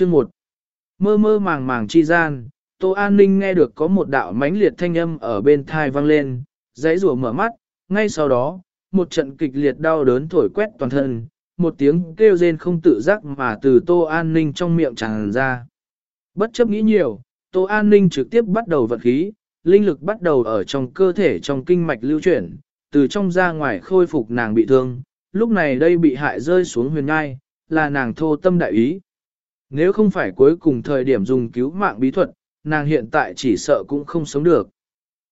Chương 1 Mơ mơ màng màng chi gian, Tô An Ninh nghe được có một đạo mãnh liệt thanh âm ở bên thai vang lên, giấy rùa mở mắt, ngay sau đó, một trận kịch liệt đau đớn thổi quét toàn thân, một tiếng kêu rên không tự giác mà từ Tô An Ninh trong miệng tràn ra. Bất chấp nghĩ nhiều, Tô An Ninh trực tiếp bắt đầu vận khí, linh lực bắt đầu ở trong cơ thể trong kinh mạch lưu chuyển, từ trong ra ngoài khôi phục nàng bị thương, lúc này đây bị hại rơi xuống huyền ngai, là nàng thô tâm đại ý. Nếu không phải cuối cùng thời điểm dùng cứu mạng bí thuật, nàng hiện tại chỉ sợ cũng không sống được.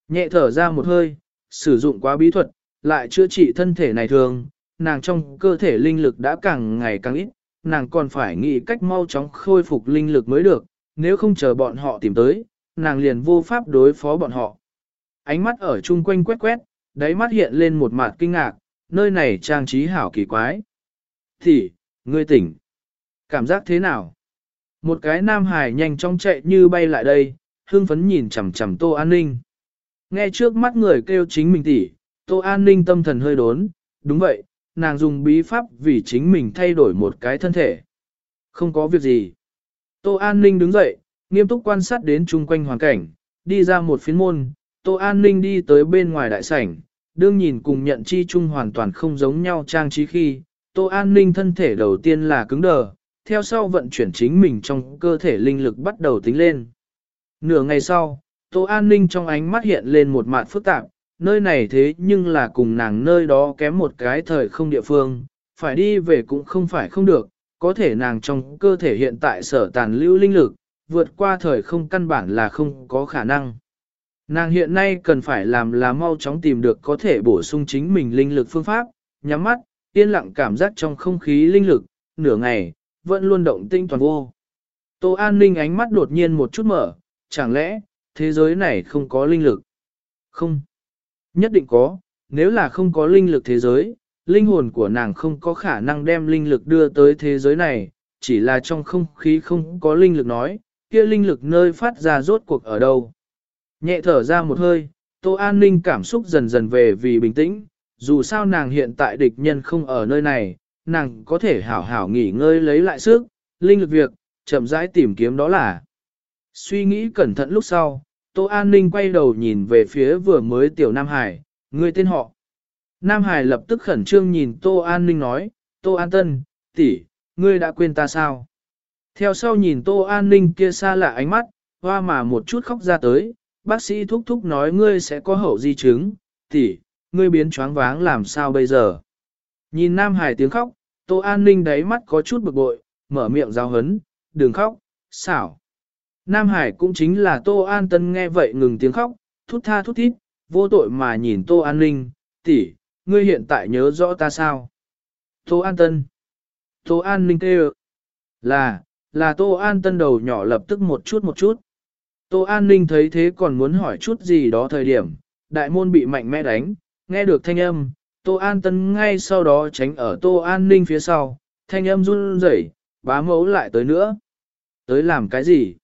Nhẹ thở ra một hơi, sử dụng quá bí thuật, lại chữa trị thân thể này thường, nàng trong cơ thể linh lực đã càng ngày càng ít, nàng còn phải nghĩ cách mau chóng khôi phục linh lực mới được, nếu không chờ bọn họ tìm tới, nàng liền vô pháp đối phó bọn họ. Ánh mắt ở chung quanh quét quét, đáy mắt hiện lên một mặt kinh ngạc, nơi này trang trí hảo kỳ quái. Thì, ngươi tỉnh. Cảm giác thế nào? Một cái nam hải nhanh chóng chạy như bay lại đây, hương phấn nhìn chằm chằm Tô An Ninh. Nghe trước mắt người kêu chính mình tỉ, Tô An Ninh tâm thần hơi đốn, đúng vậy, nàng dùng bí pháp vì chính mình thay đổi một cái thân thể. Không có việc gì. Tô An Ninh đứng dậy, nghiêm túc quan sát đến chung quanh hoàn cảnh, đi ra một phiến môn, Tô An Ninh đi tới bên ngoài đại sảnh, đương nhìn cùng nhận chi chung hoàn toàn không giống nhau trang trí khi, Tô An Ninh thân thể đầu tiên là cứng đờ, theo sau vận chuyển chính mình trong cơ thể linh lực bắt đầu tính lên. Nửa ngày sau, Tô An Ninh trong ánh mắt hiện lên một mạn phức tạp, nơi này thế nhưng là cùng nàng nơi đó kém một cái thời không địa phương, phải đi về cũng không phải không được, có thể nàng trong cơ thể hiện tại sở tàn lưu linh lực, vượt qua thời không căn bản là không có khả năng. Nàng hiện nay cần phải làm là mau chóng tìm được có thể bổ sung chính mình linh lực phương pháp, nhắm mắt, yên lặng cảm giác trong không khí linh lực, nửa ngày, vẫn luôn động tinh toàn vô. Tô An Ninh ánh mắt đột nhiên một chút mở, chẳng lẽ, thế giới này không có linh lực? Không. Nhất định có, nếu là không có linh lực thế giới, linh hồn của nàng không có khả năng đem linh lực đưa tới thế giới này, chỉ là trong không khí không có linh lực nói, kia linh lực nơi phát ra rốt cuộc ở đâu. Nhẹ thở ra một hơi, Tô An Ninh cảm xúc dần dần về vì bình tĩnh, dù sao nàng hiện tại địch nhân không ở nơi này, nàng có thể hảo hảo nghỉ ngơi lấy lại sức, linh lực việc, chậm rãi tìm kiếm đó là. Suy nghĩ cẩn thận lúc sau, Tô An Ninh quay đầu nhìn về phía vừa mới tiểu Nam Hải, người tên họ. Nam Hải lập tức khẩn trương nhìn Tô An Ninh nói, Tô An Tân, tỷ, ngươi đã quên ta sao? Theo sau nhìn Tô An Ninh kia xa lạ ánh mắt, hoa mà một chút khóc ra tới, bác sĩ thúc thúc nói ngươi sẽ có hậu di chứng, tỷ, ngươi biến choáng váng làm sao bây giờ? Nhìn Nam Hải tiếng khóc, Tô An Ninh đáy mắt có chút bực bội, mở miệng giáo hấn, đừng khóc, xảo. Nam Hải cũng chính là Tô An Tân nghe vậy ngừng tiếng khóc, thút tha thút thít, vô tội mà nhìn Tô An Ninh, tỷ, ngươi hiện tại nhớ rõ ta sao? Tô An Tân. Tô An Ninh kêu. Là, là Tô An Tân đầu nhỏ lập tức một chút một chút. Tô An Ninh thấy thế còn muốn hỏi chút gì đó thời điểm, đại môn bị mạnh mẽ đánh, nghe được thanh âm, Tô An Tân ngay sau đó tránh ở Tô An Ninh phía sau, thanh âm run rẩy, bá mẫu lại tới nữa. Tới làm cái gì?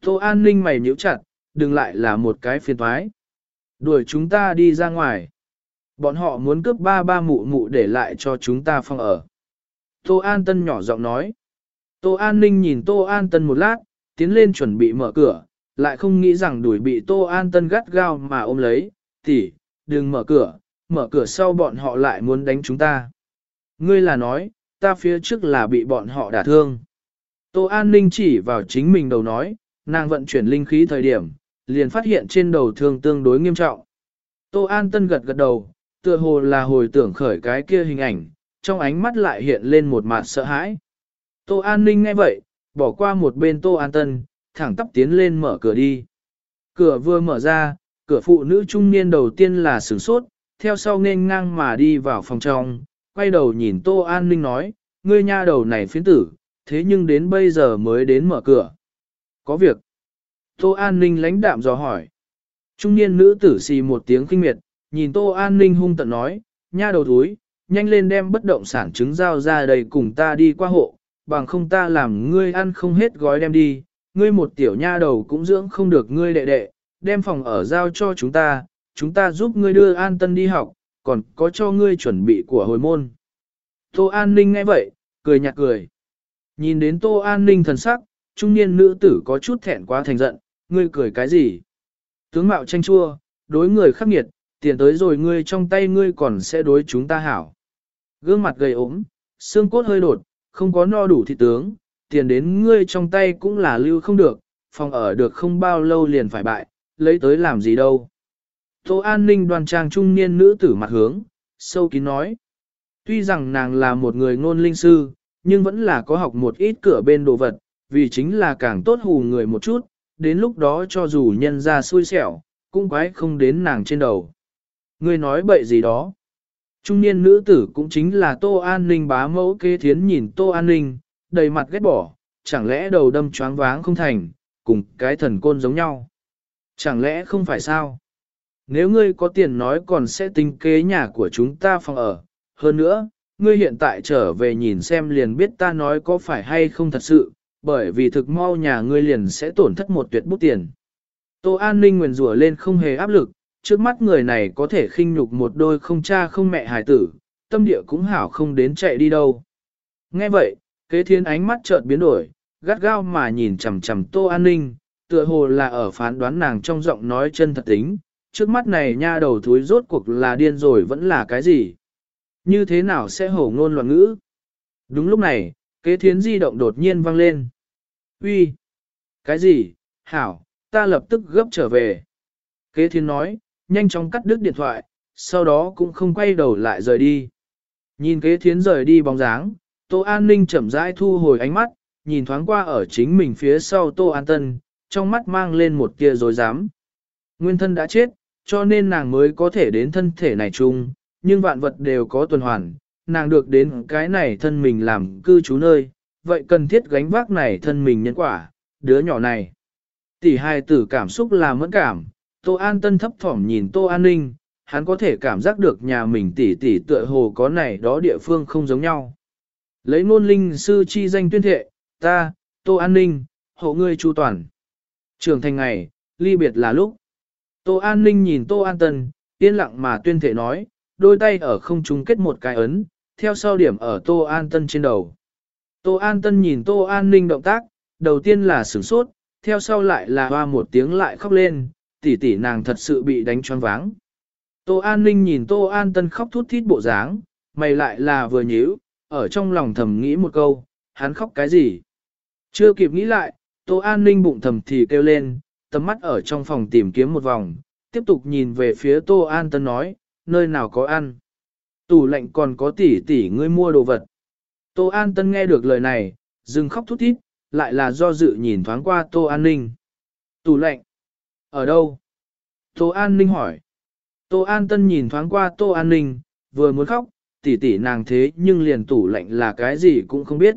Tô An Ninh mày nhíu chặt, đừng lại là một cái phiền thoái. Đuổi chúng ta đi ra ngoài. Bọn họ muốn cướp ba ba mụ mụ để lại cho chúng ta phòng ở. Tô An Tân nhỏ giọng nói. Tô An Ninh nhìn Tô An Tân một lát, tiến lên chuẩn bị mở cửa, lại không nghĩ rằng đuổi bị Tô An Tân gắt gao mà ôm lấy, tỷ, đừng mở cửa, mở cửa sau bọn họ lại muốn đánh chúng ta. Ngươi là nói, ta phía trước là bị bọn họ đả thương. Tô An Ninh chỉ vào chính mình đầu nói, nàng vận chuyển linh khí thời điểm, liền phát hiện trên đầu thương tương đối nghiêm trọng. Tô An Tân gật gật đầu, tựa hồ là hồi tưởng khởi cái kia hình ảnh, trong ánh mắt lại hiện lên một mặt sợ hãi. Tô An Ninh nghe vậy, bỏ qua một bên Tô An Tân, thẳng tắp tiến lên mở cửa đi. Cửa vừa mở ra, cửa phụ nữ trung niên đầu tiên là sửng sốt, theo sau nên ngang mà đi vào phòng trong, quay đầu nhìn Tô An Ninh nói, ngươi nha đầu này phiến tử, thế nhưng đến bây giờ mới đến mở cửa. Có việc. Tô An Ninh lãnh đạm dò hỏi. Trung niên nữ tử xì một tiếng kinh miệt, nhìn Tô An Ninh hung tận nói, nha đầu túi, nhanh lên đem bất động sản chứng giao ra đây cùng ta đi qua hộ, bằng không ta làm ngươi ăn không hết gói đem đi, ngươi một tiểu nha đầu cũng dưỡng không được ngươi đệ đệ, đem phòng ở giao cho chúng ta, chúng ta giúp ngươi đưa An Tân đi học, còn có cho ngươi chuẩn bị của hồi môn. Tô An Ninh nghe vậy, cười nhạt cười. Nhìn đến Tô An Ninh thần sắc, trung niên nữ tử có chút thẹn quá thành giận, ngươi cười cái gì? Tướng mạo tranh chua, đối người khắc nghiệt, tiền tới rồi ngươi trong tay ngươi còn sẽ đối chúng ta hảo. Gương mặt gầy ốm, xương cốt hơi đột, không có no đủ thị tướng, tiền đến ngươi trong tay cũng là lưu không được, phòng ở được không bao lâu liền phải bại, lấy tới làm gì đâu. Tô An Ninh đoàn trang trung niên nữ tử mặt hướng, sâu kín nói. Tuy rằng nàng là một người ngôn linh sư, nhưng vẫn là có học một ít cửa bên đồ vật, vì chính là càng tốt hù người một chút, đến lúc đó cho dù nhân ra xui xẻo, cũng quái không đến nàng trên đầu. Ngươi nói bậy gì đó. Trung niên nữ tử cũng chính là Tô An Ninh bá mẫu kế thiến nhìn Tô An Ninh, đầy mặt ghét bỏ, chẳng lẽ đầu đâm choáng váng không thành, cùng cái thần côn giống nhau. Chẳng lẽ không phải sao? Nếu ngươi có tiền nói còn sẽ tính kế nhà của chúng ta phòng ở. Hơn nữa, ngươi hiện tại trở về nhìn xem liền biết ta nói có phải hay không thật sự, bởi vì thực mau nhà ngươi liền sẽ tổn thất một tuyệt bút tiền. Tô An Ninh nguyền rủa lên không hề áp lực, trước mắt người này có thể khinh nhục một đôi không cha không mẹ hài tử, tâm địa cũng hảo không đến chạy đi đâu. Nghe vậy, kế thiên ánh mắt chợt biến đổi, gắt gao mà nhìn chằm chằm Tô An Ninh, tựa hồ là ở phán đoán nàng trong giọng nói chân thật tính, trước mắt này nha đầu thúi rốt cuộc là điên rồi vẫn là cái gì? Như thế nào sẽ hổ ngôn loạn ngữ? Đúng lúc này, kế thiến di động đột nhiên vang lên. Uy, Cái gì? Hảo, ta lập tức gấp trở về. Kế thiến nói, nhanh chóng cắt đứt điện thoại, sau đó cũng không quay đầu lại rời đi. Nhìn kế thiến rời đi bóng dáng, Tô An Ninh chậm rãi thu hồi ánh mắt, nhìn thoáng qua ở chính mình phía sau Tô An Tân, trong mắt mang lên một tia dối dám. Nguyên thân đã chết, cho nên nàng mới có thể đến thân thể này chung, nhưng vạn vật đều có tuần hoàn, nàng được đến cái này thân mình làm cư trú nơi, vậy cần thiết gánh vác này thân mình nhân quả, đứa nhỏ này. Tỷ hai tử cảm xúc là mẫn cảm, Tô An Tân thấp thỏm nhìn Tô An Ninh, hắn có thể cảm giác được nhà mình tỷ tỷ tựa hồ có này đó địa phương không giống nhau. Lấy ngôn linh sư chi danh tuyên thệ, ta, Tô An Ninh, hộ ngươi chu toàn. Trường thành ngày, ly biệt là lúc. Tô An Ninh nhìn Tô An Tân, yên lặng mà tuyên thể nói, đôi tay ở không trung kết một cái ấn, theo sau điểm ở Tô An Tân trên đầu. Tô An Tân nhìn Tô An Ninh động tác, đầu tiên là sửng sốt, theo sau lại là hoa một tiếng lại khóc lên, tỷ tỷ nàng thật sự bị đánh choáng váng. Tô An Ninh nhìn Tô An Tân khóc thút thít bộ dáng, mày lại là vừa nhíu, ở trong lòng thầm nghĩ một câu, hắn khóc cái gì? Chưa kịp nghĩ lại, Tô An Ninh bụng thầm thì kêu lên, tầm mắt ở trong phòng tìm kiếm một vòng, tiếp tục nhìn về phía Tô An Tân nói, nơi nào có ăn. Tủ lạnh còn có tỷ tỷ ngươi mua đồ vật. Tô An Tân nghe được lời này, dừng khóc thút thít, lại là do dự nhìn thoáng qua Tô An Ninh. Tủ lạnh. Ở đâu? Tô An Ninh hỏi. Tô An Tân nhìn thoáng qua Tô An Ninh, vừa muốn khóc, tỷ tỷ nàng thế nhưng liền tủ lạnh là cái gì cũng không biết.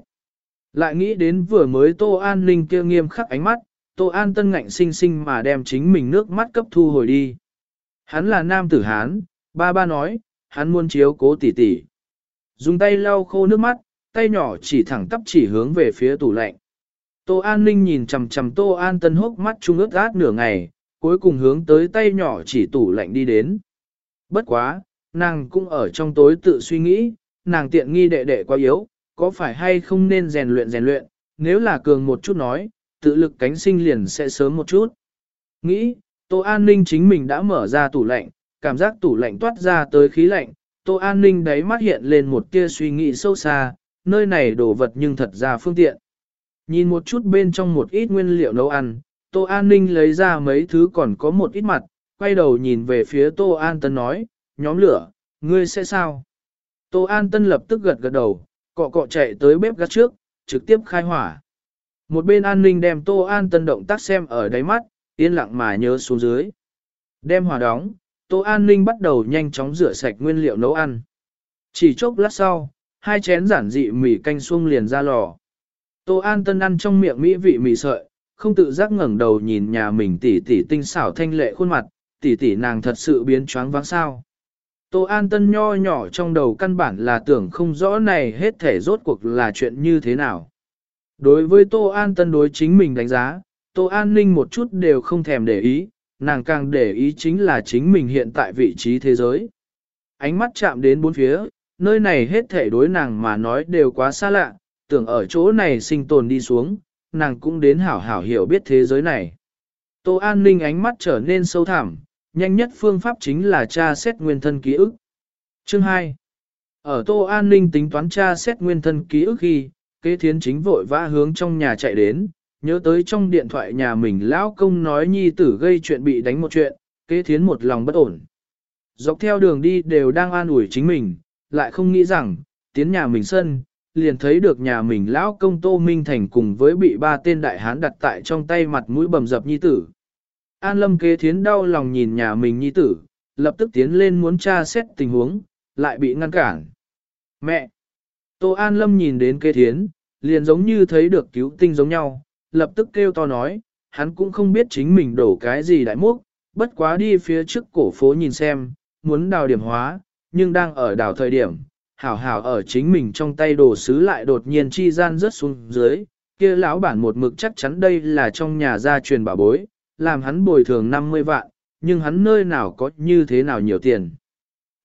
Lại nghĩ đến vừa mới Tô An Ninh kia nghiêm khắc ánh mắt, Tô An Tân ngạnh sinh sinh mà đem chính mình nước mắt cấp thu hồi đi. Hắn là nam tử Hán, ba ba nói, hắn muốn chiếu cố tỷ tỷ. Dùng tay lau khô nước mắt, tay nhỏ chỉ thẳng tắp chỉ hướng về phía tủ lạnh. Tô An Ninh nhìn chầm chầm Tô An Tân hốc mắt trung ướt át nửa ngày, cuối cùng hướng tới tay nhỏ chỉ tủ lạnh đi đến. Bất quá, nàng cũng ở trong tối tự suy nghĩ, nàng tiện nghi đệ đệ quá yếu, có phải hay không nên rèn luyện rèn luyện, nếu là cường một chút nói, tự lực cánh sinh liền sẽ sớm một chút. Nghĩ, Tô An Ninh chính mình đã mở ra tủ lạnh, cảm giác tủ lạnh toát ra tới khí lạnh, Tô An Ninh đáy mắt hiện lên một tia suy nghĩ sâu xa, nơi này đồ vật nhưng thật ra phương tiện. Nhìn một chút bên trong một ít nguyên liệu nấu ăn, Tô An Ninh lấy ra mấy thứ còn có một ít mặt, quay đầu nhìn về phía Tô An Tân nói, nhóm lửa, ngươi sẽ sao? Tô An Tân lập tức gật gật đầu, cọ cọ chạy tới bếp gắt trước, trực tiếp khai hỏa. Một bên an ninh đem Tô An Tân động tác xem ở đáy mắt, yên lặng mà nhớ xuống dưới. Đem hòa đóng, Tô An ninh bắt đầu nhanh chóng rửa sạch nguyên liệu nấu ăn. Chỉ chốc lát sau, hai chén giản dị mì canh xuông liền ra lò. Tô An Tân ăn trong miệng mỹ vị mì sợi, không tự giác ngẩng đầu nhìn nhà mình tỉ tỉ tinh xảo thanh lệ khuôn mặt, tỉ tỉ nàng thật sự biến choáng váng sao. Tô An Tân nho nhỏ trong đầu căn bản là tưởng không rõ này hết thể rốt cuộc là chuyện như thế nào. Đối với Tô An Tân đối chính mình đánh giá, Tô An Ninh một chút đều không thèm để ý, nàng càng để ý chính là chính mình hiện tại vị trí thế giới. Ánh mắt chạm đến bốn phía, nơi này hết thể đối nàng mà nói đều quá xa lạ, tưởng ở chỗ này sinh tồn đi xuống, nàng cũng đến hảo hảo hiểu biết thế giới này. Tô An Ninh ánh mắt trở nên sâu thẳm, nhanh nhất phương pháp chính là tra xét nguyên thân ký ức. Chương 2 Ở Tô An Ninh tính toán tra xét nguyên thân ký ức khi, kế thiến chính vội vã hướng trong nhà chạy đến, nhớ tới trong điện thoại nhà mình lão công nói nhi tử gây chuyện bị đánh một chuyện, kế thiến một lòng bất ổn. Dọc theo đường đi đều đang an ủi chính mình, lại không nghĩ rằng, tiến nhà mình sân, liền thấy được nhà mình lão công Tô Minh Thành cùng với bị ba tên đại hán đặt tại trong tay mặt mũi bầm dập nhi tử. An lâm kế thiến đau lòng nhìn nhà mình nhi tử, lập tức tiến lên muốn tra xét tình huống, lại bị ngăn cản. Mẹ! Tô An lâm nhìn đến kế thiến, liền giống như thấy được cứu tinh giống nhau, lập tức kêu to nói, hắn cũng không biết chính mình đổ cái gì đại múc, bất quá đi phía trước cổ phố nhìn xem, muốn đào điểm hóa, nhưng đang ở đào thời điểm, hảo hảo ở chính mình trong tay đồ sứ lại đột nhiên chi gian rớt xuống dưới, kia lão bản một mực chắc chắn đây là trong nhà gia truyền bảo bối, làm hắn bồi thường 50 vạn, nhưng hắn nơi nào có như thế nào nhiều tiền.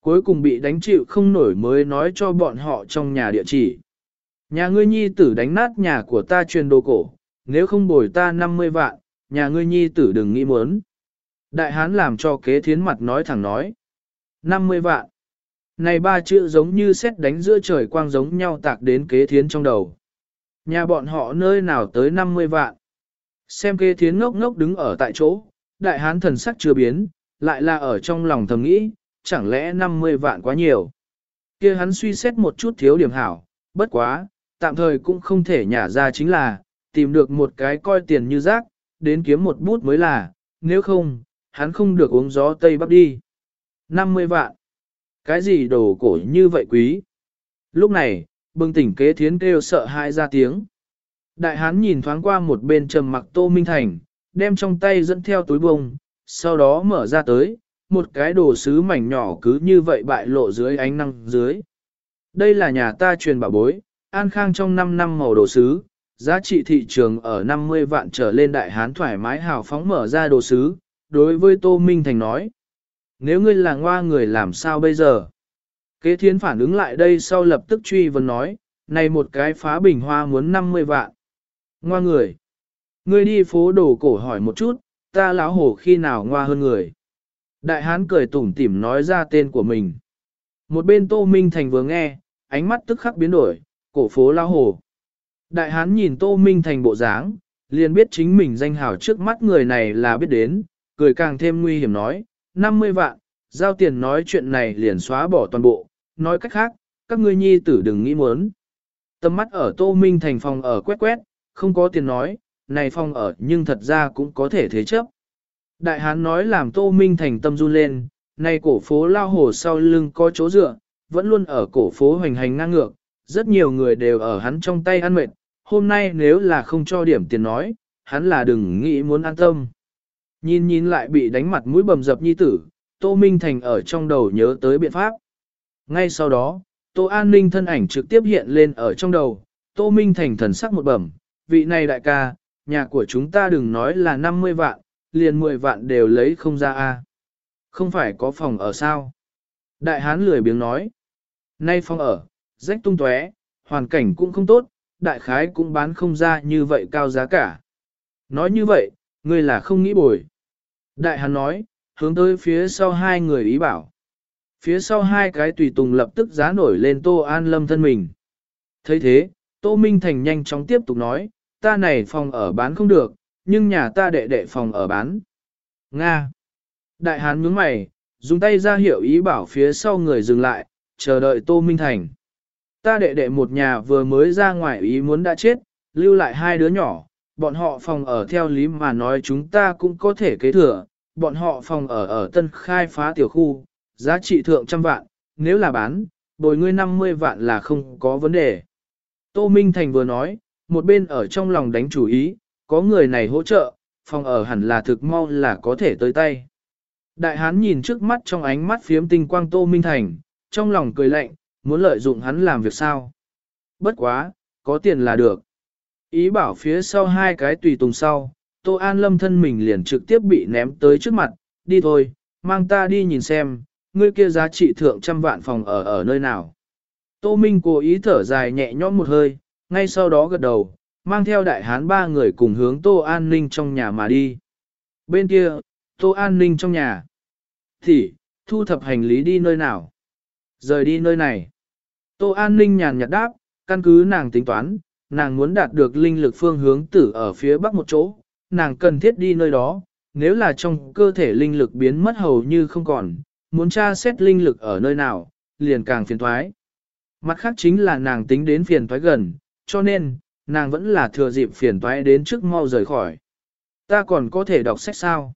Cuối cùng bị đánh chịu không nổi mới nói cho bọn họ trong nhà địa chỉ. Nhà ngươi nhi tử đánh nát nhà của ta truyền đồ cổ, nếu không bồi ta 50 vạn, nhà ngươi nhi tử đừng nghĩ muốn. Đại hán làm cho kế thiến mặt nói thẳng nói. 50 vạn. Này ba chữ giống như xét đánh giữa trời quang giống nhau tạc đến kế thiến trong đầu. Nhà bọn họ nơi nào tới 50 vạn. Xem kế thiến ngốc ngốc đứng ở tại chỗ, đại hán thần sắc chưa biến, lại là ở trong lòng thầm nghĩ, chẳng lẽ 50 vạn quá nhiều. kia hắn suy xét một chút thiếu điểm hảo, bất quá, tạm thời cũng không thể nhả ra chính là, tìm được một cái coi tiền như rác, đến kiếm một bút mới là, nếu không, hắn không được uống gió Tây Bắc đi. 50 vạn. Cái gì đồ cổ như vậy quý? Lúc này, bừng tỉnh kế thiến kêu sợ hãi ra tiếng. Đại hán nhìn thoáng qua một bên trầm mặc Tô Minh Thành, đem trong tay dẫn theo túi bông, sau đó mở ra tới, một cái đồ sứ mảnh nhỏ cứ như vậy bại lộ dưới ánh năng dưới. Đây là nhà ta truyền bảo bối, an khang trong 5 năm màu đồ sứ, giá trị thị trường ở 50 vạn trở lên đại hán thoải mái hào phóng mở ra đồ sứ, đối với Tô Minh Thành nói. Nếu ngươi là ngoa người làm sao bây giờ? Kế thiến phản ứng lại đây sau lập tức truy vấn nói, này một cái phá bình hoa muốn 50 vạn. Ngoa người. Ngươi đi phố đồ cổ hỏi một chút, ta lão hổ khi nào ngoa hơn người. Đại hán cười tủm tỉm nói ra tên của mình. Một bên Tô Minh Thành vừa nghe, ánh mắt tức khắc biến đổi, cổ phố lão hồ. Đại hán nhìn Tô Minh Thành bộ dáng, liền biết chính mình danh hào trước mắt người này là biết đến, cười càng thêm nguy hiểm nói, 50 vạn, giao tiền nói chuyện này liền xóa bỏ toàn bộ, nói cách khác, các ngươi nhi tử đừng nghĩ muốn. Tâm mắt ở Tô Minh Thành phòng ở quét quét, không có tiền nói, này phòng ở nhưng thật ra cũng có thể thế chấp. Đại hán nói làm Tô Minh Thành tâm run lên, Nay cổ phố lao hồ sau lưng có chỗ dựa, vẫn luôn ở cổ phố hoành hành ngang ngược, rất nhiều người đều ở hắn trong tay ăn mệt, hôm nay nếu là không cho điểm tiền nói, hắn là đừng nghĩ muốn an tâm. Nhìn nhìn lại bị đánh mặt mũi bầm dập nhi tử, Tô Minh Thành ở trong đầu nhớ tới biện pháp. Ngay sau đó, Tô An Ninh thân ảnh trực tiếp hiện lên ở trong đầu, Tô Minh Thành thần sắc một bẩm, vị này đại ca, nhà của chúng ta đừng nói là 50 vạn, liền 10 vạn đều lấy không ra a Không phải có phòng ở sao? Đại hán lười biếng nói, nay phòng ở, rách tung tóe, hoàn cảnh cũng không tốt, đại khái cũng bán không ra như vậy cao giá cả. Nói như vậy, ngươi là không nghĩ bồi. Đại hán nói, hướng tới phía sau hai người ý bảo. Phía sau hai cái tùy tùng lập tức giá nổi lên Tô An Lâm thân mình. thấy thế, Tô Minh Thành nhanh chóng tiếp tục nói, ta này phòng ở bán không được, nhưng nhà ta đệ đệ phòng ở bán. Nga. Đại hán nhướng mày, dùng tay ra hiệu ý bảo phía sau người dừng lại, chờ đợi Tô Minh Thành. Ta đệ đệ một nhà vừa mới ra ngoài ý muốn đã chết, lưu lại hai đứa nhỏ, bọn họ phòng ở theo lý mà nói chúng ta cũng có thể kế thừa, bọn họ phòng ở ở tân khai phá tiểu khu, giá trị thượng trăm vạn, nếu là bán, bồi ngươi 50 vạn là không có vấn đề. Tô Minh Thành vừa nói, một bên ở trong lòng đánh chủ ý, có người này hỗ trợ, phòng ở hẳn là thực mau là có thể tới tay. Đại hán nhìn trước mắt trong ánh mắt phiếm tinh quang Tô Minh Thành, trong lòng cười lạnh, muốn lợi dụng hắn làm việc sao. Bất quá, có tiền là được. Ý bảo phía sau hai cái tùy tùng sau, Tô An Lâm thân mình liền trực tiếp bị ném tới trước mặt, đi thôi, mang ta đi nhìn xem, ngươi kia giá trị thượng trăm vạn phòng ở ở nơi nào. Tô Minh cố ý thở dài nhẹ nhõm một hơi, ngay sau đó gật đầu, mang theo đại hán ba người cùng hướng Tô An Ninh trong nhà mà đi. Bên kia, Tô An Ninh trong nhà. Thì, thu thập hành lý đi nơi nào? Rời đi nơi này. Tô An Ninh nhàn nhạt đáp, căn cứ nàng tính toán, nàng muốn đạt được linh lực phương hướng tử ở phía bắc một chỗ, nàng cần thiết đi nơi đó, nếu là trong cơ thể linh lực biến mất hầu như không còn, muốn tra xét linh lực ở nơi nào, liền càng phiền thoái. Mặt khác chính là nàng tính đến phiền thoái gần, cho nên, nàng vẫn là thừa dịp phiền toái đến trước mau rời khỏi. Ta còn có thể đọc sách sao?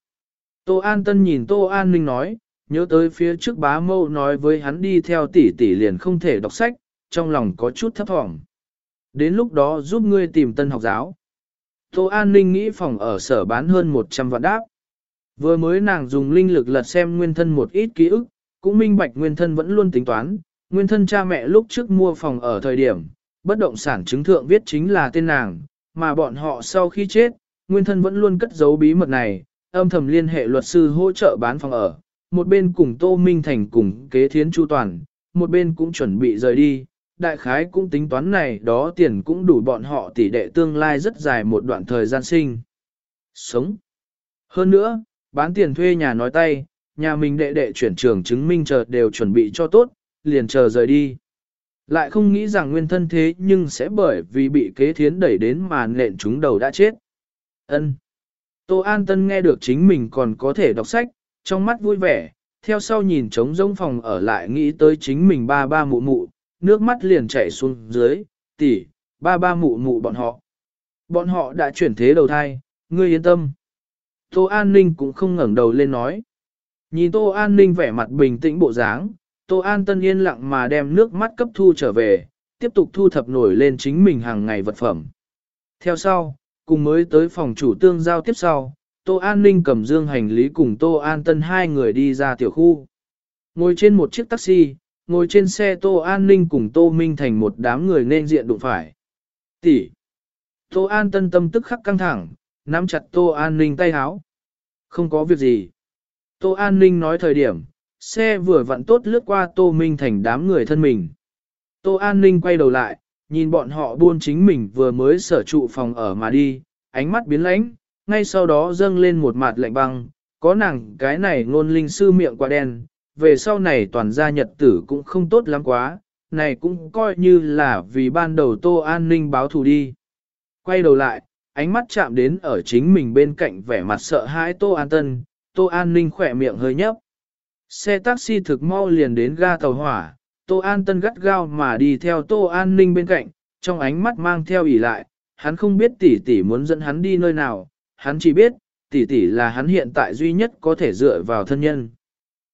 Tô An Tân nhìn Tô An Ninh nói, nhớ tới phía trước bá mâu nói với hắn đi theo tỷ tỷ liền không thể đọc sách, trong lòng có chút thấp thỏm. Đến lúc đó giúp ngươi tìm tân học giáo. Tô An Ninh nghĩ phòng ở sở bán hơn 100 vạn đáp. Vừa mới nàng dùng linh lực lật xem nguyên thân một ít ký ức, cũng minh bạch nguyên thân vẫn luôn tính toán, nguyên thân cha mẹ lúc trước mua phòng ở thời điểm, bất động sản chứng thượng viết chính là tên nàng, mà bọn họ sau khi chết, nguyên thân vẫn luôn cất giấu bí mật này, âm thầm liên hệ luật sư hỗ trợ bán phòng ở, một bên cùng Tô Minh Thành cùng kế thiến chu toàn, một bên cũng chuẩn bị rời đi, đại khái cũng tính toán này đó tiền cũng đủ bọn họ tỷ đệ tương lai rất dài một đoạn thời gian sinh. Sống. Hơn nữa, bán tiền thuê nhà nói tay, nhà mình đệ đệ chuyển trường chứng minh chờ đều chuẩn bị cho tốt, liền chờ rời đi. Lại không nghĩ rằng nguyên thân thế nhưng sẽ bởi vì bị kế thiến đẩy đến mà nện chúng đầu đã chết. ân Tô An Tân nghe được chính mình còn có thể đọc sách, trong mắt vui vẻ, theo sau nhìn trống rông phòng ở lại nghĩ tới chính mình ba ba mụ mụ, nước mắt liền chảy xuống dưới, tỷ, ba ba mụ mụ bọn họ. Bọn họ đã chuyển thế đầu thai, ngươi yên tâm. Tô An Ninh cũng không ngẩng đầu lên nói. Nhìn Tô An Ninh vẻ mặt bình tĩnh bộ dáng, Tô An Tân yên lặng mà đem nước mắt cấp thu trở về, tiếp tục thu thập nổi lên chính mình hàng ngày vật phẩm. Theo sau, cùng mới tới phòng chủ tương giao tiếp sau, Tô An Ninh cầm dương hành lý cùng Tô An Tân hai người đi ra tiểu khu. Ngồi trên một chiếc taxi, ngồi trên xe Tô An Ninh cùng Tô Minh thành một đám người nên diện đụng phải. Tỷ. Tô An Tân tâm tức khắc căng thẳng, nắm chặt Tô An Ninh tay háo. Không có việc gì. Tô An Ninh nói thời điểm, xe vừa vặn tốt lướt qua Tô Minh thành đám người thân mình. Tô An Ninh quay đầu lại, nhìn bọn họ buôn chính mình vừa mới sở trụ phòng ở mà đi, ánh mắt biến lãnh, ngay sau đó dâng lên một mặt lạnh băng, có nàng cái này ngôn linh sư miệng quả đen, về sau này toàn gia nhật tử cũng không tốt lắm quá, này cũng coi như là vì ban đầu Tô An Ninh báo thù đi. Quay đầu lại, ánh mắt chạm đến ở chính mình bên cạnh vẻ mặt sợ hãi Tô An Tân, Tô An Ninh khỏe miệng hơi nhấp. Xe taxi thực mau liền đến ga tàu hỏa, Tô An Tân gắt gao mà đi theo Tô An Ninh bên cạnh, trong ánh mắt mang theo ỉ lại, hắn không biết tỷ tỷ muốn dẫn hắn đi nơi nào, hắn chỉ biết, tỷ tỷ là hắn hiện tại duy nhất có thể dựa vào thân nhân.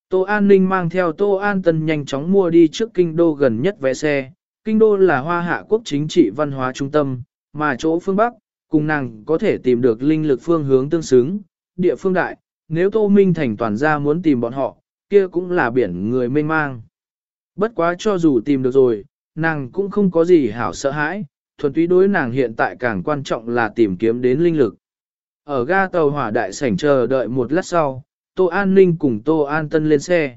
Tô An Ninh mang theo Tô An Tân nhanh chóng mua đi trước kinh đô gần nhất vé xe, kinh đô là hoa hạ quốc chính trị văn hóa trung tâm, mà chỗ phương Bắc, cùng nàng có thể tìm được linh lực phương hướng tương xứng, địa phương đại, nếu Tô Minh Thành toàn ra muốn tìm bọn họ, kia cũng là biển người mênh mang. Bất quá cho dù tìm được rồi, nàng cũng không có gì hảo sợ hãi, thuần túy đối nàng hiện tại càng quan trọng là tìm kiếm đến linh lực. Ở ga tàu hỏa đại sảnh chờ đợi một lát sau, Tô An Ninh cùng Tô An Tân lên xe.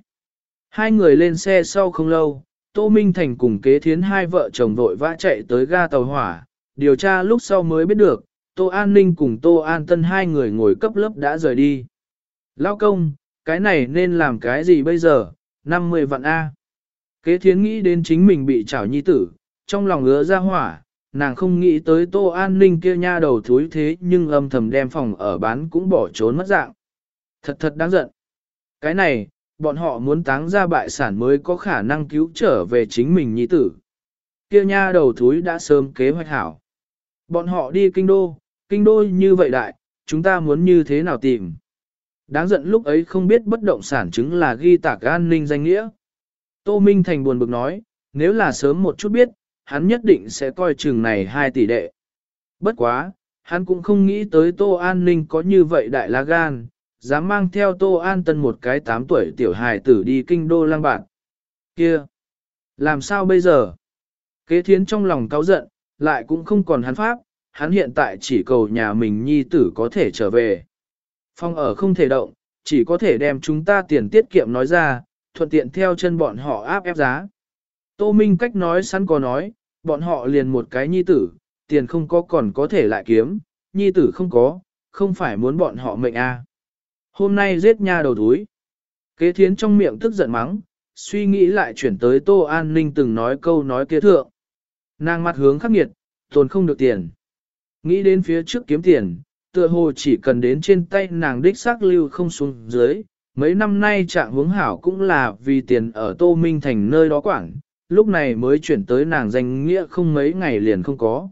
Hai người lên xe sau không lâu, Tô Minh Thành cùng kế thiến hai vợ chồng vội vã chạy tới ga tàu hỏa, điều tra lúc sau mới biết được, Tô An Ninh cùng Tô An Tân hai người ngồi cấp lớp đã rời đi. Lao công, cái này nên làm cái gì bây giờ, 50 vạn A. Kế thiến nghĩ đến chính mình bị trảo nhi tử, trong lòng ngứa ra hỏa, nàng không nghĩ tới tô an ninh kia nha đầu thúi thế nhưng âm thầm đem phòng ở bán cũng bỏ trốn mất dạng. Thật thật đáng giận. Cái này, bọn họ muốn táng ra bại sản mới có khả năng cứu trở về chính mình nhi tử. Kia nha đầu thúi đã sớm kế hoạch hảo. Bọn họ đi kinh đô, kinh đô như vậy đại, chúng ta muốn như thế nào tìm. Đáng giận lúc ấy không biết bất động sản chứng là ghi tạc an ninh danh nghĩa. Tô Minh Thành buồn bực nói, nếu là sớm một chút biết, hắn nhất định sẽ coi chừng này hai tỷ đệ. Bất quá, hắn cũng không nghĩ tới Tô An Ninh có như vậy đại lá gan, dám mang theo Tô An Tân một cái 8 tuổi tiểu hài tử đi kinh đô lang bạn. Kia! Làm sao bây giờ? Kế thiến trong lòng cáu giận, lại cũng không còn hắn pháp, hắn hiện tại chỉ cầu nhà mình nhi tử có thể trở về. Phong ở không thể động, chỉ có thể đem chúng ta tiền tiết kiệm nói ra, thuận tiện theo chân bọn họ áp ép giá. Tô Minh cách nói sẵn có nói, bọn họ liền một cái nhi tử, tiền không có còn có thể lại kiếm, nhi tử không có, không phải muốn bọn họ mệnh a. À. Hôm nay giết nha đầu túi. Kế thiến trong miệng tức giận mắng, suy nghĩ lại chuyển tới Tô An Ninh từng nói câu nói kế thượng. Nàng mặt hướng khắc nghiệt, tồn không được tiền. Nghĩ đến phía trước kiếm tiền, tựa hồ chỉ cần đến trên tay nàng đích xác lưu không xuống dưới. Mấy năm nay trạng hướng hảo cũng là vì tiền ở Tô Minh Thành nơi đó quảng, lúc này mới chuyển tới nàng danh nghĩa không mấy ngày liền không có.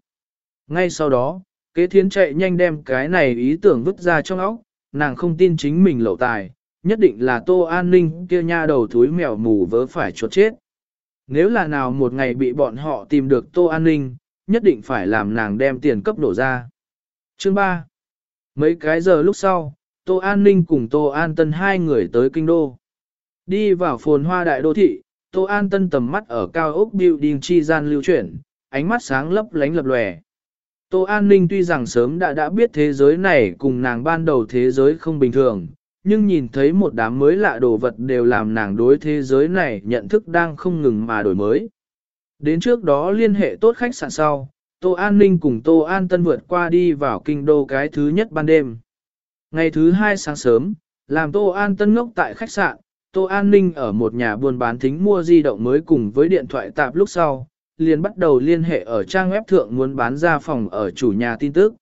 Ngay sau đó, kế thiến chạy nhanh đem cái này ý tưởng vứt ra trong óc, nàng không tin chính mình lậu tài, nhất định là tô an ninh kia nha đầu thúi mèo mù vớ phải chuột chết. Nếu là nào một ngày bị bọn họ tìm được tô an ninh, nhất định phải làm nàng đem tiền cấp đổ ra. Chương 3 Mấy cái giờ lúc sau, Tô An Ninh cùng Tô An Tân hai người tới kinh đô. Đi vào phồn hoa đại đô thị, Tô An Tân tầm mắt ở cao ốc building chi gian lưu chuyển, ánh mắt sáng lấp lánh lập lòe. Tô An Ninh tuy rằng sớm đã đã biết thế giới này cùng nàng ban đầu thế giới không bình thường, nhưng nhìn thấy một đám mới lạ đồ vật đều làm nàng đối thế giới này nhận thức đang không ngừng mà đổi mới. Đến trước đó liên hệ tốt khách sạn sau, Tô An Ninh cùng Tô An Tân vượt qua đi vào kinh đô cái thứ nhất ban đêm. Ngày thứ hai sáng sớm, làm Tô An Tân ngốc tại khách sạn, Tô An Ninh ở một nhà buôn bán thính mua di động mới cùng với điện thoại tạp lúc sau, liền bắt đầu liên hệ ở trang web thượng muốn bán ra phòng ở chủ nhà tin tức.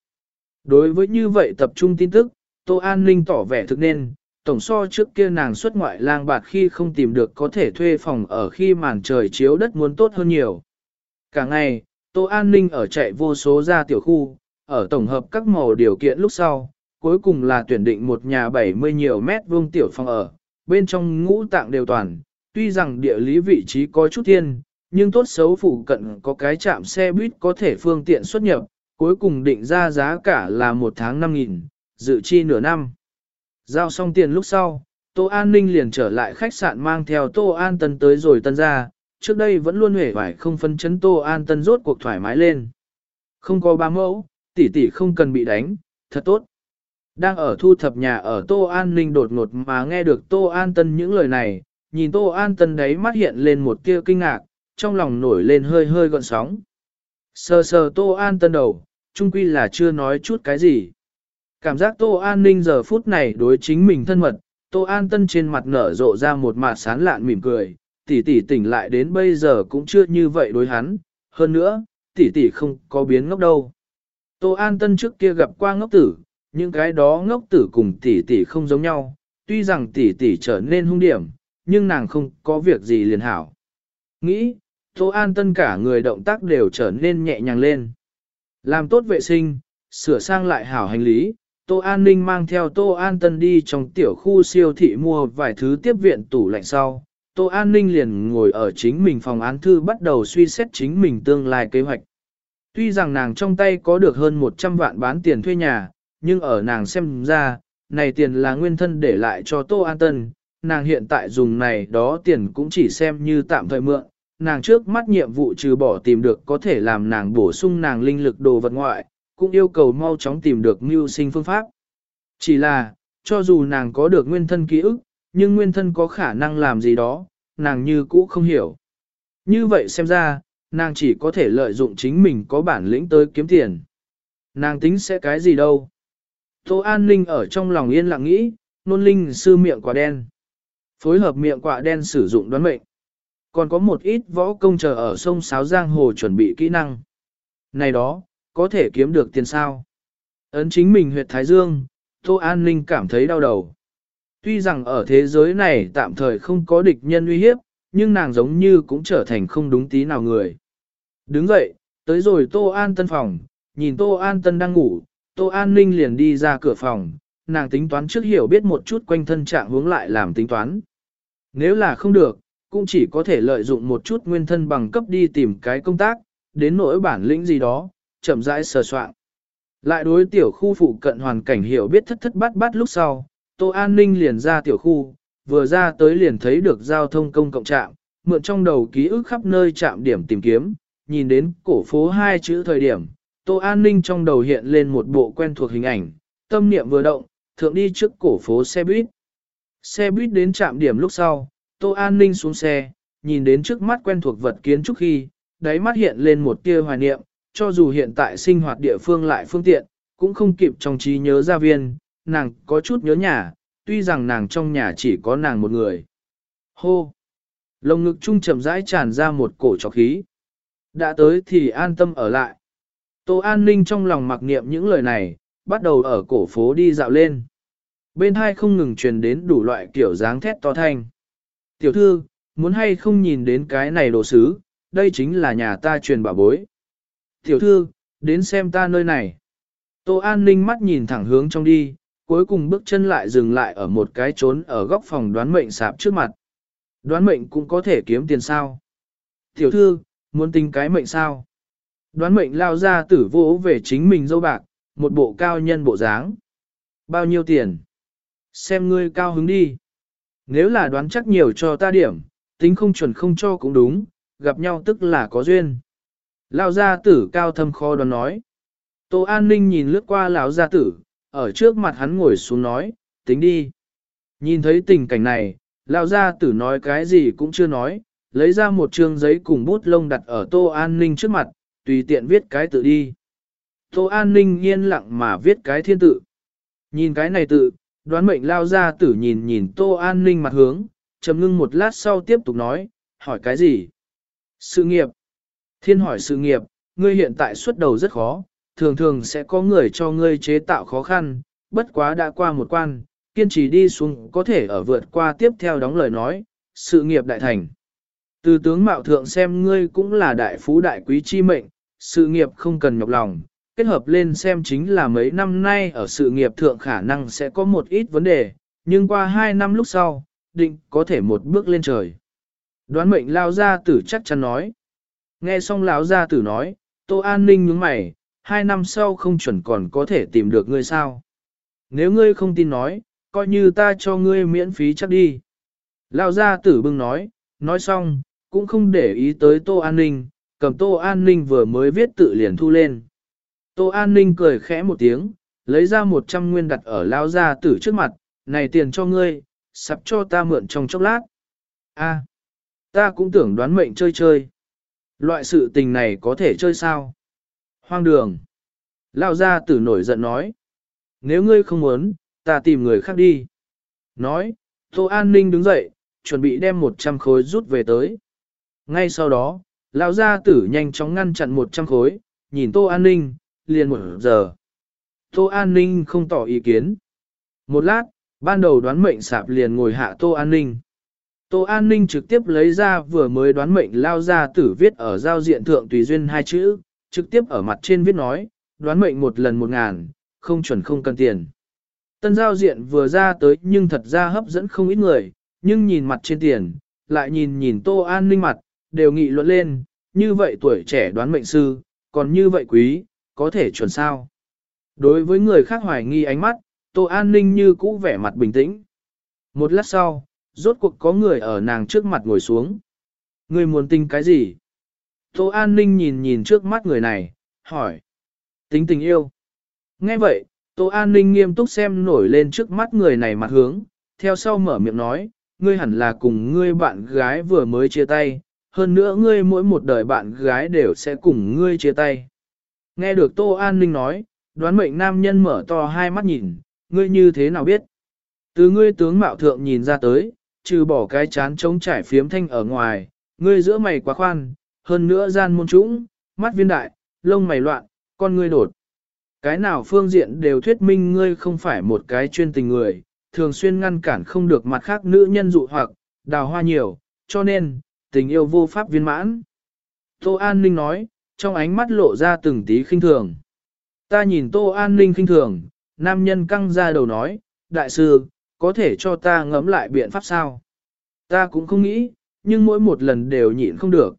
Đối với như vậy tập trung tin tức, Tô An Ninh tỏ vẻ thực nên, tổng so trước kia nàng xuất ngoại lang bạt khi không tìm được có thể thuê phòng ở khi màn trời chiếu đất muốn tốt hơn nhiều. Cả ngày, Tô An Ninh ở chạy vô số ra tiểu khu, ở tổng hợp các màu điều kiện lúc sau, cuối cùng là tuyển định một nhà 70 nhiều mét vuông tiểu phòng ở, bên trong ngũ tạng đều toàn, tuy rằng địa lý vị trí có chút thiên, nhưng tốt xấu phụ cận có cái trạm xe buýt có thể phương tiện xuất nhập, cuối cùng định ra giá cả là một tháng 5.000, dự chi nửa năm. Giao xong tiền lúc sau, Tô An Ninh liền trở lại khách sạn mang theo Tô An Tân tới rồi tân ra, trước đây vẫn luôn hề hoài không phân chấn Tô An Tân rốt cuộc thoải mái lên. Không có ba mẫu, tỷ tỷ không cần bị đánh, thật tốt. Đang ở thu thập nhà ở Tô An Ninh đột ngột mà nghe được Tô An Tân những lời này, nhìn Tô An Tân đấy mắt hiện lên một tia kinh ngạc, trong lòng nổi lên hơi hơi gọn sóng. Sờ sờ Tô An Tân đầu, chung quy là chưa nói chút cái gì. Cảm giác Tô An Ninh giờ phút này đối chính mình thân mật, Tô An Tân trên mặt nở rộ ra một mặt sán lạn mỉm cười, tỷ tỷ tỉnh lại đến bây giờ cũng chưa như vậy đối hắn, hơn nữa, tỷ tỷ không có biến ngốc đâu. Tô An Tân trước kia gặp qua ngốc tử, những cái đó ngốc tử cùng tỷ tỷ không giống nhau, tuy rằng tỷ tỷ trở nên hung điểm, nhưng nàng không có việc gì liền hảo. Nghĩ, Tô An Tân cả người động tác đều trở nên nhẹ nhàng lên. Làm tốt vệ sinh, sửa sang lại hảo hành lý, Tô An Ninh mang theo Tô An Tân đi trong tiểu khu siêu thị mua vài thứ tiếp viện tủ lạnh sau. Tô An Ninh liền ngồi ở chính mình phòng án thư bắt đầu suy xét chính mình tương lai kế hoạch. Tuy rằng nàng trong tay có được hơn 100 vạn bán tiền thuê nhà, nhưng ở nàng xem ra, này tiền là nguyên thân để lại cho Tô An Tân, nàng hiện tại dùng này đó tiền cũng chỉ xem như tạm thời mượn, nàng trước mắt nhiệm vụ trừ bỏ tìm được có thể làm nàng bổ sung nàng linh lực đồ vật ngoại, cũng yêu cầu mau chóng tìm được mưu sinh phương pháp. Chỉ là, cho dù nàng có được nguyên thân ký ức, nhưng nguyên thân có khả năng làm gì đó, nàng như cũ không hiểu. Như vậy xem ra, nàng chỉ có thể lợi dụng chính mình có bản lĩnh tới kiếm tiền. Nàng tính sẽ cái gì đâu. Tô An Ninh ở trong lòng yên lặng nghĩ, nôn linh sư miệng quả đen. Phối hợp miệng quả đen sử dụng đoán mệnh. Còn có một ít võ công chờ ở sông Sáo Giang Hồ chuẩn bị kỹ năng. Này đó, có thể kiếm được tiền sao. Ấn chính mình huyệt Thái Dương, Tô An Ninh cảm thấy đau đầu. Tuy rằng ở thế giới này tạm thời không có địch nhân uy hiếp, nhưng nàng giống như cũng trở thành không đúng tí nào người. Đứng dậy, tới rồi Tô An Tân phòng, nhìn Tô An Tân đang ngủ, Tô An Ninh liền đi ra cửa phòng, nàng tính toán trước hiểu biết một chút quanh thân trạng hướng lại làm tính toán. Nếu là không được, cũng chỉ có thể lợi dụng một chút nguyên thân bằng cấp đi tìm cái công tác, đến nỗi bản lĩnh gì đó, chậm rãi sờ soạn. Lại đối tiểu khu phụ cận hoàn cảnh hiểu biết thất thất bát bát lúc sau, Tô An Ninh liền ra tiểu khu, vừa ra tới liền thấy được giao thông công cộng trạm, mượn trong đầu ký ức khắp nơi trạm điểm tìm kiếm, nhìn đến cổ phố hai chữ thời điểm, Tô An Ninh trong đầu hiện lên một bộ quen thuộc hình ảnh, tâm niệm vừa động, thượng đi trước cổ phố xe buýt. Xe buýt đến trạm điểm lúc sau, Tô An Ninh xuống xe, nhìn đến trước mắt quen thuộc vật kiến trúc khi, đáy mắt hiện lên một tia hoài niệm, cho dù hiện tại sinh hoạt địa phương lại phương tiện, cũng không kịp trong trí nhớ gia viên, nàng có chút nhớ nhà, tuy rằng nàng trong nhà chỉ có nàng một người. Hô! Lồng ngực trung chậm rãi tràn ra một cổ trọc khí. Đã tới thì an tâm ở lại. Tô An Ninh trong lòng mặc niệm những lời này, bắt đầu ở cổ phố đi dạo lên. Bên hai không ngừng truyền đến đủ loại kiểu dáng thét to thanh. Tiểu thư, muốn hay không nhìn đến cái này đồ sứ, đây chính là nhà ta truyền bảo bối. Tiểu thư, đến xem ta nơi này. Tô An Ninh mắt nhìn thẳng hướng trong đi, cuối cùng bước chân lại dừng lại ở một cái trốn ở góc phòng đoán mệnh sạp trước mặt. Đoán mệnh cũng có thể kiếm tiền sao. Tiểu thư, muốn tính cái mệnh sao. Đoán mệnh lao ra tử vỗ về chính mình dâu bạc, một bộ cao nhân bộ dáng. Bao nhiêu tiền? Xem ngươi cao hứng đi. Nếu là đoán chắc nhiều cho ta điểm, tính không chuẩn không cho cũng đúng, gặp nhau tức là có duyên. Lao gia tử cao thâm khó đoán nói. Tô An Ninh nhìn lướt qua lão gia tử, ở trước mặt hắn ngồi xuống nói, tính đi. Nhìn thấy tình cảnh này, lão gia tử nói cái gì cũng chưa nói, lấy ra một trương giấy cùng bút lông đặt ở Tô An Ninh trước mặt, tùy tiện viết cái tự đi. Tô An Ninh yên lặng mà viết cái thiên tự. Nhìn cái này tự, đoán mệnh lao gia tử nhìn nhìn Tô An Ninh mặt hướng, trầm ngưng một lát sau tiếp tục nói, hỏi cái gì? Sự nghiệp. Thiên hỏi sự nghiệp, ngươi hiện tại xuất đầu rất khó, thường thường sẽ có người cho ngươi chế tạo khó khăn, bất quá đã qua một quan, kiên trì đi xuống có thể ở vượt qua tiếp theo đóng lời nói, sự nghiệp đại thành. Từ tướng mạo thượng xem ngươi cũng là đại phú đại quý chi mệnh, sự nghiệp không cần nhọc lòng, kết hợp lên xem chính là mấy năm nay ở sự nghiệp thượng khả năng sẽ có một ít vấn đề, nhưng qua hai năm lúc sau, định có thể một bước lên trời. Đoán mệnh lao gia tử chắc chắn nói. Nghe xong lão gia tử nói, Tô An Ninh nhướng mày, hai năm sau không chuẩn còn có thể tìm được ngươi sao. Nếu ngươi không tin nói, coi như ta cho ngươi miễn phí chắc đi. Lão gia tử bưng nói, nói xong, cũng không để ý tới Tô An Ninh, cầm Tô An Ninh vừa mới viết tự liền thu lên. Tô An Ninh cười khẽ một tiếng, lấy ra một trăm nguyên đặt ở Lão gia tử trước mặt, này tiền cho ngươi, sắp cho ta mượn trong chốc lát. A, ta cũng tưởng đoán mệnh chơi chơi. Loại sự tình này có thể chơi sao? Hoang đường. Lao ra tử nổi giận nói. Nếu ngươi không muốn, ta tìm người khác đi. Nói, Tô An Ninh đứng dậy, chuẩn bị đem 100 khối rút về tới. Ngay sau đó, Lão gia tử nhanh chóng ngăn chặn 100 khối, nhìn Tô An Ninh, liền một giờ. Tô An Ninh không tỏ ý kiến. Một lát, ban đầu đoán mệnh sạp liền ngồi hạ Tô An Ninh. Tô An Ninh trực tiếp lấy ra vừa mới đoán mệnh lao gia tử viết ở giao diện thượng tùy duyên hai chữ, trực tiếp ở mặt trên viết nói, đoán mệnh một lần một ngàn, không chuẩn không cần tiền. Tân giao diện vừa ra tới nhưng thật ra hấp dẫn không ít người, nhưng nhìn mặt trên tiền, lại nhìn nhìn Tô An Ninh mặt, đều nghị luận lên, như vậy tuổi trẻ đoán mệnh sư, còn như vậy quý, có thể chuẩn sao. Đối với người khác hoài nghi ánh mắt, Tô An Ninh như cũ vẻ mặt bình tĩnh. Một lát sau, rốt cuộc có người ở nàng trước mặt ngồi xuống. Người muốn tính cái gì? Tô An Ninh nhìn nhìn trước mắt người này, hỏi. Tính tình yêu. Nghe vậy, Tô An Ninh nghiêm túc xem nổi lên trước mắt người này mặt hướng, theo sau mở miệng nói, ngươi hẳn là cùng ngươi bạn gái vừa mới chia tay, hơn nữa ngươi mỗi một đời bạn gái đều sẽ cùng ngươi chia tay. Nghe được Tô An Ninh nói, đoán mệnh nam nhân mở to hai mắt nhìn, ngươi như thế nào biết? Từ ngươi tướng mạo thượng nhìn ra tới, trừ bỏ cái chán trống trải phiếm thanh ở ngoài, ngươi giữa mày quá khoan, hơn nữa gian môn trũng, mắt viên đại, lông mày loạn, con ngươi đột. Cái nào phương diện đều thuyết minh ngươi không phải một cái chuyên tình người, thường xuyên ngăn cản không được mặt khác nữ nhân dụ hoặc, đào hoa nhiều, cho nên, tình yêu vô pháp viên mãn. Tô An Ninh nói, trong ánh mắt lộ ra từng tí khinh thường. Ta nhìn Tô An Ninh khinh thường, nam nhân căng ra đầu nói, đại sư, có thể cho ta ngẫm lại biện pháp sao? Ta cũng không nghĩ, nhưng mỗi một lần đều nhịn không được.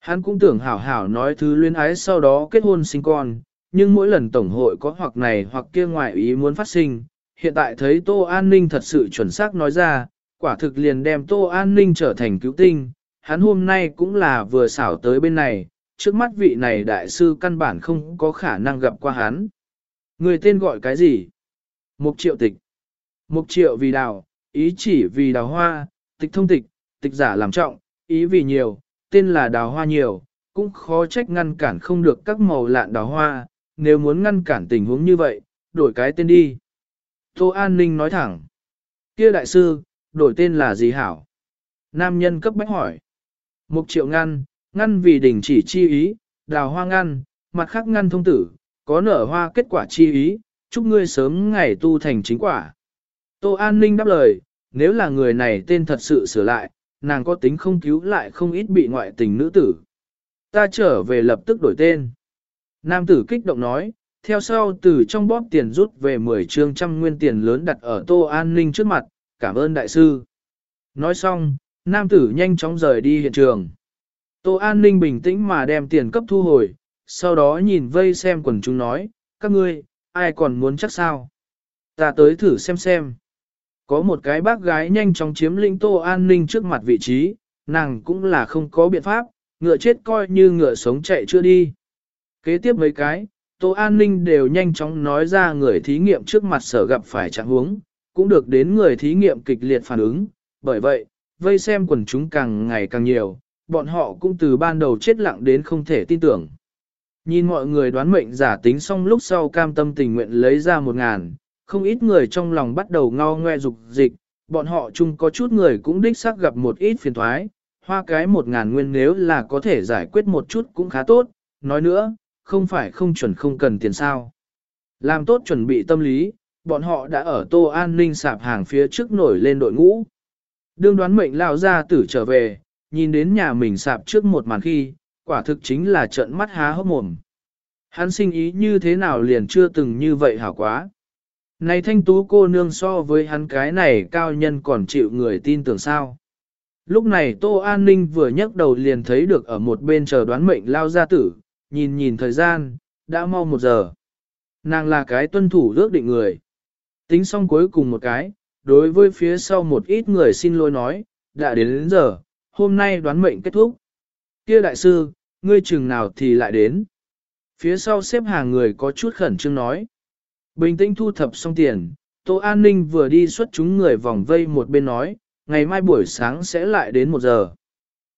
Hắn cũng tưởng hảo hảo nói thứ luyến ái sau đó kết hôn sinh con, nhưng mỗi lần tổng hội có hoặc này hoặc kia ngoại ý muốn phát sinh. Hiện tại thấy Tô An Ninh thật sự chuẩn xác nói ra, quả thực liền đem Tô An Ninh trở thành cứu tinh. Hắn hôm nay cũng là vừa xảo tới bên này, trước mắt vị này đại sư căn bản không có khả năng gặp qua hắn. Người tên gọi cái gì? Mục triệu tịch. Mục triệu vì đào, ý chỉ vì đào hoa, tịch thông tịch, tịch giả làm trọng, ý vì nhiều, tên là đào hoa nhiều, cũng khó trách ngăn cản không được các màu lạn đào hoa, nếu muốn ngăn cản tình huống như vậy, đổi cái tên đi. Tô An Ninh nói thẳng. Kia đại sư, đổi tên là gì hảo? Nam nhân cấp bách hỏi. Mục triệu ngăn, ngăn vì đình chỉ chi ý, đào hoa ngăn, mặt khác ngăn thông tử, có nở hoa kết quả chi ý, chúc ngươi sớm ngày tu thành chính quả. Tô An Ninh đáp lời, nếu là người này tên thật sự sửa lại, nàng có tính không cứu lại không ít bị ngoại tình nữ tử. Ta trở về lập tức đổi tên. Nam tử kích động nói, theo sau từ trong bóp tiền rút về 10 trương trăm nguyên tiền lớn đặt ở Tô An Ninh trước mặt, cảm ơn đại sư. Nói xong, nam tử nhanh chóng rời đi hiện trường. Tô An Ninh bình tĩnh mà đem tiền cấp thu hồi, sau đó nhìn vây xem quần chúng nói, các ngươi, ai còn muốn chắc sao? Ta tới thử xem xem. Có một cái bác gái nhanh chóng chiếm lĩnh Tô An Ninh trước mặt vị trí, nàng cũng là không có biện pháp, ngựa chết coi như ngựa sống chạy chưa đi. Kế tiếp mấy cái, Tô An Ninh đều nhanh chóng nói ra người thí nghiệm trước mặt sở gặp phải trạng huống, cũng được đến người thí nghiệm kịch liệt phản ứng, bởi vậy, vây xem quần chúng càng ngày càng nhiều, bọn họ cũng từ ban đầu chết lặng đến không thể tin tưởng. Nhìn mọi người đoán mệnh giả tính xong lúc sau cam tâm tình nguyện lấy ra một ngàn, không ít người trong lòng bắt đầu ngao ngoe dục dịch, bọn họ chung có chút người cũng đích xác gặp một ít phiền thoái, hoa cái một ngàn nguyên nếu là có thể giải quyết một chút cũng khá tốt, nói nữa, không phải không chuẩn không cần tiền sao. Làm tốt chuẩn bị tâm lý, bọn họ đã ở tô an ninh sạp hàng phía trước nổi lên đội ngũ. Đương đoán mệnh lao ra tử trở về, nhìn đến nhà mình sạp trước một màn khi, quả thực chính là trận mắt há hốc mồm. Hắn sinh ý như thế nào liền chưa từng như vậy hảo quá. Này thanh tú cô nương so với hắn cái này cao nhân còn chịu người tin tưởng sao. Lúc này Tô An Ninh vừa nhấc đầu liền thấy được ở một bên chờ đoán mệnh lao gia tử, nhìn nhìn thời gian, đã mau một giờ. Nàng là cái tuân thủ ước định người. Tính xong cuối cùng một cái, đối với phía sau một ít người xin lỗi nói, đã đến đến giờ, hôm nay đoán mệnh kết thúc. Kia đại sư, ngươi chừng nào thì lại đến. Phía sau xếp hàng người có chút khẩn trương nói. Bình tĩnh thu thập xong tiền, Tô An Ninh vừa đi xuất chúng người vòng vây một bên nói, ngày mai buổi sáng sẽ lại đến một giờ.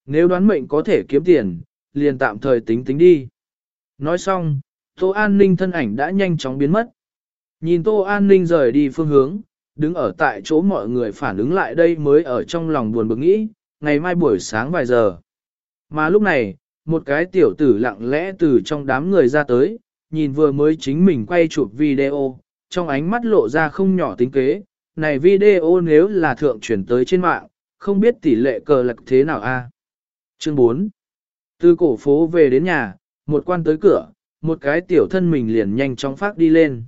Nếu đoán mệnh có thể kiếm tiền, liền tạm thời tính tính đi. Nói xong, Tô An Ninh thân ảnh đã nhanh chóng biến mất. Nhìn Tô An Ninh rời đi phương hướng, đứng ở tại chỗ mọi người phản ứng lại đây mới ở trong lòng buồn bực nghĩ, ngày mai buổi sáng vài giờ. Mà lúc này, một cái tiểu tử lặng lẽ từ trong đám người ra tới, nhìn vừa mới chính mình quay chụp video, trong ánh mắt lộ ra không nhỏ tính kế, này video nếu là thượng chuyển tới trên mạng, không biết tỷ lệ cờ lạc thế nào a. Chương 4 Từ cổ phố về đến nhà, một quan tới cửa, một cái tiểu thân mình liền nhanh chóng phát đi lên.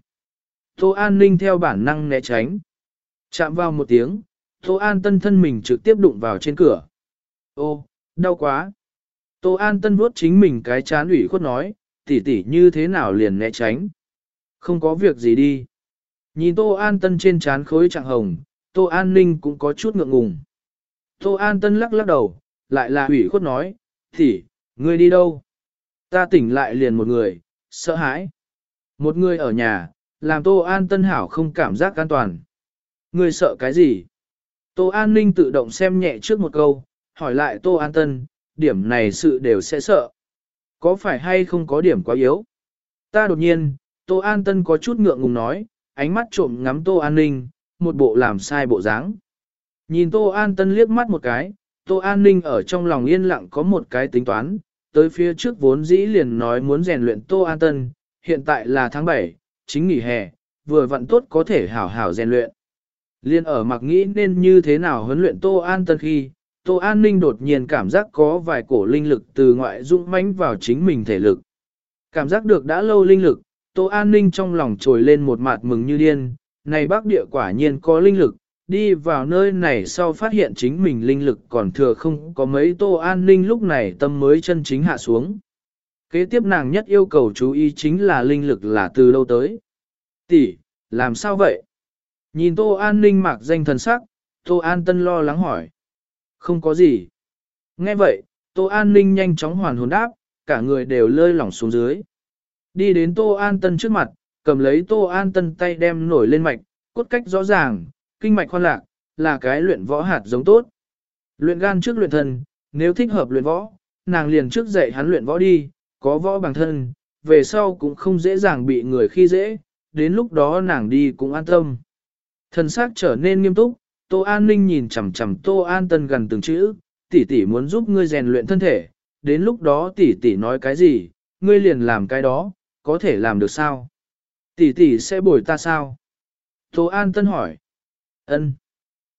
Tô An Ninh theo bản năng né tránh. Chạm vào một tiếng, Tô An Tân thân mình trực tiếp đụng vào trên cửa. Ô, đau quá. Tô An Tân vuốt chính mình cái chán ủy khuất nói, tỷ tỷ như thế nào liền né tránh. Không có việc gì đi. Nhìn Tô An Tân trên chán khối trạng hồng, Tô An Ninh cũng có chút ngượng ngùng. Tô An Tân lắc lắc đầu, lại là ủy khuất nói, tỷ, ngươi đi đâu? Ta tỉnh lại liền một người, sợ hãi. Một người ở nhà, làm Tô An Tân hảo không cảm giác an toàn. Ngươi sợ cái gì? Tô An Ninh tự động xem nhẹ trước một câu, hỏi lại Tô An Tân, điểm này sự đều sẽ sợ. Có phải hay không có điểm quá yếu? Ta đột nhiên, Tô An Tân có chút ngượng ngùng nói, ánh mắt trộm ngắm Tô An Ninh, một bộ làm sai bộ dáng. Nhìn Tô An Tân liếc mắt một cái, Tô An Ninh ở trong lòng yên lặng có một cái tính toán, tới phía trước vốn dĩ liền nói muốn rèn luyện Tô An Tân, hiện tại là tháng 7, chính nghỉ hè, vừa vặn tốt có thể hảo hảo rèn luyện. Liên ở mặc nghĩ nên như thế nào huấn luyện Tô An Tân khi, Tô An Ninh đột nhiên cảm giác có vài cổ linh lực từ ngoại dũng mãnh vào chính mình thể lực. Cảm giác được đã lâu linh lực, Tô An Ninh trong lòng trồi lên một mặt mừng như điên, này bác địa quả nhiên có linh lực, đi vào nơi này sau phát hiện chính mình linh lực còn thừa không có mấy Tô An Ninh lúc này tâm mới chân chính hạ xuống. Kế tiếp nàng nhất yêu cầu chú ý chính là linh lực là từ đâu tới. Tỷ, làm sao vậy? Nhìn Tô An Ninh mặc danh thần sắc, Tô An Tân lo lắng hỏi. Không có gì. Nghe vậy, Tô An Ninh nhanh chóng hoàn hồn đáp, cả người đều lơi lỏng xuống dưới. Đi đến Tô An Tân trước mặt, cầm lấy Tô An Tân tay đem nổi lên mạch, cốt cách rõ ràng, kinh mạch khoan lạc, là cái luyện võ hạt giống tốt. Luyện gan trước luyện thân, nếu thích hợp luyện võ, nàng liền trước dạy hắn luyện võ đi, có võ bằng thân, về sau cũng không dễ dàng bị người khi dễ, đến lúc đó nàng đi cũng an tâm. Thần sắc trở nên nghiêm túc, Tô An Ninh nhìn chằm chằm Tô An Tân gần từng chữ, tỷ tỷ muốn giúp ngươi rèn luyện thân thể, đến lúc đó tỷ tỷ nói cái gì, ngươi liền làm cái đó, có thể làm được sao? Tỷ tỷ sẽ bồi ta sao? Tô An Tân hỏi. Ân.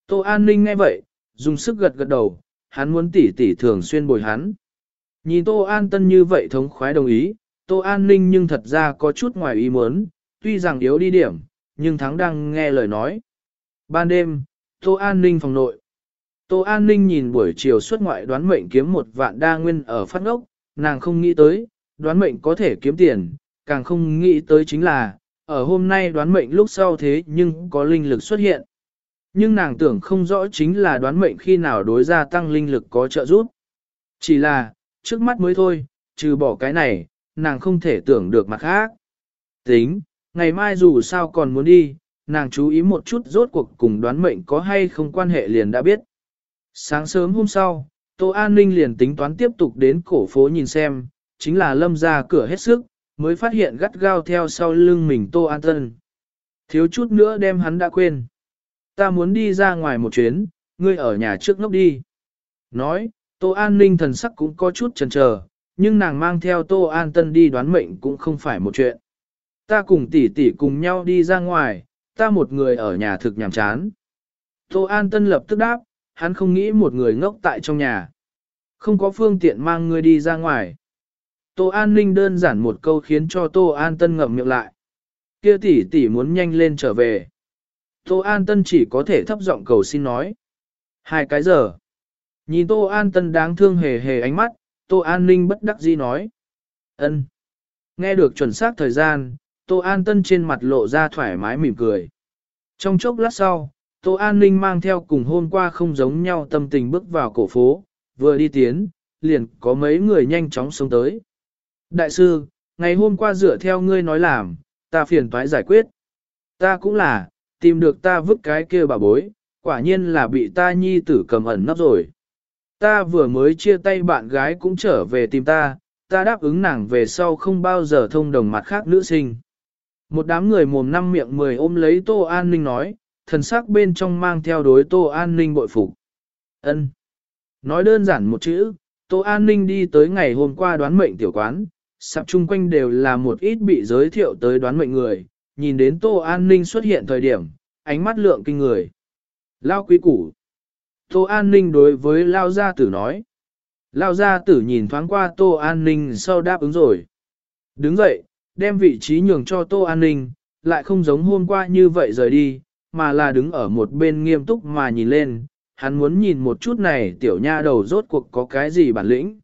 Tô An Ninh nghe vậy, dùng sức gật gật đầu, hắn muốn tỷ tỷ thường xuyên bồi hắn. Nhìn Tô An Tân như vậy thống khoái đồng ý, Tô An Ninh nhưng thật ra có chút ngoài ý muốn, tuy rằng yếu đi điểm, nhưng thắng đang nghe lời nói. Ban đêm, Tô An Ninh phòng nội. Tô An Ninh nhìn buổi chiều xuất ngoại đoán mệnh kiếm một vạn đa nguyên ở phát ngốc, nàng không nghĩ tới, đoán mệnh có thể kiếm tiền, càng không nghĩ tới chính là, ở hôm nay đoán mệnh lúc sau thế nhưng có linh lực xuất hiện. Nhưng nàng tưởng không rõ chính là đoán mệnh khi nào đối gia tăng linh lực có trợ giúp. Chỉ là, trước mắt mới thôi, trừ bỏ cái này, nàng không thể tưởng được mặt khác. Tính, ngày mai dù sao còn muốn đi, nàng chú ý một chút rốt cuộc cùng đoán mệnh có hay không quan hệ liền đã biết. Sáng sớm hôm sau, Tô An Ninh liền tính toán tiếp tục đến cổ phố nhìn xem, chính là lâm ra cửa hết sức, mới phát hiện gắt gao theo sau lưng mình Tô An Tân. Thiếu chút nữa đem hắn đã quên. Ta muốn đi ra ngoài một chuyến, ngươi ở nhà trước ngốc đi. Nói, Tô An Ninh thần sắc cũng có chút chần chờ, nhưng nàng mang theo Tô An Tân đi đoán mệnh cũng không phải một chuyện. Ta cùng tỷ tỷ cùng nhau đi ra ngoài, ta một người ở nhà thực nhàm chán. Tô An Tân lập tức đáp, hắn không nghĩ một người ngốc tại trong nhà. Không có phương tiện mang ngươi đi ra ngoài. Tô An Ninh đơn giản một câu khiến cho Tô An Tân ngậm miệng lại. Kia tỷ tỷ muốn nhanh lên trở về. Tô An Tân chỉ có thể thấp giọng cầu xin nói. Hai cái giờ. Nhìn Tô An Tân đáng thương hề hề ánh mắt, Tô An Ninh bất đắc dĩ nói. ân Nghe được chuẩn xác thời gian, Tô An Tân trên mặt lộ ra thoải mái mỉm cười. Trong chốc lát sau, Tô An Ninh mang theo cùng hôm qua không giống nhau tâm tình bước vào cổ phố, vừa đi tiến, liền có mấy người nhanh chóng sống tới. Đại sư, ngày hôm qua dựa theo ngươi nói làm, ta phiền toái giải quyết. Ta cũng là, tìm được ta vứt cái kia bà bối, quả nhiên là bị ta nhi tử cầm ẩn nấp rồi. Ta vừa mới chia tay bạn gái cũng trở về tìm ta, ta đáp ứng nàng về sau không bao giờ thông đồng mặt khác nữ sinh. Một đám người mồm năm miệng mười ôm lấy Tô An Ninh nói, thần sắc bên trong mang theo đối Tô An Ninh bội phục. ân Nói đơn giản một chữ, Tô An Ninh đi tới ngày hôm qua đoán mệnh tiểu quán, sạp chung quanh đều là một ít bị giới thiệu tới đoán mệnh người, nhìn đến Tô An Ninh xuất hiện thời điểm, ánh mắt lượng kinh người. Lao quý củ. Tô An Ninh đối với Lao Gia Tử nói. Lao Gia Tử nhìn thoáng qua Tô An Ninh sau đáp ứng rồi. Đứng dậy, đem vị trí nhường cho Tô An Ninh, lại không giống hôm qua như vậy rời đi, mà là đứng ở một bên nghiêm túc mà nhìn lên, hắn muốn nhìn một chút này tiểu nha đầu rốt cuộc có cái gì bản lĩnh.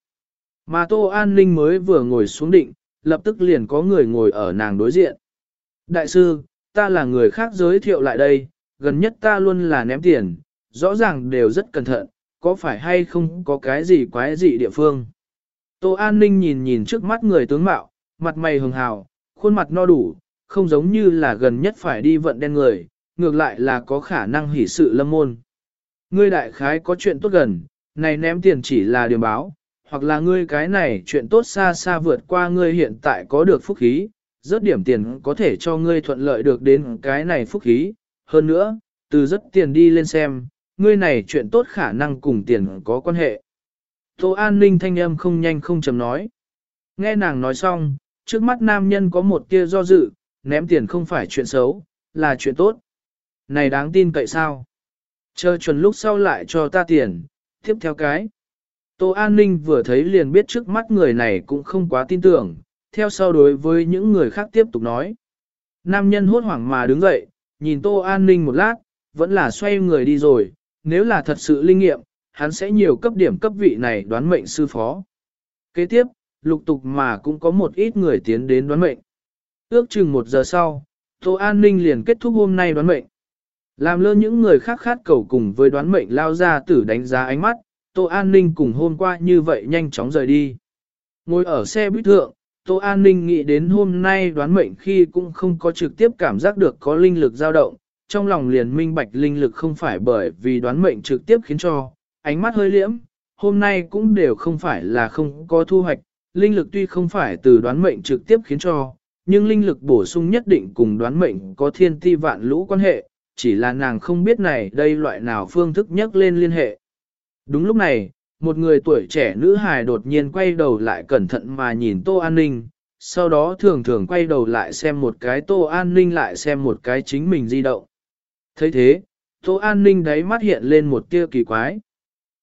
Mà Tô An Ninh mới vừa ngồi xuống định, lập tức liền có người ngồi ở nàng đối diện. Đại sư, ta là người khác giới thiệu lại đây, gần nhất ta luôn là ném tiền, rõ ràng đều rất cẩn thận, có phải hay không có cái gì quái gì địa phương. Tô An Ninh nhìn nhìn trước mắt người tướng mạo, mặt mày hường hào, khuôn mặt no đủ, không giống như là gần nhất phải đi vận đen người, ngược lại là có khả năng hỷ sự lâm môn. Ngươi đại khái có chuyện tốt gần, này ném tiền chỉ là điều báo, hoặc là ngươi cái này chuyện tốt xa xa vượt qua ngươi hiện tại có được phúc khí, rất điểm tiền có thể cho ngươi thuận lợi được đến cái này phúc khí. Hơn nữa, từ rất tiền đi lên xem, ngươi này chuyện tốt khả năng cùng tiền có quan hệ. Tô An Ninh thanh âm không nhanh không chầm nói. Nghe nàng nói xong, trước mắt nam nhân có một tia do dự, ném tiền không phải chuyện xấu, là chuyện tốt. Này đáng tin cậy sao? Chờ chuẩn lúc sau lại cho ta tiền, tiếp theo cái. Tô An Ninh vừa thấy liền biết trước mắt người này cũng không quá tin tưởng, theo sau đối với những người khác tiếp tục nói. Nam nhân hốt hoảng mà đứng dậy, nhìn Tô An Ninh một lát, vẫn là xoay người đi rồi, nếu là thật sự linh nghiệm, hắn sẽ nhiều cấp điểm cấp vị này đoán mệnh sư phó. Kế tiếp, lục tục mà cũng có một ít người tiến đến đoán mệnh. Ước chừng một giờ sau, Tô An Ninh liền kết thúc hôm nay đoán mệnh. Làm lơ những người khác khát cầu cùng với đoán mệnh lao ra tử đánh giá ánh mắt, Tô An Ninh cùng hôm qua như vậy nhanh chóng rời đi. Ngồi ở xe buýt thượng, Tô An Ninh nghĩ đến hôm nay đoán mệnh khi cũng không có trực tiếp cảm giác được có linh lực dao động, trong lòng liền minh bạch linh lực không phải bởi vì đoán mệnh trực tiếp khiến cho, ánh mắt hơi liễm, hôm nay cũng đều không phải là không có thu hoạch, linh lực tuy không phải từ đoán mệnh trực tiếp khiến cho, nhưng linh lực bổ sung nhất định cùng đoán mệnh có thiên ti vạn lũ quan hệ, chỉ là nàng không biết này đây loại nào phương thức nhất lên liên hệ. Đúng lúc này, một người tuổi trẻ nữ hài đột nhiên quay đầu lại cẩn thận mà nhìn Tô An Ninh, sau đó thường thường quay đầu lại xem một cái Tô An Ninh lại xem một cái chính mình di động. thấy thế, Tô An Ninh đáy mắt hiện lên một tia kỳ quái.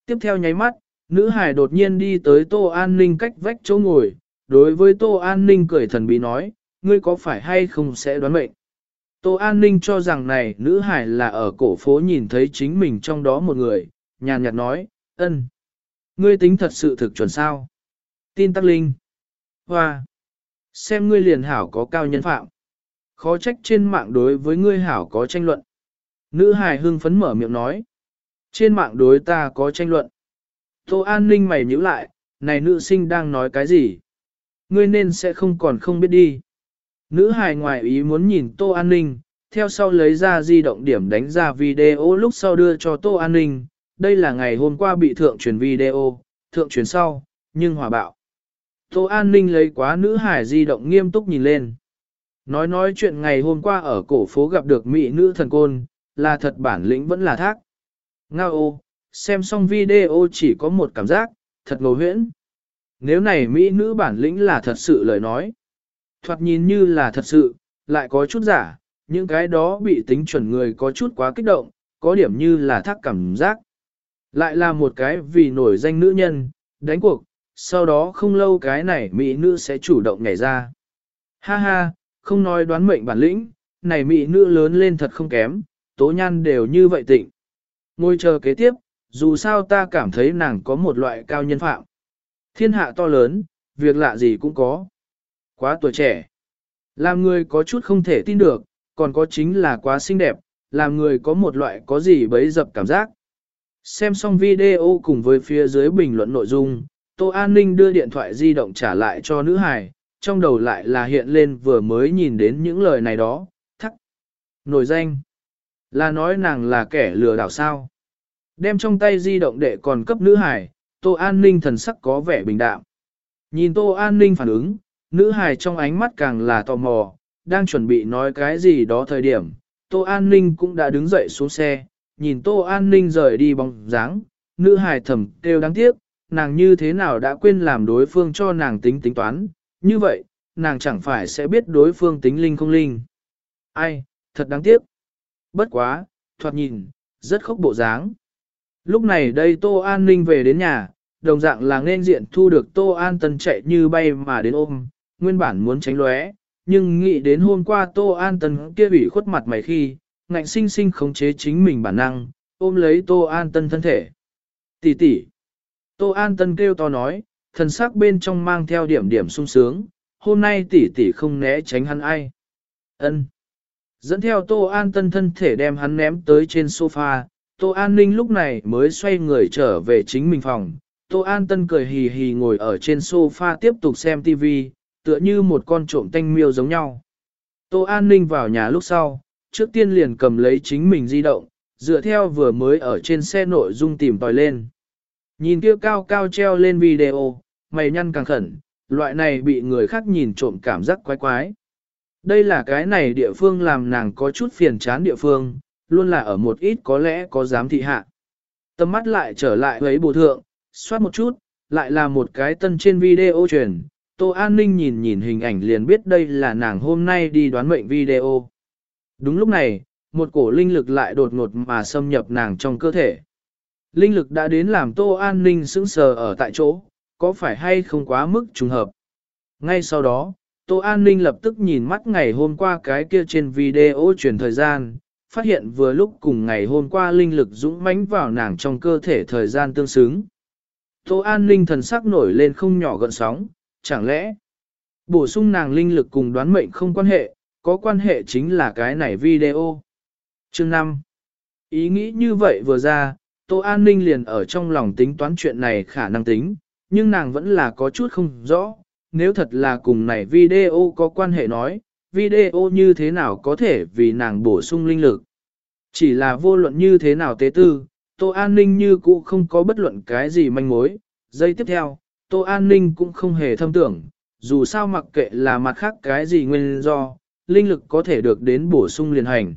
Tiếp theo nháy mắt, nữ Hải đột nhiên đi tới Tô An Ninh cách vách chỗ ngồi, đối với Tô An Ninh cười thần bí nói, ngươi có phải hay không sẽ đoán mệnh. Tô An Ninh cho rằng này nữ hải là ở cổ phố nhìn thấy chính mình trong đó một người, nhàn nhạt nói, ân. Ngươi tính thật sự thực chuẩn sao. Tin tắc linh. Hoa. Xem ngươi liền hảo có cao nhân phạm. Khó trách trên mạng đối với ngươi hảo có tranh luận. Nữ hài hưng phấn mở miệng nói. Trên mạng đối ta có tranh luận. Tô An Ninh mày nhữ lại, này nữ sinh đang nói cái gì? Ngươi nên sẽ không còn không biết đi. Nữ hài ngoài ý muốn nhìn Tô An Ninh, theo sau lấy ra di động điểm đánh ra video lúc sau đưa cho Tô An Ninh. Đây là ngày hôm qua bị thượng truyền video, thượng truyền sau, nhưng hòa bạo. Tô An Ninh lấy quá nữ hải di động nghiêm túc nhìn lên. Nói nói chuyện ngày hôm qua ở cổ phố gặp được mỹ nữ thần côn, là thật bản lĩnh vẫn là thác. Ngao ô, xem xong video chỉ có một cảm giác, thật ngầu huyễn. Nếu này mỹ nữ bản lĩnh là thật sự lời nói. Thoạt nhìn như là thật sự, lại có chút giả, những cái đó bị tính chuẩn người có chút quá kích động, có điểm như là thác cảm giác. Lại là một cái vì nổi danh nữ nhân, đánh cuộc, sau đó không lâu cái này mỹ nữ sẽ chủ động nhảy ra. Ha ha, không nói đoán mệnh bản lĩnh, này mỹ nữ lớn lên thật không kém, tố nhan đều như vậy tịnh. Ngồi chờ kế tiếp, dù sao ta cảm thấy nàng có một loại cao nhân phạm. Thiên hạ to lớn, việc lạ gì cũng có. Quá tuổi trẻ. Làm người có chút không thể tin được, còn có chính là quá xinh đẹp, làm người có một loại có gì bấy dập cảm giác. Xem xong video cùng với phía dưới bình luận nội dung, Tô An Ninh đưa điện thoại di động trả lại cho nữ hài, trong đầu lại là hiện lên vừa mới nhìn đến những lời này đó, thắc. Nổi danh. Là nói nàng là kẻ lừa đảo sao. Đem trong tay di động để còn cấp nữ hải Tô An Ninh thần sắc có vẻ bình đạm. Nhìn Tô An Ninh phản ứng, nữ hải trong ánh mắt càng là tò mò, đang chuẩn bị nói cái gì đó thời điểm. Tô An Ninh cũng đã đứng dậy xuống xe, nhìn Tô An Ninh rời đi bóng dáng, nữ hài thầm kêu đáng tiếc, nàng như thế nào đã quên làm đối phương cho nàng tính tính toán, như vậy, nàng chẳng phải sẽ biết đối phương tính linh không linh. Ai, thật đáng tiếc. Bất quá, thoạt nhìn, rất khóc bộ dáng. Lúc này đây Tô An Ninh về đến nhà, đồng dạng là nên diện thu được Tô An Tân chạy như bay mà đến ôm, nguyên bản muốn tránh lóe, nhưng nghĩ đến hôm qua Tô An Tân kia bị khuất mặt mày khi, ngạnh sinh sinh khống chế chính mình bản năng, ôm lấy Tô An Tân thân thể. Tỷ tỷ. Tô An Tân kêu to nói, thần sắc bên trong mang theo điểm điểm sung sướng, hôm nay tỷ tỷ không né tránh hắn ai. Ân. Dẫn theo Tô An Tân thân thể đem hắn ném tới trên sofa, Tô An Ninh lúc này mới xoay người trở về chính mình phòng. Tô An Tân cười hì hì ngồi ở trên sofa tiếp tục xem TV, tựa như một con trộm tanh miêu giống nhau. Tô An Ninh vào nhà lúc sau, trước tiên liền cầm lấy chính mình di động, dựa theo vừa mới ở trên xe nội dung tìm tòi lên. Nhìn kia cao cao treo lên video, mày nhăn càng khẩn, loại này bị người khác nhìn trộm cảm giác quái quái. Đây là cái này địa phương làm nàng có chút phiền chán địa phương, luôn là ở một ít có lẽ có dám thị hạ. Tâm mắt lại trở lại với bộ thượng, soát một chút, lại là một cái tân trên video truyền. Tô An Ninh nhìn nhìn hình ảnh liền biết đây là nàng hôm nay đi đoán mệnh video. Đúng lúc này, một cổ linh lực lại đột ngột mà xâm nhập nàng trong cơ thể. Linh lực đã đến làm Tô An Ninh sững sờ ở tại chỗ, có phải hay không quá mức trùng hợp. Ngay sau đó, Tô An Ninh lập tức nhìn mắt ngày hôm qua cái kia trên video truyền thời gian, phát hiện vừa lúc cùng ngày hôm qua linh lực dũng mãnh vào nàng trong cơ thể thời gian tương xứng. Tô An Ninh thần sắc nổi lên không nhỏ gợn sóng, chẳng lẽ bổ sung nàng linh lực cùng đoán mệnh không quan hệ, có quan hệ chính là cái này video. Chương 5 Ý nghĩ như vậy vừa ra, Tô An Ninh liền ở trong lòng tính toán chuyện này khả năng tính, nhưng nàng vẫn là có chút không rõ, nếu thật là cùng này video có quan hệ nói, video như thế nào có thể vì nàng bổ sung linh lực. Chỉ là vô luận như thế nào tế tư, Tô An Ninh như cũ không có bất luận cái gì manh mối. Giây tiếp theo, Tô An Ninh cũng không hề thâm tưởng, dù sao mặc kệ là mặt khác cái gì nguyên do, linh lực có thể được đến bổ sung liền hành.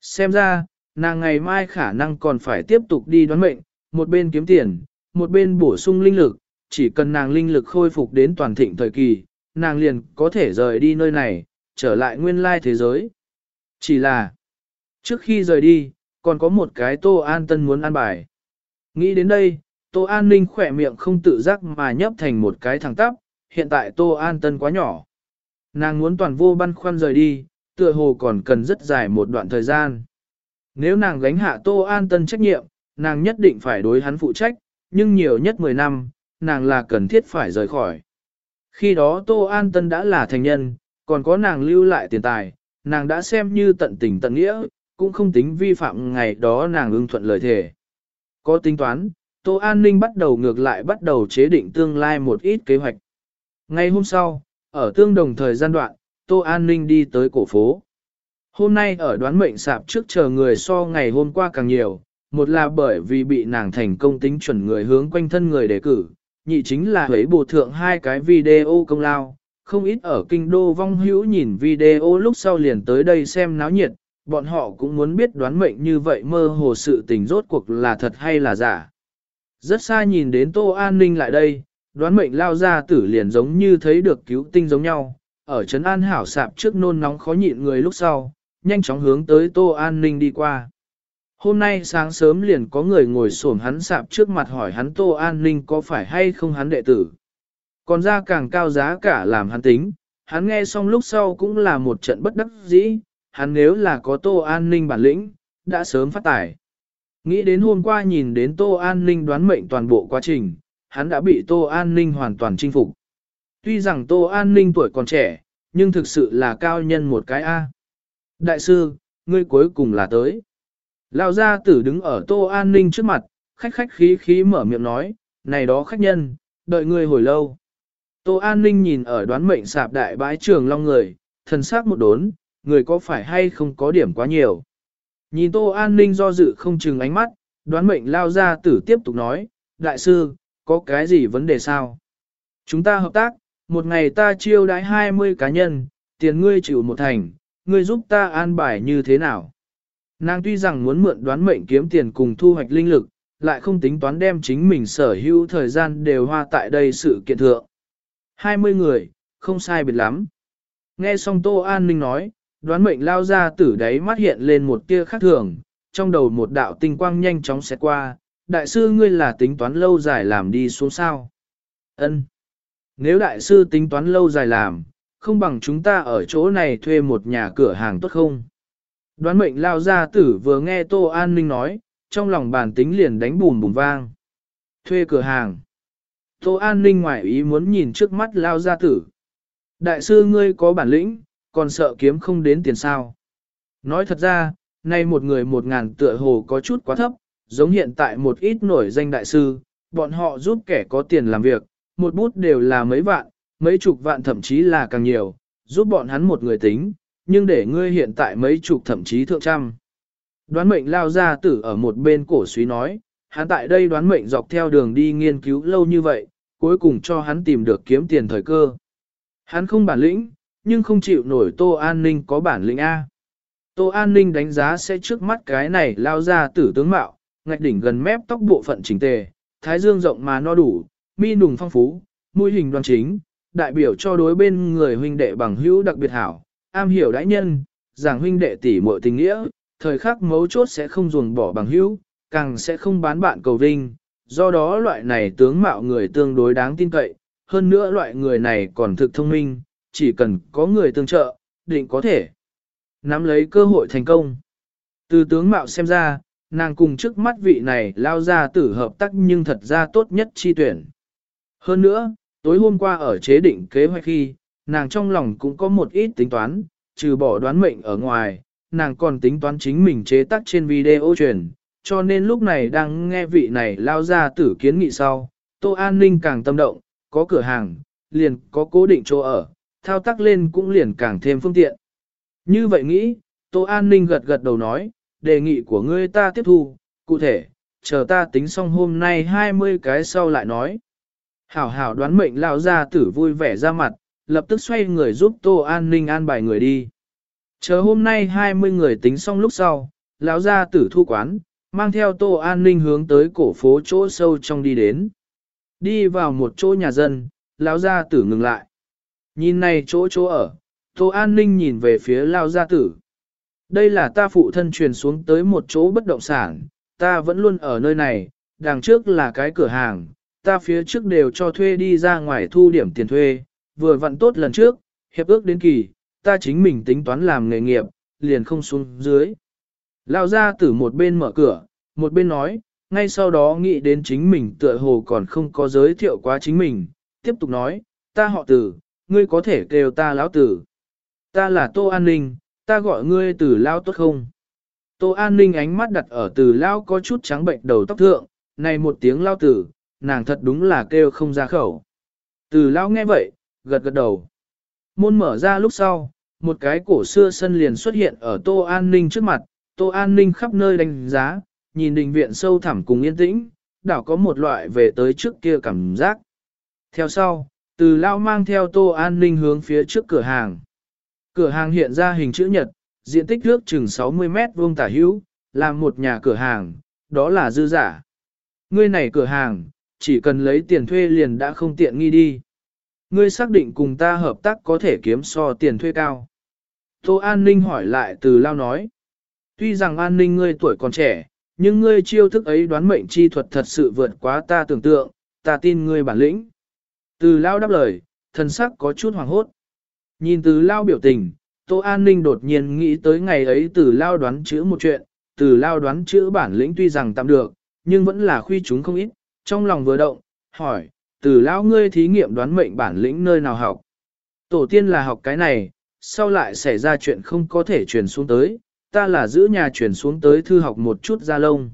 Xem ra, nàng ngày mai khả năng còn phải tiếp tục đi đoán mệnh, một bên kiếm tiền, một bên bổ sung linh lực, chỉ cần nàng linh lực khôi phục đến toàn thịnh thời kỳ, nàng liền có thể rời đi nơi này, trở lại nguyên lai thế giới. Chỉ là, trước khi rời đi, còn có một cái Tô An Tân muốn ăn bài. Nghĩ đến đây, Tô An Ninh khỏe miệng không tự giác mà nhấp thành một cái thẳng tắp, hiện tại Tô An Tân quá nhỏ. Nàng muốn toàn vô băn khoăn rời đi, tựa hồ còn cần rất dài một đoạn thời gian. Nếu nàng gánh hạ Tô An Tân trách nhiệm, nàng nhất định phải đối hắn phụ trách, nhưng nhiều nhất 10 năm, nàng là cần thiết phải rời khỏi. Khi đó Tô An Tân đã là thành nhân, còn có nàng lưu lại tiền tài, nàng đã xem như tận tình tận nghĩa, cũng không tính vi phạm ngày đó nàng ưng thuận lời thề. Có tính toán, Tô An Ninh bắt đầu ngược lại bắt đầu chế định tương lai một ít kế hoạch. Ngay hôm sau, ở tương đồng thời gian đoạn, Tô An Ninh đi tới cổ phố. Hôm nay ở đoán mệnh sạp trước chờ người so ngày hôm qua càng nhiều, một là bởi vì bị nàng thành công tính chuẩn người hướng quanh thân người đề cử, nhị chính là hấy bổ thượng hai cái video công lao, không ít ở kinh đô vong hữu nhìn video lúc sau liền tới đây xem náo nhiệt, bọn họ cũng muốn biết đoán mệnh như vậy mơ hồ sự tình rốt cuộc là thật hay là giả. Rất xa nhìn đến Tô An Ninh lại đây, đoán mệnh lao ra tử liền giống như thấy được cứu tinh giống nhau, ở Trấn An hảo sạp trước nôn nóng khó nhịn người lúc sau, nhanh chóng hướng tới Tô An Ninh đi qua. Hôm nay sáng sớm liền có người ngồi xổm hắn sạp trước mặt hỏi hắn Tô An Ninh có phải hay không hắn đệ tử. Còn ra càng cao giá cả làm hắn tính, hắn nghe xong lúc sau cũng là một trận bất đắc dĩ, hắn nếu là có Tô An Ninh bản lĩnh, đã sớm phát tải. Nghĩ đến hôm qua nhìn đến Tô An Ninh đoán mệnh toàn bộ quá trình, hắn đã bị Tô An Ninh hoàn toàn chinh phục. Tuy rằng Tô An Ninh tuổi còn trẻ, nhưng thực sự là cao nhân một cái A. Đại sư, ngươi cuối cùng là tới. Lão gia tử đứng ở Tô An Ninh trước mặt, khách khách khí khí mở miệng nói, này đó khách nhân, đợi ngươi hồi lâu. Tô An Ninh nhìn ở đoán mệnh sạp đại bãi trường long người, thần sắc một đốn, người có phải hay không có điểm quá nhiều. Nhìn Tô An Ninh do dự không chừng ánh mắt, đoán mệnh lao ra tử tiếp tục nói, đại sư, có cái gì vấn đề sao? Chúng ta hợp tác, một ngày ta chiêu đãi 20 cá nhân, tiền ngươi chịu một thành, ngươi giúp ta an bài như thế nào? Nàng tuy rằng muốn mượn đoán mệnh kiếm tiền cùng thu hoạch linh lực, lại không tính toán đem chính mình sở hữu thời gian đều hoa tại đây sự kiện thượng. 20 người, không sai biệt lắm. Nghe xong Tô An Ninh nói, đoán mệnh lao ra tử đáy mắt hiện lên một tia khác thường, trong đầu một đạo tinh quang nhanh chóng sẽ qua, đại sư ngươi là tính toán lâu dài làm đi xuống sao. ân Nếu đại sư tính toán lâu dài làm, không bằng chúng ta ở chỗ này thuê một nhà cửa hàng tốt không? Đoán mệnh lao gia tử vừa nghe Tô An Ninh nói, trong lòng bản tính liền đánh bùm bùm vang. Thuê cửa hàng. Tô An Ninh ngoại ý muốn nhìn trước mắt lao gia tử. Đại sư ngươi có bản lĩnh, còn sợ kiếm không đến tiền sao. Nói thật ra, nay một người một ngàn tựa hồ có chút quá thấp, giống hiện tại một ít nổi danh đại sư, bọn họ giúp kẻ có tiền làm việc, một bút đều là mấy vạn, mấy chục vạn thậm chí là càng nhiều, giúp bọn hắn một người tính, nhưng để ngươi hiện tại mấy chục thậm chí thượng trăm. Đoán mệnh lao ra tử ở một bên cổ suý nói, hắn tại đây đoán mệnh dọc theo đường đi nghiên cứu lâu như vậy, cuối cùng cho hắn tìm được kiếm tiền thời cơ. Hắn không bản lĩnh, nhưng không chịu nổi Tô An Ninh có bản lĩnh A. Tô An Ninh đánh giá sẽ trước mắt cái này lao ra tử tướng mạo, ngạch đỉnh gần mép tóc bộ phận chỉnh tề, thái dương rộng mà no đủ, mi nùng phong phú, mũi hình đoan chính, đại biểu cho đối bên người huynh đệ bằng hữu đặc biệt hảo, am hiểu đãi nhân, giảng huynh đệ tỷ muội tình nghĩa, thời khắc mấu chốt sẽ không ruồng bỏ bằng hữu, càng sẽ không bán bạn cầu vinh, do đó loại này tướng mạo người tương đối đáng tin cậy, hơn nữa loại người này còn thực thông minh, chỉ cần có người tương trợ, định có thể nắm lấy cơ hội thành công. Từ tướng mạo xem ra, nàng cùng trước mắt vị này lao ra tử hợp tác nhưng thật ra tốt nhất chi tuyển. Hơn nữa, tối hôm qua ở chế định kế hoạch khi, nàng trong lòng cũng có một ít tính toán, trừ bỏ đoán mệnh ở ngoài, nàng còn tính toán chính mình chế tác trên video truyền, cho nên lúc này đang nghe vị này lao ra tử kiến nghị sau, Tô An Ninh càng tâm động, có cửa hàng, liền có cố định chỗ ở, thao tác lên cũng liền càng thêm phương tiện. Như vậy nghĩ, Tô An Ninh gật gật đầu nói, đề nghị của ngươi ta tiếp thu, cụ thể, chờ ta tính xong hôm nay 20 cái sau lại nói. Hảo hảo đoán mệnh lao ra tử vui vẻ ra mặt, lập tức xoay người giúp Tô An Ninh an bài người đi. Chờ hôm nay 20 người tính xong lúc sau, lão gia tử thu quán, mang theo Tô An Ninh hướng tới cổ phố chỗ sâu trong đi đến. Đi vào một chỗ nhà dân, lão gia tử ngừng lại. Nhìn này chỗ chỗ ở, Tô An Ninh nhìn về phía lão gia tử. Đây là ta phụ thân truyền xuống tới một chỗ bất động sản, ta vẫn luôn ở nơi này, đằng trước là cái cửa hàng, ta phía trước đều cho thuê đi ra ngoài thu điểm tiền thuê, vừa vặn tốt lần trước, hiệp ước đến kỳ, ta chính mình tính toán làm nghề nghiệp, liền không xuống dưới. Lao ra từ một bên mở cửa, một bên nói, ngay sau đó nghĩ đến chính mình tựa hồ còn không có giới thiệu quá chính mình, tiếp tục nói, ta họ tử, ngươi có thể kêu ta lão tử. Ta là Tô An Ninh, ta gọi ngươi tử lao tốt không? Tô An Ninh ánh mắt đặt ở từ lao có chút trắng bệnh đầu tóc thượng, này một tiếng lao tử, nàng thật đúng là kêu không ra khẩu. Từ lao nghe vậy, gật gật đầu. Môn mở ra lúc sau, một cái cổ xưa sân liền xuất hiện ở Tô An Ninh trước mặt, Tô An Ninh khắp nơi đánh giá, nhìn đình viện sâu thẳm cùng yên tĩnh, đảo có một loại về tới trước kia cảm giác. Theo sau, từ lao mang theo Tô An Ninh hướng phía trước cửa hàng. Cửa hàng hiện ra hình chữ nhật, diện tích nước chừng 60 mét vuông tả hữu, là một nhà cửa hàng, đó là dư giả. Ngươi này cửa hàng, chỉ cần lấy tiền thuê liền đã không tiện nghi đi. Ngươi xác định cùng ta hợp tác có thể kiếm so tiền thuê cao. Tô An Ninh hỏi lại từ lao nói. Tuy rằng An Ninh ngươi tuổi còn trẻ, nhưng ngươi chiêu thức ấy đoán mệnh chi thuật thật sự vượt quá ta tưởng tượng, ta tin ngươi bản lĩnh. Từ lao đáp lời, thần sắc có chút hoàng hốt. Nhìn từ lao biểu tình, Tô An Ninh đột nhiên nghĩ tới ngày ấy từ lao đoán chữ một chuyện, từ lao đoán chữ bản lĩnh tuy rằng tạm được, nhưng vẫn là khuy chúng không ít, trong lòng vừa động, hỏi, từ lao ngươi thí nghiệm đoán mệnh bản lĩnh nơi nào học. Tổ tiên là học cái này, sau lại xảy ra chuyện không có thể truyền xuống tới, ta là giữ nhà chuyển xuống tới thư học một chút ra lông.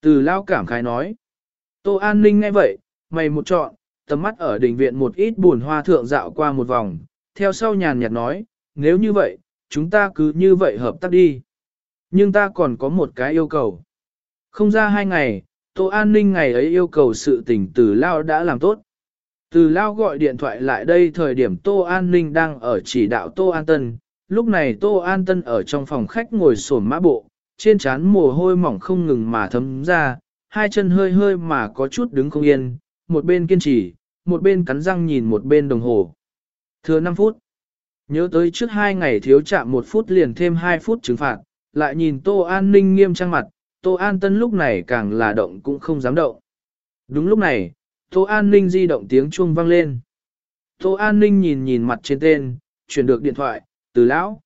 Từ lao cảm khái nói, Tô An Ninh nghe vậy, mày một chọn, tầm mắt ở đỉnh viện một ít buồn hoa thượng dạo qua một vòng, theo sau nhàn nhạt nói, nếu như vậy, chúng ta cứ như vậy hợp tác đi. Nhưng ta còn có một cái yêu cầu. Không ra hai ngày, Tô An Ninh ngày ấy yêu cầu sự tình từ Lao đã làm tốt. Từ Lao gọi điện thoại lại đây thời điểm Tô An Ninh đang ở chỉ đạo Tô An Tân. Lúc này Tô An Tân ở trong phòng khách ngồi sổn mã bộ, trên trán mồ hôi mỏng không ngừng mà thấm ra, hai chân hơi hơi mà có chút đứng không yên, một bên kiên trì, một bên cắn răng nhìn một bên đồng hồ. Thừa 5 phút. Nhớ tới trước hai ngày thiếu chạm một phút liền thêm hai phút trừng phạt, lại nhìn Tô An Ninh nghiêm trang mặt, Tô An Tân lúc này càng là động cũng không dám động. Đúng lúc này, Tô An Ninh di động tiếng chuông vang lên. Tô An Ninh nhìn nhìn mặt trên tên, chuyển được điện thoại, từ lão.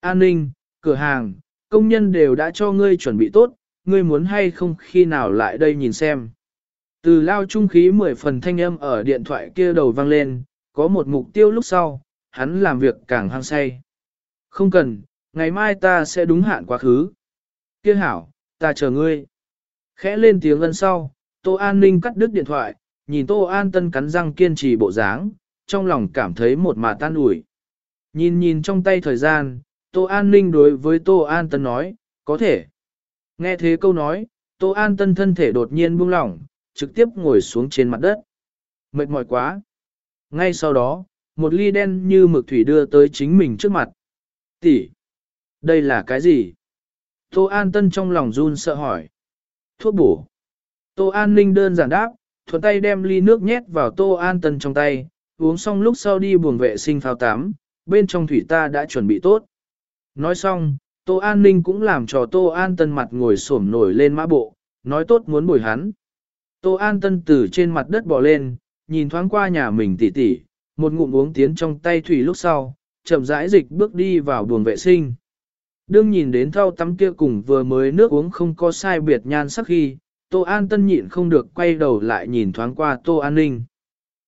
An Ninh, cửa hàng, công nhân đều đã cho ngươi chuẩn bị tốt, ngươi muốn hay không khi nào lại đây nhìn xem. Từ lao trung khí mười phần thanh âm ở điện thoại kia đầu vang lên, có một mục tiêu lúc sau, hắn làm việc càng hăng say. Không cần, ngày mai ta sẽ đúng hạn quá khứ. Kia hảo, ta chờ ngươi. Khẽ lên tiếng ân sau, Tô An Ninh cắt đứt điện thoại, nhìn Tô An Tân cắn răng kiên trì bộ dáng, trong lòng cảm thấy một mà tan ủi. Nhìn nhìn trong tay thời gian, Tô An Ninh đối với Tô An Tân nói, có thể. Nghe thế câu nói, Tô An Tân thân thể đột nhiên buông lỏng, trực tiếp ngồi xuống trên mặt đất. Mệt mỏi quá. Ngay sau đó, một ly đen như mực thủy đưa tới chính mình trước mặt. Tỷ, đây là cái gì? Tô An Tân trong lòng run sợ hỏi. Thuốc bổ. Tô An Ninh đơn giản đáp, thuận tay đem ly nước nhét vào Tô An Tân trong tay, uống xong lúc sau đi buồng vệ sinh phao tắm, bên trong thủy ta đã chuẩn bị tốt. Nói xong, Tô An Ninh cũng làm cho Tô An Tân mặt ngồi xổm nổi lên mã bộ, nói tốt muốn bồi hắn. Tô An Tân từ trên mặt đất bỏ lên, nhìn thoáng qua nhà mình tỉ tỉ, một ngụm uống tiến trong tay thủy lúc sau, chậm rãi dịch bước đi vào buồng vệ sinh. Đương nhìn đến thau tắm kia cùng vừa mới nước uống không có sai biệt nhan sắc khi, Tô An Tân nhịn không được quay đầu lại nhìn thoáng qua Tô An Ninh.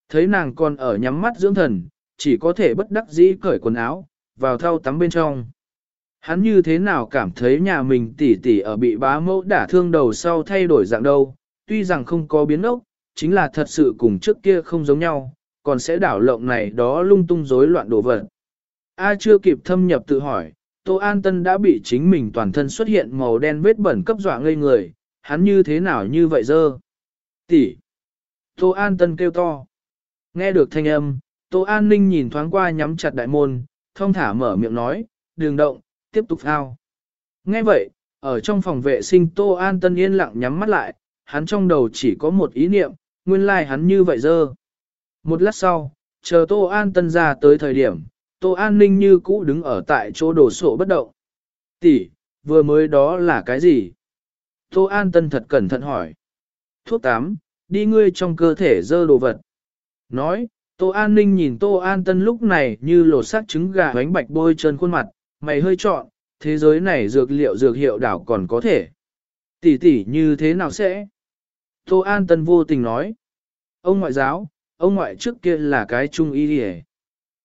Thấy nàng còn ở nhắm mắt dưỡng thần, chỉ có thể bất đắc dĩ cởi quần áo, vào thau tắm bên trong. Hắn như thế nào cảm thấy nhà mình tỉ tỉ ở bị bá mẫu đả thương đầu sau thay đổi dạng đâu, tuy rằng không có biến ốc, chính là thật sự cùng trước kia không giống nhau, còn sẽ đảo lộng này đó lung tung rối loạn đồ vật. A chưa kịp thâm nhập tự hỏi, Tô An Tân đã bị chính mình toàn thân xuất hiện màu đen vết bẩn cấp dọa ngây người, hắn như thế nào như vậy dơ. Tỷ. Tô An Tân kêu to. Nghe được thanh âm, Tô An Ninh nhìn thoáng qua nhắm chặt đại môn, thông thả mở miệng nói, đường động, tiếp tục ao. Nghe vậy, ở trong phòng vệ sinh Tô An Tân yên lặng nhắm mắt lại, hắn trong đầu chỉ có một ý niệm, nguyên lai like hắn như vậy dơ. Một lát sau, chờ Tô An Tân ra tới thời điểm, Tô An Ninh như cũ đứng ở tại chỗ đổ sổ bất động. Tỷ, vừa mới đó là cái gì? Tô An Tân thật cẩn thận hỏi. Thuốc 8, đi ngươi trong cơ thể dơ đồ vật. Nói, Tô An Ninh nhìn Tô An Tân lúc này như lột xác trứng gà bánh bạch bôi trơn khuôn mặt, mày hơi trọn, thế giới này dược liệu dược hiệu đảo còn có thể. Tỷ tỷ như thế nào sẽ? Tô An Tân vô tình nói. Ông ngoại giáo, ông ngoại trước kia là cái trung y đi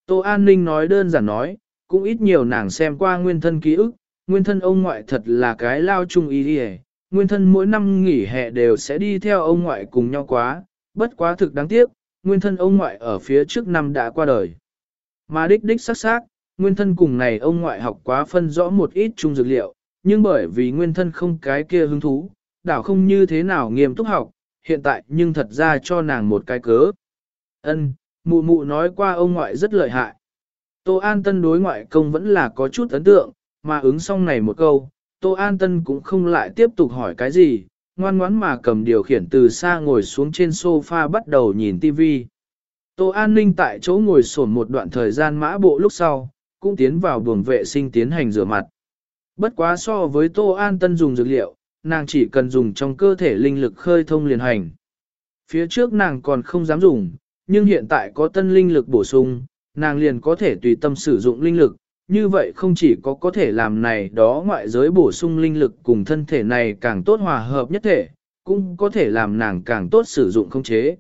Tô An Ninh nói đơn giản nói, cũng ít nhiều nàng xem qua nguyên thân ký ức, nguyên thân ông ngoại thật là cái lao trung y đi nguyên thân mỗi năm nghỉ hè đều sẽ đi theo ông ngoại cùng nhau quá, bất quá thực đáng tiếc, nguyên thân ông ngoại ở phía trước năm đã qua đời. Mà đích đích sắc sắc, nguyên thân cùng này ông ngoại học quá phân rõ một ít chung dược liệu, nhưng bởi vì nguyên thân không cái kia hứng thú, đảo không như thế nào nghiêm túc học, hiện tại nhưng thật ra cho nàng một cái cớ. Ân, mụ mụ nói qua ông ngoại rất lợi hại. Tô An Tân đối ngoại công vẫn là có chút ấn tượng, mà ứng xong này một câu, Tô An Tân cũng không lại tiếp tục hỏi cái gì, ngoan ngoãn mà cầm điều khiển từ xa ngồi xuống trên sofa bắt đầu nhìn TV. Tô An Ninh tại chỗ ngồi sổn một đoạn thời gian mã bộ lúc sau, cũng tiến vào buồng vệ sinh tiến hành rửa mặt. Bất quá so với Tô An Tân dùng dược liệu, nàng chỉ cần dùng trong cơ thể linh lực khơi thông liền hành. Phía trước nàng còn không dám dùng, nhưng hiện tại có tân linh lực bổ sung, nàng liền có thể tùy tâm sử dụng linh lực, như vậy không chỉ có có thể làm này đó ngoại giới bổ sung linh lực cùng thân thể này càng tốt hòa hợp nhất thể, cũng có thể làm nàng càng tốt sử dụng không chế.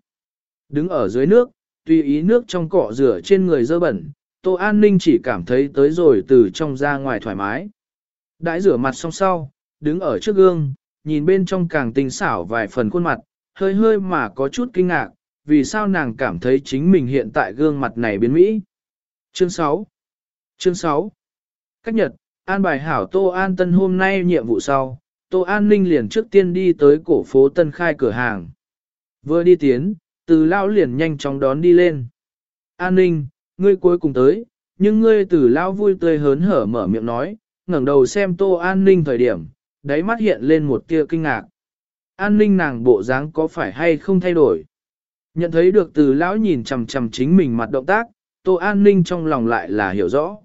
Đứng ở dưới nước, tùy ý nước trong cọ rửa trên người dơ bẩn, Tô An Ninh chỉ cảm thấy tới rồi từ trong ra ngoài thoải mái. Đãi rửa mặt xong sau, đứng ở trước gương, nhìn bên trong càng tinh xảo vài phần khuôn mặt, hơi hơi mà có chút kinh ngạc, vì sao nàng cảm thấy chính mình hiện tại gương mặt này biến mỹ. Chương 6 Chương 6 Cách nhật, an bài hảo Tô An Tân hôm nay nhiệm vụ sau, Tô An Ninh liền trước tiên đi tới cổ phố Tân khai cửa hàng. Vừa đi tiến, từ lao liền nhanh chóng đón đi lên. An Ninh, ngươi cuối cùng tới, nhưng ngươi từ lao vui tươi hớn hở mở miệng nói, ngẩng đầu xem Tô An Ninh thời điểm, đáy mắt hiện lên một tia kinh ngạc. An Ninh nàng bộ dáng có phải hay không thay đổi? Nhận thấy được từ lão nhìn chằm chằm chính mình mặt động tác, Tô An Ninh trong lòng lại là hiểu rõ.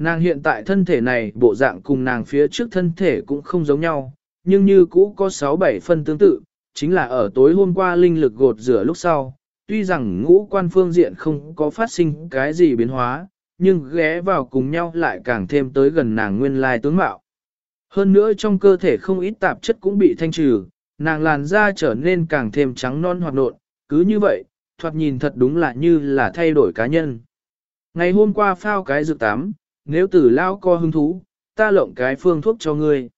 Nàng hiện tại thân thể này bộ dạng cùng nàng phía trước thân thể cũng không giống nhau, nhưng như cũ có 6-7 phân tương tự, chính là ở tối hôm qua linh lực gột rửa lúc sau, tuy rằng ngũ quan phương diện không có phát sinh cái gì biến hóa, nhưng ghé vào cùng nhau lại càng thêm tới gần nàng nguyên lai tướng mạo. Hơn nữa trong cơ thể không ít tạp chất cũng bị thanh trừ, nàng làn da trở nên càng thêm trắng non hoạt nộn, cứ như vậy, thoạt nhìn thật đúng là như là thay đổi cá nhân. Ngày hôm qua phao cái dược tắm, nếu tử lao co hứng thú, ta lộng cái phương thuốc cho ngươi.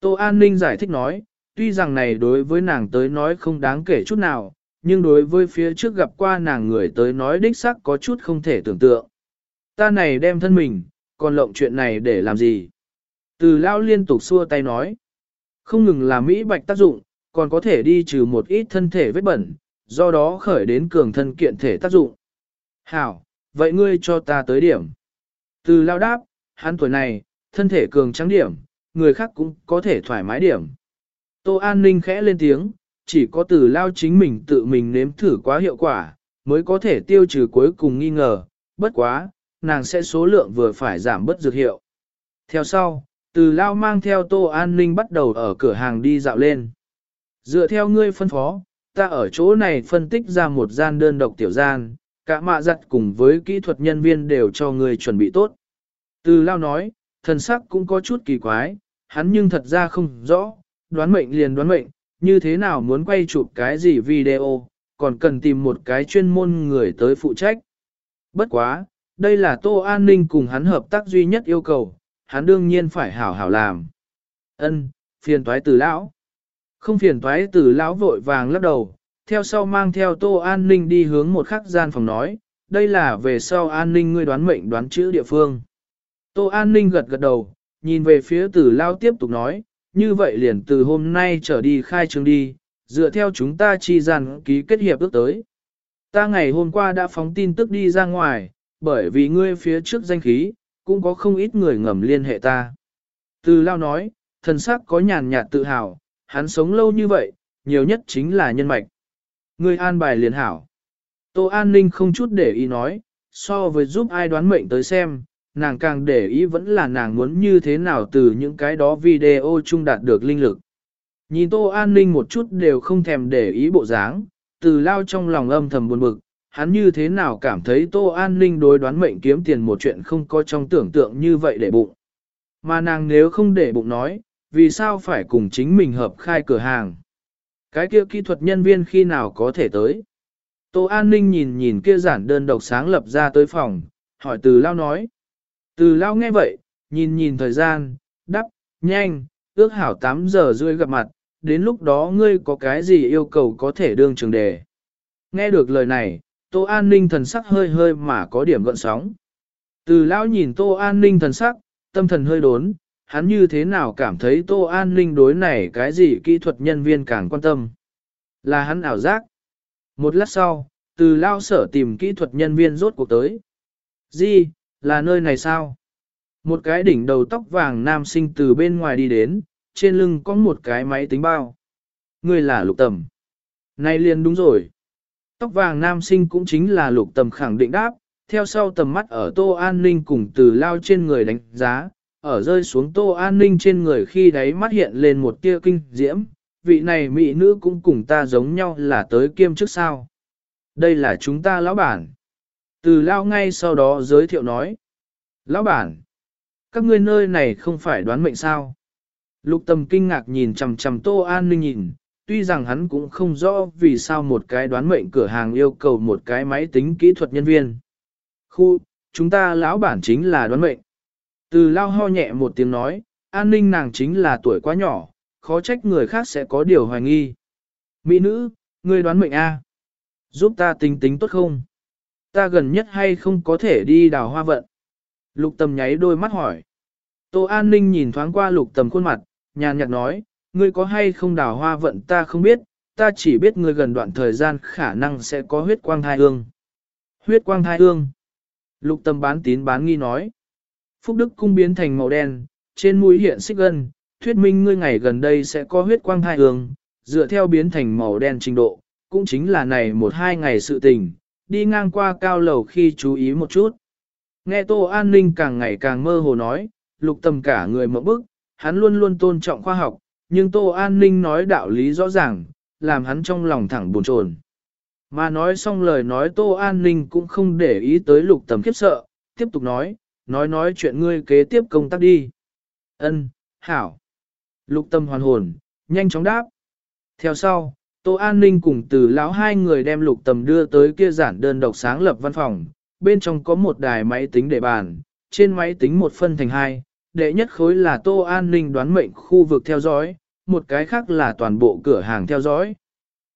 Tô An Ninh giải thích nói, tuy rằng này đối với nàng tới nói không đáng kể chút nào, nhưng đối với phía trước gặp qua nàng người tới nói đích sắc có chút không thể tưởng tượng. Ta này đem thân mình, còn lộng chuyện này để làm gì? Từ lao liên tục xua tay nói, không ngừng là Mỹ bạch tác dụng, còn có thể đi trừ một ít thân thể vết bẩn, do đó khởi đến cường thân kiện thể tác dụng. Hảo, vậy ngươi cho ta tới điểm. Từ lao đáp, hắn tuổi này, thân thể cường trắng điểm, người khác cũng có thể thoải mái điểm. Tô An Ninh khẽ lên tiếng, chỉ có từ lao chính mình tự mình nếm thử quá hiệu quả, mới có thể tiêu trừ cuối cùng nghi ngờ, bất quá, nàng sẽ số lượng vừa phải giảm bất dược hiệu. Theo sau, từ lao mang theo Tô An Ninh bắt đầu ở cửa hàng đi dạo lên. Dựa theo ngươi phân phó, ta ở chỗ này phân tích ra một gian đơn độc tiểu gian, cả mạ giặt cùng với kỹ thuật nhân viên đều cho người chuẩn bị tốt. Từ lao nói, thần sắc cũng có chút kỳ quái, hắn nhưng thật ra không rõ, đoán mệnh liền đoán mệnh, như thế nào muốn quay chụp cái gì video, còn cần tìm một cái chuyên môn người tới phụ trách. Bất quá, đây là Tô An Ninh cùng hắn hợp tác duy nhất yêu cầu, hắn đương nhiên phải hảo hảo làm. Ân, phiền toái từ lão. Không phiền toái từ lão vội vàng lắc đầu, theo sau mang theo Tô An Ninh đi hướng một khắc gian phòng nói, đây là về sau An Ninh ngươi đoán mệnh đoán chữ địa phương. Tô An Ninh gật gật đầu, nhìn về phía tử lao tiếp tục nói, như vậy liền từ hôm nay trở đi khai trương đi, dựa theo chúng ta chi gian ký kết hiệp ước tới. Ta ngày hôm qua đã phóng tin tức đi ra ngoài, bởi vì ngươi phía trước danh khí, cũng có không ít người ngầm liên hệ ta. Từ lao nói, thần sắc có nhàn nhạt tự hào, hắn sống lâu như vậy, nhiều nhất chính là nhân mạch. Ngươi an bài liền hảo. Tô An Ninh không chút để ý nói, so với giúp ai đoán mệnh tới xem, nàng càng để ý vẫn là nàng muốn như thế nào từ những cái đó video chung đạt được linh lực. Nhìn Tô An Ninh một chút đều không thèm để ý bộ dáng, từ lao trong lòng âm thầm buồn bực, hắn như thế nào cảm thấy Tô An Ninh đối đoán mệnh kiếm tiền một chuyện không có trong tưởng tượng như vậy để bụng. Mà nàng nếu không để bụng nói, vì sao phải cùng chính mình hợp khai cửa hàng? Cái kia kỹ thuật nhân viên khi nào có thể tới? Tô An Ninh nhìn nhìn kia giản đơn độc sáng lập ra tới phòng, hỏi từ lao nói. Từ lao nghe vậy, nhìn nhìn thời gian, đắp, nhanh, ước hảo 8 giờ rưỡi gặp mặt, đến lúc đó ngươi có cái gì yêu cầu có thể đương trường đề. Nghe được lời này, Tô An Ninh thần sắc hơi hơi mà có điểm gợn sóng. Từ lão nhìn Tô An Ninh thần sắc, tâm thần hơi đốn, hắn như thế nào cảm thấy Tô An Ninh đối này cái gì kỹ thuật nhân viên càng quan tâm. Là hắn ảo giác. Một lát sau, từ lao sở tìm kỹ thuật nhân viên rốt cuộc tới. Gì, là nơi này sao? Một cái đỉnh đầu tóc vàng nam sinh từ bên ngoài đi đến, trên lưng có một cái máy tính bao. Người là lục tầm. Này liền đúng rồi. Tóc vàng nam sinh cũng chính là lục tầm khẳng định đáp, theo sau tầm mắt ở tô an ninh cùng từ lao trên người đánh giá, ở rơi xuống tô an ninh trên người khi đấy mắt hiện lên một tia kinh diễm, vị này mỹ nữ cũng cùng ta giống nhau là tới kiêm trước sao. Đây là chúng ta lão bản. Từ lao ngay sau đó giới thiệu nói. Lão bản, các ngươi nơi này không phải đoán mệnh sao. Lục tầm kinh ngạc nhìn chằm chằm tô an ninh nhìn, tuy rằng hắn cũng không rõ vì sao một cái đoán mệnh cửa hàng yêu cầu một cái máy tính kỹ thuật nhân viên. Khu, chúng ta lão bản chính là đoán mệnh. Từ lao ho nhẹ một tiếng nói, an ninh nàng chính là tuổi quá nhỏ, khó trách người khác sẽ có điều hoài nghi. Mỹ nữ, ngươi đoán mệnh A. Giúp ta tính tính tốt không? Ta gần nhất hay không có thể đi đào hoa vận? Lục tầm nháy đôi mắt hỏi. Tô An ninh nhìn thoáng qua lục tầm khuôn mặt, nhàn nhạt nói, ngươi có hay không đào hoa vận ta không biết, ta chỉ biết ngươi gần đoạn thời gian khả năng sẽ có huyết quang thai hương. Huyết quang thai hương. Lục tâm bán tín bán nghi nói. Phúc Đức cung biến thành màu đen, trên mũi hiện xích gân, thuyết minh ngươi ngày gần đây sẽ có huyết quang thai hương, dựa theo biến thành màu đen trình độ, cũng chính là này một hai ngày sự tình, đi ngang qua cao lầu khi chú ý một chút. Nghe Tô An Ninh càng ngày càng mơ hồ nói, lục Tầm cả người mộng bức, hắn luôn luôn tôn trọng khoa học, nhưng Tô An Ninh nói đạo lý rõ ràng, làm hắn trong lòng thẳng buồn chồn. Mà nói xong lời nói Tô An Ninh cũng không để ý tới lục tầm khiếp sợ, tiếp tục nói, nói nói chuyện ngươi kế tiếp công tác đi. Ân, hảo. Lục tâm hoàn hồn, nhanh chóng đáp. Theo sau, Tô An Ninh cùng từ lão hai người đem lục tầm đưa tới kia giản đơn độc sáng lập văn phòng, bên trong có một đài máy tính để bàn, trên máy tính một phân thành hai, đệ nhất khối là Tô An Ninh đoán mệnh khu vực theo dõi, một cái khác là toàn bộ cửa hàng theo dõi.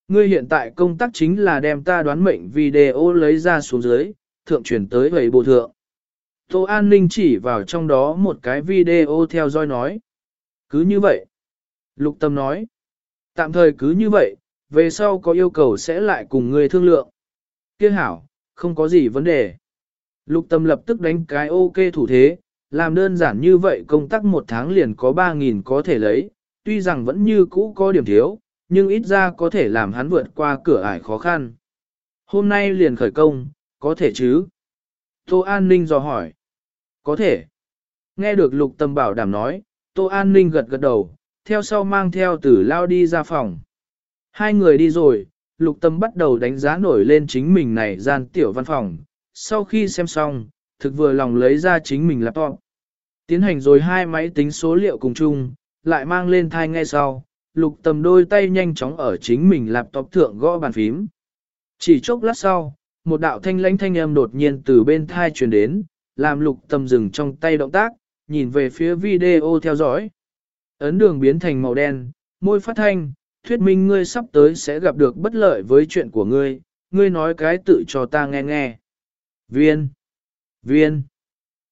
Ngươi hiện tại công tác chính là đem ta đoán mệnh video lấy ra xuống dưới, thượng truyền tới vậy bộ thượng. Tô An Ninh chỉ vào trong đó một cái video theo dõi nói. Cứ như vậy. Lục Tâm nói. Tạm thời cứ như vậy, về sau có yêu cầu sẽ lại cùng người thương lượng. Kiếc hảo, không có gì vấn đề. Lục Tâm lập tức đánh cái ok thủ thế, làm đơn giản như vậy công tác một tháng liền có 3.000 có thể lấy, tuy rằng vẫn như cũ có điểm thiếu, nhưng ít ra có thể làm hắn vượt qua cửa ải khó khăn. Hôm nay liền khởi công, có thể chứ? Tô An Ninh dò hỏi. Có thể. Nghe được lục tâm bảo đảm nói, Tô An Ninh gật gật đầu, theo sau mang theo tử lao đi ra phòng. Hai người đi rồi, lục tâm bắt đầu đánh giá nổi lên chính mình này gian tiểu văn phòng. Sau khi xem xong, thực vừa lòng lấy ra chính mình laptop. Tiến hành rồi hai máy tính số liệu cùng chung, lại mang lên thai ngay sau, lục tầm đôi tay nhanh chóng ở chính mình laptop thượng gõ bàn phím. Chỉ chốc lát sau, một đạo thanh lãnh thanh âm đột nhiên từ bên thai truyền đến, làm lục tầm dừng trong tay động tác, nhìn về phía video theo dõi. Ấn đường biến thành màu đen, môi phát thanh, thuyết minh ngươi sắp tới sẽ gặp được bất lợi với chuyện của ngươi, ngươi nói cái tự cho ta nghe nghe. Viên! Viên!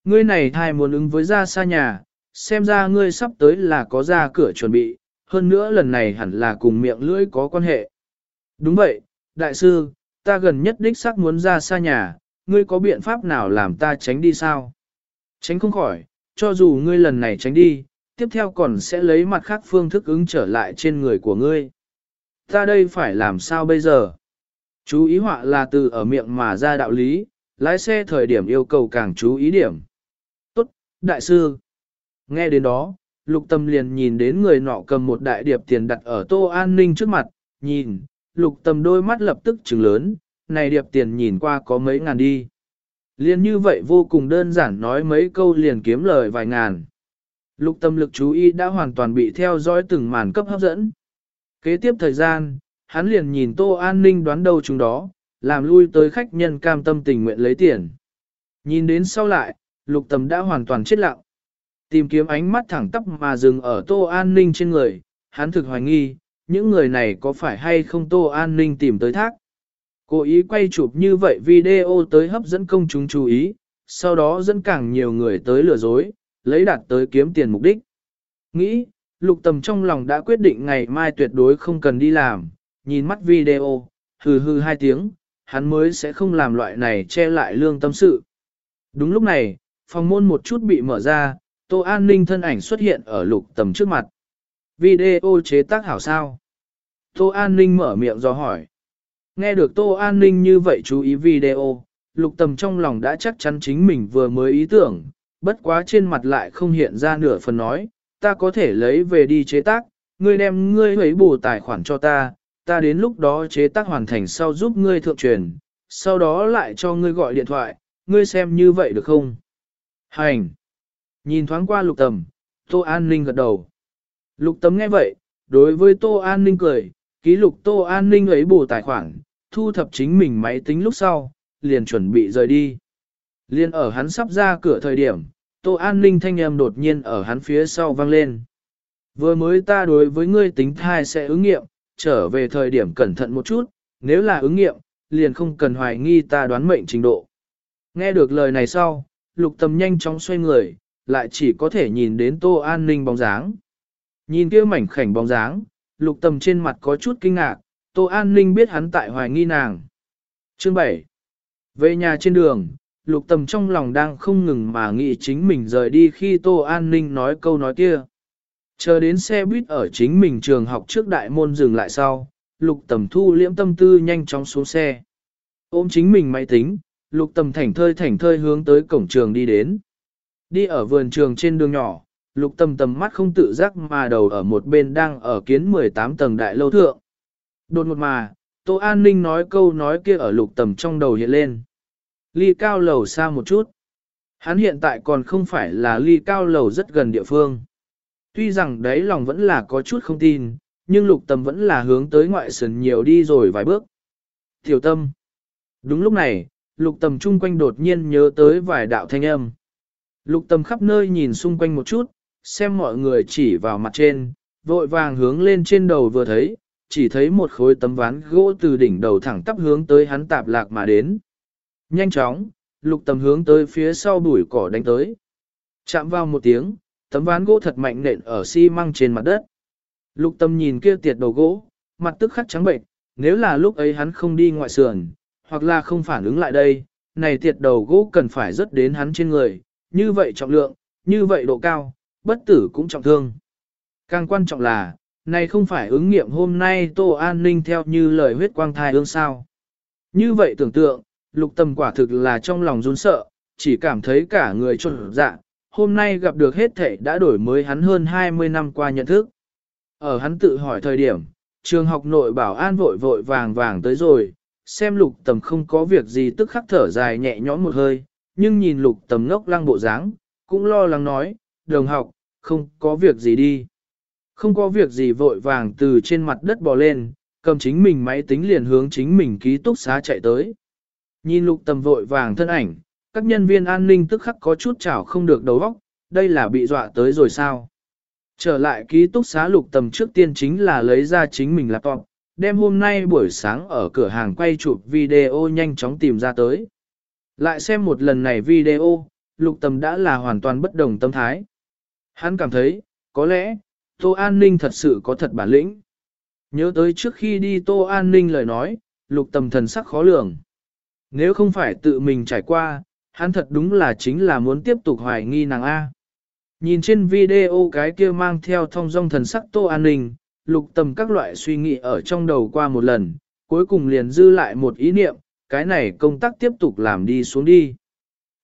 Ngươi này thai muốn ứng với ra xa nhà, xem ra ngươi sắp tới là có ra cửa chuẩn bị, hơn nữa lần này hẳn là cùng miệng lưỡi có quan hệ. Đúng vậy, đại sư, ta gần nhất đích xác muốn ra xa nhà, ngươi có biện pháp nào làm ta tránh đi sao? Tránh không khỏi, cho dù ngươi lần này tránh đi, tiếp theo còn sẽ lấy mặt khác phương thức ứng trở lại trên người của ngươi. Ta đây phải làm sao bây giờ? Chú ý họa là từ ở miệng mà ra đạo lý, lái xe thời điểm yêu cầu càng chú ý điểm. Tốt, đại sư. Nghe đến đó, lục tâm liền nhìn đến người nọ cầm một đại điệp tiền đặt ở tô an ninh trước mặt, nhìn, lục tâm đôi mắt lập tức trừng lớn, này điệp tiền nhìn qua có mấy ngàn đi. Liên như vậy vô cùng đơn giản nói mấy câu liền kiếm lời vài ngàn. Lục tâm lực chú ý đã hoàn toàn bị theo dõi từng màn cấp hấp dẫn. Kế tiếp thời gian, hắn liền nhìn Tô An Ninh đoán đâu chúng đó, làm lui tới khách nhân cam tâm tình nguyện lấy tiền. Nhìn đến sau lại, lục tâm đã hoàn toàn chết lặng. Tìm kiếm ánh mắt thẳng tắp mà dừng ở Tô An Ninh trên người, hắn thực hoài nghi, những người này có phải hay không Tô An Ninh tìm tới thác. Cố ý quay chụp như vậy video tới hấp dẫn công chúng chú ý, sau đó dẫn càng nhiều người tới lừa dối, lấy đạt tới kiếm tiền mục đích. Nghĩ, lục tầm trong lòng đã quyết định ngày mai tuyệt đối không cần đi làm, nhìn mắt video, hừ hừ hai tiếng, hắn mới sẽ không làm loại này che lại lương tâm sự. Đúng lúc này, phòng môn một chút bị mở ra, Tô An Ninh thân ảnh xuất hiện ở lục tầm trước mặt. Video chế tác hảo sao? Tô An Ninh mở miệng do hỏi. Nghe được Tô An Ninh như vậy chú ý video, lục tầm trong lòng đã chắc chắn chính mình vừa mới ý tưởng, bất quá trên mặt lại không hiện ra nửa phần nói, ta có thể lấy về đi chế tác, ngươi đem ngươi ấy bù tài khoản cho ta, ta đến lúc đó chế tác hoàn thành sau giúp ngươi thượng truyền, sau đó lại cho ngươi gọi điện thoại, ngươi xem như vậy được không? Hành! Nhìn thoáng qua lục tầm, Tô An Ninh gật đầu. Lục tầm nghe vậy, đối với Tô An Ninh cười, ký lục Tô An Ninh ấy bù tài khoản, thu thập chính mình máy tính lúc sau, liền chuẩn bị rời đi. Liên ở hắn sắp ra cửa thời điểm, Tô An Ninh thanh âm đột nhiên ở hắn phía sau vang lên. Vừa mới ta đối với ngươi tính thai sẽ ứng nghiệm, trở về thời điểm cẩn thận một chút, nếu là ứng nghiệm, liền không cần hoài nghi ta đoán mệnh trình độ. Nghe được lời này sau, lục tầm nhanh chóng xoay người, lại chỉ có thể nhìn đến Tô An Ninh bóng dáng. Nhìn kia mảnh khảnh bóng dáng, lục tầm trên mặt có chút kinh ngạc, Tô An Ninh biết hắn tại hoài nghi nàng. Chương 7 Về nhà trên đường, lục tầm trong lòng đang không ngừng mà nghĩ chính mình rời đi khi Tô An Ninh nói câu nói kia. Chờ đến xe buýt ở chính mình trường học trước đại môn dừng lại sau, lục tầm thu liễm tâm tư nhanh chóng xuống xe. Ôm chính mình máy tính, lục tầm thảnh thơi thảnh thơi hướng tới cổng trường đi đến. Đi ở vườn trường trên đường nhỏ, lục tầm tầm mắt không tự giác mà đầu ở một bên đang ở kiến 18 tầng đại lâu thượng. Đột một mà, Tô An Ninh nói câu nói kia ở lục tầm trong đầu hiện lên. Ly cao lầu xa một chút. Hắn hiện tại còn không phải là ly cao lầu rất gần địa phương. Tuy rằng đấy lòng vẫn là có chút không tin, nhưng lục tầm vẫn là hướng tới ngoại sườn nhiều đi rồi vài bước. Tiểu tâm. Đúng lúc này, lục tầm chung quanh đột nhiên nhớ tới vài đạo thanh âm. Lục tầm khắp nơi nhìn xung quanh một chút, xem mọi người chỉ vào mặt trên, vội vàng hướng lên trên đầu vừa thấy, chỉ thấy một khối tấm ván gỗ từ đỉnh đầu thẳng tắp hướng tới hắn tạp lạc mà đến. Nhanh chóng, lục tầm hướng tới phía sau bụi cỏ đánh tới. Chạm vào một tiếng, tấm ván gỗ thật mạnh nện ở xi măng trên mặt đất. Lục tâm nhìn kia tiệt đầu gỗ, mặt tức khắc trắng bệnh, nếu là lúc ấy hắn không đi ngoại sườn, hoặc là không phản ứng lại đây, này tiệt đầu gỗ cần phải rất đến hắn trên người, như vậy trọng lượng, như vậy độ cao, bất tử cũng trọng thương. Càng quan trọng là, này không phải ứng nghiệm hôm nay Tô An Ninh theo như lời huyết quang thai ương sao. Như vậy tưởng tượng, lục tâm quả thực là trong lòng run sợ, chỉ cảm thấy cả người trộn dạ, hôm nay gặp được hết thể đã đổi mới hắn hơn 20 năm qua nhận thức. Ở hắn tự hỏi thời điểm, trường học nội bảo an vội vội vàng vàng tới rồi, xem lục tầm không có việc gì tức khắc thở dài nhẹ nhõm một hơi, nhưng nhìn lục tầm ngốc lăng bộ dáng, cũng lo lắng nói, đồng học, không có việc gì đi. Không có việc gì vội vàng từ trên mặt đất bò lên, cầm chính mình máy tính liền hướng chính mình ký túc xá chạy tới. Nhìn lục tầm vội vàng thân ảnh, các nhân viên an ninh tức khắc có chút chảo không được đầu óc, đây là bị dọa tới rồi sao. Trở lại ký túc xá lục tầm trước tiên chính là lấy ra chính mình laptop, đem hôm nay buổi sáng ở cửa hàng quay chụp video nhanh chóng tìm ra tới. Lại xem một lần này video, lục tầm đã là hoàn toàn bất đồng tâm thái. Hắn cảm thấy, có lẽ, Tô An Ninh thật sự có thật bản lĩnh. Nhớ tới trước khi đi Tô An Ninh lời nói, lục tầm thần sắc khó lường. Nếu không phải tự mình trải qua, hắn thật đúng là chính là muốn tiếp tục hoài nghi nàng A. Nhìn trên video cái kia mang theo thông dong thần sắc Tô An Ninh, lục tầm các loại suy nghĩ ở trong đầu qua một lần, cuối cùng liền dư lại một ý niệm, cái này công tác tiếp tục làm đi xuống đi.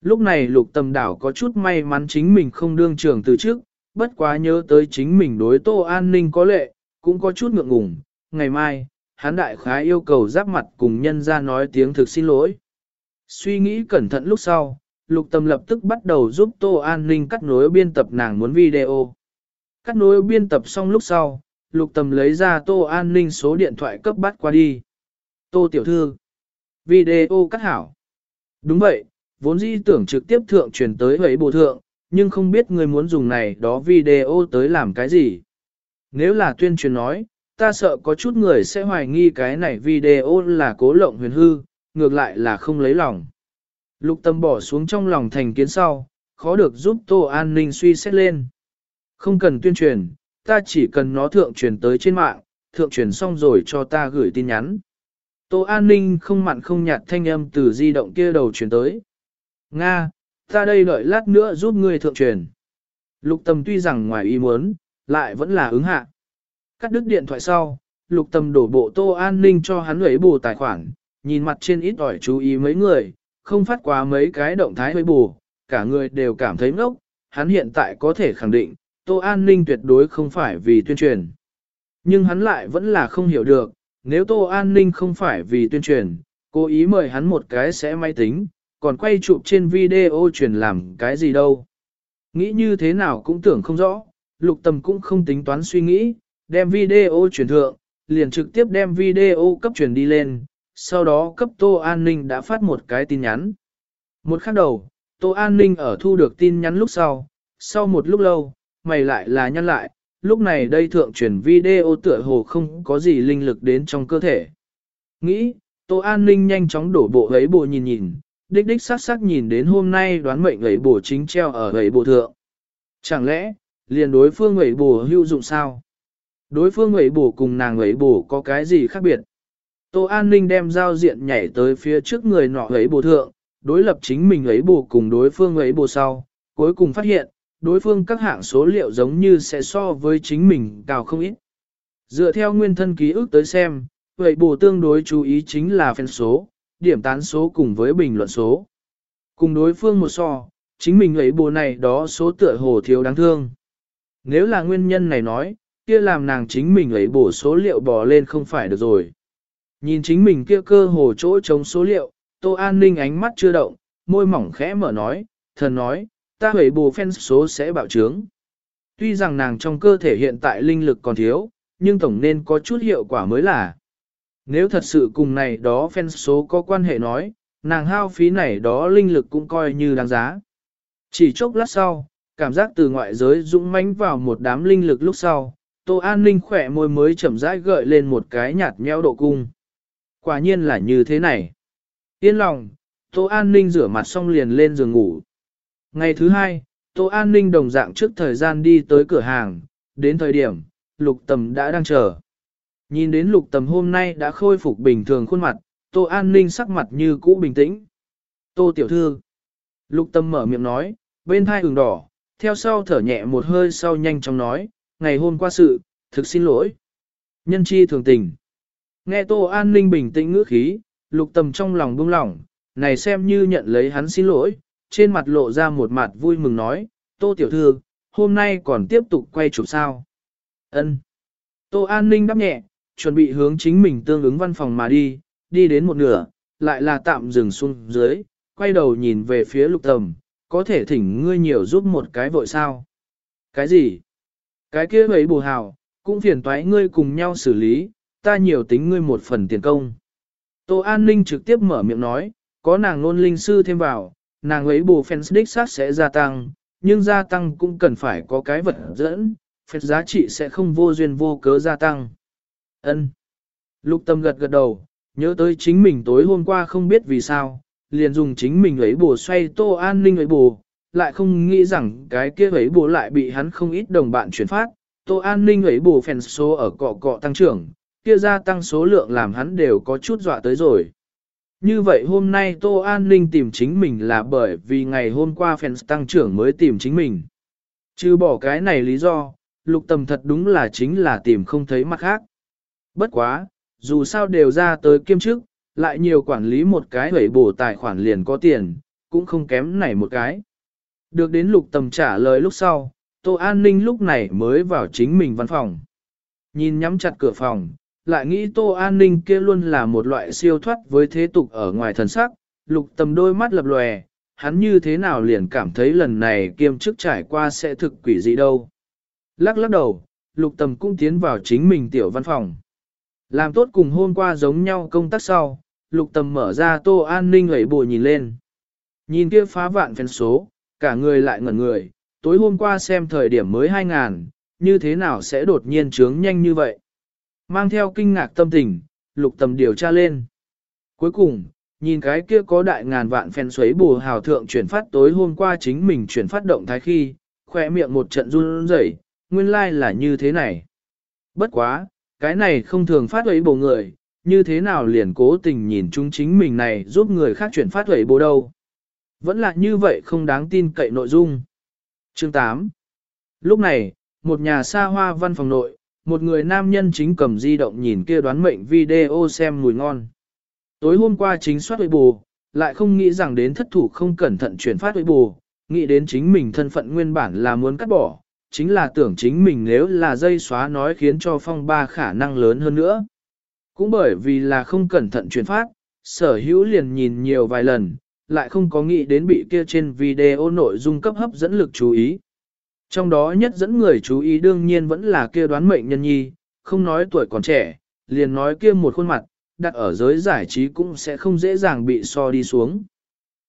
Lúc này lục tầm đảo có chút may mắn chính mình không đương trường từ trước, bất quá nhớ tới chính mình đối tô an ninh có lệ, cũng có chút ngượng ngùng. Ngày mai, hắn đại khái yêu cầu giáp mặt cùng nhân ra nói tiếng thực xin lỗi. Suy nghĩ cẩn thận lúc sau, lục tầm lập tức bắt đầu giúp tô an ninh cắt nối biên tập nàng muốn video. Cắt nối biên tập xong lúc sau, lục tầm lấy ra tô an ninh số điện thoại cấp bắt qua đi. Tô tiểu thư. Video cắt hảo. Đúng vậy, vốn dĩ tưởng trực tiếp thượng truyền tới ấy bộ thượng, nhưng không biết người muốn dùng này đó video tới làm cái gì. Nếu là tuyên truyền nói, ta sợ có chút người sẽ hoài nghi cái này video là cố lộng huyền hư, ngược lại là không lấy lòng. Lục tâm bỏ xuống trong lòng thành kiến sau, khó được giúp Tô An Ninh suy xét lên. Không cần tuyên truyền, ta chỉ cần nó thượng truyền tới trên mạng, thượng truyền xong rồi cho ta gửi tin nhắn. Tô An Ninh không mặn không nhạt thanh âm từ di động kia đầu truyền tới. Nga, ta đây đợi lát nữa giúp ngươi thượng truyền. Lục Tâm tuy rằng ngoài ý muốn, lại vẫn là ứng hạ. Cắt đứt điện thoại sau, Lục Tâm đổ bộ Tô An Ninh cho hắn lấy bù tài khoản, nhìn mặt trên ít ỏi chú ý mấy người, không phát quá mấy cái động thái ấy bù, cả người đều cảm thấy ngốc, hắn hiện tại có thể khẳng định, Tô An Ninh tuyệt đối không phải vì tuyên truyền. Nhưng hắn lại vẫn là không hiểu được, nếu Tô An Ninh không phải vì tuyên truyền, cố ý mời hắn một cái sẽ máy tính, còn quay chụp trên video truyền làm cái gì đâu. Nghĩ như thế nào cũng tưởng không rõ, lục tầm cũng không tính toán suy nghĩ, đem video truyền thượng, liền trực tiếp đem video cấp truyền đi lên, sau đó cấp Tô An Ninh đã phát một cái tin nhắn. Một khắc đầu, Tô An Ninh ở thu được tin nhắn lúc sau, sau một lúc lâu, mày lại là nhăn lại, lúc này đây thượng truyền video tựa hồ không có gì linh lực đến trong cơ thể. Nghĩ, Tô An Ninh nhanh chóng đổ bộ ấy bộ nhìn nhìn, đích đích sát sắc nhìn đến hôm nay đoán mệnh ấy bổ chính treo ở ấy bổ thượng. Chẳng lẽ, liền đối phương ấy bổ hữu dụng sao? Đối phương ấy bổ cùng nàng ấy bổ có cái gì khác biệt? Tô An Ninh đem giao diện nhảy tới phía trước người nọ ấy bổ thượng, đối lập chính mình ấy bổ cùng đối phương ấy bổ sau, cuối cùng phát hiện, đối phương các hạng số liệu giống như sẽ so với chính mình cao không ít. Dựa theo nguyên thân ký ức tới xem, vậy bổ tương đối chú ý chính là phần số, điểm tán số cùng với bình luận số. Cùng đối phương một so, chính mình ấy bồ này đó số tựa hồ thiếu đáng thương. Nếu là nguyên nhân này nói, kia làm nàng chính mình ấy bổ số liệu bỏ lên không phải được rồi. Nhìn chính mình kia cơ hồ chỗ chống số liệu, Tô An Ninh ánh mắt chưa động, môi mỏng khẽ mở nói, thần nói, ta hủy bù fan số sẽ bạo trướng. Tuy rằng nàng trong cơ thể hiện tại linh lực còn thiếu, nhưng tổng nên có chút hiệu quả mới là. Nếu thật sự cùng này đó fan số có quan hệ nói, nàng hao phí này đó linh lực cũng coi như đáng giá. Chỉ chốc lát sau, cảm giác từ ngoại giới dũng mãnh vào một đám linh lực lúc sau, Tô An Ninh khỏe môi mới chậm rãi gợi lên một cái nhạt nhẽo độ cung. Quả nhiên là như thế này. Yên lòng, Tô An Ninh rửa mặt xong liền lên giường ngủ. Ngày thứ hai, Tô An Ninh đồng dạng trước thời gian đi tới cửa hàng, đến thời điểm, lục tầm đã đang chờ. Nhìn đến lục tầm hôm nay đã khôi phục bình thường khuôn mặt, Tô An Ninh sắc mặt như cũ bình tĩnh. Tô Tiểu Thư Lục tầm mở miệng nói, bên thai ửng đỏ, theo sau thở nhẹ một hơi sau nhanh chóng nói, ngày hôm qua sự, thực xin lỗi. Nhân chi thường tình. Nghe Tô An Ninh bình tĩnh ngữ khí, lục tầm trong lòng buông lỏng, này xem như nhận lấy hắn xin lỗi, trên mặt lộ ra một mặt vui mừng nói, Tô Tiểu Thư, hôm nay còn tiếp tục quay chụp sao. Ân. Tô An Ninh đáp nhẹ, chuẩn bị hướng chính mình tương ứng văn phòng mà đi, đi đến một nửa, lại là tạm dừng xuống dưới, quay đầu nhìn về phía lục tầm, có thể thỉnh ngươi nhiều giúp một cái vội sao. Cái gì? Cái kia ấy bù hào, cũng phiền toái ngươi cùng nhau xử lý, ta nhiều tính ngươi một phần tiền công. Tô An Ninh trực tiếp mở miệng nói, có nàng nôn linh sư thêm vào, nàng ấy bù fans đích sát sẽ gia tăng, nhưng gia tăng cũng cần phải có cái vật dẫn, phép giá trị sẽ không vô duyên vô cớ gia tăng. Ân. Lục tâm gật gật đầu, nhớ tới chính mình tối hôm qua không biết vì sao, liền dùng chính mình ấy bù xoay tô an ninh ấy bù, lại không nghĩ rằng cái kia ấy bù lại bị hắn không ít đồng bạn chuyển phát, Tô An Ninh ấy bù phèn số ở cọ cọ tăng trưởng, kia gia tăng số lượng làm hắn đều có chút dọa tới rồi. Như vậy hôm nay Tô An Ninh tìm chính mình là bởi vì ngày hôm qua phèn tăng trưởng mới tìm chính mình. Chứ bỏ cái này lý do, lục tầm thật đúng là chính là tìm không thấy mặt khác. Bất quá, dù sao đều ra tới kiêm chức, lại nhiều quản lý một cái hủy bổ tài khoản liền có tiền, cũng không kém này một cái. Được đến lục tầm trả lời lúc sau, Tô An Ninh lúc này mới vào chính mình văn phòng. Nhìn nhắm chặt cửa phòng, lại nghĩ Tô An Ninh kia luôn là một loại siêu thoát với thế tục ở ngoài thần sắc, lục tầm đôi mắt lập lòe, hắn như thế nào liền cảm thấy lần này kiêm chức trải qua sẽ thực quỷ gì đâu. Lắc lắc đầu, lục tầm cũng tiến vào chính mình tiểu văn phòng. Làm tốt cùng hôm qua giống nhau công tác sau, lục tầm mở ra tô an ninh ấy bồi nhìn lên. Nhìn kia phá vạn phèn số, cả người lại ngẩn người, tối hôm qua xem thời điểm mới 2.000, như thế nào sẽ đột nhiên trướng nhanh như vậy. Mang theo kinh ngạc tâm tình, lục tầm điều tra lên. Cuối cùng, nhìn cái kia có đại ngàn vạn phèn xoáy bù hào thượng chuyển phát tối hôm qua chính mình chuyển phát động thái khi, khỏe miệng một trận run rẩy, nguyên lai like là như thế này. Bất quá, cái này không thường phát huẩy bổ người, như thế nào liền cố tình nhìn chúng chính mình này giúp người khác chuyển phát huẩy bổ đâu. Vẫn là như vậy không đáng tin cậy nội dung. Chương 8 Lúc này, một nhà xa hoa văn phòng nội, một người nam nhân chính cầm di động nhìn kia đoán mệnh video xem mùi ngon. Tối hôm qua chính soát huẩy bù, lại không nghĩ rằng đến thất thủ không cẩn thận chuyển phát huẩy bù, nghĩ đến chính mình thân phận nguyên bản là muốn cắt bỏ, chính là tưởng chính mình nếu là dây xóa nói khiến cho phong ba khả năng lớn hơn nữa. Cũng bởi vì là không cẩn thận truyền phát, sở hữu liền nhìn nhiều vài lần, lại không có nghĩ đến bị kia trên video nội dung cấp hấp dẫn lực chú ý. Trong đó nhất dẫn người chú ý đương nhiên vẫn là kia đoán mệnh nhân nhi, không nói tuổi còn trẻ, liền nói kia một khuôn mặt, đặt ở giới giải trí cũng sẽ không dễ dàng bị so đi xuống.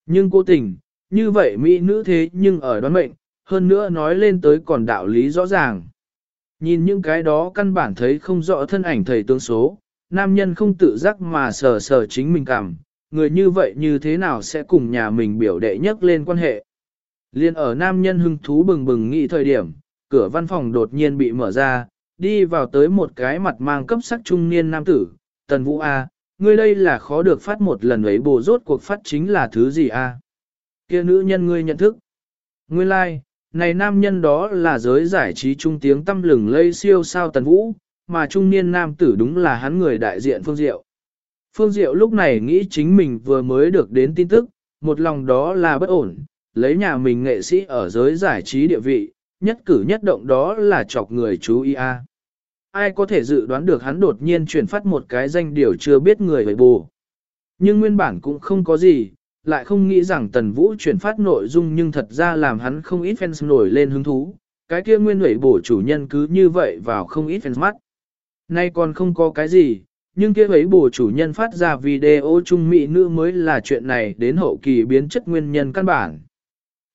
Nhưng cố tình, như vậy mỹ nữ thế nhưng ở đoán mệnh, hơn nữa nói lên tới còn đạo lý rõ ràng. Nhìn những cái đó căn bản thấy không rõ thân ảnh thầy tướng số, nam nhân không tự giác mà sờ sờ chính mình cảm, người như vậy như thế nào sẽ cùng nhà mình biểu đệ nhất lên quan hệ. Liên ở nam nhân hưng thú bừng bừng nghĩ thời điểm, cửa văn phòng đột nhiên bị mở ra, đi vào tới một cái mặt mang cấp sắc trung niên nam tử, tần vũ A, ngươi đây là khó được phát một lần ấy bồ rốt cuộc phát chính là thứ gì A. kia nữ nhân ngươi nhận thức. Nguyên lai, like, này nam nhân đó là giới giải trí trung tiếng tâm lừng lây siêu sao tần vũ, mà trung niên nam tử đúng là hắn người đại diện Phương Diệu. Phương Diệu lúc này nghĩ chính mình vừa mới được đến tin tức, một lòng đó là bất ổn, lấy nhà mình nghệ sĩ ở giới giải trí địa vị, nhất cử nhất động đó là chọc người chú ý a. Ai có thể dự đoán được hắn đột nhiên chuyển phát một cái danh điều chưa biết người về bù. Nhưng nguyên bản cũng không có gì, lại không nghĩ rằng Tần Vũ chuyển phát nội dung nhưng thật ra làm hắn không ít fans nổi lên hứng thú. Cái kia nguyên ủy bổ chủ nhân cứ như vậy vào không ít fans mắt. Nay còn không có cái gì, nhưng kia ấy bổ chủ nhân phát ra video trung mỹ nữ mới là chuyện này đến hậu kỳ biến chất nguyên nhân căn bản.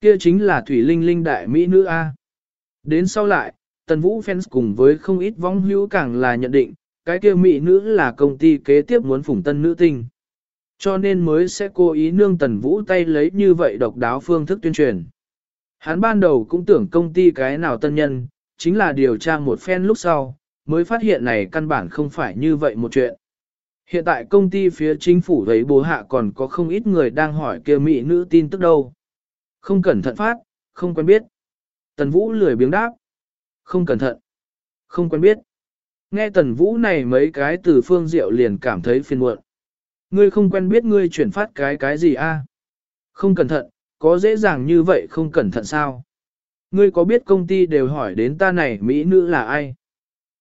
Kia chính là Thủy Linh Linh đại mỹ nữ A. Đến sau lại, Tần Vũ fans cùng với không ít vong hữu càng là nhận định, cái kia mỹ nữ là công ty kế tiếp muốn phủng tân nữ tinh. Cho nên mới sẽ cố ý nương Tần Vũ tay lấy như vậy độc đáo phương thức tuyên truyền. Hắn ban đầu cũng tưởng công ty cái nào tân nhân, chính là điều tra một phen lúc sau, mới phát hiện này căn bản không phải như vậy một chuyện. Hiện tại công ty phía chính phủ thấy bố hạ còn có không ít người đang hỏi kia mỹ nữ tin tức đâu. Không cẩn thận phát, không quen biết. Tần Vũ lười biếng đáp. Không cẩn thận. Không quen biết. Nghe Tần Vũ này mấy cái từ phương diệu liền cảm thấy phiền muộn. Ngươi không quen biết ngươi chuyển phát cái cái gì a? Không cẩn thận, có dễ dàng như vậy không cẩn thận sao? Ngươi có biết công ty đều hỏi đến ta này mỹ nữ là ai?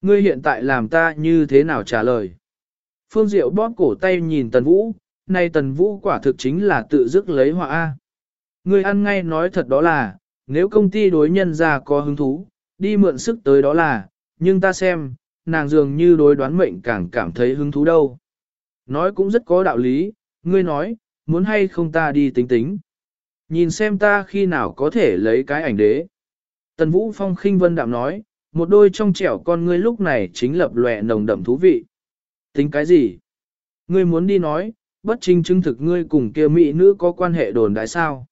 Ngươi hiện tại làm ta như thế nào trả lời? Phương Diệu bóp cổ tay nhìn Tần Vũ, nay Tần Vũ quả thực chính là tự dứt lấy họa A. Ngươi ăn ngay nói thật đó là, nếu công ty đối nhân ra có hứng thú, đi mượn sức tới đó là, nhưng ta xem, nàng dường như đối đoán mệnh càng cảm thấy hứng thú đâu. Nói cũng rất có đạo lý, ngươi nói, muốn hay không ta đi tính tính. Nhìn xem ta khi nào có thể lấy cái ảnh đế. Tần Vũ Phong khinh vân đạm nói, một đôi trong trẻo con ngươi lúc này chính lập lòe nồng đậm thú vị. Tính cái gì? Ngươi muốn đi nói, bất chính chứng thực ngươi cùng kia mỹ nữ có quan hệ đồn đại sao?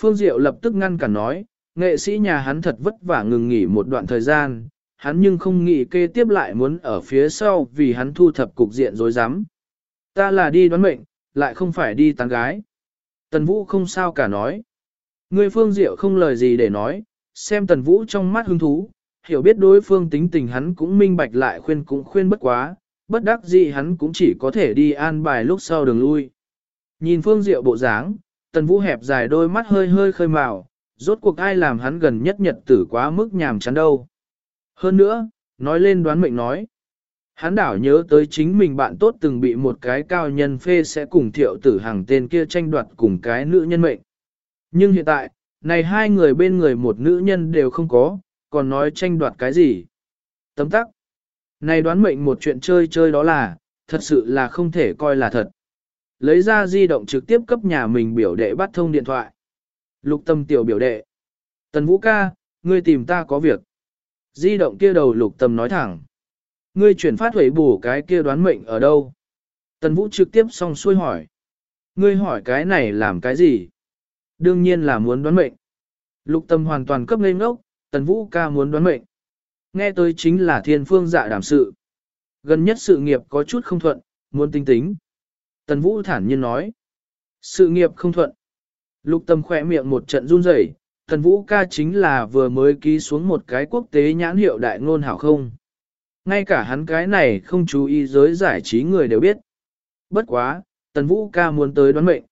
Phương Diệu lập tức ngăn cản nói, nghệ sĩ nhà hắn thật vất vả ngừng nghỉ một đoạn thời gian, hắn nhưng không nghĩ kê tiếp lại muốn ở phía sau vì hắn thu thập cục diện rối rắm. Ta là đi đoán mệnh, lại không phải đi tán gái. Tần Vũ không sao cả nói. Người Phương Diệu không lời gì để nói, xem Tần Vũ trong mắt hứng thú, hiểu biết đối phương tính tình hắn cũng minh bạch lại khuyên cũng khuyên bất quá, bất đắc gì hắn cũng chỉ có thể đi an bài lúc sau đường lui. Nhìn Phương Diệu bộ dáng, Tần Vũ hẹp dài đôi mắt hơi hơi khơi màu, rốt cuộc ai làm hắn gần nhất nhật tử quá mức nhàm chán đâu. Hơn nữa, nói lên đoán mệnh nói. Hắn đảo nhớ tới chính mình bạn tốt từng bị một cái cao nhân phê sẽ cùng thiệu tử hàng tên kia tranh đoạt cùng cái nữ nhân mệnh. Nhưng hiện tại, này hai người bên người một nữ nhân đều không có, còn nói tranh đoạt cái gì. Tấm tắc. Này đoán mệnh một chuyện chơi chơi đó là, thật sự là không thể coi là thật. Lấy ra di động trực tiếp cấp nhà mình biểu đệ bắt thông điện thoại. Lục tâm tiểu biểu đệ. Tần Vũ ca, ngươi tìm ta có việc. Di động kia đầu lục tâm nói thẳng. Ngươi chuyển phát huệ bù cái kia đoán mệnh ở đâu? Tần Vũ trực tiếp xong xuôi hỏi. Ngươi hỏi cái này làm cái gì? Đương nhiên là muốn đoán mệnh. Lục tâm hoàn toàn cấp ngây ngốc, Tần Vũ ca muốn đoán mệnh. Nghe tới chính là thiên phương dạ đảm sự. Gần nhất sự nghiệp có chút không thuận, muốn tinh tính. Tần Vũ thản nhiên nói. Sự nghiệp không thuận. Lục tâm khỏe miệng một trận run rẩy. Tần Vũ ca chính là vừa mới ký xuống một cái quốc tế nhãn hiệu đại ngôn hảo không. Ngay cả hắn cái này không chú ý giới giải trí người đều biết. Bất quá, Tần Vũ ca muốn tới đoán mệnh.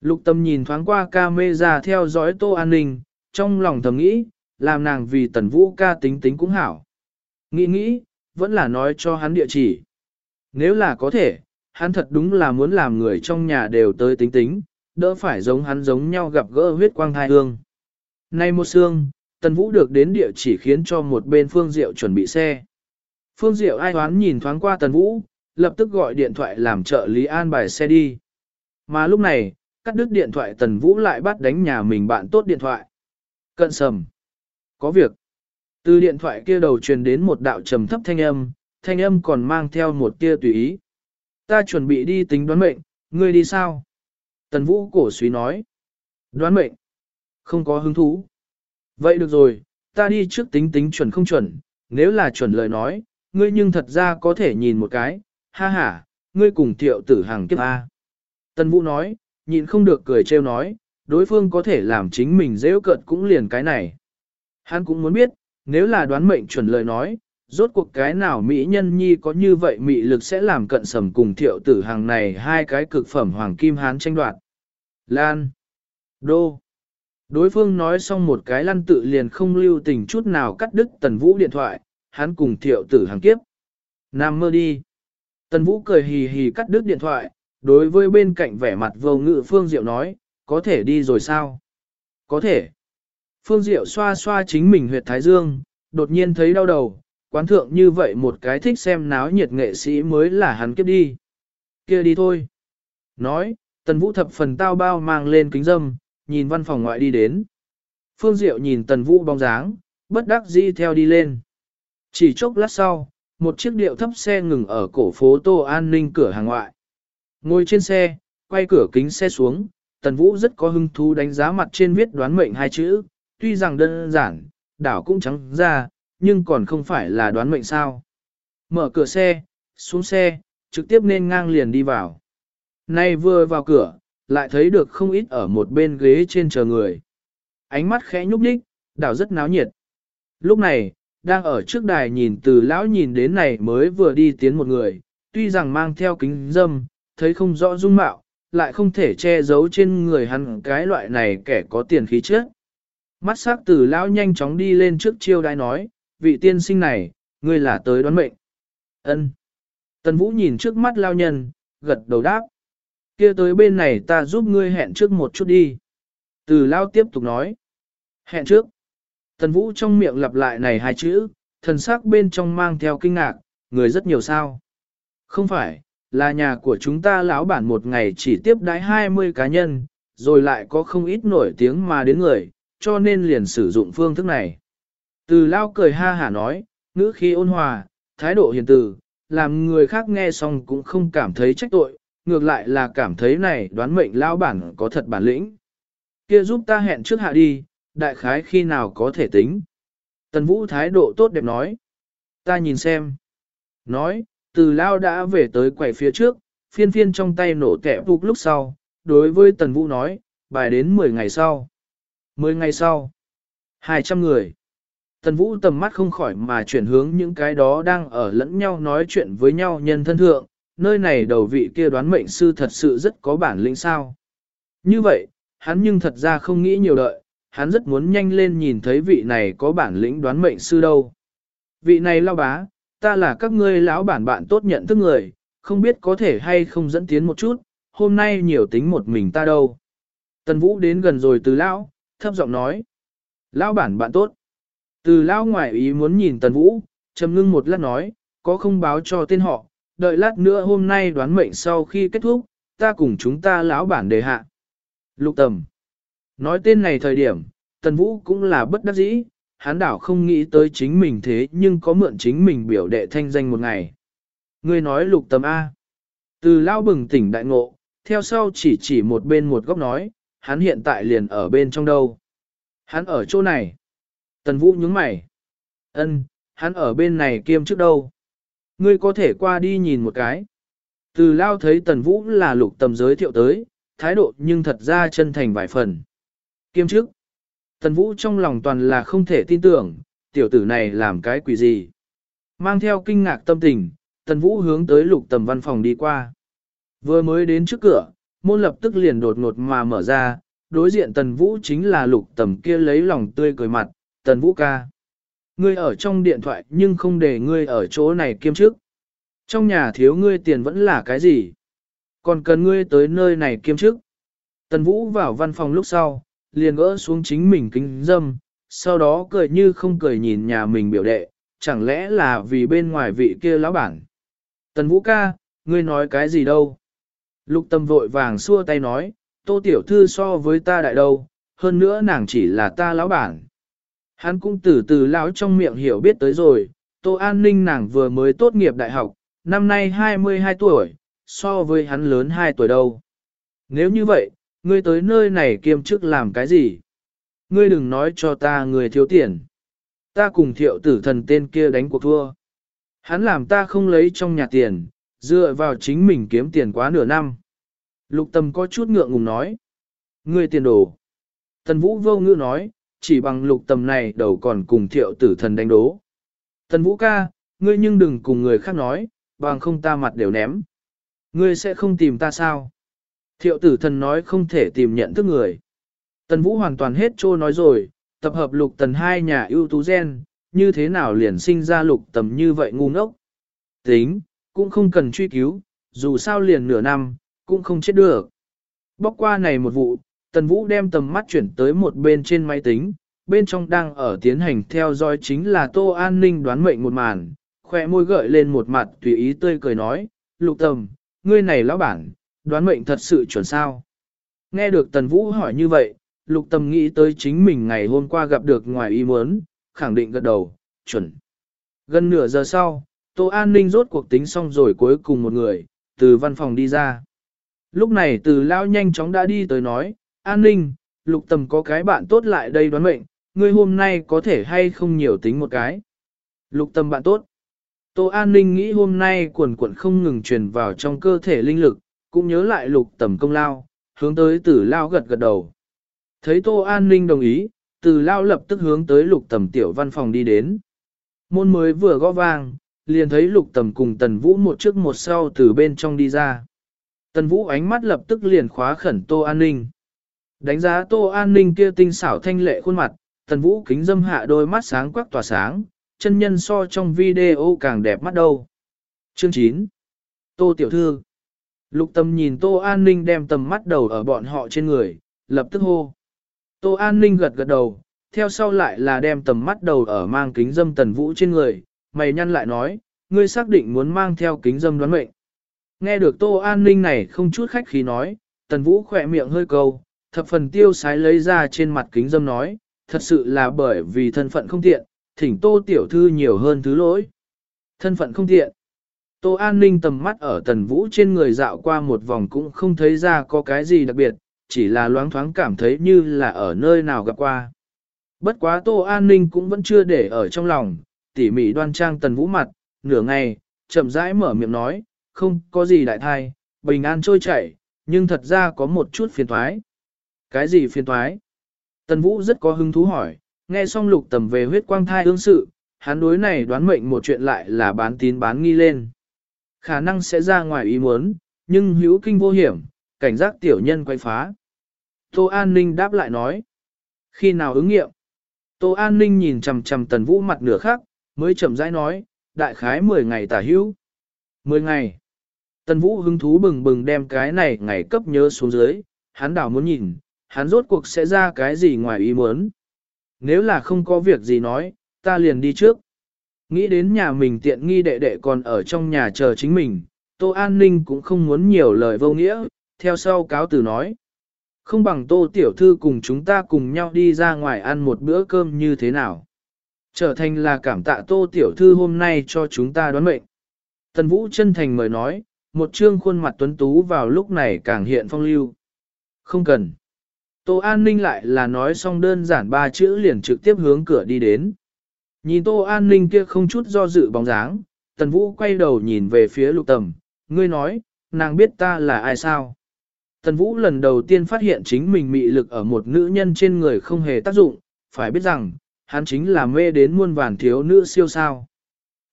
Lục tâm nhìn thoáng qua ca mê ra theo dõi tô an ninh, trong lòng thầm nghĩ, làm nàng vì Tần Vũ ca tính tính cũng hảo. Nghĩ nghĩ, vẫn là nói cho hắn địa chỉ. Nếu là có thể, hắn thật đúng là muốn làm người trong nhà đều tới tính tính, đỡ phải giống hắn giống nhau gặp gỡ huyết quang thai hương. Nay một xương, Tần Vũ được đến địa chỉ khiến cho một bên Phương Diệu chuẩn bị xe. Phương Diệu ai hoán nhìn thoáng qua Tần Vũ, lập tức gọi điện thoại làm trợ lý an bài xe đi. Mà lúc này, cắt đứt điện thoại Tần Vũ lại bắt đánh nhà mình bạn tốt điện thoại. Cận sầm. Có việc. Từ điện thoại kia đầu truyền đến một đạo trầm thấp thanh âm, thanh âm còn mang theo một tia tùy ý. Ta chuẩn bị đi tính đoán mệnh, ngươi đi sao? Tần Vũ cổ suý nói. Đoán mệnh. Không có hứng thú. Vậy được rồi, ta đi trước tính tính chuẩn không chuẩn, nếu là chuẩn lời nói, ngươi nhưng thật ra có thể nhìn một cái, ha ha, ngươi cùng thiệu tử hàng kiếp A. Tần Vũ nói, nhịn không được cười trêu nói, đối phương có thể làm chính mình dễ cận cũng liền cái này. Hắn cũng muốn biết, nếu là đoán mệnh chuẩn lời nói, rốt cuộc cái nào Mỹ nhân nhi có như vậy Mỹ lực sẽ làm cận sầm cùng thiệu tử hàng này hai cái cực phẩm hoàng kim hán tranh đoạt. Lan. Đô. Đối phương nói xong một cái lăn tự liền không lưu tình chút nào cắt đứt tần vũ điện thoại, hắn cùng thiệu tử hàng kiếp. Nam mơ đi. Tần vũ cười hì hì cắt đứt điện thoại, đối với bên cạnh vẻ mặt vô ngự Phương Diệu nói, có thể đi rồi sao? Có thể. Phương Diệu xoa xoa chính mình huyệt thái dương, đột nhiên thấy đau đầu, quán thượng như vậy một cái thích xem náo nhiệt nghệ sĩ mới là hắn kiếp đi. kia đi thôi. Nói, tần vũ thập phần tao bao mang lên kính dâm, nhìn văn phòng ngoại đi đến. Phương Diệu nhìn tần vũ bóng dáng, bất đắc dĩ theo đi lên. Chỉ chốc lát sau, một chiếc điệu thấp xe ngừng ở cổ phố Tô An ninh cửa hàng ngoại. Ngồi trên xe, quay cửa kính xe xuống, tần vũ rất có hứng thú đánh giá mặt trên viết đoán mệnh hai chữ, tuy rằng đơn giản, đảo cũng trắng ra, nhưng còn không phải là đoán mệnh sao. Mở cửa xe, xuống xe, trực tiếp nên ngang liền đi vào. Nay vừa vào cửa, lại thấy được không ít ở một bên ghế trên chờ người. Ánh mắt khẽ nhúc nhích, đảo rất náo nhiệt. Lúc này, đang ở trước đài nhìn từ lão nhìn đến này mới vừa đi tiến một người, tuy rằng mang theo kính dâm, thấy không rõ dung mạo, lại không thể che giấu trên người hắn cái loại này kẻ có tiền khí trước. Mắt sắc từ lão nhanh chóng đi lên trước chiêu đai nói, vị tiên sinh này, ngươi là tới đoán mệnh. Ân. Tần Vũ nhìn trước mắt lao nhân, gật đầu đáp. kia tới bên này ta giúp ngươi hẹn trước một chút đi. Từ lao tiếp tục nói. Hẹn trước. Tần Vũ trong miệng lặp lại này hai chữ, thần sắc bên trong mang theo kinh ngạc, người rất nhiều sao. Không phải, là nhà của chúng ta lão bản một ngày chỉ tiếp đái 20 cá nhân, rồi lại có không ít nổi tiếng mà đến người, cho nên liền sử dụng phương thức này. Từ lao cười ha hả nói, ngữ khí ôn hòa, thái độ hiền từ, làm người khác nghe xong cũng không cảm thấy trách tội, ngược lại là cảm thấy này đoán mệnh lao bản có thật bản lĩnh. kia giúp ta hẹn trước hạ đi, đại khái khi nào có thể tính. Tần Vũ thái độ tốt đẹp nói. Ta nhìn xem. Nói, từ lao đã về tới quầy phía trước, phiên phiên trong tay nổ kẻ phục lúc sau, đối với Tần Vũ nói, bài đến 10 ngày sau. 10 ngày sau. 200 người. Tần Vũ tầm mắt không khỏi mà chuyển hướng những cái đó đang ở lẫn nhau nói chuyện với nhau nhân thân thượng, nơi này đầu vị kia đoán mệnh sư thật sự rất có bản lĩnh sao. Như vậy, hắn nhưng thật ra không nghĩ nhiều đợi, hắn rất muốn nhanh lên nhìn thấy vị này có bản lĩnh đoán mệnh sư đâu. Vị này lao bá, ta là các ngươi lão bản bạn tốt nhận thức người, không biết có thể hay không dẫn tiến một chút, hôm nay nhiều tính một mình ta đâu. Tần Vũ đến gần rồi từ lão, thấp giọng nói. Lão bản bạn tốt. Từ lão ngoại ý muốn nhìn Tần Vũ, trầm ngưng một lát nói, có không báo cho tên họ, đợi lát nữa hôm nay đoán mệnh sau khi kết thúc, ta cùng chúng ta lão bản đề hạ. Lục tầm. Nói tên này thời điểm, Tần Vũ cũng là bất đắc dĩ, hắn đảo không nghĩ tới chính mình thế nhưng có mượn chính mình biểu đệ thanh danh một ngày. Ngươi nói lục tầm A. Từ lao bừng tỉnh đại ngộ, theo sau chỉ chỉ một bên một góc nói, hắn hiện tại liền ở bên trong đâu. Hắn ở chỗ này. Tần Vũ nhướng mày. Ân, hắn ở bên này kiêm trước đâu. Ngươi có thể qua đi nhìn một cái. Từ lao thấy Tần Vũ là lục tầm giới thiệu tới, thái độ nhưng thật ra chân thành vài phần. Kiêm trước. Tần Vũ trong lòng toàn là không thể tin tưởng, tiểu tử này làm cái quỷ gì. Mang theo kinh ngạc tâm tình, Tần Vũ hướng tới lục tầm văn phòng đi qua. Vừa mới đến trước cửa, môn lập tức liền đột ngột mà mở ra, đối diện Tần Vũ chính là lục tầm kia lấy lòng tươi cười mặt, Tần Vũ ca. Ngươi ở trong điện thoại nhưng không để ngươi ở chỗ này kiêm trước. Trong nhà thiếu ngươi tiền vẫn là cái gì? Còn cần ngươi tới nơi này kiêm trước. Tần Vũ vào văn phòng lúc sau, liền gỡ xuống chính mình kính dâm, sau đó cười như không cười nhìn nhà mình biểu đệ, chẳng lẽ là vì bên ngoài vị kia lão bản. Tần Vũ ca, ngươi nói cái gì đâu? Lục tâm vội vàng xua tay nói, tô tiểu thư so với ta đại đâu, hơn nữa nàng chỉ là ta lão bản. Hắn cũng từ từ lão trong miệng hiểu biết tới rồi, tô an ninh nàng vừa mới tốt nghiệp đại học, năm nay 22 tuổi, so với hắn lớn 2 tuổi đâu. Nếu như vậy, ngươi tới nơi này kiêm chức làm cái gì? Ngươi đừng nói cho ta người thiếu tiền. Ta cùng thiệu tử thần tên kia đánh cuộc thua. Hắn làm ta không lấy trong nhà tiền, dựa vào chính mình kiếm tiền quá nửa năm. Lục tâm có chút ngượng ngùng nói. Ngươi tiền đồ. Tần vũ vô ngữ nói, chỉ bằng lục tầm này đầu còn cùng thiệu tử thần đánh đố. Tần vũ ca, ngươi nhưng đừng cùng người khác nói, bằng không ta mặt đều ném. Ngươi sẽ không tìm ta sao? Thiệu tử thần nói không thể tìm nhận thức người. Tần Vũ hoàn toàn hết trô nói rồi, tập hợp lục tần hai nhà ưu tú gen, như thế nào liền sinh ra lục tầm như vậy ngu ngốc. Tính, cũng không cần truy cứu, dù sao liền nửa năm, cũng không chết được. Bóc qua này một vụ, Tần Vũ đem tầm mắt chuyển tới một bên trên máy tính, bên trong đang ở tiến hành theo dõi chính là Tô An Ninh đoán mệnh một màn, khỏe môi gợi lên một mặt tùy ý tươi cười nói, lục tầm, ngươi này lão bản, đoán mệnh thật sự chuẩn sao. Nghe được Tần Vũ hỏi như vậy, lục Tâm nghĩ tới chính mình ngày hôm qua gặp được ngoài ý muốn, khẳng định gật đầu, chuẩn. Gần nửa giờ sau, Tô An Ninh rốt cuộc tính xong rồi cuối cùng một người, từ văn phòng đi ra. Lúc này từ lao nhanh chóng đã đi tới nói, An Ninh, lục Tâm có cái bạn tốt lại đây đoán mệnh, ngươi hôm nay có thể hay không nhiều tính một cái. Lục Tâm bạn tốt. Tô An Ninh nghĩ hôm nay quần quần không ngừng truyền vào trong cơ thể linh lực, cũng nhớ lại lục tầm công lao, hướng tới tử lao gật gật đầu. Thấy Tô An Ninh đồng ý, tử lao lập tức hướng tới lục tầm tiểu văn phòng đi đến. Môn mới vừa gõ vang, liền thấy lục tầm cùng tần vũ một trước một sau từ bên trong đi ra. Tần vũ ánh mắt lập tức liền khóa khẩn Tô An Ninh. Đánh giá Tô An Ninh kia tinh xảo thanh lệ khuôn mặt, tần vũ kính dâm hạ đôi mắt sáng quắc tỏa sáng, chân nhân so trong video càng đẹp mắt đâu. Chương 9 Tô Tiểu Thư Lục tâm nhìn Tô An Ninh đem tầm mắt đầu ở bọn họ trên người, lập tức hô. Tô An Ninh gật gật đầu, theo sau lại là đem tầm mắt đầu ở mang kính dâm tần vũ trên người, mày nhăn lại nói, ngươi xác định muốn mang theo kính dâm đoán mệnh. Nghe được Tô An Ninh này không chút khách khí nói, tần vũ khỏe miệng hơi câu, thập phần tiêu sái lấy ra trên mặt kính dâm nói, thật sự là bởi vì thân phận không tiện, thỉnh Tô Tiểu Thư nhiều hơn thứ lỗi. Thân phận không tiện. Tô An Ninh tầm mắt ở tần vũ trên người dạo qua một vòng cũng không thấy ra có cái gì đặc biệt, chỉ là loáng thoáng cảm thấy như là ở nơi nào gặp qua. Bất quá Tô An Ninh cũng vẫn chưa để ở trong lòng, tỉ mỉ đoan trang tần vũ mặt, nửa ngày, chậm rãi mở miệng nói, không có gì đại thai, bình an trôi chảy, nhưng thật ra có một chút phiền thoái. Cái gì phiền thoái? Tần vũ rất có hứng thú hỏi, nghe xong lục tầm về huyết quang thai ương sự, hắn đối này đoán mệnh một chuyện lại là bán tín bán nghi lên. Khả năng sẽ ra ngoài ý muốn, nhưng hữu kinh vô hiểm, cảnh giác tiểu nhân quay phá. Tô An Ninh đáp lại nói. Khi nào ứng nghiệm? Tô An Ninh nhìn chầm chầm tần vũ mặt nửa khác, mới chậm rãi nói, đại khái 10 ngày tả hữu. 10 ngày. Tần vũ hứng thú bừng bừng đem cái này ngày cấp nhớ xuống dưới, hắn đảo muốn nhìn, hắn rốt cuộc sẽ ra cái gì ngoài ý muốn. Nếu là không có việc gì nói, ta liền đi trước. Nghĩ đến nhà mình tiện nghi đệ đệ còn ở trong nhà chờ chính mình, Tô An Ninh cũng không muốn nhiều lời vô nghĩa, theo sau cáo từ nói. Không bằng Tô Tiểu Thư cùng chúng ta cùng nhau đi ra ngoài ăn một bữa cơm như thế nào. Trở thành là cảm tạ Tô Tiểu Thư hôm nay cho chúng ta đoán mệnh. Tần Vũ chân thành mời nói, một trương khuôn mặt tuấn tú vào lúc này càng hiện phong lưu. Không cần. Tô An Ninh lại là nói xong đơn giản ba chữ liền trực tiếp hướng cửa đi đến. Nhìn Tô An Ninh kia không chút do dự bóng dáng, Tần Vũ quay đầu nhìn về phía lục tầm, ngươi nói, nàng biết ta là ai sao? Tần Vũ lần đầu tiên phát hiện chính mình mị lực ở một nữ nhân trên người không hề tác dụng, phải biết rằng, hắn chính là mê đến muôn vàn thiếu nữ siêu sao.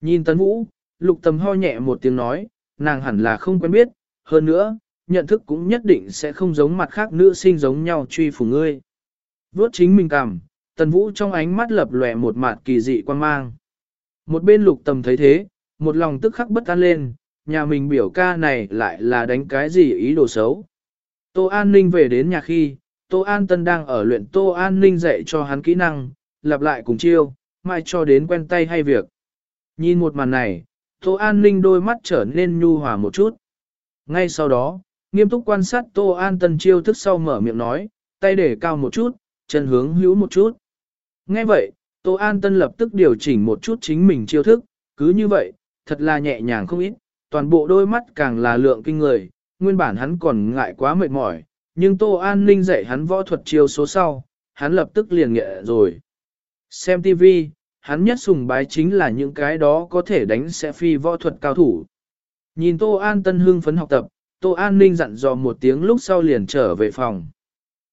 Nhìn Tần Vũ, lục tầm ho nhẹ một tiếng nói, nàng hẳn là không quen biết, hơn nữa, nhận thức cũng nhất định sẽ không giống mặt khác nữ sinh giống nhau truy phủ ngươi. Vốt chính mình cảm, Tần Vũ trong ánh mắt lập lòe một mạt kỳ dị quan mang. Một bên lục tầm thấy thế, một lòng tức khắc bất an lên, nhà mình biểu ca này lại là đánh cái gì ý đồ xấu. Tô An Ninh về đến nhà khi, Tô An Tân đang ở luyện Tô An Ninh dạy cho hắn kỹ năng, lặp lại cùng chiêu, mai cho đến quen tay hay việc. Nhìn một màn này, Tô An Ninh đôi mắt trở nên nhu hòa một chút. Ngay sau đó, nghiêm túc quan sát Tô An Tân chiêu thức sau mở miệng nói, tay để cao một chút, chân hướng hữu một chút nghe vậy, Tô An Tân lập tức điều chỉnh một chút chính mình chiêu thức, cứ như vậy, thật là nhẹ nhàng không ít, toàn bộ đôi mắt càng là lượng kinh người, nguyên bản hắn còn ngại quá mệt mỏi, nhưng Tô An Ninh dạy hắn võ thuật chiêu số sau, hắn lập tức liền nghệ rồi. Xem TV, hắn nhất sùng bái chính là những cái đó có thể đánh sẽ phi võ thuật cao thủ. Nhìn Tô An Tân hưng phấn học tập, Tô An Ninh dặn dò một tiếng lúc sau liền trở về phòng.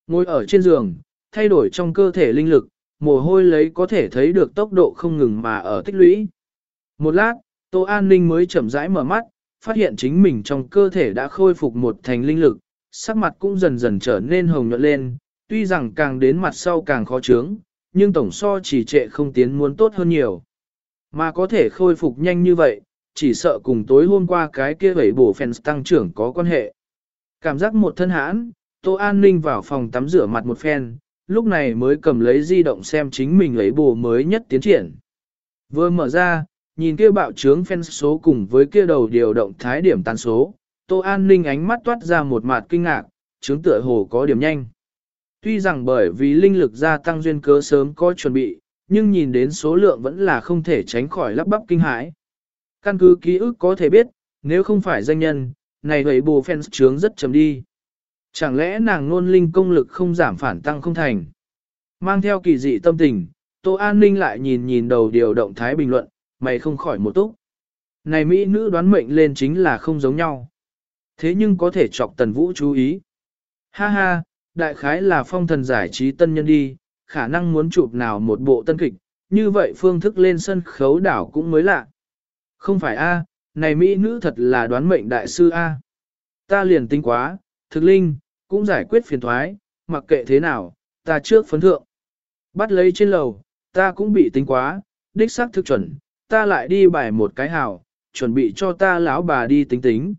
Ngồi ở trên giường, thay đổi trong cơ thể linh lực, mồ hôi lấy có thể thấy được tốc độ không ngừng mà ở tích lũy. Một lát, Tô An Ninh mới chậm rãi mở mắt, phát hiện chính mình trong cơ thể đã khôi phục một thành linh lực, sắc mặt cũng dần dần trở nên hồng nhuận lên, tuy rằng càng đến mặt sau càng khó chướng, nhưng tổng so chỉ trệ không tiến muốn tốt hơn nhiều. Mà có thể khôi phục nhanh như vậy, chỉ sợ cùng tối hôm qua cái kia vẩy bổ phèn tăng trưởng có quan hệ. Cảm giác một thân hãn, Tô An Ninh vào phòng tắm rửa mặt một phen, lúc này mới cầm lấy di động xem chính mình lấy bồ mới nhất tiến triển. Vừa mở ra, nhìn kia bạo trướng phen số cùng với kia đầu điều động thái điểm tán số, Tô An Ninh ánh mắt toát ra một mặt kinh ngạc, trướng tựa hồ có điểm nhanh. Tuy rằng bởi vì linh lực gia tăng duyên cớ sớm có chuẩn bị, nhưng nhìn đến số lượng vẫn là không thể tránh khỏi lắp bắp kinh hãi. Căn cứ ký ức có thể biết, nếu không phải danh nhân, này vậy bù phen trướng rất chấm đi. Chẳng lẽ nàng nôn linh công lực không giảm phản tăng không thành? Mang theo kỳ dị tâm tình, Tô An Ninh lại nhìn nhìn đầu điều động thái bình luận, mày không khỏi một túc. Này Mỹ nữ đoán mệnh lên chính là không giống nhau. Thế nhưng có thể chọc tần vũ chú ý. Ha ha, đại khái là phong thần giải trí tân nhân đi, khả năng muốn chụp nào một bộ tân kịch, như vậy phương thức lên sân khấu đảo cũng mới lạ. Không phải a, này Mỹ nữ thật là đoán mệnh đại sư a. Ta liền tinh quá, thực linh, cũng giải quyết phiền thoái, mặc kệ thế nào, ta trước phấn thượng. Bắt lấy trên lầu, ta cũng bị tính quá, đích xác thực chuẩn, ta lại đi bài một cái hào, chuẩn bị cho ta lão bà đi tính tính.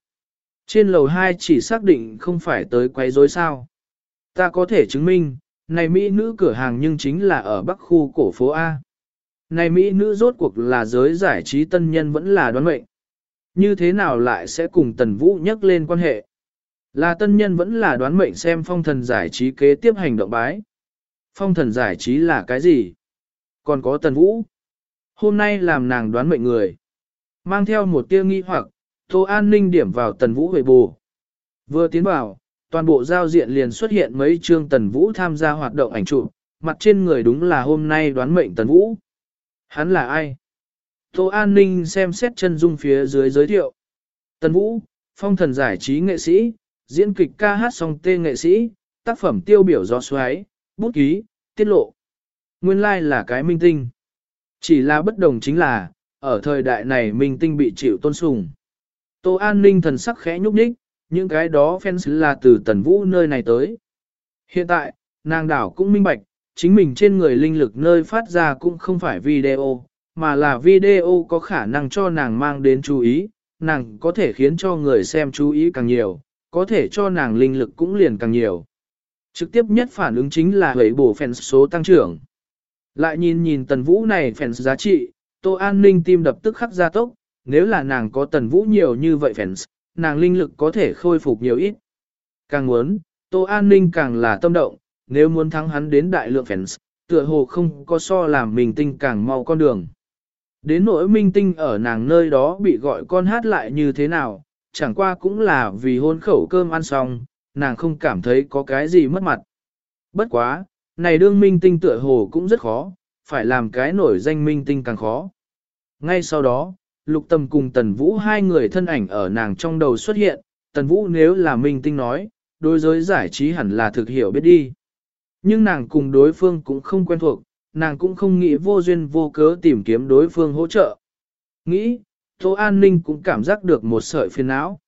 Trên lầu 2 chỉ xác định không phải tới quấy rối sao. Ta có thể chứng minh, này Mỹ nữ cửa hàng nhưng chính là ở bắc khu cổ phố A. Này Mỹ nữ rốt cuộc là giới giải trí tân nhân vẫn là đoán mệnh. Như thế nào lại sẽ cùng Tần Vũ nhắc lên quan hệ? Là tân nhân vẫn là đoán mệnh xem phong thần giải trí kế tiếp hành động bái. Phong thần giải trí là cái gì? Còn có Tần Vũ. Hôm nay làm nàng đoán mệnh người. Mang theo một tia nghi hoặc, Tô An Ninh điểm vào tần vũ về bù. Vừa tiến vào, toàn bộ giao diện liền xuất hiện mấy chương Tần Vũ tham gia hoạt động ảnh chụp, mặt trên người đúng là hôm nay đoán mệnh Tần Vũ. Hắn là ai? Tô An Ninh xem xét chân dung phía dưới giới thiệu. Tần Vũ, phong thần giải trí nghệ sĩ, diễn kịch ca hát song tê nghệ sĩ, tác phẩm tiêu biểu do xoáy, bút ký, tiết lộ. Nguyên lai like là cái minh tinh. Chỉ là bất đồng chính là, ở thời đại này minh tinh bị chịu tôn sùng. Tô An Ninh thần sắc khẽ nhúc nhích, những cái đó fans là từ Tần Vũ nơi này tới. Hiện tại, nàng đảo cũng minh bạch, chính mình trên người linh lực nơi phát ra cũng không phải video, mà là video có khả năng cho nàng mang đến chú ý, nàng có thể khiến cho người xem chú ý càng nhiều, có thể cho nàng linh lực cũng liền càng nhiều. Trực tiếp nhất phản ứng chính là hủy bổ fans số tăng trưởng. Lại nhìn nhìn tần vũ này fans giá trị, Tô An Ninh tim đập tức khắc ra tốc, nếu là nàng có tần vũ nhiều như vậy fans, nàng linh lực có thể khôi phục nhiều ít. Càng muốn, Tô An Ninh càng là tâm động, nếu muốn thắng hắn đến đại lượng fans, tựa hồ không có so làm mình tinh càng mau con đường. Đến nỗi minh tinh ở nàng nơi đó bị gọi con hát lại như thế nào, chẳng qua cũng là vì hôn khẩu cơm ăn xong, nàng không cảm thấy có cái gì mất mặt. Bất quá, này đương minh tinh tựa hồ cũng rất khó, phải làm cái nổi danh minh tinh càng khó. Ngay sau đó, Lục Tâm cùng Tần Vũ hai người thân ảnh ở nàng trong đầu xuất hiện, Tần Vũ nếu là minh tinh nói, đối giới giải trí hẳn là thực hiểu biết đi. Nhưng nàng cùng đối phương cũng không quen thuộc, nàng cũng không nghĩ vô duyên vô cớ tìm kiếm đối phương hỗ trợ. Nghĩ, Tô An Ninh cũng cảm giác được một sợi phiền não.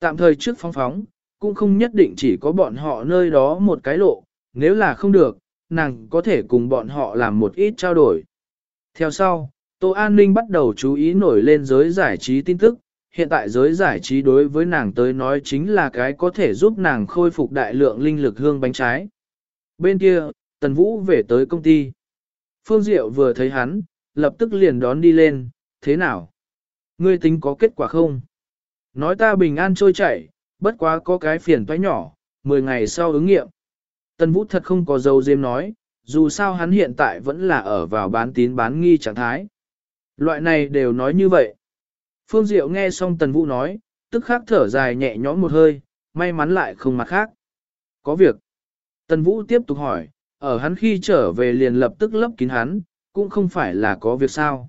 Tạm thời trước phóng phóng, cũng không nhất định chỉ có bọn họ nơi đó một cái lộ, nếu là không được, nàng có thể cùng bọn họ làm một ít trao đổi. Theo sau, Tô An Ninh bắt đầu chú ý nổi lên giới giải trí tin tức, hiện tại giới giải trí đối với nàng tới nói chính là cái có thể giúp nàng khôi phục đại lượng linh lực hương bánh trái. Bên kia, Tần Vũ về tới công ty. Phương Diệu vừa thấy hắn, lập tức liền đón đi lên, thế nào? Ngươi tính có kết quả không? Nói ta bình an trôi chảy, bất quá có cái phiền toái nhỏ, 10 ngày sau ứng nghiệm. Tần Vũ thật không có dấu dêm nói, dù sao hắn hiện tại vẫn là ở vào bán tín bán nghi trạng thái. Loại này đều nói như vậy. Phương Diệu nghe xong Tần Vũ nói, tức khắc thở dài nhẹ nhõm một hơi, may mắn lại không mặt khác. Có việc. Tần Vũ tiếp tục hỏi, ở hắn khi trở về liền lập tức lấp kín hắn, cũng không phải là có việc sao.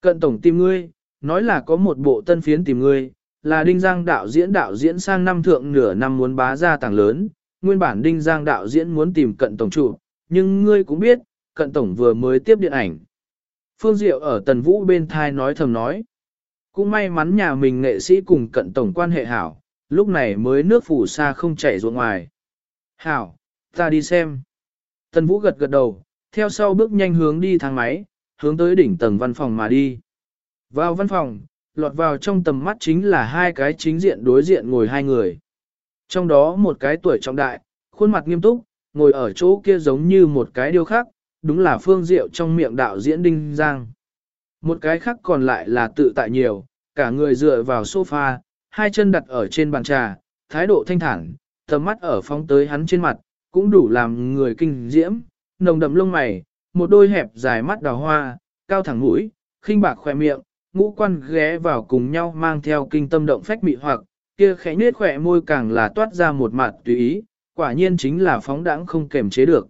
Cận tổng tìm ngươi, nói là có một bộ tân phiến tìm ngươi, là Đinh Giang đạo diễn đạo diễn sang năm thượng nửa năm muốn bá ra tàng lớn, nguyên bản Đinh Giang đạo diễn muốn tìm cận tổng trụ, nhưng ngươi cũng biết, cận tổng vừa mới tiếp điện ảnh. Phương Diệu ở Tần Vũ bên thai nói thầm nói. Cũng may mắn nhà mình nghệ sĩ cùng cận tổng quan hệ hảo, lúc này mới nước phủ xa không chảy ruộng ngoài. Hảo, ta đi xem. Tần Vũ gật gật đầu, theo sau bước nhanh hướng đi thang máy, hướng tới đỉnh tầng văn phòng mà đi. Vào văn phòng, lọt vào trong tầm mắt chính là hai cái chính diện đối diện ngồi hai người. Trong đó một cái tuổi trọng đại, khuôn mặt nghiêm túc, ngồi ở chỗ kia giống như một cái điêu khắc, đúng là phương diệu trong miệng đạo diễn Đinh Giang. Một cái khác còn lại là tự tại nhiều, cả người dựa vào sofa, hai chân đặt ở trên bàn trà, thái độ thanh thản, tầm mắt ở phóng tới hắn trên mặt, cũng đủ làm người kinh diễm, nồng đậm lông mày, một đôi hẹp dài mắt đào hoa, cao thẳng mũi, khinh bạc khoe miệng, ngũ quan ghé vào cùng nhau mang theo kinh tâm động phách mị hoặc, kia khẽ nết khỏe môi càng là toát ra một mặt tùy ý, quả nhiên chính là phóng đãng không kềm chế được.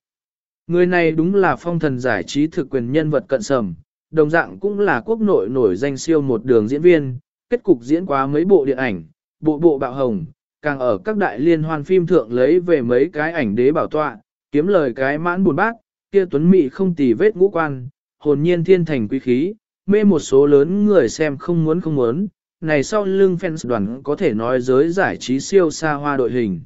Người này đúng là phong thần giải trí thực quyền nhân vật cận sầm, đồng dạng cũng là quốc nội nổi danh siêu một đường diễn viên, kết cục diễn quá mấy bộ điện ảnh, bộ bộ bạo hồng, càng ở các đại liên hoan phim thượng lấy về mấy cái ảnh đế bảo tọa, kiếm lời cái mãn buồn bác, kia tuấn mị không tì vết ngũ quan, hồn nhiên thiên thành quý khí, mê một số lớn người xem không muốn không muốn, này sau lưng fans đoàn có thể nói giới giải trí siêu xa hoa đội hình.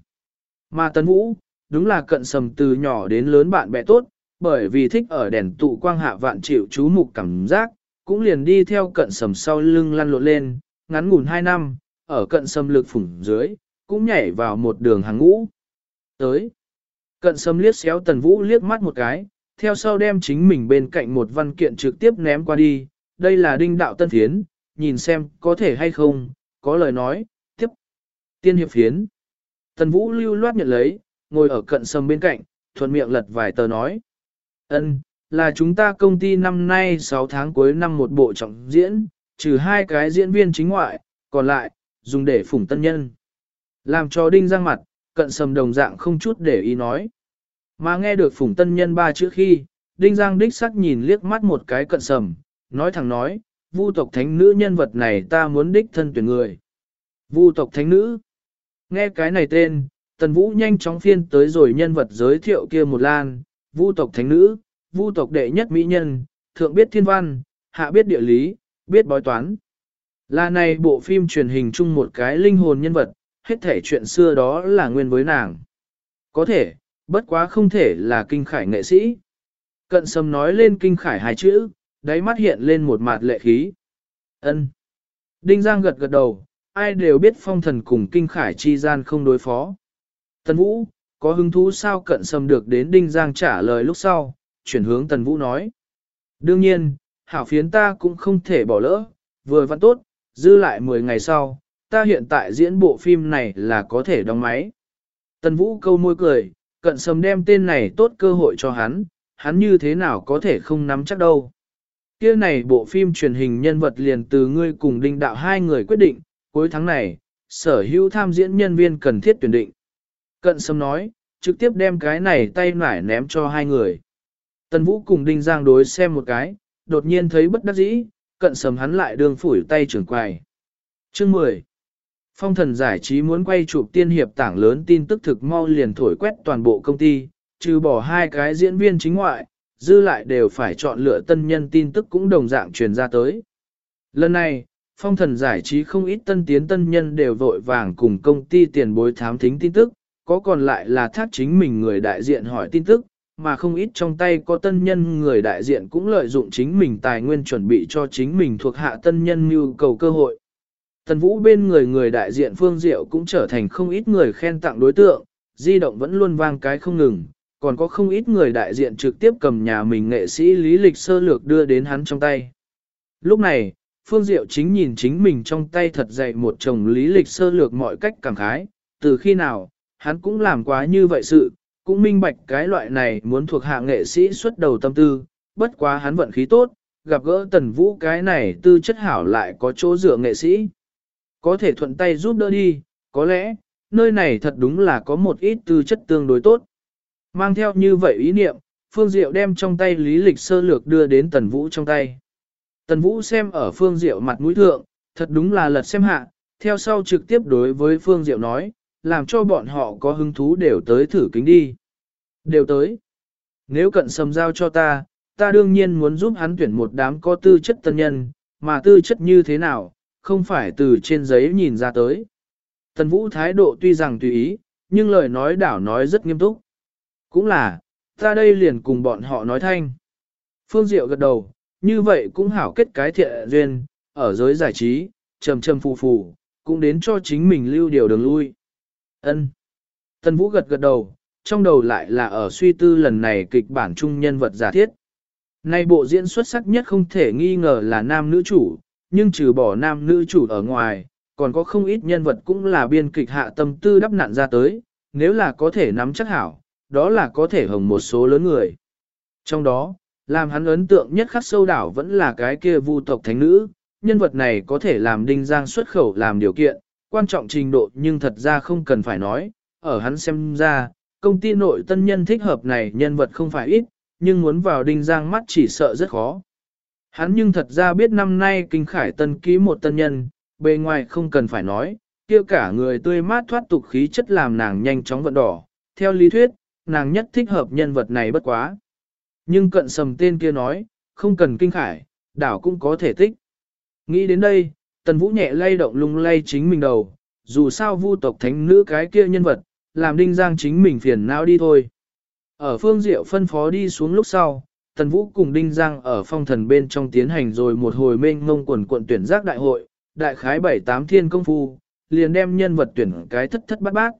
Mà Tấn Vũ, đúng là cận sầm từ nhỏ đến lớn bạn bè tốt, bởi vì thích ở đèn tụ quang hạ vạn chịu chú mục cảm giác, cũng liền đi theo cận sầm sau lưng lăn lộn lên, ngắn ngủn 2 năm, ở cận sầm lực phủng dưới, cũng nhảy vào một đường hàng ngũ. Tới, cận sầm liếc xéo tần vũ liếc mắt một cái, theo sau đem chính mình bên cạnh một văn kiện trực tiếp ném qua đi, đây là đinh đạo tân phiến, nhìn xem có thể hay không, có lời nói, tiếp. Tiên hiệp phiến. Tần vũ lưu loát nhận lấy, ngồi ở cận sầm bên cạnh, thuận miệng lật vài tờ nói. ân là chúng ta công ty năm nay 6 tháng cuối năm một bộ trọng diễn, trừ hai cái diễn viên chính ngoại, còn lại, dùng để phủng tân nhân. Làm cho đinh giang mặt, cận sầm đồng dạng không chút để ý nói. Mà nghe được phủng tân nhân ba chữ khi, Đinh Giang đích sắc nhìn liếc mắt một cái cận sầm, nói thẳng nói, vu tộc thánh nữ nhân vật này ta muốn đích thân tuyển người. Vu tộc thánh nữ. Nghe cái này tên, tần vũ nhanh chóng phiên tới rồi nhân vật giới thiệu kia một lan, vu tộc thánh nữ, vu tộc đệ nhất mỹ nhân, thượng biết thiên văn, hạ biết địa lý, biết bói toán. Là này bộ phim truyền hình chung một cái linh hồn nhân vật, hết thể chuyện xưa đó là nguyên với nàng. Có thể, bất quá không thể là kinh khải nghệ sĩ. Cận sâm nói lên kinh khải hai chữ, đáy mắt hiện lên một mặt lệ khí. ân Đinh Giang gật gật đầu, ai đều biết phong thần cùng kinh khải chi gian không đối phó. Tần Vũ, có hứng thú sao cận sầm được đến Đinh Giang trả lời lúc sau, chuyển hướng Tần Vũ nói. Đương nhiên, hảo phiến ta cũng không thể bỏ lỡ, vừa văn tốt, dư lại 10 ngày sau, ta hiện tại diễn bộ phim này là có thể đóng máy. Tần Vũ câu môi cười, cận sầm đem tên này tốt cơ hội cho hắn, hắn như thế nào có thể không nắm chắc đâu. Kia này bộ phim truyền hình nhân vật liền từ ngươi cùng đinh đạo hai người quyết định, cuối tháng này, sở hữu tham diễn nhân viên cần thiết tuyển định. Cận sâm nói, trực tiếp đem cái này tay nải ném cho hai người. Tần Vũ cùng Đinh Giang đối xem một cái, đột nhiên thấy bất đắc dĩ, cận sầm hắn lại đường phủi tay trưởng quài. Chương 10 Phong thần giải trí muốn quay chụp tiên hiệp tảng lớn tin tức thực mau liền thổi quét toàn bộ công ty, trừ bỏ hai cái diễn viên chính ngoại, dư lại đều phải chọn lựa tân nhân tin tức cũng đồng dạng truyền ra tới. Lần này, phong thần giải trí không ít tân tiến tân nhân đều vội vàng cùng công ty tiền bối thám thính tin tức, có còn lại là thác chính mình người đại diện hỏi tin tức, mà không ít trong tay có tân nhân người đại diện cũng lợi dụng chính mình tài nguyên chuẩn bị cho chính mình thuộc hạ tân nhân nhu cầu cơ hội. Tần Vũ bên người người đại diện Phương Diệu cũng trở thành không ít người khen tặng đối tượng, di động vẫn luôn vang cái không ngừng, còn có không ít người đại diện trực tiếp cầm nhà mình nghệ sĩ lý lịch sơ lược đưa đến hắn trong tay. Lúc này, Phương Diệu chính nhìn chính mình trong tay thật dày một chồng lý lịch sơ lược mọi cách cảm khái, từ khi nào, hắn cũng làm quá như vậy sự, cũng minh bạch cái loại này muốn thuộc hạ nghệ sĩ xuất đầu tâm tư, bất quá hắn vận khí tốt, gặp gỡ tần vũ cái này tư chất hảo lại có chỗ dựa nghệ sĩ. Có thể thuận tay giúp đỡ đi, có lẽ, nơi này thật đúng là có một ít tư chất tương đối tốt. Mang theo như vậy ý niệm, Phương Diệu đem trong tay lý lịch sơ lược đưa đến Tần Vũ trong tay. Tần Vũ xem ở Phương Diệu mặt mũi thượng, thật đúng là lật xem hạ, theo sau trực tiếp đối với Phương Diệu nói, làm cho bọn họ có hứng thú đều tới thử kính đi. Đều tới. Nếu cận sầm giao cho ta, ta đương nhiên muốn giúp hắn tuyển một đám có tư chất tân nhân, mà tư chất như thế nào, không phải từ trên giấy nhìn ra tới. Tần Vũ thái độ tuy rằng tùy ý, nhưng lời nói đảo nói rất nghiêm túc. Cũng là, ta đây liền cùng bọn họ nói thanh. Phương Diệu gật đầu, như vậy cũng hảo kết cái thiện duyên, ở giới giải trí, trầm trầm phù phù, cũng đến cho chính mình lưu điều đường lui. Ân. tân Vũ gật gật đầu, trong đầu lại là ở suy tư lần này kịch bản trung nhân vật giả thiết. Nay bộ diễn xuất sắc nhất không thể nghi ngờ là nam nữ chủ, nhưng trừ bỏ nam nữ chủ ở ngoài, còn có không ít nhân vật cũng là biên kịch hạ tâm tư đắp nạn ra tới, nếu là có thể nắm chắc hảo, đó là có thể hồng một số lớn người. Trong đó, làm hắn ấn tượng nhất khắc sâu đảo vẫn là cái kia vu tộc thánh nữ, nhân vật này có thể làm đinh giang xuất khẩu làm điều kiện, quan trọng trình độ nhưng thật ra không cần phải nói, ở hắn xem ra, công ty nội tân nhân thích hợp này nhân vật không phải ít, nhưng muốn vào đinh giang mắt chỉ sợ rất khó. Hắn nhưng thật ra biết năm nay kinh khải tân ký một tân nhân, bề ngoài không cần phải nói, kia cả người tươi mát thoát tục khí chất làm nàng nhanh chóng vận đỏ. Theo lý thuyết, nàng nhất thích hợp nhân vật này bất quá. Nhưng cận sầm tên kia nói, không cần kinh khải, đảo cũng có thể thích. Nghĩ đến đây, tần vũ nhẹ lay động lung lay chính mình đầu, dù sao vu tộc thánh nữ cái kia nhân vật, làm đinh giang chính mình phiền não đi thôi. Ở phương diệu phân phó đi xuống lúc sau, tần vũ cùng đinh giang ở phong thần bên trong tiến hành rồi một hồi mênh ngông quần quận tuyển giác đại hội, đại khái bảy tám thiên công phu, liền đem nhân vật tuyển cái thất thất bát bát.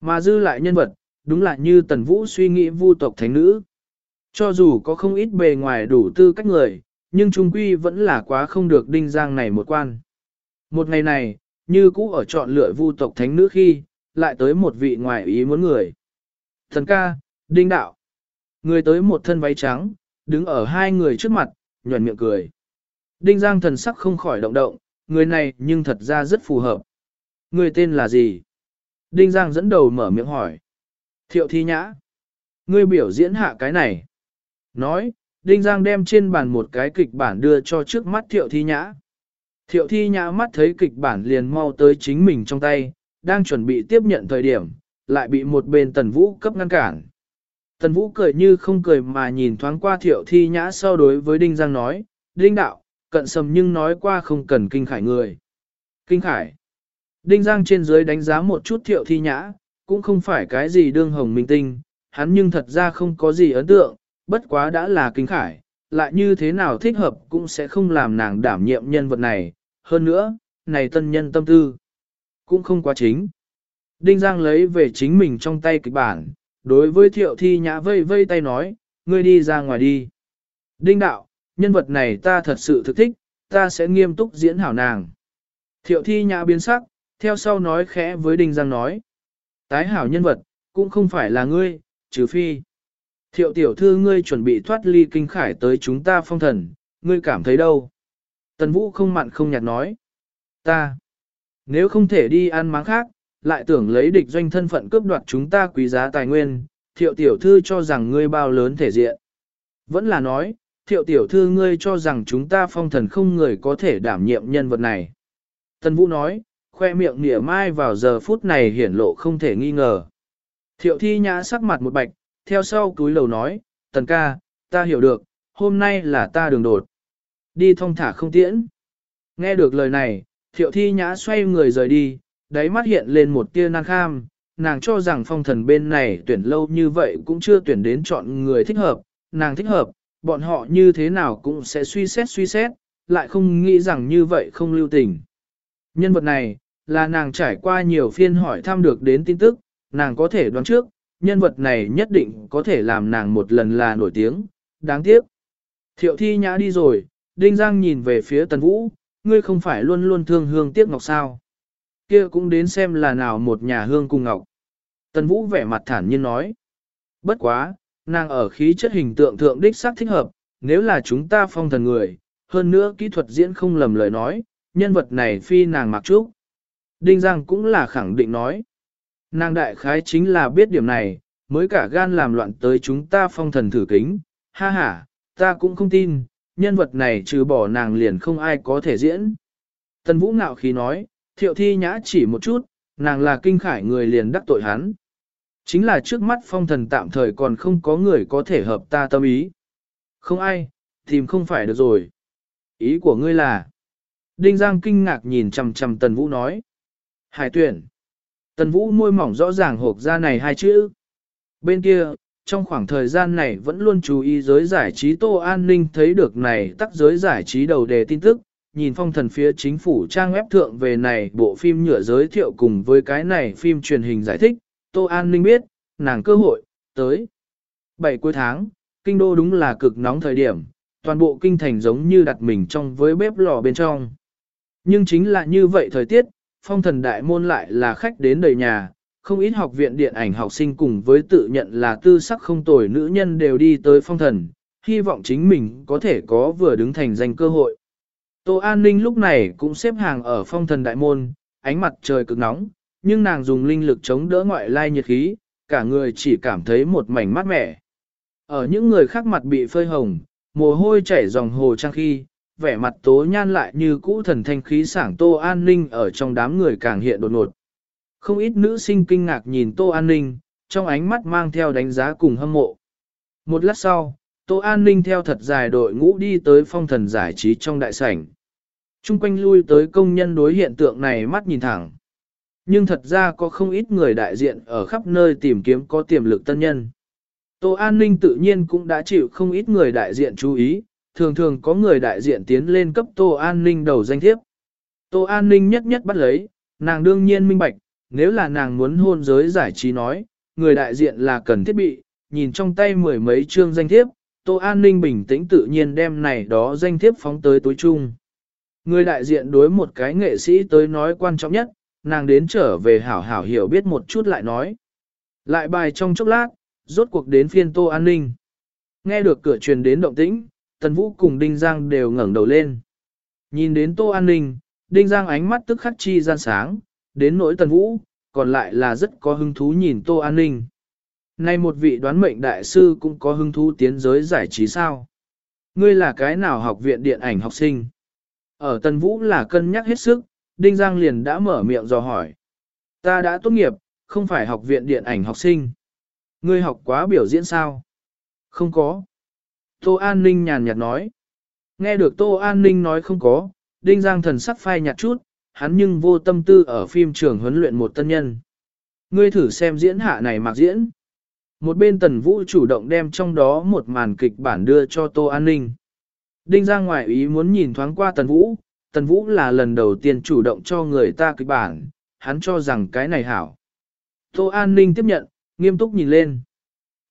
Mà dư lại nhân vật, đúng là như tần vũ suy nghĩ vu tộc thánh nữ. Cho dù có không ít bề ngoài đủ tư cách người, nhưng trung quy vẫn là quá không được đinh giang này một quan. Một ngày này, như cũ ở chọn lựa vu tộc thánh nữ khi, lại tới một vị ngoài ý muốn người. Thần ca, đinh đạo. Người tới một thân váy trắng, đứng ở hai người trước mặt, nhuẩn miệng cười. Đinh giang thần sắc không khỏi động động, người này nhưng thật ra rất phù hợp. Người tên là gì? Đinh Giang dẫn đầu mở miệng hỏi. Thiệu thi nhã. Ngươi biểu diễn hạ cái này. Nói, Đinh Giang đem trên bàn một cái kịch bản đưa cho trước mắt thiệu thi nhã. Thiệu thi nhã mắt thấy kịch bản liền mau tới chính mình trong tay, đang chuẩn bị tiếp nhận thời điểm, lại bị một bên tần vũ cấp ngăn cản. Tần vũ cười như không cười mà nhìn thoáng qua thiệu thi nhã so đối với Đinh Giang nói, Đinh đạo, cận sầm nhưng nói qua không cần kinh khải người. Kinh khải. Đinh Giang trên dưới đánh giá một chút thiệu thi nhã, cũng không phải cái gì đương hồng minh tinh, hắn nhưng thật ra không có gì ấn tượng, bất quá đã là kinh khải, lại như thế nào thích hợp cũng sẽ không làm nàng đảm nhiệm nhân vật này, hơn nữa, này tân nhân tâm tư, cũng không quá chính. Đinh Giang lấy về chính mình trong tay kịch bản, đối với thiệu thi nhã vây vây tay nói, ngươi đi ra ngoài đi. Đinh đạo, nhân vật này ta thật sự thực thích, ta sẽ nghiêm túc diễn hảo nàng. Thiệu thi nhã biến sắc, theo sau nói khẽ với Đinh Giang nói. Tái hảo nhân vật, cũng không phải là ngươi, trừ phi. Thiệu tiểu thư ngươi chuẩn bị thoát ly kinh khải tới chúng ta phong thần, ngươi cảm thấy đâu? Tần Vũ không mặn không nhạt nói. Ta, nếu không thể đi ăn máng khác, lại tưởng lấy địch doanh thân phận cướp đoạt chúng ta quý giá tài nguyên, thiệu tiểu thư cho rằng ngươi bao lớn thể diện. Vẫn là nói, thiệu tiểu thư ngươi cho rằng chúng ta phong thần không người có thể đảm nhiệm nhân vật này. Tần Vũ nói, khoe miệng nỉa mai vào giờ phút này hiển lộ không thể nghi ngờ. Thiệu thi nhã sắc mặt một bạch, theo sau túi lầu nói, tần ca, ta hiểu được, hôm nay là ta đường đột. Đi thong thả không tiễn. Nghe được lời này, thiệu thi nhã xoay người rời đi, đáy mắt hiện lên một tia nan kham, nàng cho rằng phong thần bên này tuyển lâu như vậy cũng chưa tuyển đến chọn người thích hợp, nàng thích hợp, bọn họ như thế nào cũng sẽ suy xét suy xét, lại không nghĩ rằng như vậy không lưu tình. Nhân vật này, là nàng trải qua nhiều phiên hỏi thăm được đến tin tức, nàng có thể đoán trước, nhân vật này nhất định có thể làm nàng một lần là nổi tiếng, đáng tiếc. Thiệu thi nhã đi rồi, Đinh Giang nhìn về phía Tần Vũ, ngươi không phải luôn luôn thương hương tiếc ngọc sao. Kia cũng đến xem là nào một nhà hương cùng ngọc. Tần Vũ vẻ mặt thản nhiên nói. Bất quá, nàng ở khí chất hình tượng thượng đích xác thích hợp, nếu là chúng ta phong thần người, hơn nữa kỹ thuật diễn không lầm lời nói, nhân vật này phi nàng mặc trúc. Đinh Giang cũng là khẳng định nói. Nàng đại khái chính là biết điểm này, mới cả gan làm loạn tới chúng ta phong thần thử kính. Ha ha, ta cũng không tin, nhân vật này trừ bỏ nàng liền không ai có thể diễn. Tần Vũ ngạo khí nói, thiệu thi nhã chỉ một chút, nàng là kinh khải người liền đắc tội hắn. Chính là trước mắt phong thần tạm thời còn không có người có thể hợp ta tâm ý. Không ai, tìm không phải được rồi. Ý của ngươi là... Đinh Giang kinh ngạc nhìn chằm chằm Tần Vũ nói. Hải tuyển. Tần Vũ môi mỏng rõ ràng hộp ra này hai chữ. Bên kia, trong khoảng thời gian này vẫn luôn chú ý giới giải trí Tô An Ninh thấy được này tắc giới giải trí đầu đề tin tức, nhìn phong thần phía chính phủ trang web thượng về này bộ phim nhựa giới thiệu cùng với cái này phim truyền hình giải thích, Tô An Ninh biết, nàng cơ hội, tới. 7 cuối tháng, kinh đô đúng là cực nóng thời điểm, toàn bộ kinh thành giống như đặt mình trong với bếp lò bên trong. Nhưng chính là như vậy thời tiết, phong thần đại môn lại là khách đến đời nhà, không ít học viện điện ảnh học sinh cùng với tự nhận là tư sắc không tồi nữ nhân đều đi tới phong thần, hy vọng chính mình có thể có vừa đứng thành danh cơ hội. Tô An Ninh lúc này cũng xếp hàng ở phong thần đại môn, ánh mặt trời cực nóng, nhưng nàng dùng linh lực chống đỡ ngoại lai nhiệt khí, cả người chỉ cảm thấy một mảnh mát mẻ. Ở những người khác mặt bị phơi hồng, mồ hôi chảy dòng hồ trang khi, vẻ mặt tố nhan lại như cũ thần thanh khí sảng Tô An Ninh ở trong đám người càng hiện đột ngột. Không ít nữ sinh kinh ngạc nhìn Tô An Ninh, trong ánh mắt mang theo đánh giá cùng hâm mộ. Một lát sau, Tô An Ninh theo thật dài đội ngũ đi tới phong thần giải trí trong đại sảnh. Trung quanh lui tới công nhân đối hiện tượng này mắt nhìn thẳng. Nhưng thật ra có không ít người đại diện ở khắp nơi tìm kiếm có tiềm lực tân nhân. Tô An Ninh tự nhiên cũng đã chịu không ít người đại diện chú ý, thường thường có người đại diện tiến lên cấp Tô An Ninh đầu danh thiếp. Tô An Ninh nhất nhất bắt lấy, nàng đương nhiên minh bạch, nếu là nàng muốn hôn giới giải trí nói, người đại diện là cần thiết bị, nhìn trong tay mười mấy chương danh thiếp, Tô An Ninh bình tĩnh tự nhiên đem này đó danh thiếp phóng tới túi chung. Người đại diện đối một cái nghệ sĩ tới nói quan trọng nhất, nàng đến trở về hảo hảo hiểu biết một chút lại nói. Lại bài trong chốc lát, rốt cuộc đến phiên Tô An Ninh. Nghe được cửa truyền đến động tĩnh, Tần Vũ cùng Đinh Giang đều ngẩng đầu lên. Nhìn đến Tô An Ninh, Đinh Giang ánh mắt tức khắc chi gian sáng, đến nỗi Tần Vũ, còn lại là rất có hứng thú nhìn Tô An Ninh. Nay một vị đoán mệnh đại sư cũng có hứng thú tiến giới giải trí sao? Ngươi là cái nào học viện điện ảnh học sinh? Ở Tân Vũ là cân nhắc hết sức, Đinh Giang liền đã mở miệng dò hỏi. Ta đã tốt nghiệp, không phải học viện điện ảnh học sinh. Ngươi học quá biểu diễn sao? Không có. Tô An Ninh nhàn nhạt nói. Nghe được Tô An Ninh nói không có, Đinh Giang thần sắc phai nhạt chút, hắn nhưng vô tâm tư ở phim trường huấn luyện một tân nhân. Ngươi thử xem diễn hạ này mặc diễn. Một bên tần vũ chủ động đem trong đó một màn kịch bản đưa cho Tô An Ninh. Đinh Giang ngoại ý muốn nhìn thoáng qua tần vũ, tần vũ là lần đầu tiên chủ động cho người ta kịch bản, hắn cho rằng cái này hảo. Tô An Ninh tiếp nhận, nghiêm túc nhìn lên.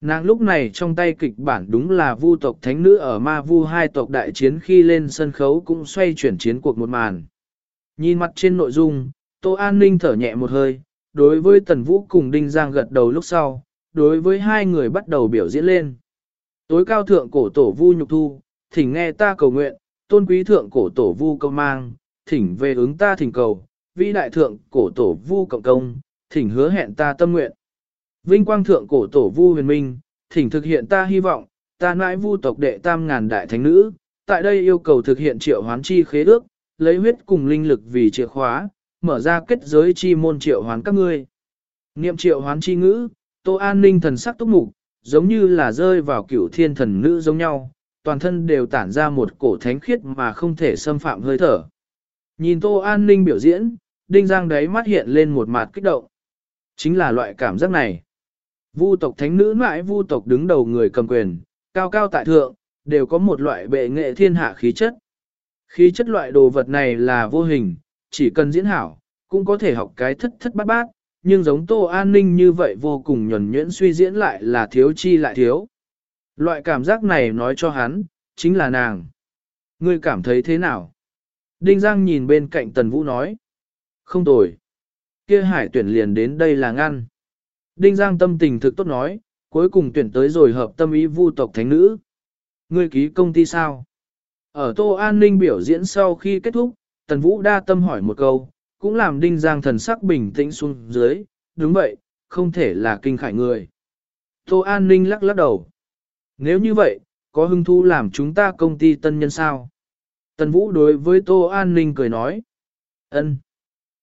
Nàng lúc này trong tay kịch bản đúng là vu tộc thánh nữ ở ma vu hai tộc đại chiến khi lên sân khấu cũng xoay chuyển chiến cuộc một màn. Nhìn mặt trên nội dung, Tô An Ninh thở nhẹ một hơi, đối với Tần Vũ cùng Đinh Giang gật đầu lúc sau, đối với hai người bắt đầu biểu diễn lên. Tối cao thượng cổ tổ vu nhục thu, thỉnh nghe ta cầu nguyện, tôn quý thượng cổ tổ vu công mang, thỉnh về ứng ta thỉnh cầu, vĩ đại thượng cổ tổ vu cộng công, thỉnh hứa hẹn ta tâm nguyện. Vinh quang thượng cổ tổ vu huyền minh, thỉnh thực hiện ta hy vọng, ta nãi vu tộc đệ tam ngàn đại thánh nữ, tại đây yêu cầu thực hiện triệu hoán chi khế ước, lấy huyết cùng linh lực vì chìa khóa, mở ra kết giới chi môn triệu hoán các ngươi. Niệm triệu hoán chi ngữ, Tô An Ninh thần sắc túc mục, giống như là rơi vào cửu thiên thần nữ giống nhau, toàn thân đều tản ra một cổ thánh khiết mà không thể xâm phạm hơi thở. Nhìn Tô An Ninh biểu diễn, Đinh Giang đấy mắt hiện lên một mặt kích động. Chính là loại cảm giác này. Vu tộc thánh nữ mãi vu tộc đứng đầu người cầm quyền, cao cao tại thượng, đều có một loại bệ nghệ thiên hạ khí chất. Khí chất loại đồ vật này là vô hình, chỉ cần diễn hảo, cũng có thể học cái thất thất bát bát, nhưng giống Tô An Ninh như vậy vô cùng nhuẩn nhuyễn suy diễn lại là thiếu chi lại thiếu. Loại cảm giác này nói cho hắn, chính là nàng. Ngươi cảm thấy thế nào? Đinh Giang nhìn bên cạnh Tần Vũ nói. Không tồi. Kia hải tuyển liền đến đây là ngăn. Đinh Giang tâm tình thực tốt nói, cuối cùng tuyển tới rồi hợp tâm ý vu tộc thánh nữ. Ngươi ký công ty sao? Ở Tô An Ninh biểu diễn sau khi kết thúc, Tần Vũ đa tâm hỏi một câu, cũng làm Đinh Giang thần sắc bình tĩnh xuống dưới, đúng vậy, không thể là kinh khải người. Tô An Ninh lắc lắc đầu. Nếu như vậy, có hứng thú làm chúng ta công ty tân nhân sao? Tần Vũ đối với Tô An Ninh cười nói. ân.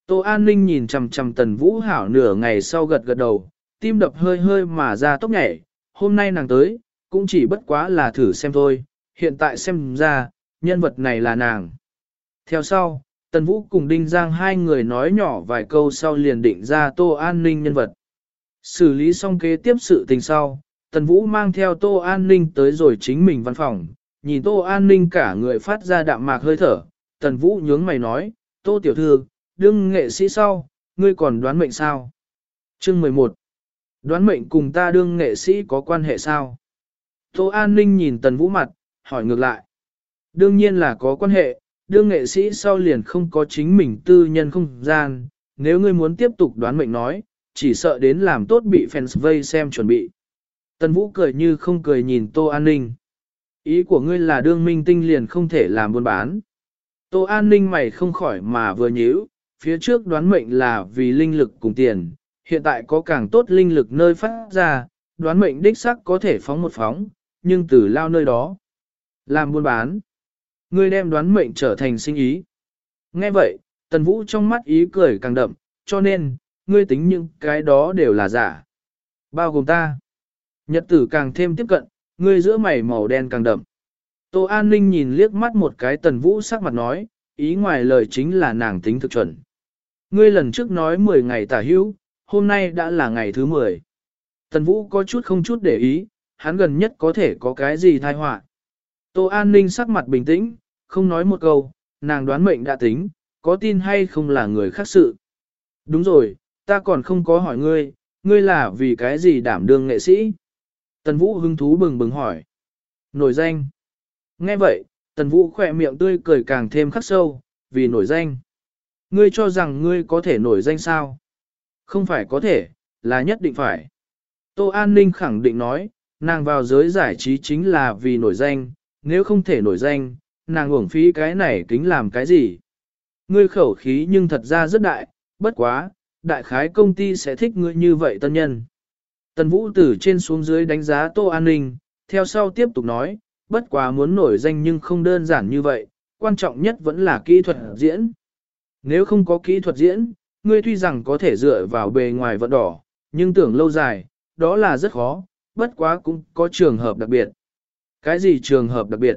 Tô An Ninh nhìn chầm chầm Tần Vũ hảo nửa ngày sau gật gật đầu, tim đập hơi hơi mà ra tốc nhảy. Hôm nay nàng tới, cũng chỉ bất quá là thử xem thôi, hiện tại xem ra, nhân vật này là nàng. Theo sau, Tần Vũ cùng Đinh Giang hai người nói nhỏ vài câu sau liền định ra Tô An Ninh nhân vật. Xử lý xong kế tiếp sự tình sau, Tần Vũ mang theo Tô An Ninh tới rồi chính mình văn phòng, nhìn Tô An Ninh cả người phát ra đạm mạc hơi thở. Tần Vũ nhướng mày nói, Tô Tiểu Thư, đương nghệ sĩ sau, ngươi còn đoán mệnh sao? Chương 11 Đoán mệnh cùng ta đương nghệ sĩ có quan hệ sao? Tô An Ninh nhìn Tần Vũ mặt, hỏi ngược lại. Đương nhiên là có quan hệ, đương nghệ sĩ sau liền không có chính mình tư nhân không gian, nếu ngươi muốn tiếp tục đoán mệnh nói, chỉ sợ đến làm tốt bị fans vây xem chuẩn bị. Tần Vũ cười như không cười nhìn Tô An Ninh. Ý của ngươi là đương minh tinh liền không thể làm buôn bán. Tô An Ninh mày không khỏi mà vừa nhíu, phía trước đoán mệnh là vì linh lực cùng tiền, hiện tại có càng tốt linh lực nơi phát ra, đoán mệnh đích sắc có thể phóng một phóng, nhưng từ lao nơi đó. Làm buôn bán. Ngươi đem đoán mệnh trở thành sinh ý. Nghe vậy, Tần Vũ trong mắt ý cười càng đậm, cho nên, ngươi tính những cái đó đều là giả. Bao gồm ta. Nhật tử càng thêm tiếp cận, ngươi giữa mày màu đen càng đậm. Tô An Ninh nhìn liếc mắt một cái Tần Vũ sắc mặt nói, ý ngoài lời chính là nàng tính thực chuẩn. Ngươi lần trước nói 10 ngày tả hữu, hôm nay đã là ngày thứ 10. Tần Vũ có chút không chút để ý, hắn gần nhất có thể có cái gì thai họa Tô An Ninh sắc mặt bình tĩnh, không nói một câu, nàng đoán mệnh đã tính, có tin hay không là người khác sự. Đúng rồi, ta còn không có hỏi ngươi, ngươi là vì cái gì đảm đương nghệ sĩ? Tần Vũ hứng thú bừng bừng hỏi. Nổi danh. Nghe vậy, Tần Vũ khỏe miệng tươi cười càng thêm khắc sâu, vì nổi danh. Ngươi cho rằng ngươi có thể nổi danh sao? Không phải có thể, là nhất định phải. Tô An Ninh khẳng định nói, nàng vào giới giải trí chính là vì nổi danh, nếu không thể nổi danh, nàng uổng phí cái này kính làm cái gì. Ngươi khẩu khí nhưng thật ra rất đại, bất quá, đại khái công ty sẽ thích ngươi như vậy tân nhân. Tần Vũ từ trên xuống dưới đánh giá Tô An Ninh, theo sau tiếp tục nói, bất quá muốn nổi danh nhưng không đơn giản như vậy, quan trọng nhất vẫn là kỹ thuật diễn. Nếu không có kỹ thuật diễn, ngươi tuy rằng có thể dựa vào bề ngoài vận đỏ, nhưng tưởng lâu dài, đó là rất khó, bất quá cũng có trường hợp đặc biệt. Cái gì trường hợp đặc biệt?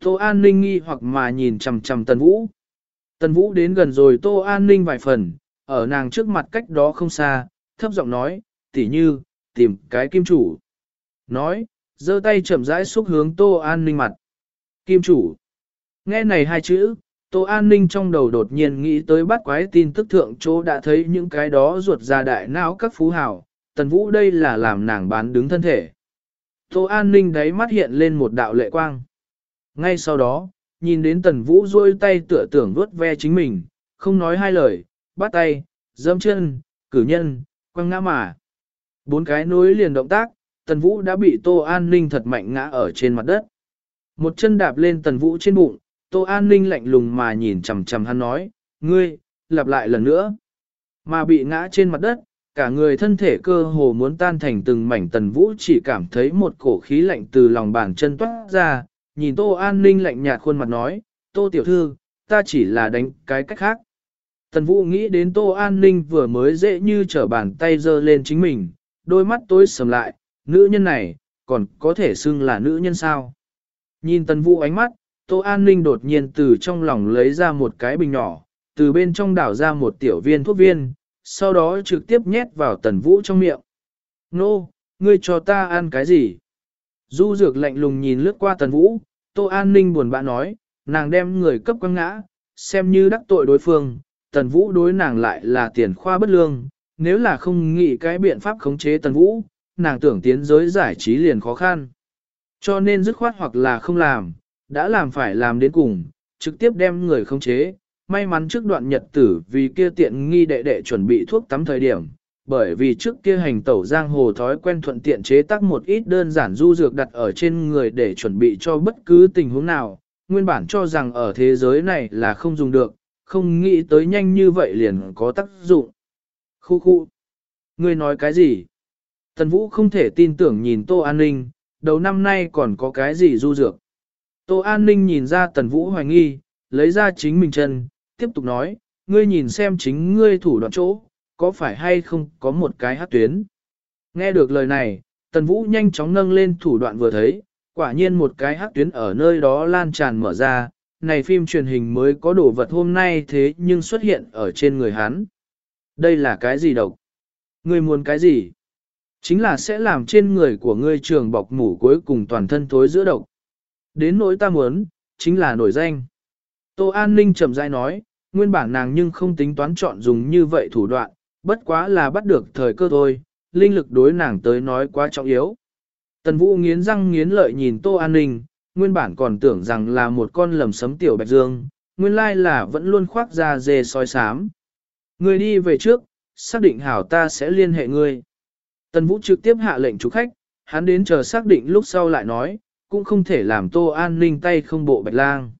Tô An Ninh nghi hoặc mà nhìn chầm chầm Tần Vũ. Tần Vũ đến gần rồi Tô An Ninh vài phần, ở nàng trước mặt cách đó không xa, thấp giọng nói, tỉ như, tìm cái kim chủ. Nói, giơ tay chậm rãi xúc hướng Tô An Ninh mặt. Kim chủ. Nghe này hai chữ, Tô An Ninh trong đầu đột nhiên nghĩ tới bắt quái tin tức thượng chỗ đã thấy những cái đó ruột ra đại não các phú hào, Tần Vũ đây là làm nàng bán đứng thân thể. Tô An Ninh đáy mắt hiện lên một đạo lệ quang. Ngay sau đó, nhìn đến Tần Vũ rôi tay tựa tưởng vuốt ve chính mình, không nói hai lời, bắt tay, dâm chân, cử nhân, quăng ngã mà. Bốn cái nối liền động tác, Tần Vũ đã bị Tô An Ninh thật mạnh ngã ở trên mặt đất. Một chân đạp lên Tần Vũ trên bụng, Tô An Ninh lạnh lùng mà nhìn chầm chầm hắn nói, ngươi, lặp lại lần nữa. Mà bị ngã trên mặt đất, cả người thân thể cơ hồ muốn tan thành từng mảnh Tần Vũ chỉ cảm thấy một cổ khí lạnh từ lòng bàn chân toát ra, nhìn Tô An Ninh lạnh nhạt khuôn mặt nói, Tô Tiểu Thư, ta chỉ là đánh cái cách khác. Tần Vũ nghĩ đến Tô An Ninh vừa mới dễ như trở bàn tay dơ lên chính mình, đôi mắt tối sầm lại, nữ nhân này, còn có thể xưng là nữ nhân sao. Nhìn Tần Vũ ánh mắt, Tô An Ninh đột nhiên từ trong lòng lấy ra một cái bình nhỏ, từ bên trong đảo ra một tiểu viên thuốc viên, sau đó trực tiếp nhét vào Tần Vũ trong miệng. Nô, ngươi cho ta ăn cái gì? Du dược lạnh lùng nhìn lướt qua Tần Vũ, Tô An Ninh buồn bã nói, nàng đem người cấp quăng ngã, xem như đắc tội đối phương, Tần Vũ đối nàng lại là tiền khoa bất lương, nếu là không nghĩ cái biện pháp khống chế Tần Vũ, nàng tưởng tiến giới giải trí liền khó khăn. Cho nên dứt khoát hoặc là không làm, đã làm phải làm đến cùng, trực tiếp đem người khống chế. May mắn trước đoạn nhật tử vì kia tiện nghi đệ đệ chuẩn bị thuốc tắm thời điểm, bởi vì trước kia hành tẩu giang hồ thói quen thuận tiện chế tác một ít đơn giản du dược đặt ở trên người để chuẩn bị cho bất cứ tình huống nào, nguyên bản cho rằng ở thế giới này là không dùng được, không nghĩ tới nhanh như vậy liền có tác dụng. Khu khu. Ngươi nói cái gì? Tần Vũ không thể tin tưởng nhìn Tô An Ninh, đầu năm nay còn có cái gì du dược. Tô An Ninh nhìn ra Tần Vũ hoài nghi, lấy ra chính mình chân, tiếp tục nói, ngươi nhìn xem chính ngươi thủ đoạn chỗ, có phải hay không có một cái hát tuyến. Nghe được lời này, Tần Vũ nhanh chóng nâng lên thủ đoạn vừa thấy, quả nhiên một cái hát tuyến ở nơi đó lan tràn mở ra, này phim truyền hình mới có đồ vật hôm nay thế nhưng xuất hiện ở trên người hắn. Đây là cái gì độc? Ngươi muốn cái gì? Chính là sẽ làm trên người của ngươi trường bọc mủ cuối cùng toàn thân thối giữa độc. Đến nỗi ta muốn, chính là nổi danh. Tô An Ninh chậm rãi nói, nguyên bản nàng nhưng không tính toán chọn dùng như vậy thủ đoạn, bất quá là bắt được thời cơ thôi, linh lực đối nàng tới nói quá trọng yếu. Tần Vũ nghiến răng nghiến lợi nhìn Tô An Ninh, nguyên bản còn tưởng rằng là một con lầm sấm tiểu bạch dương, nguyên lai là vẫn luôn khoác ra dê soi sám. Người đi về trước, xác định hảo ta sẽ liên hệ ngươi. Tần Vũ trực tiếp hạ lệnh chủ khách, hắn đến chờ xác định lúc sau lại nói, cũng không thể làm Tô An Ninh tay không bộ bạch lang.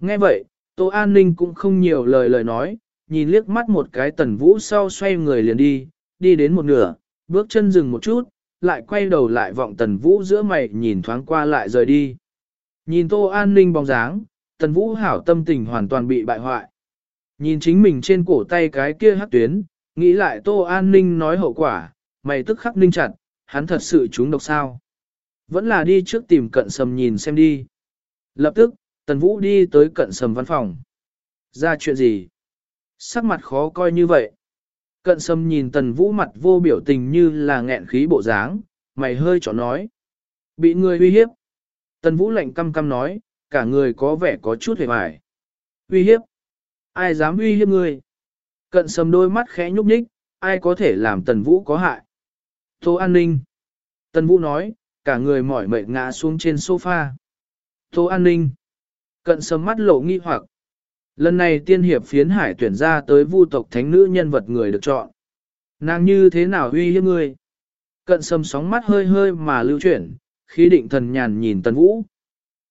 Nghe vậy, Tô An Ninh cũng không nhiều lời lời nói, nhìn liếc mắt một cái Tần Vũ sau xoay người liền đi, đi đến một nửa, bước chân dừng một chút, lại quay đầu lại vọng Tần Vũ giữa mày nhìn thoáng qua lại rời đi. Nhìn Tô An Ninh bóng dáng, Tần Vũ hảo tâm tình hoàn toàn bị bại hoại. Nhìn chính mình trên cổ tay cái kia hắc tuyến, nghĩ lại Tô An Ninh nói hậu quả, mày tức khắc ninh chặt, hắn thật sự trúng độc sao. Vẫn là đi trước tìm cận sầm nhìn xem đi. Lập tức, Tần Vũ đi tới cận sầm văn phòng. Ra chuyện gì? Sắc mặt khó coi như vậy. Cận sầm nhìn Tần Vũ mặt vô biểu tình như là nghẹn khí bộ dáng, mày hơi chọn nói. Bị người uy hiếp. Tần Vũ lạnh căm căm nói, cả người có vẻ có chút hề mải Uy hiếp? Ai dám uy hiếp ngươi? Cận sầm đôi mắt khẽ nhúc nhích, ai có thể làm Tần Vũ có hại? Tô An Ninh. Tần Vũ nói, cả người mỏi mệt ngã xuống trên sofa. Tô An Ninh. Cận sầm mắt lộ nghi hoặc. Lần này tiên hiệp phiến hải tuyển ra tới vu tộc thánh nữ nhân vật người được chọn. Nàng như thế nào uy hiếp ngươi? Cận sầm sóng mắt hơi hơi mà lưu chuyển, khi định thần nhàn nhìn tần vũ.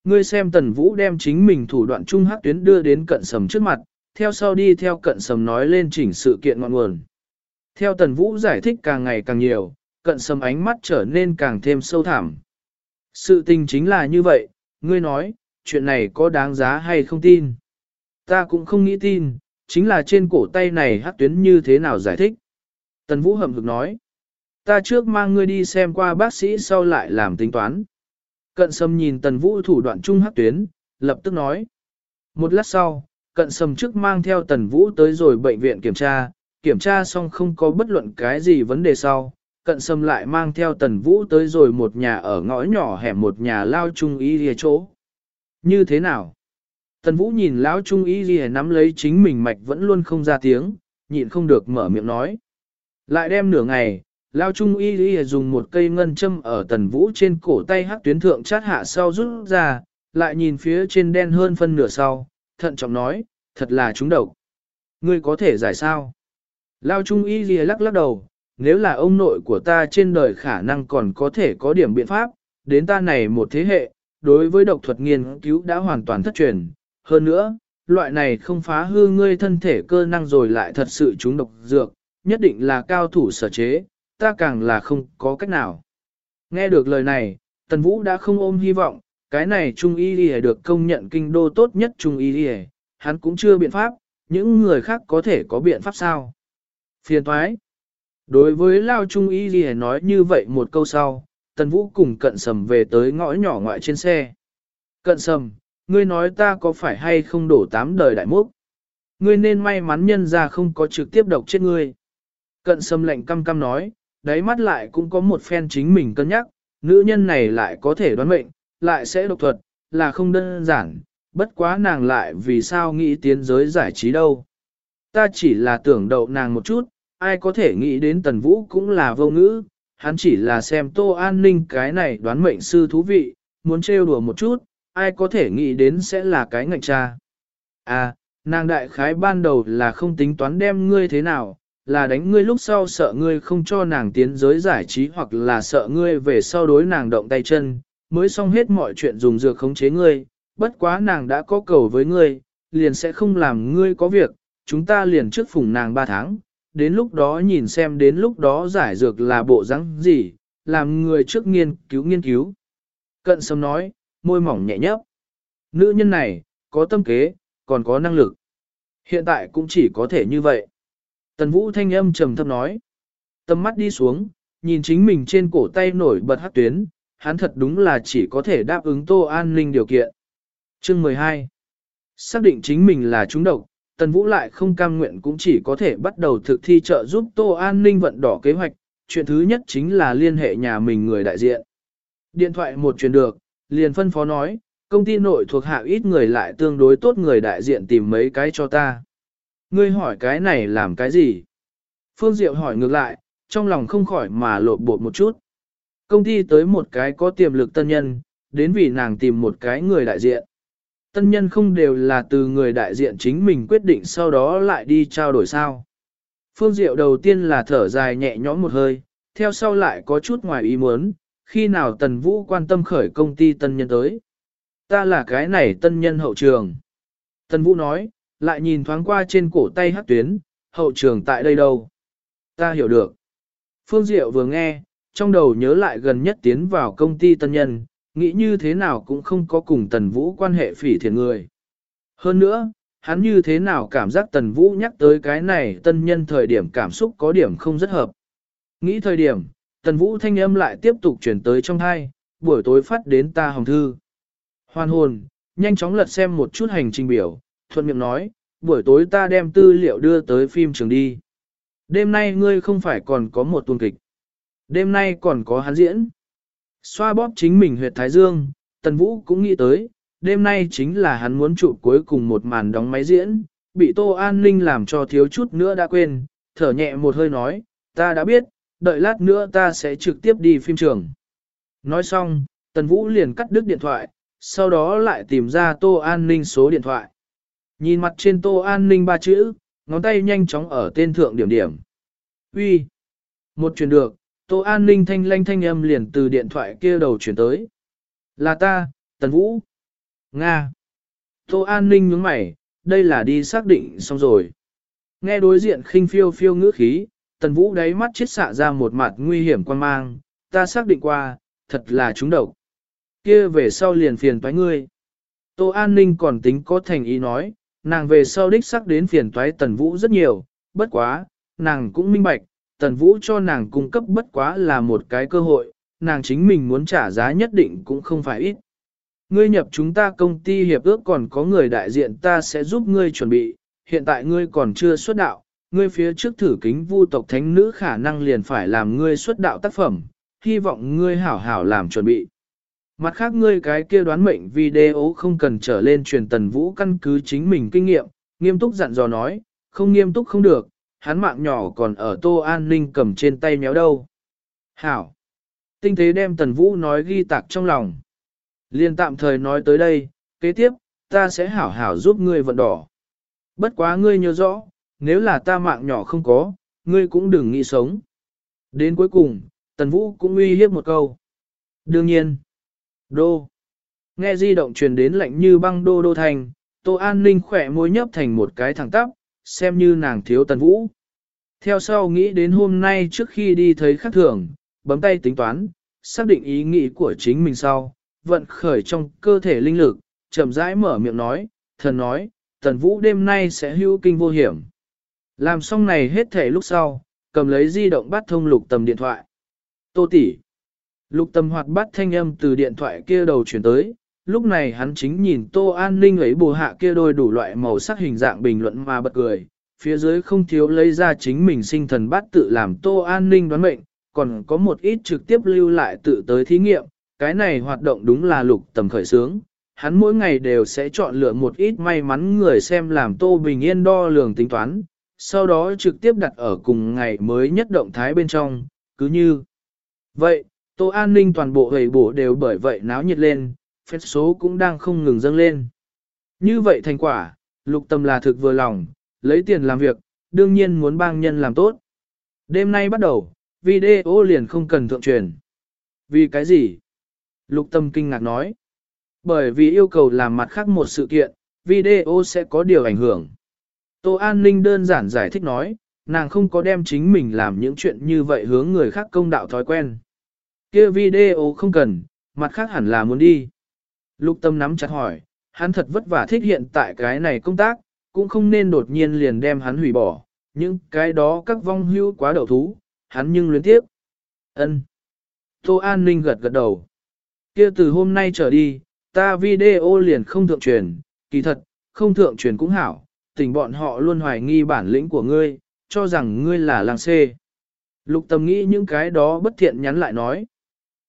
Ngươi xem tần vũ đem chính mình thủ đoạn trung hắc tuyến đưa đến cận sầm trước mặt, theo sau đi theo cận sầm nói lên chỉnh sự kiện ngọn nguồn. Theo Tần Vũ giải thích càng ngày càng nhiều, cận sầm ánh mắt trở nên càng thêm sâu thẳm. Sự tình chính là như vậy, ngươi nói, chuyện này có đáng giá hay không tin? Ta cũng không nghĩ tin, chính là trên cổ tay này hát tuyến như thế nào giải thích? Tần Vũ hậm hực nói, ta trước mang ngươi đi xem qua bác sĩ sau lại làm tính toán. Cận sâm nhìn Tần Vũ thủ đoạn trung hát tuyến, lập tức nói. Một lát sau, cận sâm trước mang theo Tần Vũ tới rồi bệnh viện kiểm tra, kiểm tra xong không có bất luận cái gì vấn đề sau, cận sâm lại mang theo tần vũ tới rồi một nhà ở ngõ nhỏ hẻm một nhà lao trung y rìa chỗ. Như thế nào? Tần vũ nhìn lão trung y rìa nắm lấy chính mình mạch vẫn luôn không ra tiếng, nhịn không được mở miệng nói. Lại đem nửa ngày, lao trung y rìa dùng một cây ngân châm ở tần vũ trên cổ tay hắc tuyến thượng chát hạ sau rút ra, lại nhìn phía trên đen hơn phân nửa sau, thận trọng nói, thật là trúng độc. Ngươi có thể giải sao? Lao trung y rìa lắc lắc đầu, nếu là ông nội của ta trên đời khả năng còn có thể có điểm biện pháp, đến ta này một thế hệ, đối với độc thuật nghiên cứu đã hoàn toàn thất truyền. Hơn nữa, loại này không phá hư ngươi thân thể cơ năng rồi lại thật sự chúng độc dược, nhất định là cao thủ sở chế, ta càng là không có cách nào. Nghe được lời này, Tần Vũ đã không ôm hy vọng, cái này Trung Y Lì được công nhận kinh đô tốt nhất Trung Y Lì, hắn cũng chưa biện pháp, những người khác có thể có biện pháp sao? Phiền thoái. Đối với Lao Trung Y Ghi nói như vậy một câu sau, Tần Vũ cùng cận sầm về tới ngõ nhỏ ngoại trên xe. Cận sầm, ngươi nói ta có phải hay không đổ tám đời đại mốc? Ngươi nên may mắn nhân ra không có trực tiếp độc chết ngươi. Cận sầm lạnh căm căm nói, đáy mắt lại cũng có một phen chính mình cân nhắc, nữ nhân này lại có thể đoán mệnh, lại sẽ độc thuật, là không đơn giản, bất quá nàng lại vì sao nghĩ tiến giới giải trí đâu. Ta chỉ là tưởng đậu nàng một chút, ai có thể nghĩ đến tần vũ cũng là vô ngữ, hắn chỉ là xem tô an ninh cái này đoán mệnh sư thú vị, muốn trêu đùa một chút, ai có thể nghĩ đến sẽ là cái ngạch cha. À, nàng đại khái ban đầu là không tính toán đem ngươi thế nào, là đánh ngươi lúc sau sợ ngươi không cho nàng tiến giới giải trí hoặc là sợ ngươi về sau đối nàng động tay chân, mới xong hết mọi chuyện dùng dược khống chế ngươi, bất quá nàng đã có cầu với ngươi, liền sẽ không làm ngươi có việc, chúng ta liền trước phủng nàng 3 tháng, đến lúc đó nhìn xem đến lúc đó giải dược là bộ rắn gì, làm người trước nghiên cứu nghiên cứu. Cận sâm nói, môi mỏng nhẹ nhấp. Nữ nhân này, có tâm kế, còn có năng lực. Hiện tại cũng chỉ có thể như vậy. Tần vũ thanh âm trầm thấp nói. Tâm mắt đi xuống, nhìn chính mình trên cổ tay nổi bật hát tuyến, hắn thật đúng là chỉ có thể đáp ứng tô an ninh điều kiện. Chương 12. Xác định chính mình là trúng độc, Tần Vũ lại không cam nguyện cũng chỉ có thể bắt đầu thực thi trợ giúp Tô An ninh vận đỏ kế hoạch, chuyện thứ nhất chính là liên hệ nhà mình người đại diện. Điện thoại một truyền được, liền phân phó nói, công ty nội thuộc hạ ít người lại tương đối tốt người đại diện tìm mấy cái cho ta. Ngươi hỏi cái này làm cái gì? Phương Diệu hỏi ngược lại, trong lòng không khỏi mà lột bột một chút. Công ty tới một cái có tiềm lực tân nhân, đến vì nàng tìm một cái người đại diện tân nhân không đều là từ người đại diện chính mình quyết định sau đó lại đi trao đổi sao. Phương Diệu đầu tiên là thở dài nhẹ nhõm một hơi, theo sau lại có chút ngoài ý muốn, khi nào Tần Vũ quan tâm khởi công ty tân nhân tới. Ta là cái này tân nhân hậu trường. Tần Vũ nói, lại nhìn thoáng qua trên cổ tay hát tuyến, hậu trường tại đây đâu. Ta hiểu được. Phương Diệu vừa nghe, trong đầu nhớ lại gần nhất tiến vào công ty tân nhân, nghĩ như thế nào cũng không có cùng Tần Vũ quan hệ phỉ thiện người. Hơn nữa, hắn như thế nào cảm giác Tần Vũ nhắc tới cái này tân nhân thời điểm cảm xúc có điểm không rất hợp. Nghĩ thời điểm, Tần Vũ thanh âm lại tiếp tục chuyển tới trong hai, buổi tối phát đến ta hồng thư. Hoàn hồn, nhanh chóng lật xem một chút hành trình biểu, thuận miệng nói, buổi tối ta đem tư liệu đưa tới phim trường đi. Đêm nay ngươi không phải còn có một tuần kịch. Đêm nay còn có hắn diễn. Xoa bóp chính mình huyệt thái dương, Tần Vũ cũng nghĩ tới, đêm nay chính là hắn muốn chụp cuối cùng một màn đóng máy diễn, bị Tô An Ninh làm cho thiếu chút nữa đã quên, thở nhẹ một hơi nói, ta đã biết, đợi lát nữa ta sẽ trực tiếp đi phim trường. Nói xong, Tần Vũ liền cắt đứt điện thoại, sau đó lại tìm ra Tô An Ninh số điện thoại. Nhìn mặt trên Tô An Ninh ba chữ, ngón tay nhanh chóng ở tên thượng điểm điểm. Uy, Một chuyển được, Tô An ninh thanh lanh thanh âm liền từ điện thoại kia đầu chuyển tới. Là ta, Tần Vũ. Nga. Tô An ninh nhướng mày, đây là đi xác định xong rồi. Nghe đối diện khinh phiêu phiêu ngữ khí, Tần Vũ đáy mắt chết xạ ra một mặt nguy hiểm quan mang, ta xác định qua, thật là chúng độc. Kia về sau liền phiền toái ngươi. Tô An Ninh còn tính có thành ý nói, nàng về sau đích xác đến phiền toái Tần Vũ rất nhiều, bất quá, nàng cũng minh bạch, Tần Vũ cho nàng cung cấp bất quá là một cái cơ hội, nàng chính mình muốn trả giá nhất định cũng không phải ít. Ngươi nhập chúng ta công ty hiệp ước còn có người đại diện ta sẽ giúp ngươi chuẩn bị, hiện tại ngươi còn chưa xuất đạo, ngươi phía trước thử kính vu tộc thánh nữ khả năng liền phải làm ngươi xuất đạo tác phẩm, hy vọng ngươi hảo hảo làm chuẩn bị. Mặt khác ngươi cái kia đoán mệnh video không cần trở lên truyền tần vũ căn cứ chính mình kinh nghiệm, nghiêm túc dặn dò nói, không nghiêm túc không được, hắn mạng nhỏ còn ở tô an ninh cầm trên tay méo đâu. Hảo! Tinh tế đem tần vũ nói ghi tạc trong lòng. Liên tạm thời nói tới đây, kế tiếp, ta sẽ hảo hảo giúp ngươi vận đỏ. Bất quá ngươi nhớ rõ, nếu là ta mạng nhỏ không có, ngươi cũng đừng nghĩ sống. Đến cuối cùng, tần vũ cũng uy hiếp một câu. Đương nhiên, đô. Nghe di động truyền đến lạnh như băng đô đô thành, Tô An Ninh khỏe môi nhấp thành một cái thẳng tắp, xem như nàng thiếu tần vũ. Theo sau nghĩ đến hôm nay trước khi đi thấy khắc thường, bấm tay tính toán, xác định ý nghĩ của chính mình sau, vận khởi trong cơ thể linh lực, chậm rãi mở miệng nói, thần nói, tần vũ đêm nay sẽ hưu kinh vô hiểm. Làm xong này hết thể lúc sau, cầm lấy di động bắt thông lục tầm điện thoại. Tô tỷ, Lục tầm hoạt bắt thanh âm từ điện thoại kia đầu chuyển tới, lúc này hắn chính nhìn Tô An Ninh ấy bù hạ kia đôi đủ loại màu sắc hình dạng bình luận mà bật cười, phía dưới không thiếu lấy ra chính mình sinh thần bát tự làm Tô An Ninh đoán mệnh, còn có một ít trực tiếp lưu lại tự tới thí nghiệm, cái này hoạt động đúng là lục tầm khởi sướng. Hắn mỗi ngày đều sẽ chọn lựa một ít may mắn người xem làm Tô Bình Yên đo lường tính toán, sau đó trực tiếp đặt ở cùng ngày mới nhất động thái bên trong, cứ như. Vậy, Tô An ninh toàn bộ hầy bổ đều bởi vậy náo nhiệt lên, phép số cũng đang không ngừng dâng lên. Như vậy thành quả, lục tâm là thực vừa lòng, lấy tiền làm việc, đương nhiên muốn bang nhân làm tốt. Đêm nay bắt đầu, video liền không cần thượng truyền. Vì cái gì? Lục tâm kinh ngạc nói. Bởi vì yêu cầu làm mặt khác một sự kiện, video sẽ có điều ảnh hưởng. Tô An Ninh đơn giản giải thích nói, nàng không có đem chính mình làm những chuyện như vậy hướng người khác công đạo thói quen. kia video không cần, mặt khác hẳn là muốn đi. Lục tâm nắm chặt hỏi, hắn thật vất vả thích hiện tại cái này công tác, cũng không nên đột nhiên liền đem hắn hủy bỏ, những cái đó các vong hưu quá đầu thú, hắn nhưng luyến tiếp. ân Tô An Ninh gật gật đầu. kia từ hôm nay trở đi, ta video liền không thượng truyền, kỳ thật, không thượng truyền cũng hảo, tình bọn họ luôn hoài nghi bản lĩnh của ngươi, cho rằng ngươi là làng xê. Lục tâm nghĩ những cái đó bất thiện nhắn lại nói.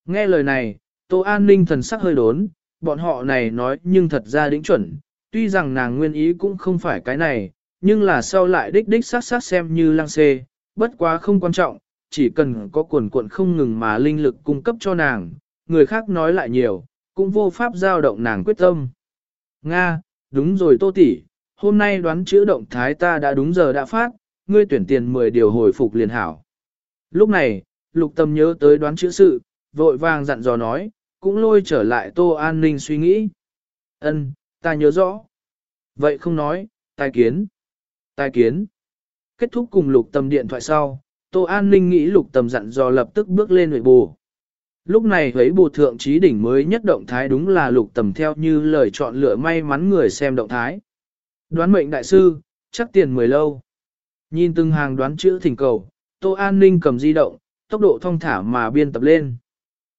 Nghe lời này, Tô An Ninh thần sắc hơi đốn, bọn họ này nói nhưng thật ra đính chuẩn, tuy rằng nàng nguyên ý cũng không phải cái này, nhưng là sau lại đích đích sát sát xem như lang xê, bất quá không quan trọng, chỉ cần có cuồn cuộn không ngừng mà linh lực cung cấp cho nàng, người khác nói lại nhiều, cũng vô pháp giao động nàng quyết tâm. Nga, đúng rồi tô tỷ, hôm nay đoán chữ động thái ta đã đúng giờ đã phát, ngươi tuyển tiền 10 điều hồi phục liền hảo. Lúc này, lục tâm nhớ tới đoán chữ sự, vội vàng dặn dò nói, cũng lôi trở lại tô an ninh suy nghĩ. Ân, ta nhớ rõ. Vậy không nói, tai kiến. Tai kiến. Kết thúc cùng lục tâm điện thoại sau, tô an ninh nghĩ lục tâm dặn dò lập tức bước lên nội bù. Lúc này thấy bù thượng trí đỉnh mới nhất động thái đúng là lục tầm theo như lời chọn lựa may mắn người xem động thái. Đoán mệnh đại sư, chắc tiền mười lâu. Nhìn từng hàng đoán chữ thỉnh cầu, Tô An Ninh cầm di động, tốc độ thông thả mà biên tập lên.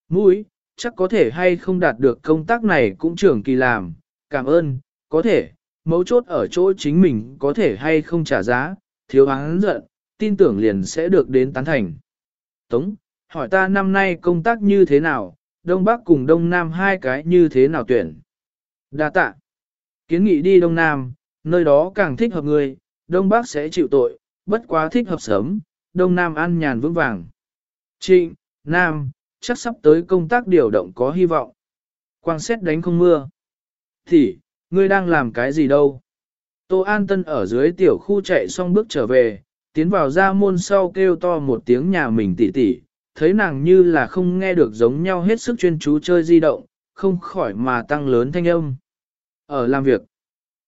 Mũi, chắc có thể hay không đạt được công tác này cũng trưởng kỳ làm, cảm ơn, có thể, mấu chốt ở chỗ chính mình có thể hay không trả giá, thiếu hắn giận, tin tưởng liền sẽ được đến tán thành. Tống, hỏi ta năm nay công tác như thế nào, Đông Bắc cùng Đông Nam hai cái như thế nào tuyển? Đa tạ. Kiến nghị đi Đông Nam, nơi đó càng thích hợp người, Đông Bắc sẽ chịu tội, bất quá thích hợp sớm, Đông Nam an nhàn vững vàng. Trịnh, Nam, chắc sắp tới công tác điều động có hy vọng. Quang xét đánh không mưa. Thì, ngươi đang làm cái gì đâu? Tô An Tân ở dưới tiểu khu chạy xong bước trở về, tiến vào ra môn sau kêu to một tiếng nhà mình tỉ tỉ, thấy nàng như là không nghe được giống nhau hết sức chuyên chú chơi di động, không khỏi mà tăng lớn thanh âm. Ở làm việc,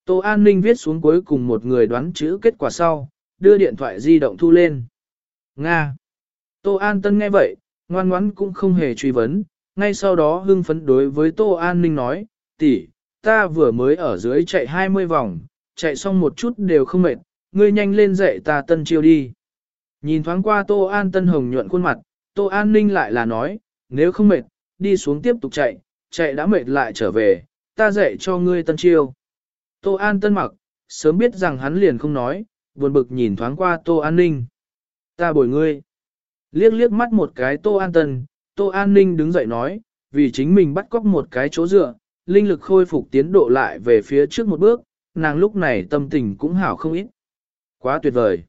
Tô An Ninh viết xuống cuối cùng một người đoán chữ kết quả sau, đưa điện thoại di động thu lên. Nga. Tô An Tân nghe vậy, ngoan ngoãn cũng không hề truy vấn, ngay sau đó hưng phấn đối với Tô An Ninh nói, tỷ, ta vừa mới ở dưới chạy 20 vòng, chạy xong một chút đều không mệt, ngươi nhanh lên dậy ta tân chiêu đi. Nhìn thoáng qua Tô An Tân hồng nhuận khuôn mặt, Tô An Ninh lại là nói, nếu không mệt, đi xuống tiếp tục chạy, chạy đã mệt lại trở về, ta dạy cho ngươi tân chiêu. Tô An Tân mặc, sớm biết rằng hắn liền không nói, buồn bực nhìn thoáng qua Tô An Ninh. Ta bồi ngươi. Liếc liếc mắt một cái Tô An Tân, Tô An Ninh đứng dậy nói, vì chính mình bắt cóc một cái chỗ dựa, linh lực khôi phục tiến độ lại về phía trước một bước, nàng lúc này tâm tình cũng hảo không ít. Quá tuyệt vời.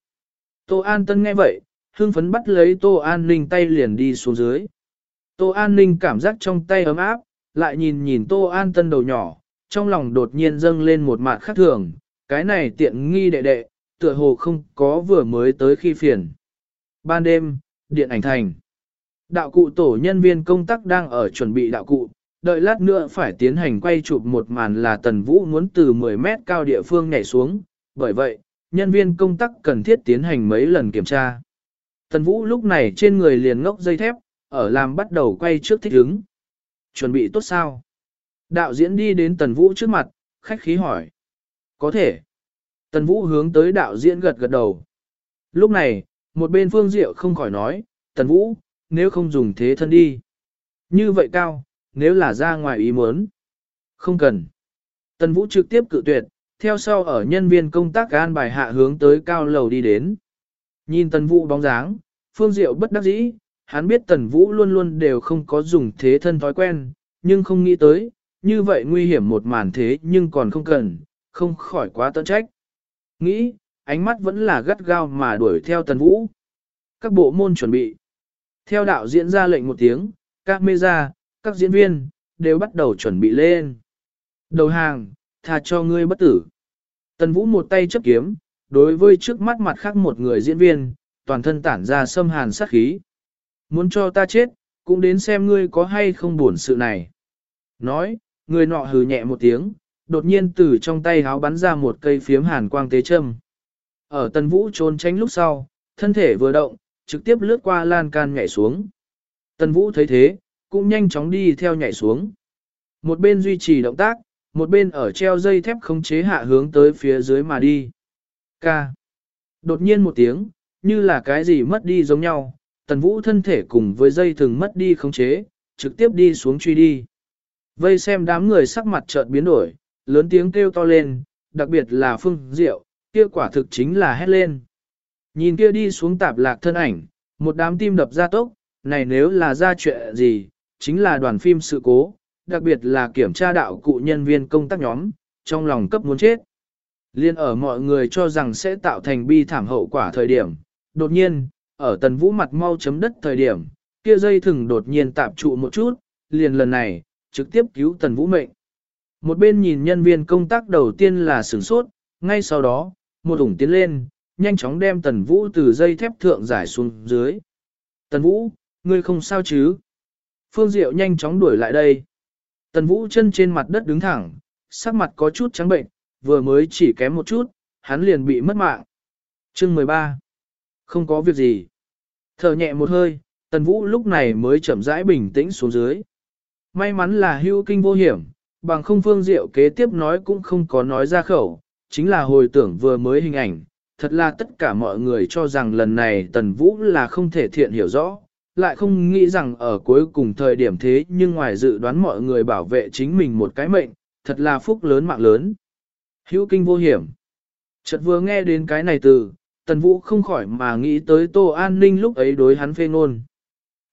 Tô An Tân nghe vậy, hương phấn bắt lấy Tô An Ninh tay liền đi xuống dưới. Tô An Ninh cảm giác trong tay ấm áp, lại nhìn nhìn Tô An Tân đầu nhỏ, trong lòng đột nhiên dâng lên một mạt khác thường, cái này tiện nghi đệ đệ, tựa hồ không có vừa mới tới khi phiền. Ban đêm, điện ảnh thành. Đạo cụ tổ nhân viên công tác đang ở chuẩn bị đạo cụ, đợi lát nữa phải tiến hành quay chụp một màn là Tần Vũ muốn từ 10 mét cao địa phương nhảy xuống, bởi vậy, nhân viên công tác cần thiết tiến hành mấy lần kiểm tra. Tần Vũ lúc này trên người liền ngốc dây thép, ở làm bắt đầu quay trước thích ứng. Chuẩn bị tốt sao? Đạo diễn đi đến Tần Vũ trước mặt, khách khí hỏi. Có thể. Tần Vũ hướng tới đạo diễn gật gật đầu. Lúc này, một bên Phương Diệu không khỏi nói, Tần Vũ, nếu không dùng thế thân đi. Như vậy cao, nếu là ra ngoài ý muốn. Không cần. Tần Vũ trực tiếp cự tuyệt, theo sau ở nhân viên công tác an bài hạ hướng tới cao lầu đi đến. Nhìn Tần Vũ bóng dáng, Phương Diệu bất đắc dĩ, hắn biết Tần Vũ luôn luôn đều không có dùng thế thân thói quen, nhưng không nghĩ tới, như vậy nguy hiểm một màn thế nhưng còn không cần, không khỏi quá tận trách. Nghĩ, ánh mắt vẫn là gắt gao mà đuổi theo Tần Vũ. Các bộ môn chuẩn bị. Theo đạo diễn ra lệnh một tiếng, các mê ra, các diễn viên, đều bắt đầu chuẩn bị lên. Đầu hàng, tha cho ngươi bất tử. Tần Vũ một tay chấp kiếm, đối với trước mắt mặt khác một người diễn viên, toàn thân tản ra xâm hàn sát khí. Muốn cho ta chết, cũng đến xem ngươi có hay không buồn sự này. Nói, người nọ hừ nhẹ một tiếng, đột nhiên từ trong tay háo bắn ra một cây phiếm hàn quang tế châm. Ở tần vũ trốn tránh lúc sau, thân thể vừa động, trực tiếp lướt qua lan can nhảy xuống. Tần vũ thấy thế, cũng nhanh chóng đi theo nhảy xuống. Một bên duy trì động tác, một bên ở treo dây thép khống chế hạ hướng tới phía dưới mà đi. Ca. Đột nhiên một tiếng, như là cái gì mất đi giống nhau, tần vũ thân thể cùng với dây thừng mất đi khống chế, trực tiếp đi xuống truy đi. Vây xem đám người sắc mặt chợt biến đổi, lớn tiếng kêu to lên, đặc biệt là phương diệu, kia quả thực chính là hét lên. Nhìn kia đi xuống tạp lạc thân ảnh, một đám tim đập ra tốc, này nếu là ra chuyện gì, chính là đoàn phim sự cố, đặc biệt là kiểm tra đạo cụ nhân viên công tác nhóm, trong lòng cấp muốn chết. Liên ở mọi người cho rằng sẽ tạo thành bi thảm hậu quả thời điểm, đột nhiên, ở tần vũ mặt mau chấm đất thời điểm, kia dây thừng đột nhiên tạp trụ một chút, liền lần này, trực tiếp cứu tần vũ mệnh. Một bên nhìn nhân viên công tác đầu tiên là sửng sốt, ngay sau đó, một ủng tiến lên, nhanh chóng đem tần vũ từ dây thép thượng giải xuống dưới. Tần vũ, ngươi không sao chứ? Phương Diệu nhanh chóng đuổi lại đây. Tần vũ chân trên mặt đất đứng thẳng, sắc mặt có chút trắng bệnh, vừa mới chỉ kém một chút, hắn liền bị mất mạng. Chương 13. Không có việc gì. Thở nhẹ một hơi, tần vũ lúc này mới chậm rãi bình tĩnh xuống dưới. May mắn là hưu kinh vô hiểm, bằng không phương diệu kế tiếp nói cũng không có nói ra khẩu, chính là hồi tưởng vừa mới hình ảnh. Thật là tất cả mọi người cho rằng lần này tần vũ là không thể thiện hiểu rõ, lại không nghĩ rằng ở cuối cùng thời điểm thế nhưng ngoài dự đoán mọi người bảo vệ chính mình một cái mệnh, thật là phúc lớn mạng lớn. Hữu kinh vô hiểm. Chợt vừa nghe đến cái này từ, tần vũ không khỏi mà nghĩ tới tô an ninh lúc ấy đối hắn phê ngôn.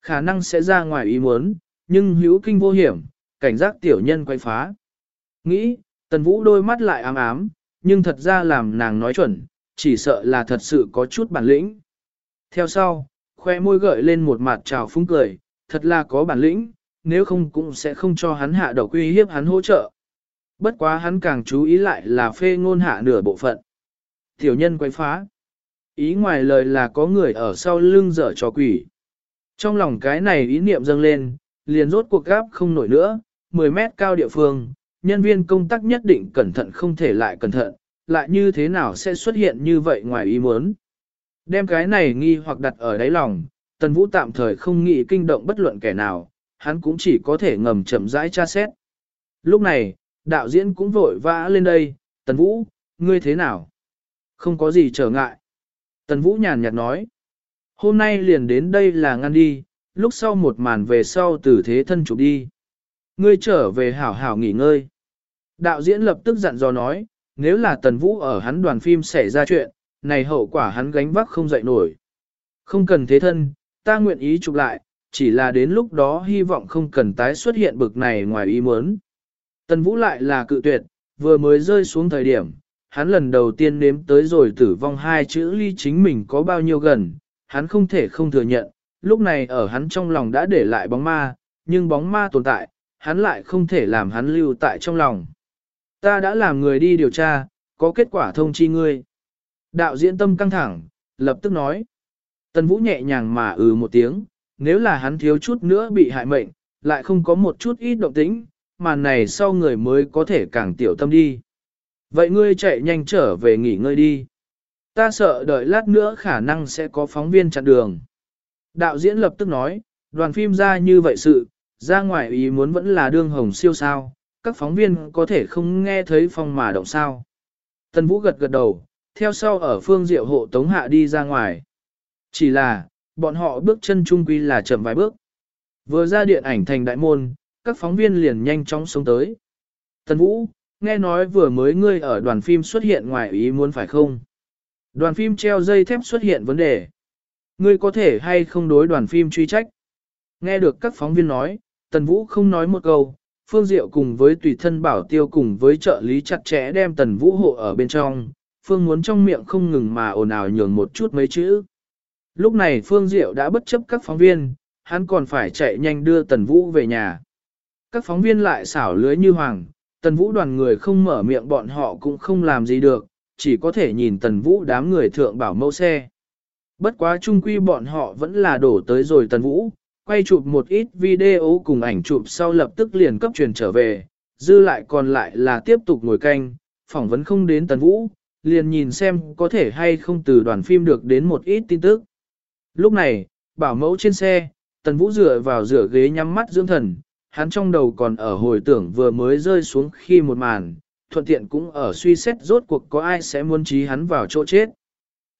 Khả năng sẽ ra ngoài ý muốn, nhưng hữu kinh vô hiểm, cảnh giác tiểu nhân quay phá. Nghĩ, tần vũ đôi mắt lại ám ám, nhưng thật ra làm nàng nói chuẩn, chỉ sợ là thật sự có chút bản lĩnh. Theo sau, khoe môi gợi lên một mặt trào phúng cười, thật là có bản lĩnh, nếu không cũng sẽ không cho hắn hạ độc uy hiếp hắn hỗ trợ. Bất quá hắn càng chú ý lại là phê ngôn hạ nửa bộ phận. Tiểu nhân quay phá. Ý ngoài lời là có người ở sau lưng dở trò quỷ. Trong lòng cái này ý niệm dâng lên, liền rốt cuộc gáp không nổi nữa, 10 mét cao địa phương, nhân viên công tác nhất định cẩn thận không thể lại cẩn thận, lại như thế nào sẽ xuất hiện như vậy ngoài ý muốn. Đem cái này nghi hoặc đặt ở đáy lòng, Tần Vũ tạm thời không nghĩ kinh động bất luận kẻ nào, hắn cũng chỉ có thể ngầm chậm rãi tra xét. Lúc này, đạo diễn cũng vội vã lên đây, Tần Vũ, ngươi thế nào? Không có gì trở ngại. Tần Vũ nhàn nhạt nói, hôm nay liền đến đây là ngăn đi, lúc sau một màn về sau tử thế thân chụp đi. Ngươi trở về hảo hảo nghỉ ngơi. Đạo diễn lập tức dặn dò nói, nếu là Tần Vũ ở hắn đoàn phim xảy ra chuyện, này hậu quả hắn gánh vác không dậy nổi. Không cần thế thân, ta nguyện ý chụp lại, chỉ là đến lúc đó hy vọng không cần tái xuất hiện bực này ngoài ý muốn. Tần Vũ lại là cự tuyệt, vừa mới rơi xuống thời điểm, hắn lần đầu tiên nếm tới rồi tử vong hai chữ ly chính mình có bao nhiêu gần, hắn không thể không thừa nhận, lúc này ở hắn trong lòng đã để lại bóng ma, nhưng bóng ma tồn tại, hắn lại không thể làm hắn lưu tại trong lòng. Ta đã làm người đi điều tra, có kết quả thông chi ngươi. Đạo diễn tâm căng thẳng, lập tức nói. Tần Vũ nhẹ nhàng mà ừ một tiếng, nếu là hắn thiếu chút nữa bị hại mệnh, lại không có một chút ít động tĩnh, màn này sau người mới có thể càng tiểu tâm đi. Vậy ngươi chạy nhanh trở về nghỉ ngơi đi. Ta sợ đợi lát nữa khả năng sẽ có phóng viên chặn đường. Đạo diễn lập tức nói, đoàn phim ra như vậy sự, ra ngoài ý muốn vẫn là đương hồng siêu sao, các phóng viên có thể không nghe thấy phong mà động sao. Tần Vũ gật gật đầu, theo sau ở phương diệu hộ tống hạ đi ra ngoài. Chỉ là, bọn họ bước chân chung quy là chậm vài bước. Vừa ra điện ảnh thành đại môn, các phóng viên liền nhanh chóng sống tới. Tần Vũ, nghe nói vừa mới ngươi ở đoàn phim xuất hiện ngoài ý muốn phải không? Đoàn phim treo dây thép xuất hiện vấn đề. Ngươi có thể hay không đối đoàn phim truy trách? Nghe được các phóng viên nói, Tần Vũ không nói một câu, Phương Diệu cùng với tùy thân bảo tiêu cùng với trợ lý chặt chẽ đem Tần Vũ hộ ở bên trong, Phương muốn trong miệng không ngừng mà ồn ào nhường một chút mấy chữ. Lúc này Phương Diệu đã bất chấp các phóng viên, hắn còn phải chạy nhanh đưa Tần Vũ về nhà. Các phóng viên lại xảo lưới như hoàng, Tần Vũ đoàn người không mở miệng bọn họ cũng không làm gì được, chỉ có thể nhìn Tần Vũ đám người thượng bảo mẫu xe. Bất quá Trung quy bọn họ vẫn là đổ tới rồi Tần Vũ, quay chụp một ít video cùng ảnh chụp sau lập tức liền cấp truyền trở về, dư lại còn lại là tiếp tục ngồi canh, phỏng vấn không đến Tần Vũ, liền nhìn xem có thể hay không từ đoàn phim được đến một ít tin tức. Lúc này, bảo mẫu trên xe, Tần Vũ dựa vào rửa ghế nhắm mắt dưỡng thần, hắn trong đầu còn ở hồi tưởng vừa mới rơi xuống khi một màn, thuận tiện cũng ở suy xét rốt cuộc có ai sẽ muốn trí hắn vào chỗ chết.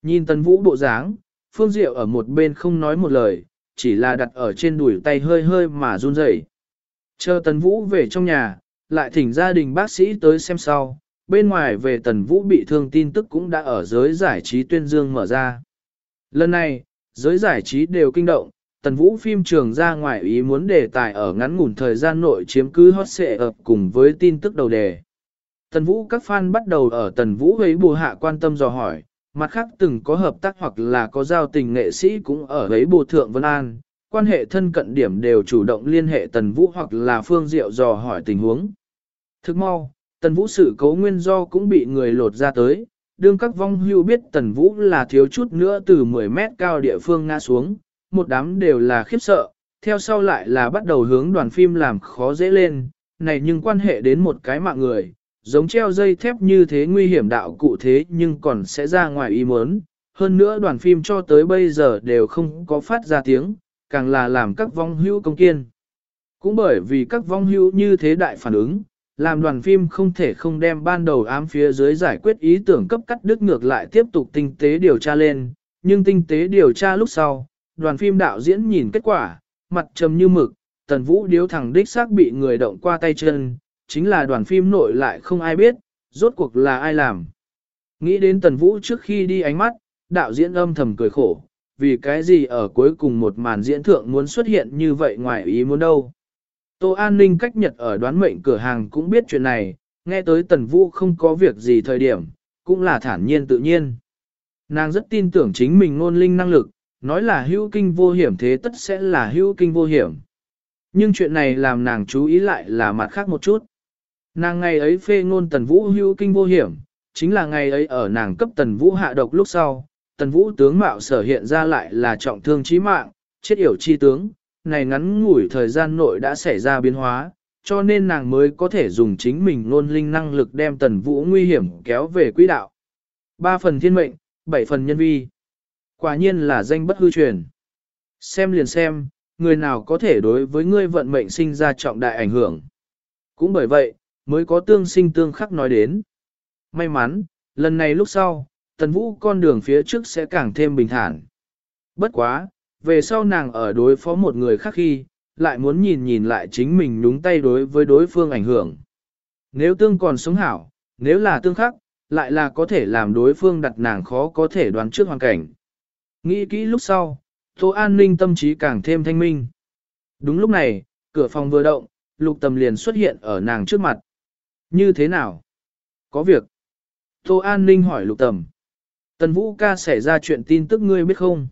Nhìn Tần Vũ bộ dáng, Phương Diệu ở một bên không nói một lời, chỉ là đặt ở trên đùi tay hơi hơi mà run rẩy. Chờ Tần Vũ về trong nhà, lại thỉnh gia đình bác sĩ tới xem sau, bên ngoài về Tần Vũ bị thương tin tức cũng đã ở giới giải trí tuyên dương mở ra. Lần này, giới giải trí đều kinh động, Tần Vũ phim trường ra ngoài ý muốn đề tài ở ngắn ngủn thời gian nội chiếm cứ hot xệ ập cùng với tin tức đầu đề. Tần Vũ các fan bắt đầu ở Tần Vũ ấy bù hạ quan tâm dò hỏi, mặt khác từng có hợp tác hoặc là có giao tình nghệ sĩ cũng ở ấy bù thượng Vân An, quan hệ thân cận điểm đều chủ động liên hệ Tần Vũ hoặc là Phương Diệu dò hỏi tình huống. Thức mau, Tần Vũ sự cấu nguyên do cũng bị người lột ra tới, đương các vong hưu biết Tần Vũ là thiếu chút nữa từ 10 mét cao địa phương ngã xuống, một đám đều là khiếp sợ, theo sau lại là bắt đầu hướng đoàn phim làm khó dễ lên, này nhưng quan hệ đến một cái mạng người, giống treo dây thép như thế nguy hiểm đạo cụ thế nhưng còn sẽ ra ngoài ý muốn. Hơn nữa đoàn phim cho tới bây giờ đều không có phát ra tiếng, càng là làm các vong hưu công kiên. Cũng bởi vì các vong hưu như thế đại phản ứng, làm đoàn phim không thể không đem ban đầu ám phía dưới giải quyết ý tưởng cấp cắt đứt ngược lại tiếp tục tinh tế điều tra lên, nhưng tinh tế điều tra lúc sau, đoàn phim đạo diễn nhìn kết quả, mặt trầm như mực, tần vũ điếu thẳng đích xác bị người động qua tay chân, chính là đoàn phim nội lại không ai biết, rốt cuộc là ai làm. Nghĩ đến tần vũ trước khi đi ánh mắt, đạo diễn âm thầm cười khổ, vì cái gì ở cuối cùng một màn diễn thượng muốn xuất hiện như vậy ngoài ý muốn đâu. Tô An ninh cách nhật ở đoán mệnh cửa hàng cũng biết chuyện này, nghe tới tần vũ không có việc gì thời điểm, cũng là thản nhiên tự nhiên. Nàng rất tin tưởng chính mình ngôn linh năng lực, nói là hữu kinh vô hiểm thế tất sẽ là hữu kinh vô hiểm. Nhưng chuyện này làm nàng chú ý lại là mặt khác một chút. Nàng ngày ấy phê ngôn tần vũ hữu kinh vô hiểm, chính là ngày ấy ở nàng cấp tần vũ hạ độc lúc sau, tần vũ tướng mạo sở hiện ra lại là trọng thương chí mạng, chết yểu chi tướng, này ngắn ngủi thời gian nội đã xảy ra biến hóa, cho nên nàng mới có thể dùng chính mình ngôn linh năng lực đem tần vũ nguy hiểm kéo về quỹ đạo. Ba phần thiên mệnh, bảy phần nhân vi. Quả nhiên là danh bất hư truyền. Xem liền xem, người nào có thể đối với ngươi vận mệnh sinh ra trọng đại ảnh hưởng. Cũng bởi vậy, mới có tương sinh tương khắc nói đến. May mắn, lần này lúc sau, tần vũ con đường phía trước sẽ càng thêm bình thản. Bất quá, về sau nàng ở đối phó một người khác khi, lại muốn nhìn nhìn lại chính mình đúng tay đối với đối phương ảnh hưởng. Nếu tương còn sống hảo, nếu là tương khắc, lại là có thể làm đối phương đặt nàng khó có thể đoán trước hoàn cảnh. Nghĩ kỹ lúc sau, Tô An ninh tâm trí càng thêm thanh minh. Đúng lúc này, cửa phòng vừa động, lục tầm liền xuất hiện ở nàng trước mặt. Như thế nào? Có việc. Tô An ninh hỏi lục tầm. Tần Vũ ca xảy ra chuyện tin tức ngươi biết không?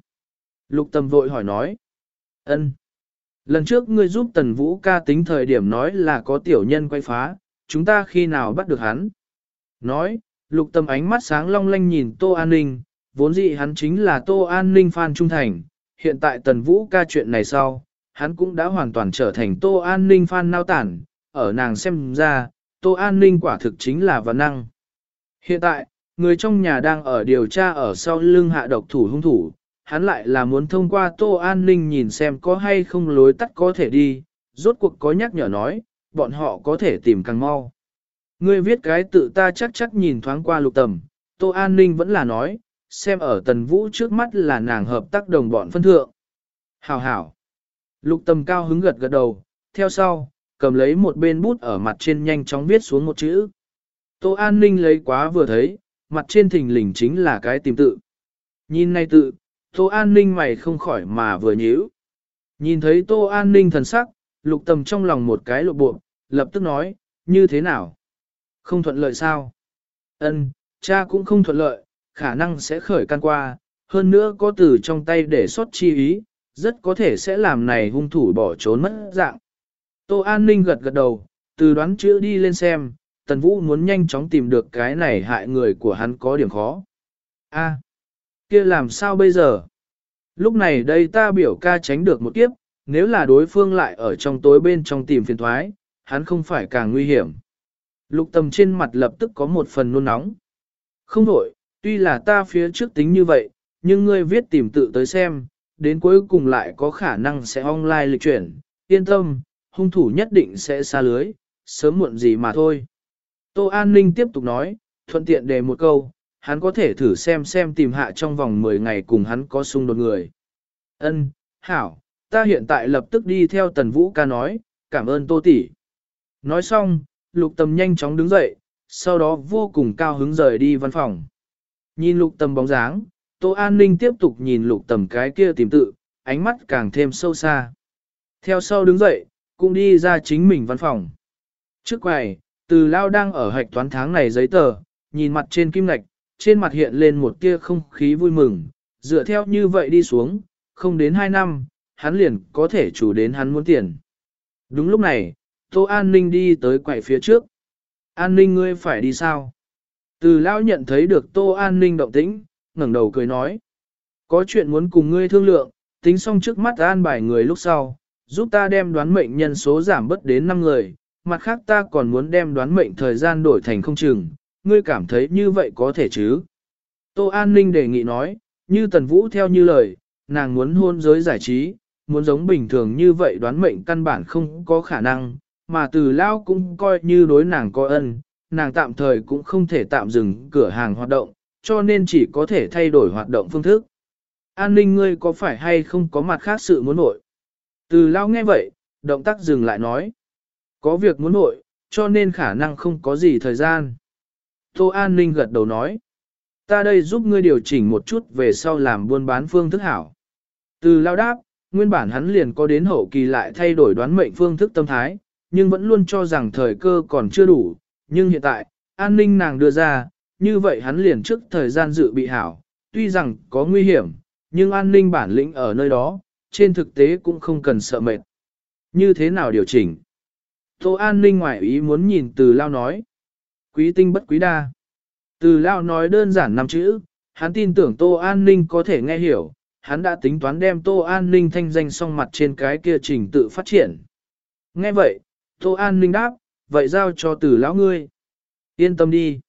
Lục tầm vội hỏi nói. ân. Lần trước ngươi giúp tần Vũ ca tính thời điểm nói là có tiểu nhân quay phá, chúng ta khi nào bắt được hắn? Nói, lục tầm ánh mắt sáng long lanh nhìn Tô An ninh, vốn dĩ hắn chính là Tô An ninh fan trung thành hiện tại Tần Vũ ca chuyện này sau, hắn cũng đã hoàn toàn trở thành Tô An Ninh fan nao tản, ở nàng xem ra, Tô An Ninh quả thực chính là văn năng. Hiện tại, người trong nhà đang ở điều tra ở sau lưng hạ độc thủ hung thủ, hắn lại là muốn thông qua Tô An Ninh nhìn xem có hay không lối tắt có thể đi, rốt cuộc có nhắc nhở nói, bọn họ có thể tìm càng mau. Ngươi viết cái tự ta chắc chắc nhìn thoáng qua lục tầm, Tô An Ninh vẫn là nói, xem ở tần vũ trước mắt là nàng hợp tác đồng bọn phân thượng. Hảo hảo. Lục tầm cao hứng gật gật đầu, theo sau, cầm lấy một bên bút ở mặt trên nhanh chóng viết xuống một chữ. Tô An Ninh lấy quá vừa thấy, mặt trên thình lình chính là cái tìm tự. Nhìn này tự, Tô An Ninh mày không khỏi mà vừa nhíu. Nhìn thấy Tô An Ninh thần sắc, lục tầm trong lòng một cái lộ bộ, lập tức nói, như thế nào? Không thuận lợi sao? Ân, cha cũng không thuận lợi, khả năng sẽ khởi can qua, hơn nữa có từ trong tay để xuất chi ý, rất có thể sẽ làm này hung thủ bỏ trốn mất dạng. Tô An Ninh gật gật đầu, từ đoán chữ đi lên xem, Tần Vũ muốn nhanh chóng tìm được cái này hại người của hắn có điểm khó. A, kia làm sao bây giờ? Lúc này đây ta biểu ca tránh được một kiếp, nếu là đối phương lại ở trong tối bên trong tìm phiền thoái, hắn không phải càng nguy hiểm. Lục tầm trên mặt lập tức có một phần nôn nóng. Không đổi, tuy là ta phía trước tính như vậy, nhưng ngươi viết tìm tự tới xem, đến cuối cùng lại có khả năng sẽ online lịch chuyển, yên tâm, hung thủ nhất định sẽ xa lưới, sớm muộn gì mà thôi. Tô An Ninh tiếp tục nói, thuận tiện đề một câu, hắn có thể thử xem xem tìm hạ trong vòng 10 ngày cùng hắn có xung đột người. Ân, hảo, ta hiện tại lập tức đi theo Tần Vũ ca nói, cảm ơn Tô tỷ. Nói xong, Lục Tầm nhanh chóng đứng dậy, sau đó vô cùng cao hứng rời đi văn phòng. Nhìn lục tầm bóng dáng, Tô An Ninh tiếp tục nhìn lục tầm cái kia tìm tự, ánh mắt càng thêm sâu xa. Theo sau đứng dậy, cũng đi ra chính mình văn phòng. Trước quầy, từ lao đang ở hạch toán tháng này giấy tờ, nhìn mặt trên kim ngạch, trên mặt hiện lên một tia không khí vui mừng, dựa theo như vậy đi xuống, không đến 2 năm, hắn liền có thể chủ đến hắn muốn tiền. Đúng lúc này, Tô An Ninh đi tới quầy phía trước. An Ninh ngươi phải đi sao? Từ lão nhận thấy được Tô An Ninh động tĩnh, ngẩng đầu cười nói. Có chuyện muốn cùng ngươi thương lượng, tính xong trước mắt an bài người lúc sau, giúp ta đem đoán mệnh nhân số giảm bớt đến 5 người, mặt khác ta còn muốn đem đoán mệnh thời gian đổi thành không chừng, ngươi cảm thấy như vậy có thể chứ? Tô An Ninh đề nghị nói, như Tần Vũ theo như lời, nàng muốn hôn giới giải trí, muốn giống bình thường như vậy đoán mệnh căn bản không có khả năng, mà từ Lao cũng coi như đối nàng có ân, nàng tạm thời cũng không thể tạm dừng cửa hàng hoạt động, cho nên chỉ có thể thay đổi hoạt động phương thức. An ninh ngươi có phải hay không có mặt khác sự muốn nội? Từ lao nghe vậy, động tác dừng lại nói. Có việc muốn nội, cho nên khả năng không có gì thời gian. Tô An ninh gật đầu nói. Ta đây giúp ngươi điều chỉnh một chút về sau làm buôn bán phương thức hảo. Từ lao đáp, nguyên bản hắn liền có đến hậu kỳ lại thay đổi đoán mệnh phương thức tâm thái, nhưng vẫn luôn cho rằng thời cơ còn chưa đủ, nhưng hiện tại, an ninh nàng đưa ra, như vậy hắn liền trước thời gian dự bị hảo, tuy rằng có nguy hiểm, nhưng an ninh bản lĩnh ở nơi đó, trên thực tế cũng không cần sợ mệt. Như thế nào điều chỉnh? Tô an ninh ngoại ý muốn nhìn từ lao nói. Quý tinh bất quý đa. Từ lao nói đơn giản năm chữ, hắn tin tưởng Tô An Ninh có thể nghe hiểu, hắn đã tính toán đem Tô An Ninh thanh danh song mặt trên cái kia trình tự phát triển. Nghe vậy, Tô An Ninh đáp, vậy giao cho từ lão ngươi. Yên tâm đi.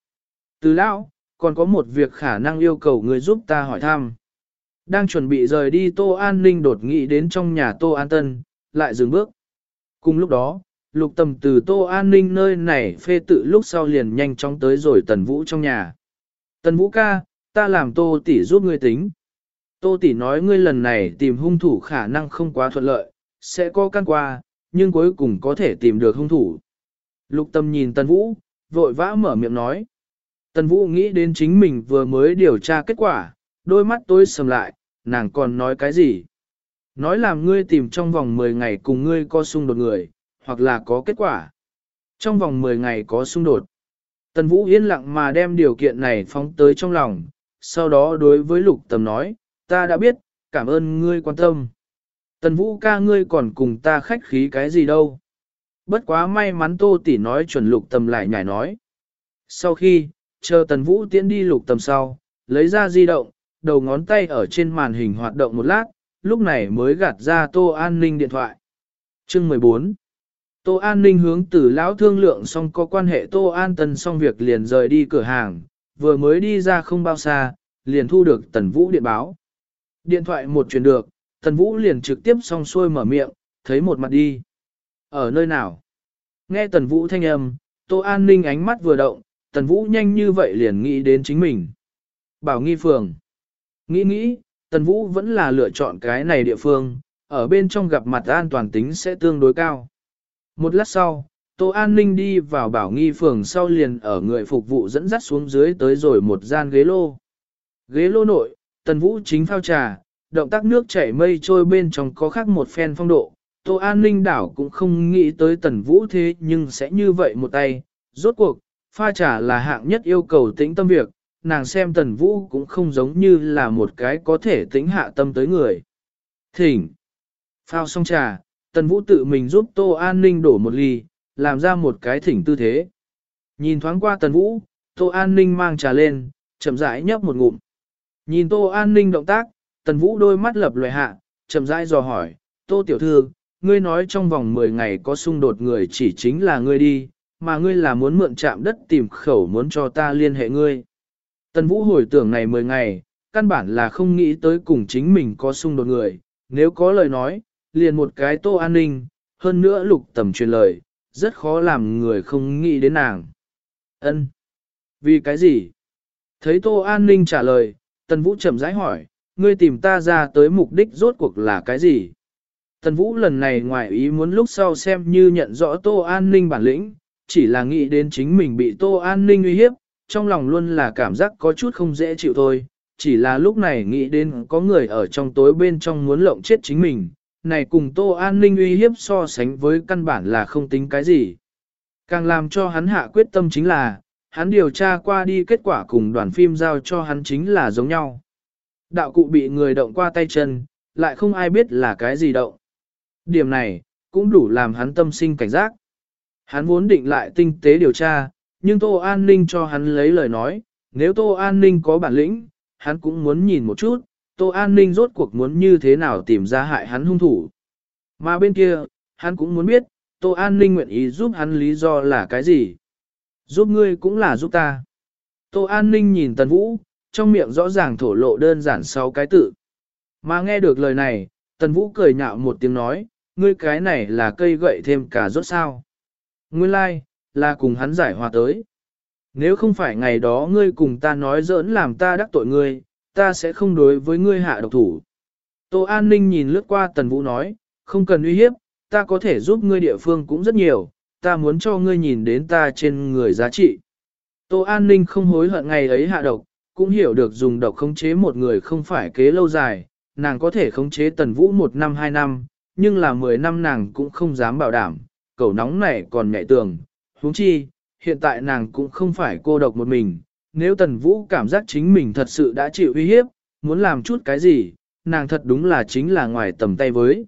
Từ lão, còn có một việc khả năng yêu cầu ngươi giúp ta hỏi thăm. Đang chuẩn bị rời đi Tô An Ninh đột nghị đến trong nhà Tô An Tân, lại dừng bước. Cùng lúc đó, lục tầm từ Tô An Ninh nơi này phê tự lúc sau liền nhanh chóng tới rồi Tần Vũ trong nhà. Tần Vũ ca, ta làm Tô tỷ giúp ngươi tính. Tô tỷ nói ngươi lần này tìm hung thủ khả năng không quá thuận lợi, sẽ có căn qua, nhưng cuối cùng có thể tìm được hung thủ. Lục tâm nhìn Tần Vũ, vội vã mở miệng nói. Tần Vũ nghĩ đến chính mình vừa mới điều tra kết quả, đôi mắt tối sầm lại, nàng còn nói cái gì? Nói làm ngươi tìm trong vòng 10 ngày cùng ngươi có xung đột người, hoặc là có kết quả. Trong vòng 10 ngày có xung đột. Tần Vũ yên lặng mà đem điều kiện này phóng tới trong lòng, sau đó đối với lục tầm nói, ta đã biết, cảm ơn ngươi quan tâm. Tần Vũ ca ngươi còn cùng ta khách khí cái gì đâu. Bất quá may mắn tô tỷ nói chuẩn lục tầm lại nhảy nói. Sau khi, chờ tần Vũ tiến đi lục tầm sau, lấy ra di động, đầu ngón tay ở trên màn hình hoạt động một lát, lúc này mới gạt ra tô an ninh điện thoại. Chương 14 Tô An ninh hướng từ lão thương lượng xong có quan hệ Tô An Tân xong việc liền rời đi cửa hàng, vừa mới đi ra không bao xa, liền thu được Tần Vũ điện báo. Điện thoại một chuyển được, Tần Vũ liền trực tiếp xong xuôi mở miệng, thấy một mặt đi. Ở nơi nào? Nghe Tần Vũ thanh âm, Tô An ninh ánh mắt vừa động, Tần Vũ nhanh như vậy liền nghĩ đến chính mình. Bảo nghi phường. Nghĩ nghĩ, Tần Vũ vẫn là lựa chọn cái này địa phương, ở bên trong gặp mặt an toàn tính sẽ tương đối cao. Một lát sau, Tô An Ninh đi vào bảo nghi phường sau liền ở người phục vụ dẫn dắt xuống dưới tới rồi một gian ghế lô. Ghế lô nội, Tần Vũ chính phao trà, động tác nước chảy mây trôi bên trong có khác một phen phong độ. Tô An Ninh đảo cũng không nghĩ tới Tần Vũ thế nhưng sẽ như vậy một tay. Rốt cuộc, pha trà là hạng nhất yêu cầu tĩnh tâm việc, nàng xem Tần Vũ cũng không giống như là một cái có thể tĩnh hạ tâm tới người. Thỉnh! Phao xong trà, Tần Vũ tự mình giúp Tô An Ninh đổ một ly, làm ra một cái thỉnh tư thế. Nhìn thoáng qua Tần Vũ, Tô An Ninh mang trà lên, chậm rãi nhấp một ngụm. Nhìn Tô An Ninh động tác, Tần Vũ đôi mắt lập loài hạ, chậm rãi dò hỏi, Tô Tiểu Thư, ngươi nói trong vòng 10 ngày có xung đột người chỉ chính là ngươi đi, mà ngươi là muốn mượn chạm đất tìm khẩu muốn cho ta liên hệ ngươi. Tần Vũ hồi tưởng này 10 ngày, căn bản là không nghĩ tới cùng chính mình có xung đột người, nếu có lời nói, liền một cái tô an ninh, hơn nữa lục tầm truyền lời, rất khó làm người không nghĩ đến nàng. Ân, Vì cái gì? Thấy tô an ninh trả lời, tần vũ chậm rãi hỏi, ngươi tìm ta ra tới mục đích rốt cuộc là cái gì? Tần vũ lần này ngoài ý muốn lúc sau xem như nhận rõ tô an ninh bản lĩnh, chỉ là nghĩ đến chính mình bị tô an ninh uy hiếp, trong lòng luôn là cảm giác có chút không dễ chịu thôi, chỉ là lúc này nghĩ đến có người ở trong tối bên trong muốn lộng chết chính mình, này cùng Tô An Ninh uy hiếp so sánh với căn bản là không tính cái gì. Càng làm cho hắn hạ quyết tâm chính là, hắn điều tra qua đi kết quả cùng đoàn phim giao cho hắn chính là giống nhau. Đạo cụ bị người động qua tay chân, lại không ai biết là cái gì động. Điểm này, cũng đủ làm hắn tâm sinh cảnh giác. Hắn vốn định lại tinh tế điều tra, nhưng Tô An Ninh cho hắn lấy lời nói, nếu Tô An Ninh có bản lĩnh, hắn cũng muốn nhìn một chút, Tô An Ninh rốt cuộc muốn như thế nào tìm ra hại hắn hung thủ. Mà bên kia, hắn cũng muốn biết, Tô An Ninh nguyện ý giúp hắn lý do là cái gì. Giúp ngươi cũng là giúp ta. Tô An Ninh nhìn Tần Vũ, trong miệng rõ ràng thổ lộ đơn giản sau cái tự. Mà nghe được lời này, Tần Vũ cười nhạo một tiếng nói, ngươi cái này là cây gậy thêm cả rốt sao. Nguyên lai, like, là cùng hắn giải hòa tới. Nếu không phải ngày đó ngươi cùng ta nói giỡn làm ta đắc tội ngươi, ta sẽ không đối với ngươi hạ độc thủ. Tô An Ninh nhìn lướt qua Tần Vũ nói, không cần uy hiếp, ta có thể giúp ngươi địa phương cũng rất nhiều, ta muốn cho ngươi nhìn đến ta trên người giá trị. Tô An Ninh không hối hận ngày ấy hạ độc, cũng hiểu được dùng độc khống chế một người không phải kế lâu dài, nàng có thể khống chế Tần Vũ một năm hai năm, nhưng là mười năm nàng cũng không dám bảo đảm, cầu nóng này còn nhạy tường huống chi, hiện tại nàng cũng không phải cô độc một mình, nếu Tần Vũ cảm giác chính mình thật sự đã chịu uy hiếp, muốn làm chút cái gì, nàng thật đúng là chính là ngoài tầm tay với.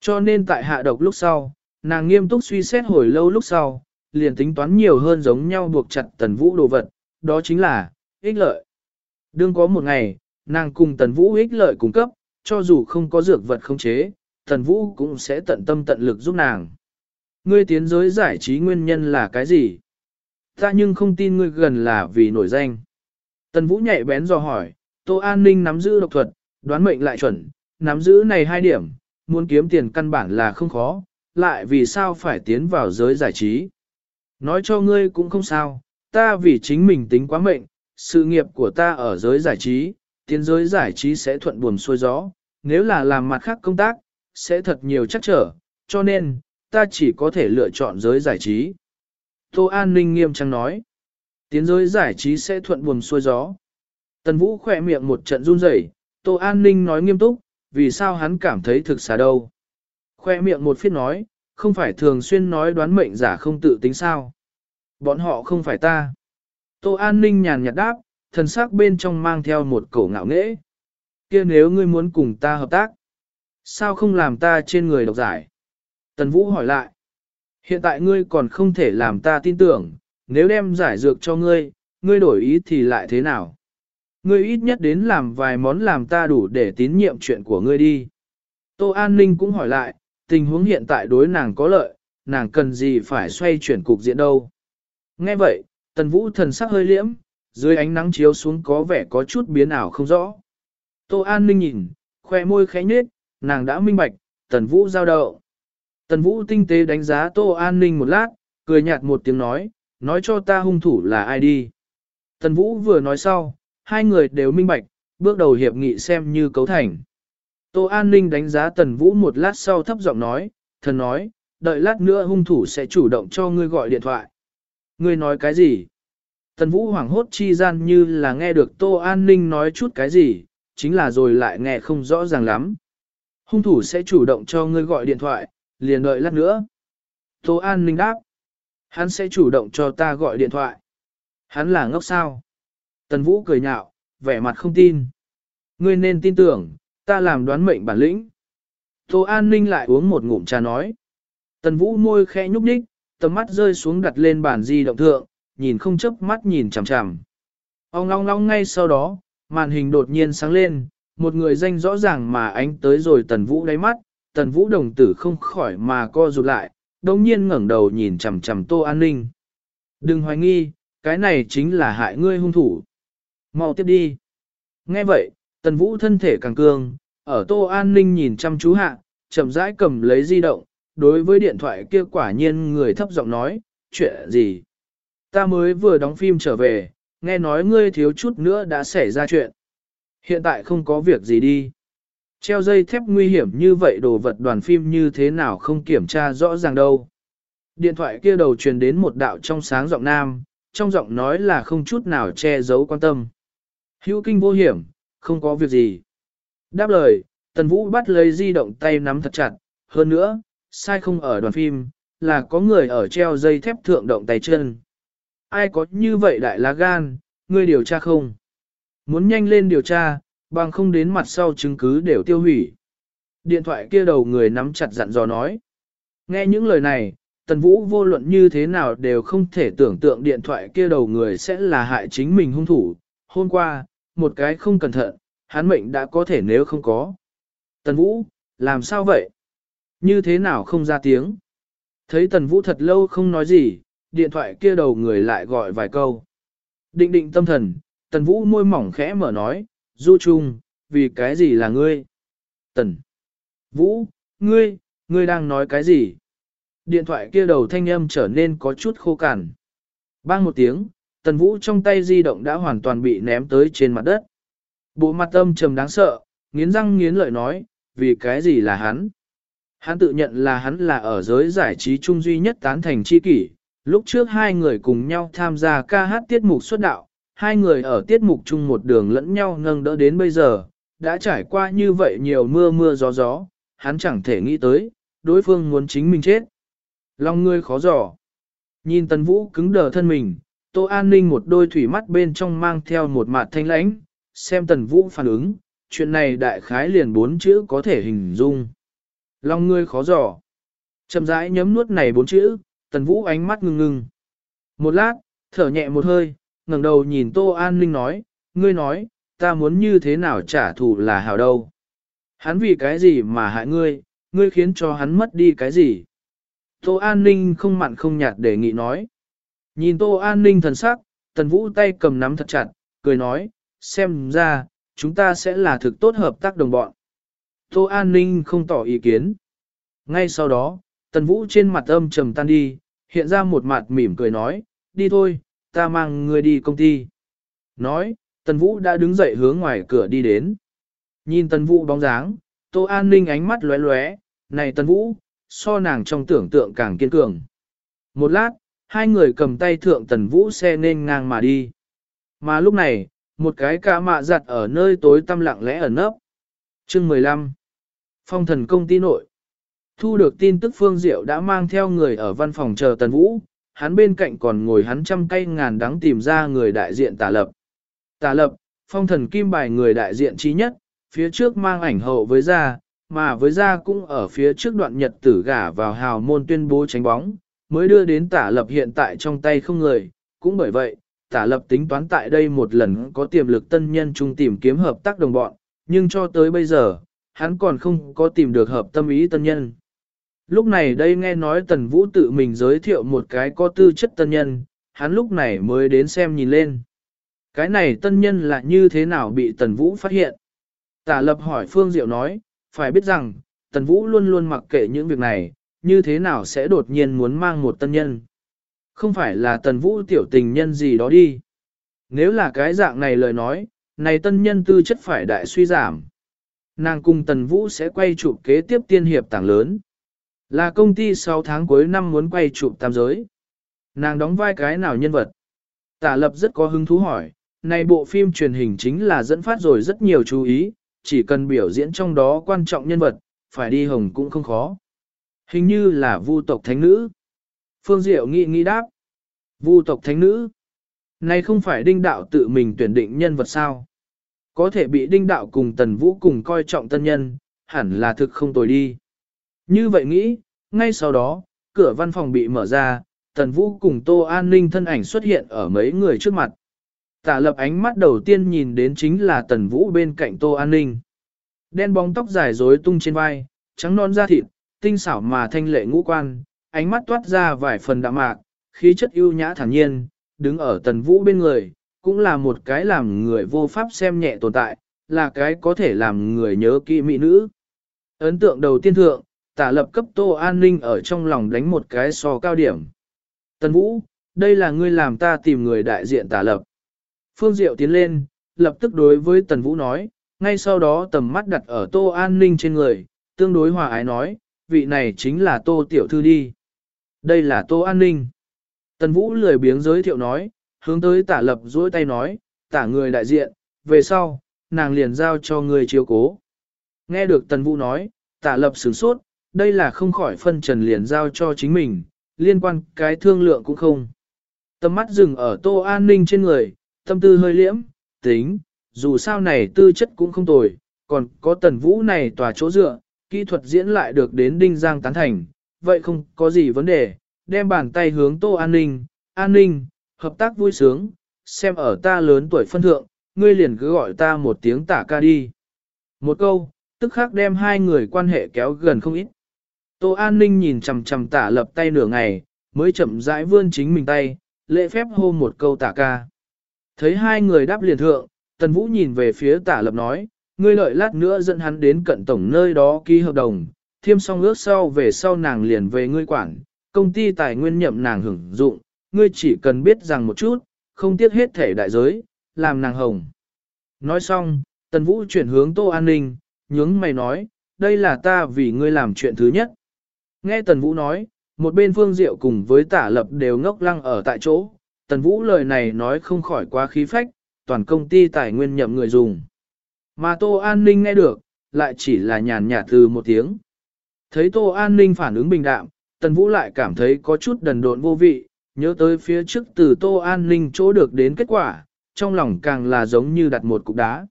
Cho nên tại hạ độc lúc sau, nàng nghiêm túc suy xét hồi lâu lúc sau, liền tính toán nhiều hơn giống nhau buộc chặt Tần Vũ đồ vật, đó chính là, ích lợi. Đương có một ngày, nàng cùng Tần Vũ ích lợi cung cấp, cho dù không có dược vật không chế, Tần Vũ cũng sẽ tận tâm tận lực giúp nàng. Ngươi tiến giới giải trí nguyên nhân là cái gì? Ta nhưng không tin ngươi gần là vì nổi danh. Tần Vũ nhạy bén dò hỏi, Tô An Ninh nắm giữ độc thuật, đoán mệnh lại chuẩn, nắm giữ này hai điểm, muốn kiếm tiền căn bản là không khó, lại vì sao phải tiến vào giới giải trí. Nói cho ngươi cũng không sao, ta vì chính mình tính quá mệnh, sự nghiệp của ta ở giới giải trí, tiến giới giải trí sẽ thuận buồm xuôi gió, nếu là làm mặt khác công tác, sẽ thật nhiều chắc trở, cho nên, ta chỉ có thể lựa chọn giới giải trí. Tô An Ninh nghiêm trang nói, tiến giới giải trí sẽ thuận buồm xuôi gió. Tần Vũ khỏe miệng một trận run rẩy, Tô An Ninh nói nghiêm túc, vì sao hắn cảm thấy thực xả đâu. Khoe miệng một phiết nói, không phải thường xuyên nói đoán mệnh giả không tự tính sao. Bọn họ không phải ta. Tô An Ninh nhàn nhạt đáp, thần sắc bên trong mang theo một cổ ngạo nghễ. kia nếu ngươi muốn cùng ta hợp tác, sao không làm ta trên người độc giải? Tần Vũ hỏi lại. Hiện tại ngươi còn không thể làm ta tin tưởng, nếu đem giải dược cho ngươi, ngươi đổi ý thì lại thế nào? Ngươi ít nhất đến làm vài món làm ta đủ để tín nhiệm chuyện của ngươi đi. Tô An Ninh cũng hỏi lại, tình huống hiện tại đối nàng có lợi, nàng cần gì phải xoay chuyển cục diện đâu. Nghe vậy, tần vũ thần sắc hơi liễm, dưới ánh nắng chiếu xuống có vẻ có chút biến ảo không rõ. Tô An Ninh nhìn, khoe môi khẽ nhết, nàng đã minh bạch, tần vũ giao đậu. Tần vũ tinh tế đánh giá Tô An Ninh một lát, cười nhạt một tiếng nói, nói cho ta hung thủ là ai đi. Tần vũ vừa nói sau, hai người đều minh bạch, bước đầu hiệp nghị xem như cấu thành. Tô An Ninh đánh giá Tần Vũ một lát sau thấp giọng nói, thần nói, đợi lát nữa hung thủ sẽ chủ động cho ngươi gọi điện thoại. Ngươi nói cái gì? Tần Vũ hoảng hốt chi gian như là nghe được Tô An Ninh nói chút cái gì, chính là rồi lại nghe không rõ ràng lắm. Hung thủ sẽ chủ động cho ngươi gọi điện thoại, liền đợi lát nữa. Tô An Ninh đáp. Hắn sẽ chủ động cho ta gọi điện thoại. Hắn là ngốc sao? Tần Vũ cười nhạo, vẻ mặt không tin. Ngươi nên tin tưởng, ta làm đoán mệnh bản lĩnh. Tô An Ninh lại uống một ngụm trà nói. Tần Vũ môi khẽ nhúc nhích, tầm mắt rơi xuống đặt lên bàn di động thượng, nhìn không chớp mắt nhìn chằm chằm. Ông long long ngay sau đó, màn hình đột nhiên sáng lên, một người danh rõ ràng mà ánh tới rồi Tần Vũ đáy mắt, Tần Vũ đồng tử không khỏi mà co rụt lại, đồng nhiên ngẩng đầu nhìn chằm chằm Tô An Ninh. Đừng hoài nghi, cái này chính là hại ngươi hung thủ. Mau tiếp đi. Nghe vậy, Tần Vũ thân thể càng cương, ở Tô An Ninh nhìn chăm chú hạ, chậm rãi cầm lấy di động, đối với điện thoại kia quả nhiên người thấp giọng nói, chuyện gì? Ta mới vừa đóng phim trở về, nghe nói ngươi thiếu chút nữa đã xảy ra chuyện. Hiện tại không có việc gì đi. Treo dây thép nguy hiểm như vậy đồ vật đoàn phim như thế nào không kiểm tra rõ ràng đâu. Điện thoại kia đầu truyền đến một đạo trong sáng giọng nam, trong giọng nói là không chút nào che giấu quan tâm. Hữu kinh vô hiểm, không có việc gì. Đáp lời, Tần Vũ bắt lấy di động tay nắm thật chặt, hơn nữa, sai không ở đoàn phim, là có người ở treo dây thép thượng động tay chân. Ai có như vậy đại lá gan, ngươi điều tra không? Muốn nhanh lên điều tra, bằng không đến mặt sau chứng cứ đều tiêu hủy. Điện thoại kia đầu người nắm chặt dặn dò nói. Nghe những lời này, Tần Vũ vô luận như thế nào đều không thể tưởng tượng điện thoại kia đầu người sẽ là hại chính mình hung thủ. Hôm qua, một cái không cẩn thận, hắn mệnh đã có thể nếu không có. Tần Vũ, làm sao vậy? Như thế nào không ra tiếng? Thấy Tần Vũ thật lâu không nói gì, điện thoại kia đầu người lại gọi vài câu. Định định tâm thần, Tần Vũ môi mỏng khẽ mở nói, Du Trung, vì cái gì là ngươi? Tần Vũ, ngươi, ngươi đang nói cái gì? Điện thoại kia đầu thanh âm trở nên có chút khô cằn. Bang một tiếng, Tần Vũ trong tay di động đã hoàn toàn bị ném tới trên mặt đất. Bộ mặt âm trầm đáng sợ, nghiến răng nghiến lợi nói, vì cái gì là hắn? Hắn tự nhận là hắn là ở giới giải trí trung duy nhất tán thành chi kỷ. Lúc trước hai người cùng nhau tham gia ca hát tiết mục xuất đạo, hai người ở tiết mục chung một đường lẫn nhau nâng đỡ đến bây giờ, đã trải qua như vậy nhiều mưa mưa gió gió, hắn chẳng thể nghĩ tới, đối phương muốn chính mình chết. Lòng ngươi khó dò. Nhìn tần vũ cứng đờ thân mình, tô an ninh một đôi thủy mắt bên trong mang theo một mặt thanh lãnh, xem tần vũ phản ứng, chuyện này đại khái liền bốn chữ có thể hình dung. Lòng ngươi khó dò. Chậm rãi nhấm nuốt này bốn chữ, tần vũ ánh mắt ngưng ngưng. Một lát, thở nhẹ một hơi, ngẩng đầu nhìn Tô An Ninh nói, ngươi nói, ta muốn như thế nào trả thù là hảo đâu. Hắn vì cái gì mà hại ngươi, ngươi khiến cho hắn mất đi cái gì. Tô An Ninh không mặn không nhạt đề nghị nói. Nhìn Tô An Ninh thần sắc, tần vũ tay cầm nắm thật chặt, cười nói, xem ra, chúng ta sẽ là thực tốt hợp tác đồng bọn. Tô An Ninh không tỏ ý kiến. Ngay sau đó, Tần Vũ trên mặt âm trầm tan đi, hiện ra một mặt mỉm cười nói, đi thôi, ta mang người đi công ty. Nói, Tần Vũ đã đứng dậy hướng ngoài cửa đi đến. Nhìn Tần Vũ bóng dáng, Tô An Ninh ánh mắt lóe lóe, này Tần Vũ, so nàng trong tưởng tượng càng kiên cường. Một lát, hai người cầm tay thượng Tần Vũ xe nên ngang mà đi. Mà lúc này, một cái ca mạ giặt ở nơi tối tăm lặng lẽ ẩn nấp. Chương 15 Phong thần công ty nội Thu được tin tức Phương Diệu đã mang theo người ở văn phòng chờ Tần Vũ, hắn bên cạnh còn ngồi hắn trăm cây ngàn đắng tìm ra người đại diện tả lập. Tả lập, phong thần kim bài người đại diện trí nhất, phía trước mang ảnh hậu với gia, mà với gia cũng ở phía trước đoạn nhật tử gả vào hào môn tuyên bố tránh bóng, mới đưa đến tả lập hiện tại trong tay không người, cũng bởi vậy, tả lập tính toán tại đây một lần có tiềm lực tân nhân chung tìm kiếm hợp tác đồng bọn, nhưng cho tới bây giờ, hắn còn không có tìm được hợp tâm ý tân nhân. Lúc này đây nghe nói Tần Vũ tự mình giới thiệu một cái có tư chất tân nhân, hắn lúc này mới đến xem nhìn lên. Cái này tân nhân là như thế nào bị Tần Vũ phát hiện? Tả lập hỏi Phương Diệu nói, phải biết rằng, Tần Vũ luôn luôn mặc kệ những việc này, như thế nào sẽ đột nhiên muốn mang một tân nhân? Không phải là Tần Vũ tiểu tình nhân gì đó đi. Nếu là cái dạng này lời nói, này tân nhân tư chất phải đại suy giảm. Nàng cùng Tần Vũ sẽ quay chụp kế tiếp tiên hiệp tảng lớn. Là công ty 6 tháng cuối năm muốn quay chụp tam giới. Nàng đóng vai cái nào nhân vật? Tả lập rất có hứng thú hỏi, này bộ phim truyền hình chính là dẫn phát rồi rất nhiều chú ý, chỉ cần biểu diễn trong đó quan trọng nhân vật, phải đi hồng cũng không khó. Hình như là vu tộc thánh nữ. Phương Diệu nghĩ nghĩ đáp. Vu tộc thánh nữ. Này không phải đinh đạo tự mình tuyển định nhân vật sao? Có thể bị đinh đạo cùng tần vũ cùng coi trọng tân nhân, hẳn là thực không tồi đi. Như vậy nghĩ, ngay sau đó, cửa văn phòng bị mở ra, tần vũ cùng tô an ninh thân ảnh xuất hiện ở mấy người trước mặt. Tả lập ánh mắt đầu tiên nhìn đến chính là tần vũ bên cạnh tô an ninh. Đen bóng tóc dài rối tung trên vai, trắng non da thịt, tinh xảo mà thanh lệ ngũ quan, ánh mắt toát ra vài phần đạm mạc, khí chất ưu nhã thản nhiên, đứng ở tần vũ bên người, cũng là một cái làm người vô pháp xem nhẹ tồn tại, là cái có thể làm người nhớ kỹ mỹ nữ. Ấn tượng đầu tiên thượng, tả lập cấp tô an ninh ở trong lòng đánh một cái so cao điểm. Tần Vũ, đây là ngươi làm ta tìm người đại diện tả lập. Phương Diệu tiến lên, lập tức đối với Tần Vũ nói, ngay sau đó tầm mắt đặt ở tô an ninh trên người, tương đối hòa ái nói, vị này chính là tô tiểu thư đi. Đây là tô an ninh. Tần Vũ lười biếng giới thiệu nói, hướng tới tả lập duỗi tay nói, tả người đại diện, về sau, nàng liền giao cho người chiếu cố. Nghe được Tần Vũ nói, tả lập sửng sốt, đây là không khỏi phân trần liền giao cho chính mình, liên quan cái thương lượng cũng không. Tầm mắt dừng ở tô an ninh trên người, tâm tư hơi liễm, tính, dù sao này tư chất cũng không tồi, còn có tần vũ này tòa chỗ dựa, kỹ thuật diễn lại được đến đinh giang tán thành, vậy không có gì vấn đề, đem bàn tay hướng tô an ninh, an ninh, hợp tác vui sướng, xem ở ta lớn tuổi phân thượng, ngươi liền cứ gọi ta một tiếng tả ca đi. Một câu, tức khắc đem hai người quan hệ kéo gần không ít. Tô An Ninh nhìn chầm chầm tả lập tay nửa ngày, mới chậm rãi vươn chính mình tay, lễ phép hô một câu tả ca. Thấy hai người đáp liền thượng, Tần Vũ nhìn về phía tả lập nói, ngươi lợi lát nữa dẫn hắn đến cận tổng nơi đó ký hợp đồng, thiêm xong ước sau về sau nàng liền về ngươi quản, công ty tài nguyên nhậm nàng hưởng dụng, ngươi chỉ cần biết rằng một chút, không tiếc hết thể đại giới, làm nàng hồng. Nói xong, Tần Vũ chuyển hướng Tô An Ninh, nhướng mày nói, đây là ta vì ngươi làm chuyện thứ nhất. Nghe Tần Vũ nói, một bên Phương Diệu cùng với tả lập đều ngốc lăng ở tại chỗ, Tần Vũ lời này nói không khỏi quá khí phách, toàn công ty tài nguyên nhậm người dùng. Mà Tô An Ninh nghe được, lại chỉ là nhàn nhạt từ một tiếng. Thấy Tô An Ninh phản ứng bình đạm, Tần Vũ lại cảm thấy có chút đần độn vô vị, nhớ tới phía trước từ Tô An Ninh chỗ được đến kết quả, trong lòng càng là giống như đặt một cục đá.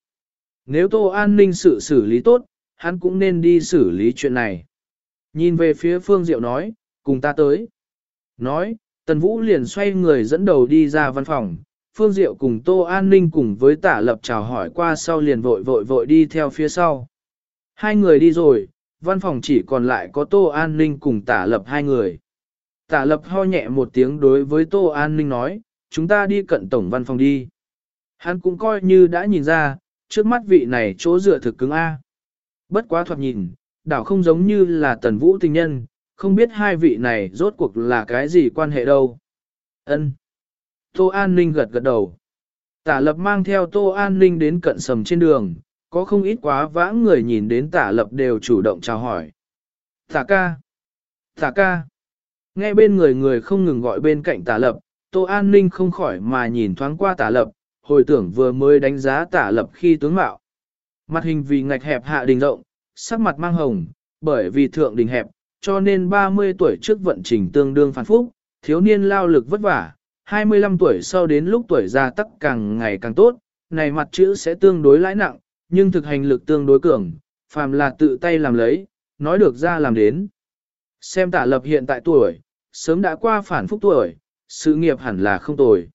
Nếu Tô An Ninh sự xử lý tốt, hắn cũng nên đi xử lý chuyện này. Nhìn về phía Phương Diệu nói, cùng ta tới. Nói, Tần Vũ liền xoay người dẫn đầu đi ra văn phòng, Phương Diệu cùng Tô An Ninh cùng với tả lập chào hỏi qua sau liền vội vội vội đi theo phía sau. Hai người đi rồi, văn phòng chỉ còn lại có Tô An Ninh cùng tả lập hai người. Tả lập ho nhẹ một tiếng đối với Tô An Ninh nói, chúng ta đi cận tổng văn phòng đi. Hắn cũng coi như đã nhìn ra, Trước mắt vị này chỗ dựa thực cứng A. Bất quá thoạt nhìn, đảo không giống như là tần vũ tình nhân, không biết hai vị này rốt cuộc là cái gì quan hệ đâu. Ân. Tô An Ninh gật gật đầu. Tả lập mang theo Tô An Ninh đến cận sầm trên đường, có không ít quá vãng người nhìn đến tả lập đều chủ động chào hỏi. Tả ca. Tả ca. Nghe bên người người không ngừng gọi bên cạnh tả lập, Tô An Ninh không khỏi mà nhìn thoáng qua tả lập, hồi tưởng vừa mới đánh giá tả lập khi tướng mạo. Mặt hình vì ngạch hẹp hạ đình rộng, sắc mặt mang hồng, bởi vì thượng đình hẹp, cho nên 30 tuổi trước vận trình tương đương phản phúc, thiếu niên lao lực vất vả, 25 tuổi sau đến lúc tuổi già tắc càng ngày càng tốt, này mặt chữ sẽ tương đối lãi nặng, nhưng thực hành lực tương đối cường, phàm là tự tay làm lấy, nói được ra làm đến. Xem tả lập hiện tại tuổi, sớm đã qua phản phúc tuổi, sự nghiệp hẳn là không tồi.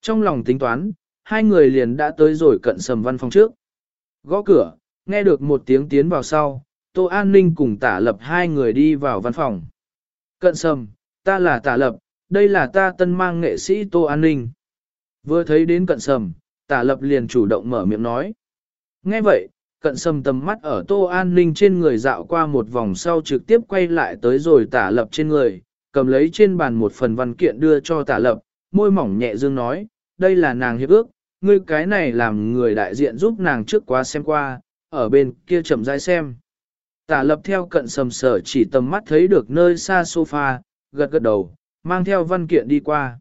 Trong lòng tính toán, hai người liền đã tới rồi cận sầm văn phòng trước. Gõ cửa, nghe được một tiếng tiến vào sau, Tô An Ninh cùng tả lập hai người đi vào văn phòng. Cận sầm, ta là tả lập, đây là ta tân mang nghệ sĩ Tô An Ninh. Vừa thấy đến cận sầm, tả lập liền chủ động mở miệng nói. Nghe vậy, cận sầm tầm mắt ở Tô An Ninh trên người dạo qua một vòng sau trực tiếp quay lại tới rồi tả lập trên người, cầm lấy trên bàn một phần văn kiện đưa cho tả lập, môi mỏng nhẹ dương nói, đây là nàng hiệp ước, ngươi cái này làm người đại diện giúp nàng trước quá xem qua, ở bên kia chậm rãi xem. Tả lập theo cận sầm sở chỉ tầm mắt thấy được nơi xa sofa, gật gật đầu, mang theo văn kiện đi qua.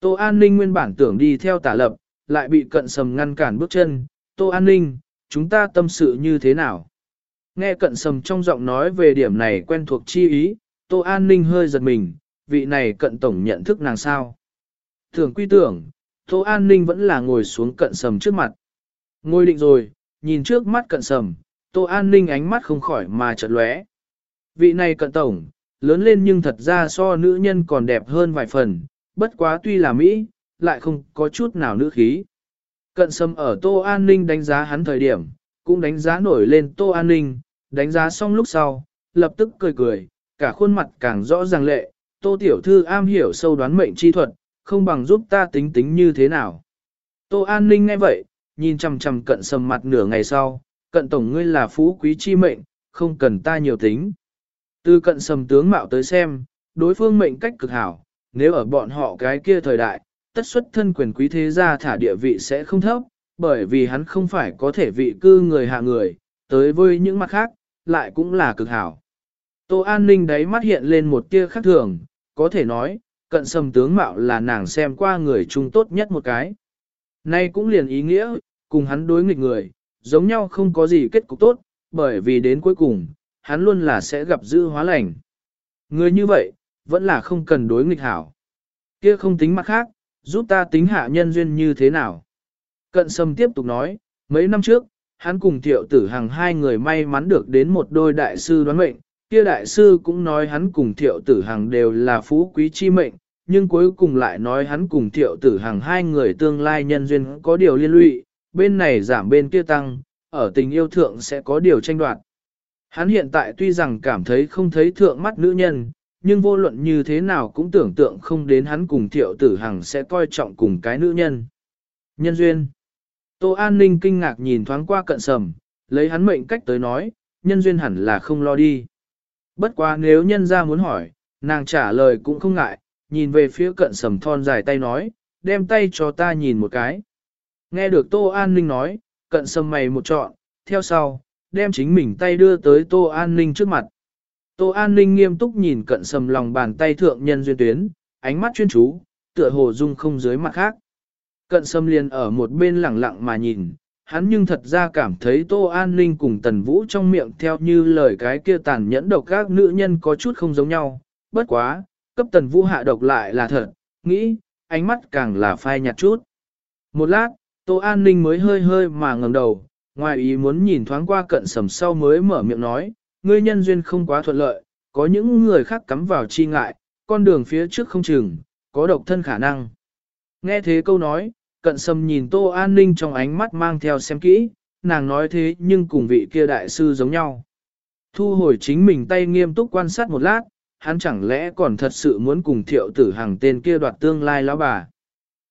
Tô An Ninh nguyên bản tưởng đi theo tả lập, lại bị cận sầm ngăn cản bước chân. Tô An Ninh, chúng ta tâm sự như thế nào? Nghe cận sầm trong giọng nói về điểm này quen thuộc chi ý, Tô An Ninh hơi giật mình, vị này cận tổng nhận thức nàng sao? Tưởng quy tưởng, Tô An Ninh vẫn là ngồi xuống cận sầm trước mặt. Ngồi định rồi, nhìn trước mắt cận sầm, Tô An Ninh ánh mắt không khỏi mà chợt lóe. Vị này cận tổng, lớn lên nhưng thật ra so nữ nhân còn đẹp hơn vài phần, bất quá tuy là Mỹ, lại không có chút nào nữ khí. Cận sầm ở Tô An Ninh đánh giá hắn thời điểm, cũng đánh giá nổi lên Tô An Ninh, đánh giá xong lúc sau, lập tức cười cười, cả khuôn mặt càng rõ ràng lệ, Tô Tiểu Thư am hiểu sâu đoán mệnh chi thuật, không bằng giúp ta tính tính như thế nào. Tô An Ninh nghe vậy, nhìn chằm chằm cận sầm mặt nửa ngày sau, cận tổng ngươi là phú quý chi mệnh, không cần ta nhiều tính. Từ cận sầm tướng mạo tới xem, đối phương mệnh cách cực hảo, nếu ở bọn họ cái kia thời đại, tất xuất thân quyền quý thế gia thả địa vị sẽ không thấp, bởi vì hắn không phải có thể vị cư người hạ người, tới với những mặt khác, lại cũng là cực hảo. Tô An Ninh đấy mắt hiện lên một tia khác thường, có thể nói, cận sầm tướng mạo là nàng xem qua người trung tốt nhất một cái. Nay cũng liền ý nghĩa, cùng hắn đối nghịch người, giống nhau không có gì kết cục tốt, bởi vì đến cuối cùng, hắn luôn là sẽ gặp dư hóa lành. Người như vậy, vẫn là không cần đối nghịch hảo. Kia không tính mặt khác, giúp ta tính hạ nhân duyên như thế nào. Cận sâm tiếp tục nói, mấy năm trước, hắn cùng thiệu tử hàng hai người may mắn được đến một đôi đại sư đoán mệnh, kia đại sư cũng nói hắn cùng thiệu tử hàng đều là phú quý chi mệnh, nhưng cuối cùng lại nói hắn cùng thiệu tử hàng hai người tương lai nhân duyên có điều liên lụy, bên này giảm bên kia tăng, ở tình yêu thượng sẽ có điều tranh đoạt. Hắn hiện tại tuy rằng cảm thấy không thấy thượng mắt nữ nhân, nhưng vô luận như thế nào cũng tưởng tượng không đến hắn cùng thiệu tử hằng sẽ coi trọng cùng cái nữ nhân. Nhân duyên Tô An Ninh kinh ngạc nhìn thoáng qua cận sầm, lấy hắn mệnh cách tới nói, nhân duyên hẳn là không lo đi. Bất quá nếu nhân ra muốn hỏi, nàng trả lời cũng không ngại, nhìn về phía cận sầm thon dài tay nói, đem tay cho ta nhìn một cái. Nghe được Tô An Ninh nói, cận sầm mày một trọn, theo sau, đem chính mình tay đưa tới Tô An Ninh trước mặt. Tô An Ninh nghiêm túc nhìn cận sầm lòng bàn tay thượng nhân duyên tuyến, ánh mắt chuyên chú, tựa hồ dung không dưới mặt khác. Cận sầm liền ở một bên lẳng lặng mà nhìn, hắn nhưng thật ra cảm thấy Tô An Ninh cùng Tần Vũ trong miệng theo như lời cái kia tàn nhẫn độc các nữ nhân có chút không giống nhau, bất quá, cấp Tần Vũ hạ độc lại là thật, nghĩ, ánh mắt càng là phai nhạt chút. Một lát, Tô An Ninh mới hơi hơi mà ngẩng đầu, ngoài ý muốn nhìn thoáng qua cận sầm sau mới mở miệng nói, ngươi nhân duyên không quá thuận lợi, có những người khác cắm vào chi ngại, con đường phía trước không chừng, có độc thân khả năng. Nghe thế câu nói, cận sầm nhìn Tô An Ninh trong ánh mắt mang theo xem kỹ, nàng nói thế nhưng cùng vị kia đại sư giống nhau. Thu hồi chính mình tay nghiêm túc quan sát một lát, hắn chẳng lẽ còn thật sự muốn cùng thiệu tử hàng tên kia đoạt tương lai lão bà.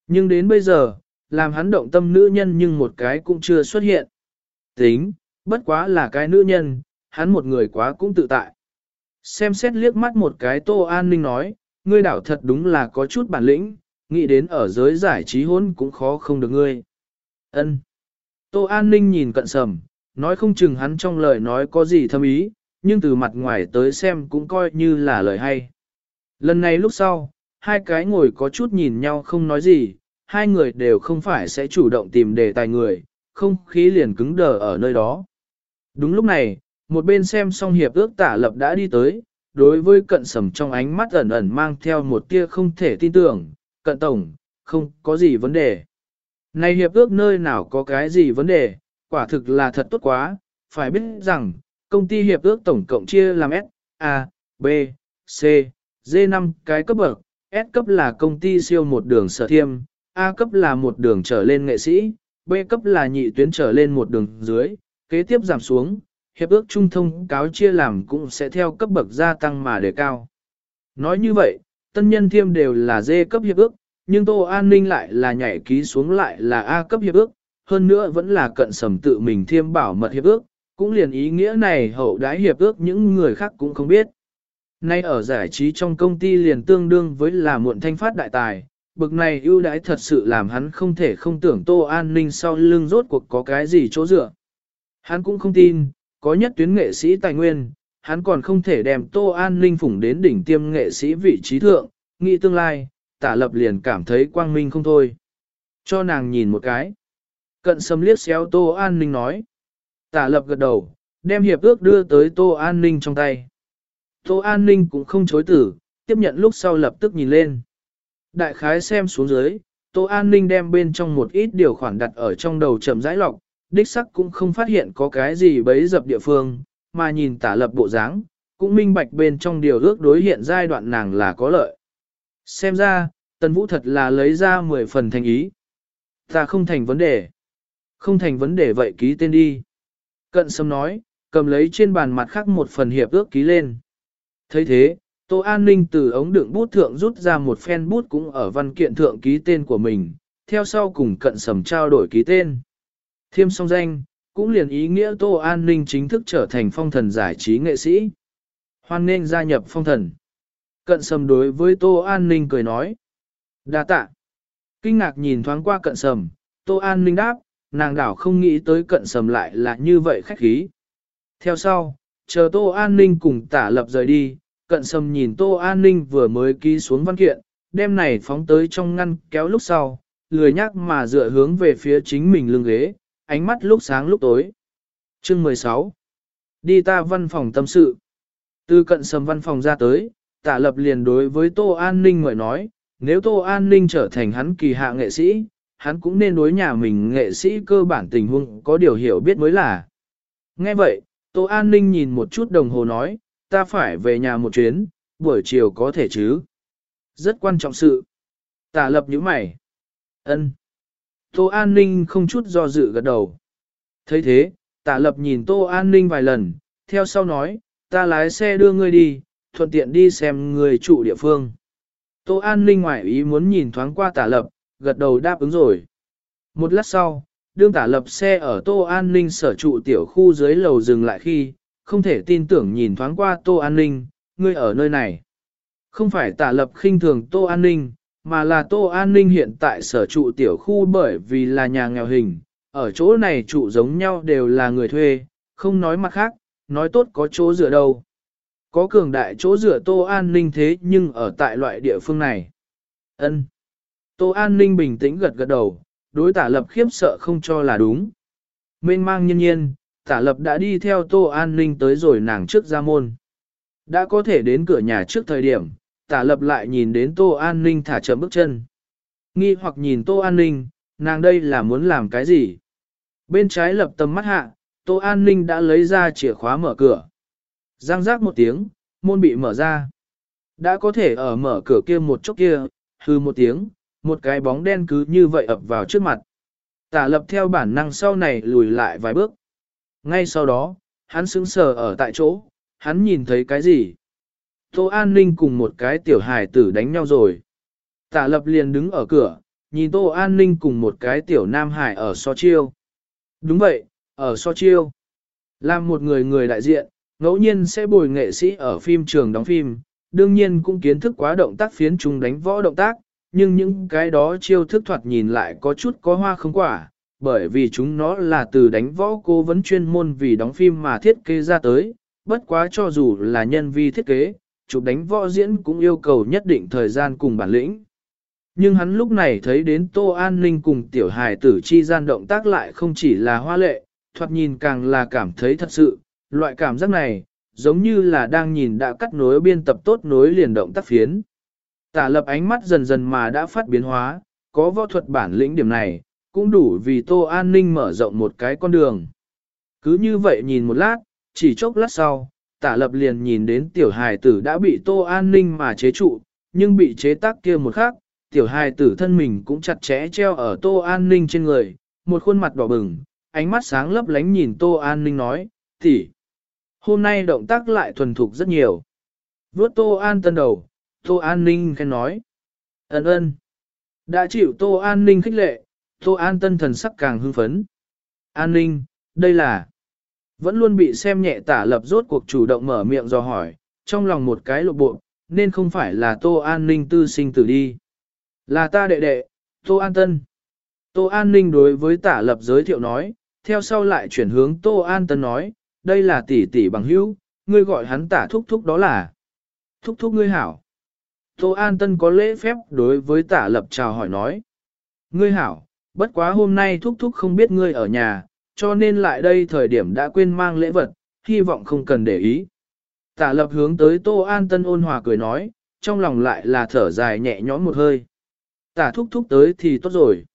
Nhưng đến bây giờ, làm hắn động tâm nữ nhân nhưng một cái cũng chưa xuất hiện. Tính, bất quá là cái nữ nhân, hắn một người quá cũng tự tại. Xem xét liếc mắt một cái Tô An Ninh nói, ngươi đảo thật đúng là có chút bản lĩnh, nghĩ đến ở giới giải trí hôn cũng khó không được ngươi. ân Tô An Ninh nhìn cận sầm, nói không chừng hắn trong lời nói có gì thâm ý, nhưng từ mặt ngoài tới xem cũng coi như là lời hay. Lần này lúc sau, hai cái ngồi có chút nhìn nhau không nói gì, hai người đều không phải sẽ chủ động tìm đề tài người, không khí liền cứng đờ ở nơi đó. Đúng lúc này, một bên xem xong hiệp ước tả lập đã đi tới, đối với cận sầm trong ánh mắt ẩn ẩn mang theo một tia không thể tin tưởng, cận tổng, không có gì vấn đề. Này hiệp ước nơi nào có cái gì vấn đề, quả thực là thật tốt quá, phải biết rằng, công ty hiệp ước tổng cộng chia làm S, A, B, C, D5 cái cấp bậc, S cấp là công ty siêu một đường sở thiêm, A cấp là một đường trở lên nghệ sĩ, B cấp là nhị tuyến trở lên một đường dưới, kế tiếp giảm xuống, hiệp ước trung thông cáo chia làm cũng sẽ theo cấp bậc gia tăng mà đề cao. Nói như vậy, tân nhân thiêm đều là D cấp hiệp ước, nhưng Tô An Ninh lại là nhảy ký xuống lại là A cấp hiệp ước, hơn nữa vẫn là cận sầm tự mình thiêm bảo mật hiệp ước, cũng liền ý nghĩa này hậu đái hiệp ước những người khác cũng không biết. Nay ở giải trí trong công ty liền tương đương với là muộn thanh phát đại tài, bực này ưu đãi thật sự làm hắn không thể không tưởng Tô An Ninh sau lưng rốt cuộc có cái gì chỗ dựa. Hắn cũng không tin, có nhất tuyến nghệ sĩ tài nguyên, hắn còn không thể đem Tô An Ninh phủng đến đỉnh tiêm nghệ sĩ vị trí thượng, nghĩ tương lai, tả lập liền cảm thấy quang minh không thôi. Cho nàng nhìn một cái. Cận sâm liếc xéo Tô An Ninh nói. Tả lập gật đầu, đem hiệp ước đưa tới Tô An Ninh trong tay. Tô An Ninh cũng không chối tử, tiếp nhận lúc sau lập tức nhìn lên. Đại khái xem xuống dưới, Tô An Ninh đem bên trong một ít điều khoản đặt ở trong đầu chậm rãi lọc, đích sắc cũng không phát hiện có cái gì bấy dập địa phương, mà nhìn tả lập bộ dáng, cũng minh bạch bên trong điều ước đối hiện giai đoạn nàng là có lợi. Xem ra, Tần Vũ thật là lấy ra 10 phần thành ý. Ta không thành vấn đề. Không thành vấn đề vậy ký tên đi. Cận sâm nói, cầm lấy trên bàn mặt khác một phần hiệp ước ký lên. thấy thế, Tô An Ninh từ ống đựng bút thượng rút ra một phen bút cũng ở văn kiện thượng ký tên của mình, theo sau cùng cận sầm trao đổi ký tên. Thiêm song danh, cũng liền ý nghĩa Tô An Ninh chính thức trở thành phong thần giải trí nghệ sĩ. Hoan nên gia nhập phong thần. Cận sầm đối với Tô An Ninh cười nói. đa tạ. Kinh ngạc nhìn thoáng qua cận sầm, Tô An Ninh đáp, nàng đảo không nghĩ tới cận sầm lại là như vậy khách khí. Theo sau, chờ Tô An Ninh cùng tả lập rời đi, cận sầm nhìn Tô An Ninh vừa mới ký xuống văn kiện, đem này phóng tới trong ngăn kéo lúc sau, lười nhắc mà dựa hướng về phía chính mình lưng ghế, ánh mắt lúc sáng lúc tối. Chương 16 Đi ta văn phòng tâm sự. Từ cận sầm văn phòng ra tới, tả lập liền đối với Tô An Ninh ngợi nói, nếu Tô An Ninh trở thành hắn kỳ hạ nghệ sĩ, hắn cũng nên đối nhà mình nghệ sĩ cơ bản tình huống có điều hiểu biết mới là. Nghe vậy, Tô An Ninh nhìn một chút đồng hồ nói, ta phải về nhà một chuyến, buổi chiều có thể chứ. Rất quan trọng sự. Tả lập như mày. ân Tô An Ninh không chút do dự gật đầu. thấy thế, tả lập nhìn Tô An Ninh vài lần, theo sau nói, ta lái xe đưa ngươi đi, thuận tiện đi xem người trụ địa phương. Tô An Ninh ngoại ý muốn nhìn thoáng qua tả lập, gật đầu đáp ứng rồi. Một lát sau, đương tả lập xe ở Tô An Ninh sở trụ tiểu khu dưới lầu dừng lại khi, không thể tin tưởng nhìn thoáng qua Tô An Ninh, ngươi ở nơi này. Không phải tả lập khinh thường Tô An Ninh, mà là Tô An Ninh hiện tại sở trụ tiểu khu bởi vì là nhà nghèo hình, ở chỗ này trụ giống nhau đều là người thuê, không nói mặt khác, nói tốt có chỗ dựa đâu. Có cường đại chỗ dựa Tô An Ninh thế nhưng ở tại loại địa phương này. ân Tô An Ninh bình tĩnh gật gật đầu, đối tả lập khiếp sợ không cho là đúng. Mênh mang nhân nhiên, tả lập đã đi theo Tô An Ninh tới rồi nàng trước ra môn. Đã có thể đến cửa nhà trước thời điểm, tả lập lại nhìn đến Tô An Ninh thả chậm bước chân. Nghi hoặc nhìn Tô An Ninh, nàng đây là muốn làm cái gì? Bên trái lập tầm mắt hạ, Tô An Ninh đã lấy ra chìa khóa mở cửa. Giang giác một tiếng, môn bị mở ra. Đã có thể ở mở cửa kia một chốc kia, hư một tiếng, một cái bóng đen cứ như vậy ập vào trước mặt. Tả lập theo bản năng sau này lùi lại vài bước. Ngay sau đó, hắn sững sờ ở tại chỗ, hắn nhìn thấy cái gì? Tô An Ninh cùng một cái tiểu hài tử đánh nhau rồi. Tả lập liền đứng ở cửa, nhìn Tô An Ninh cùng một cái tiểu Nam Hải ở so chiêu. Đúng vậy, ở so chiêu. Làm một người người đại diện, ngẫu nhiên sẽ bồi nghệ sĩ ở phim trường đóng phim, đương nhiên cũng kiến thức quá động tác phiến chúng đánh võ động tác, nhưng những cái đó chiêu thức thoạt nhìn lại có chút có hoa không quả, bởi vì chúng nó là từ đánh võ cô vấn chuyên môn vì đóng phim mà thiết kế ra tới, bất quá cho dù là nhân vi thiết kế, chụp đánh võ diễn cũng yêu cầu nhất định thời gian cùng bản lĩnh. Nhưng hắn lúc này thấy đến Tô An Ninh cùng tiểu hài tử chi gian động tác lại không chỉ là hoa lệ, thoạt nhìn càng là cảm thấy thật sự, loại cảm giác này, giống như là đang nhìn đã cắt nối biên tập tốt nối liền động tác phiến. Tả lập ánh mắt dần dần mà đã phát biến hóa, có võ thuật bản lĩnh điểm này, cũng đủ vì Tô An Ninh mở rộng một cái con đường. Cứ như vậy nhìn một lát, chỉ chốc lát sau, tả lập liền nhìn đến tiểu hài tử đã bị Tô An Ninh mà chế trụ, nhưng bị chế tác kia một khác, tiểu hài tử thân mình cũng chặt chẽ treo ở Tô An Ninh trên người, một khuôn mặt đỏ bừng, ánh mắt sáng lấp lánh nhìn Tô An Ninh nói, tỷ, hôm nay động tác lại thuần thục rất nhiều. Vốt Tô An tân đầu, Tô An Ninh khen nói, ơn ơn, đã chịu Tô An Ninh khích lệ, Tô An tân thần sắc càng hưng phấn. An Ninh, đây là, vẫn luôn bị xem nhẹ tả lập rốt cuộc chủ động mở miệng do hỏi, trong lòng một cái lộ bộ, nên không phải là Tô An Ninh tư sinh tử đi. Là ta đệ đệ, Tô An Tân. Tô An Ninh đối với tả lập giới thiệu nói, theo sau lại chuyển hướng Tô An Tân nói, đây là tỷ tỷ bằng hữu, ngươi gọi hắn tả thúc thúc đó là. Thúc thúc ngươi hảo. Tô An Tân có lễ phép đối với tả lập chào hỏi nói. Ngươi hảo, bất quá hôm nay thúc thúc không biết ngươi ở nhà, cho nên lại đây thời điểm đã quên mang lễ vật, hy vọng không cần để ý. Tả lập hướng tới Tô An Tân ôn hòa cười nói, trong lòng lại là thở dài nhẹ nhõm một hơi. Tả thúc thúc tới thì tốt rồi.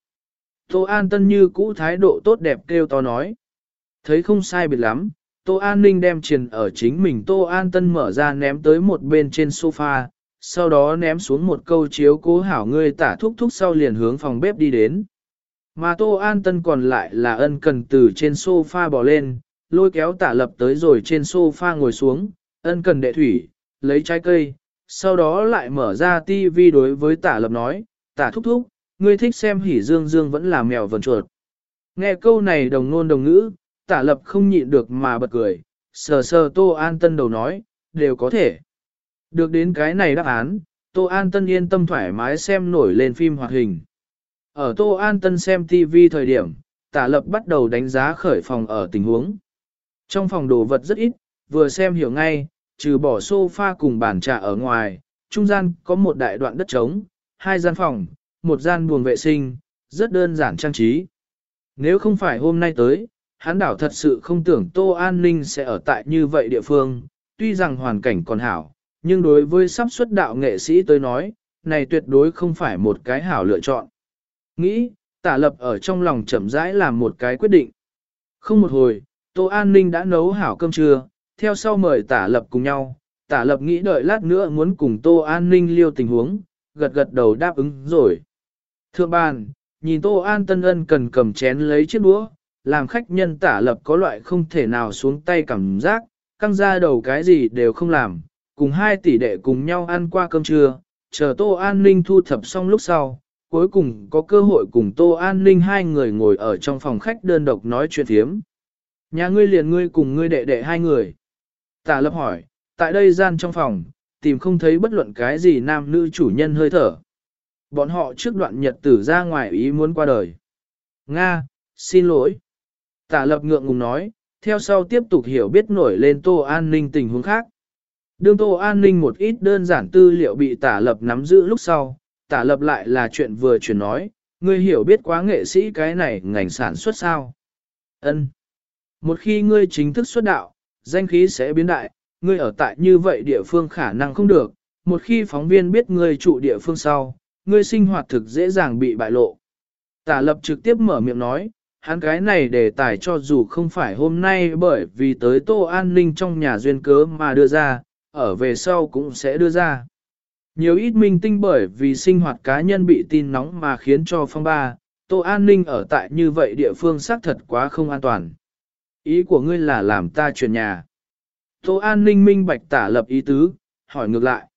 Tô An Tân như cũ thái độ tốt đẹp kêu to nói. Thấy không sai biệt lắm, Tô An Ninh đem truyền ở chính mình Tô An Tân mở ra ném tới một bên trên sofa, sau đó ném xuống một câu chiếu cố hảo ngươi tả thúc thúc sau liền hướng phòng bếp đi đến. Mà Tô An Tân còn lại là ân cần từ trên sofa bò lên, lôi kéo tả lập tới rồi trên sofa ngồi xuống, ân cần đệ thủy, lấy trái cây, sau đó lại mở ra tivi đối với tả lập nói, tả thúc thúc, ngươi thích xem hỉ dương dương vẫn là mèo vần chuột. Nghe câu này đồng ngôn đồng ngữ, tả lập không nhịn được mà bật cười, sờ sờ Tô An Tân đầu nói, đều có thể. Được đến cái này đáp án, Tô An Tân yên tâm thoải mái xem nổi lên phim hoạt hình. Ở Tô An Tân xem TV thời điểm, tả lập bắt đầu đánh giá khởi phòng ở tình huống. Trong phòng đồ vật rất ít, vừa xem hiểu ngay, trừ bỏ sofa cùng bàn trà ở ngoài, trung gian có một đại đoạn đất trống, hai gian phòng, một gian buồng vệ sinh, rất đơn giản trang trí. Nếu không phải hôm nay tới, hắn đảo thật sự không tưởng Tô An Ninh sẽ ở tại như vậy địa phương, tuy rằng hoàn cảnh còn hảo, nhưng đối với sắp xuất đạo nghệ sĩ tới nói, này tuyệt đối không phải một cái hảo lựa chọn. Nghĩ, tả lập ở trong lòng chậm rãi làm một cái quyết định. Không một hồi, Tô An Ninh đã nấu hảo cơm trưa, theo sau mời tả lập cùng nhau, tả lập nghĩ đợi lát nữa muốn cùng Tô An Ninh liêu tình huống, gật gật đầu đáp ứng rồi. Thượng bàn, nhìn Tô An Tân Ân cần cầm chén lấy chiếc đũa, làm khách nhân tả lập có loại không thể nào xuống tay cảm giác, căng ra đầu cái gì đều không làm, cùng hai tỷ đệ cùng nhau ăn qua cơm trưa, chờ Tô An Ninh thu thập xong lúc sau, cuối cùng có cơ hội cùng Tô An Ninh hai người ngồi ở trong phòng khách đơn độc nói chuyện thiếm. Nhà ngươi liền ngươi cùng ngươi đệ đệ hai người. Tả lập hỏi, tại đây gian trong phòng, tìm không thấy bất luận cái gì nam nữ chủ nhân hơi thở. Bọn họ trước đoạn nhật tử ra ngoài ý muốn qua đời. Nga, xin lỗi. Tả lập ngượng ngùng nói, theo sau tiếp tục hiểu biết nổi lên tô an ninh tình huống khác. Đương tô an ninh một ít đơn giản tư liệu bị tả lập nắm giữ lúc sau, tả lập lại là chuyện vừa chuyển nói, ngươi hiểu biết quá nghệ sĩ cái này ngành sản xuất sao. Ân. Một khi ngươi chính thức xuất đạo, danh khí sẽ biến đại, ngươi ở tại như vậy địa phương khả năng không được, một khi phóng viên biết ngươi trụ địa phương sau, ngươi sinh hoạt thực dễ dàng bị bại lộ. Tả lập trực tiếp mở miệng nói, hắn cái này đề tài cho dù không phải hôm nay bởi vì tới tô an ninh trong nhà duyên cớ mà đưa ra, ở về sau cũng sẽ đưa ra. Nhiều ít minh tinh bởi vì sinh hoạt cá nhân bị tin nóng mà khiến cho phong ba, tô an ninh ở tại như vậy địa phương xác thật quá không an toàn. Ý của ngươi là làm ta chuyển nhà. Tô an ninh minh bạch tả lập ý tứ, hỏi ngược lại.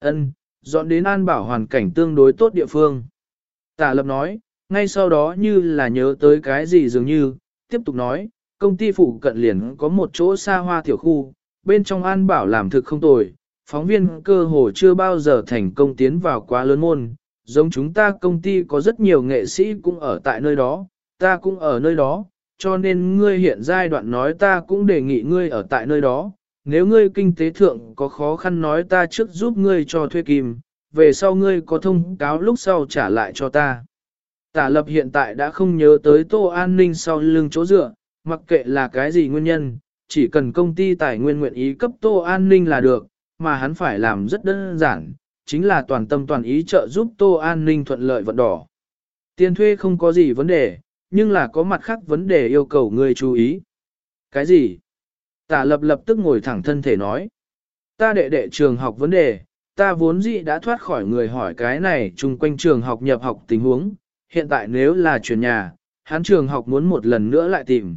ân dọn đến an bảo hoàn cảnh tương đối tốt địa phương. Tả lập nói, ngay sau đó như là nhớ tới cái gì dường như, tiếp tục nói, công ty phụ cận liền có một chỗ xa hoa tiểu khu, bên trong an bảo làm thực không tồi, phóng viên cơ hồ chưa bao giờ thành công tiến vào quá lớn môn, giống chúng ta công ty có rất nhiều nghệ sĩ cũng ở tại nơi đó, ta cũng ở nơi đó, cho nên ngươi hiện giai đoạn nói ta cũng đề nghị ngươi ở tại nơi đó, nếu ngươi kinh tế thượng có khó khăn nói ta trước giúp ngươi cho thuê kim, về sau ngươi có thông cáo lúc sau trả lại cho ta. Tả lập hiện tại đã không nhớ tới tô an ninh sau lưng chỗ dựa, mặc kệ là cái gì nguyên nhân, chỉ cần công ty tài nguyên nguyện ý cấp tô an ninh là được, mà hắn phải làm rất đơn giản, chính là toàn tâm toàn ý trợ giúp tô an ninh thuận lợi vận đỏ. Tiền thuê không có gì vấn đề, nhưng là có mặt khác vấn đề yêu cầu người chú ý. Cái gì? Tả lập lập tức ngồi thẳng thân thể nói. Ta đệ đệ trường học vấn đề, ta vốn dĩ đã thoát khỏi người hỏi cái này chung quanh trường học nhập học tình huống, hiện tại nếu là chuyển nhà, hắn trường học muốn một lần nữa lại tìm.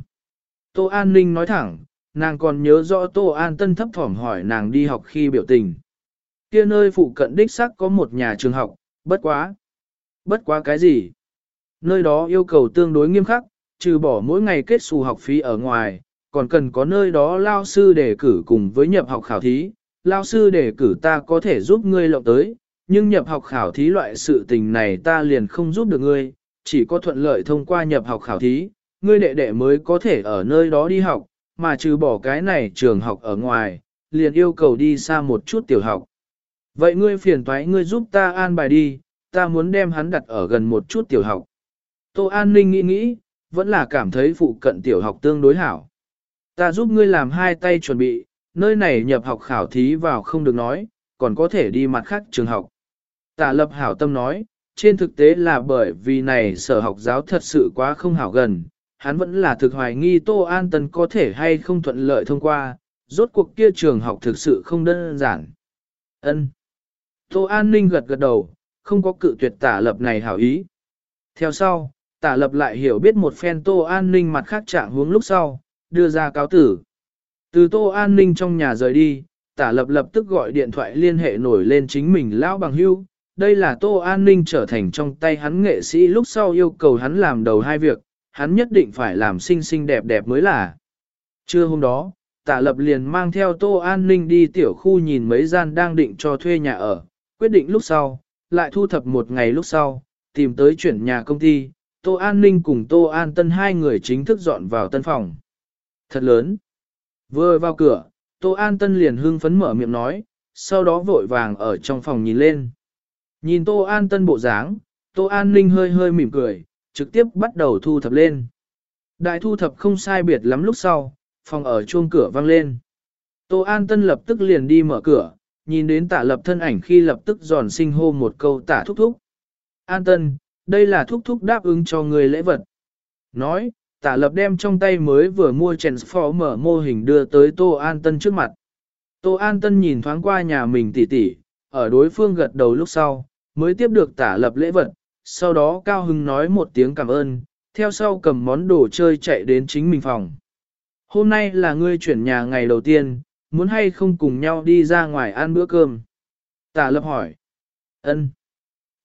Tô An Ninh nói thẳng, nàng còn nhớ rõ Tô An Tân thấp thỏm hỏi nàng đi học khi biểu tình. Kia nơi phụ cận đích xác có một nhà trường học, bất quá. Bất quá cái gì? Nơi đó yêu cầu tương đối nghiêm khắc, trừ bỏ mỗi ngày kết xù học phí ở ngoài, còn cần có nơi đó lao sư đề cử cùng với nhập học khảo thí. Lao sư đề cử ta có thể giúp ngươi lộng tới, nhưng nhập học khảo thí loại sự tình này ta liền không giúp được ngươi, chỉ có thuận lợi thông qua nhập học khảo thí, ngươi đệ đệ mới có thể ở nơi đó đi học, mà trừ bỏ cái này trường học ở ngoài, liền yêu cầu đi xa một chút tiểu học. Vậy ngươi phiền toái ngươi giúp ta an bài đi, ta muốn đem hắn đặt ở gần một chút tiểu học. Tô An Ninh nghĩ nghĩ, vẫn là cảm thấy phụ cận tiểu học tương đối hảo. Ta giúp ngươi làm hai tay chuẩn bị, nơi này nhập học khảo thí vào không được nói, còn có thể đi mặt khác trường học. Tạ lập hảo tâm nói, trên thực tế là bởi vì này sở học giáo thật sự quá không hảo gần, hắn vẫn là thực hoài nghi Tô An Tân có thể hay không thuận lợi thông qua, rốt cuộc kia trường học thực sự không đơn giản. ân Tô An Ninh gật gật đầu, không có cự tuyệt tả lập này hảo ý. Theo sau, tả lập lại hiểu biết một phen Tô An Ninh mặt khác trạng hướng lúc sau, đưa ra cáo tử. Từ Tô An Ninh trong nhà rời đi, tả lập lập tức gọi điện thoại liên hệ nổi lên chính mình lão bằng hưu. Đây là Tô An Ninh trở thành trong tay hắn nghệ sĩ lúc sau yêu cầu hắn làm đầu hai việc, hắn nhất định phải làm xinh xinh đẹp đẹp mới là. Trưa hôm đó, tạ lập liền mang theo Tô An Ninh đi tiểu khu nhìn mấy gian đang định cho thuê nhà ở, quyết định lúc sau, lại thu thập một ngày lúc sau, tìm tới chuyển nhà công ty, Tô An Ninh cùng Tô An Tân hai người chính thức dọn vào tân phòng. Thật lớn. Vừa vào cửa, Tô An Tân liền hưng phấn mở miệng nói, sau đó vội vàng ở trong phòng nhìn lên. Nhìn Tô An Tân bộ dáng, Tô An Ninh hơi hơi mỉm cười, trực tiếp bắt đầu thu thập lên. Đại thu thập không sai biệt lắm lúc sau, phòng ở chuông cửa vang lên. Tô An Tân lập tức liền đi mở cửa, nhìn đến tả lập thân ảnh khi lập tức giòn sinh hô một câu tả thúc thúc. An Tân, đây là thúc thúc đáp ứng cho người lễ vật. Nói, tả lập đem trong tay mới vừa mua Transformer mô hình đưa tới Tô An Tân trước mặt. Tô An Tân nhìn thoáng qua nhà mình tỉ tỉ, ở đối phương gật đầu lúc sau, mới tiếp được tả lập lễ vật, sau đó Cao Hưng nói một tiếng cảm ơn, theo sau cầm món đồ chơi chạy đến chính mình phòng. Hôm nay là ngươi chuyển nhà ngày đầu tiên, muốn hay không cùng nhau đi ra ngoài ăn bữa cơm? Tả lập hỏi. ân.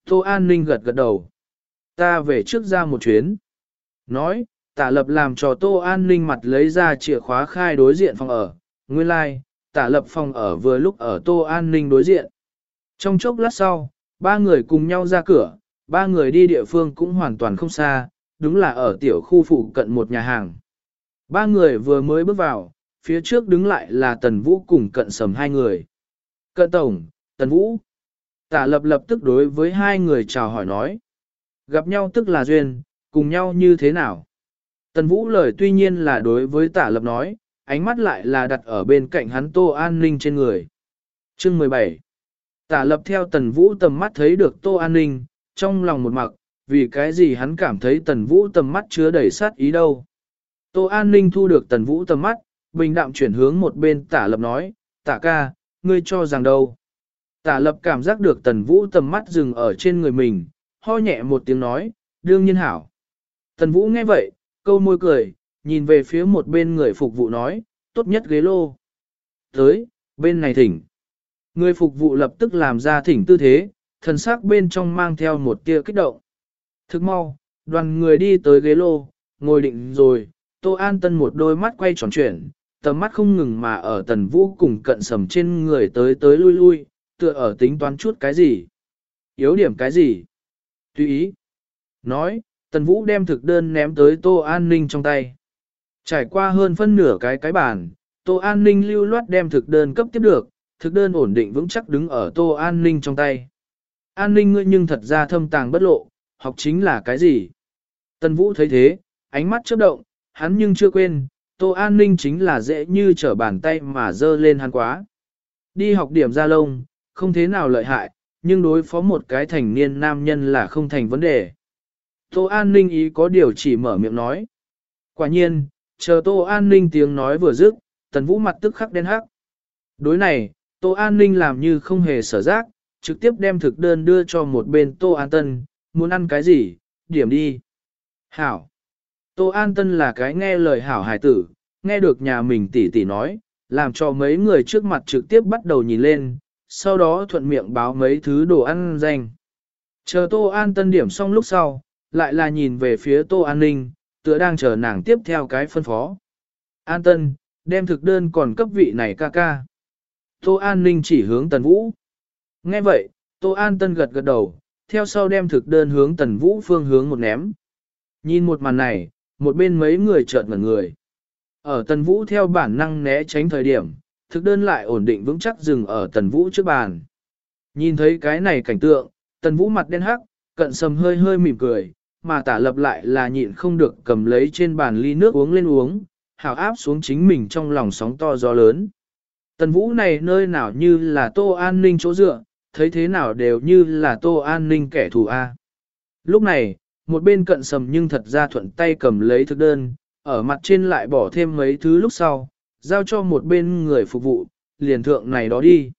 Tô An Ninh gật gật đầu. Ta về trước ra một chuyến. Nói, tả lập làm cho Tô An Ninh mặt lấy ra chìa khóa khai đối diện phòng ở. Nguyên lai, like, tả lập phòng ở vừa lúc ở Tô An Ninh đối diện. Trong chốc lát sau, ba người cùng nhau ra cửa, ba người đi địa phương cũng hoàn toàn không xa, đúng là ở tiểu khu phụ cận một nhà hàng. Ba người vừa mới bước vào, phía trước đứng lại là Tần Vũ cùng cận sầm hai người. Cận Tổng, Tần Vũ. Tả lập lập tức đối với hai người chào hỏi nói. Gặp nhau tức là duyên, cùng nhau như thế nào? Tần Vũ lời tuy nhiên là đối với tả lập nói, ánh mắt lại là đặt ở bên cạnh hắn Tô An Ninh trên người. Chương 17 Tả lập theo Tần Vũ tầm mắt thấy được Tô An Ninh, trong lòng một mặc, vì cái gì hắn cảm thấy Tần Vũ tầm mắt chứa đầy sát ý đâu. Tô An Ninh thu được Tần Vũ tầm mắt, bình đạm chuyển hướng một bên tả lập nói, tả ca, ngươi cho rằng đâu. Tả lập cảm giác được Tần Vũ tầm mắt dừng ở trên người mình, ho nhẹ một tiếng nói, đương nhiên hảo. Tần Vũ nghe vậy, câu môi cười, nhìn về phía một bên người phục vụ nói, tốt nhất ghế lô. Tới, bên này thỉnh. Người phục vụ lập tức làm ra thỉnh tư thế, thần sắc bên trong mang theo một tia kích động. Thức mau, đoàn người đi tới ghế lô, ngồi định rồi, Tô An Tân một đôi mắt quay tròn chuyển, tầm mắt không ngừng mà ở tần vũ cùng cận sầm trên người tới tới lui lui, tựa ở tính toán chút cái gì. Yếu điểm cái gì? Tùy ý. Nói, tần vũ đem thực đơn ném tới Tô An Ninh trong tay. Trải qua hơn phân nửa cái cái bàn, Tô An Ninh lưu loát đem thực đơn cấp tiếp được, thực đơn ổn định vững chắc đứng ở Tô An Ninh trong tay. An Ninh ngươi nhưng thật ra thâm tàng bất lộ, học chính là cái gì? Tần Vũ thấy thế, ánh mắt chớp động, hắn nhưng chưa quên, Tô An Ninh chính là dễ như trở bàn tay mà dơ lên hắn quá. Đi học điểm ra lông, không thế nào lợi hại, nhưng đối phó một cái thành niên nam nhân là không thành vấn đề. Tô An Ninh ý có điều chỉ mở miệng nói. Quả nhiên, chờ Tô An Ninh tiếng nói vừa dứt, Tần Vũ mặt tức khắc đen hắc. Đối này, Tô An Ninh làm như không hề sở giác, trực tiếp đem thực đơn đưa cho một bên Tô An Tân, muốn ăn cái gì, điểm đi. Hảo. Tô An Tân là cái nghe lời hảo hải tử, nghe được nhà mình tỷ tỷ nói, làm cho mấy người trước mặt trực tiếp bắt đầu nhìn lên, sau đó thuận miệng báo mấy thứ đồ ăn danh. Chờ Tô An Tân điểm xong lúc sau, lại là nhìn về phía Tô An Ninh, tựa đang chờ nàng tiếp theo cái phân phó. An Tân, đem thực đơn còn cấp vị này ca ca. Tô An Ninh chỉ hướng Tần Vũ. Nghe vậy, Tô An Tân gật gật đầu, theo sau đem thực đơn hướng Tần Vũ phương hướng một ném. Nhìn một màn này, một bên mấy người chợt ngẩn người. Ở Tần Vũ theo bản năng né tránh thời điểm, thực đơn lại ổn định vững chắc dừng ở Tần Vũ trước bàn. Nhìn thấy cái này cảnh tượng, Tần Vũ mặt đen hắc, cận sầm hơi hơi mỉm cười, mà tả lập lại là nhịn không được cầm lấy trên bàn ly nước uống lên uống, hào áp xuống chính mình trong lòng sóng to gió lớn. Tần Vũ này nơi nào như là tô an ninh chỗ dựa, thấy thế nào đều như là tô an ninh kẻ thù A. Lúc này, một bên cận sầm nhưng thật ra thuận tay cầm lấy thực đơn, ở mặt trên lại bỏ thêm mấy thứ lúc sau, giao cho một bên người phục vụ, liền thượng này đó đi.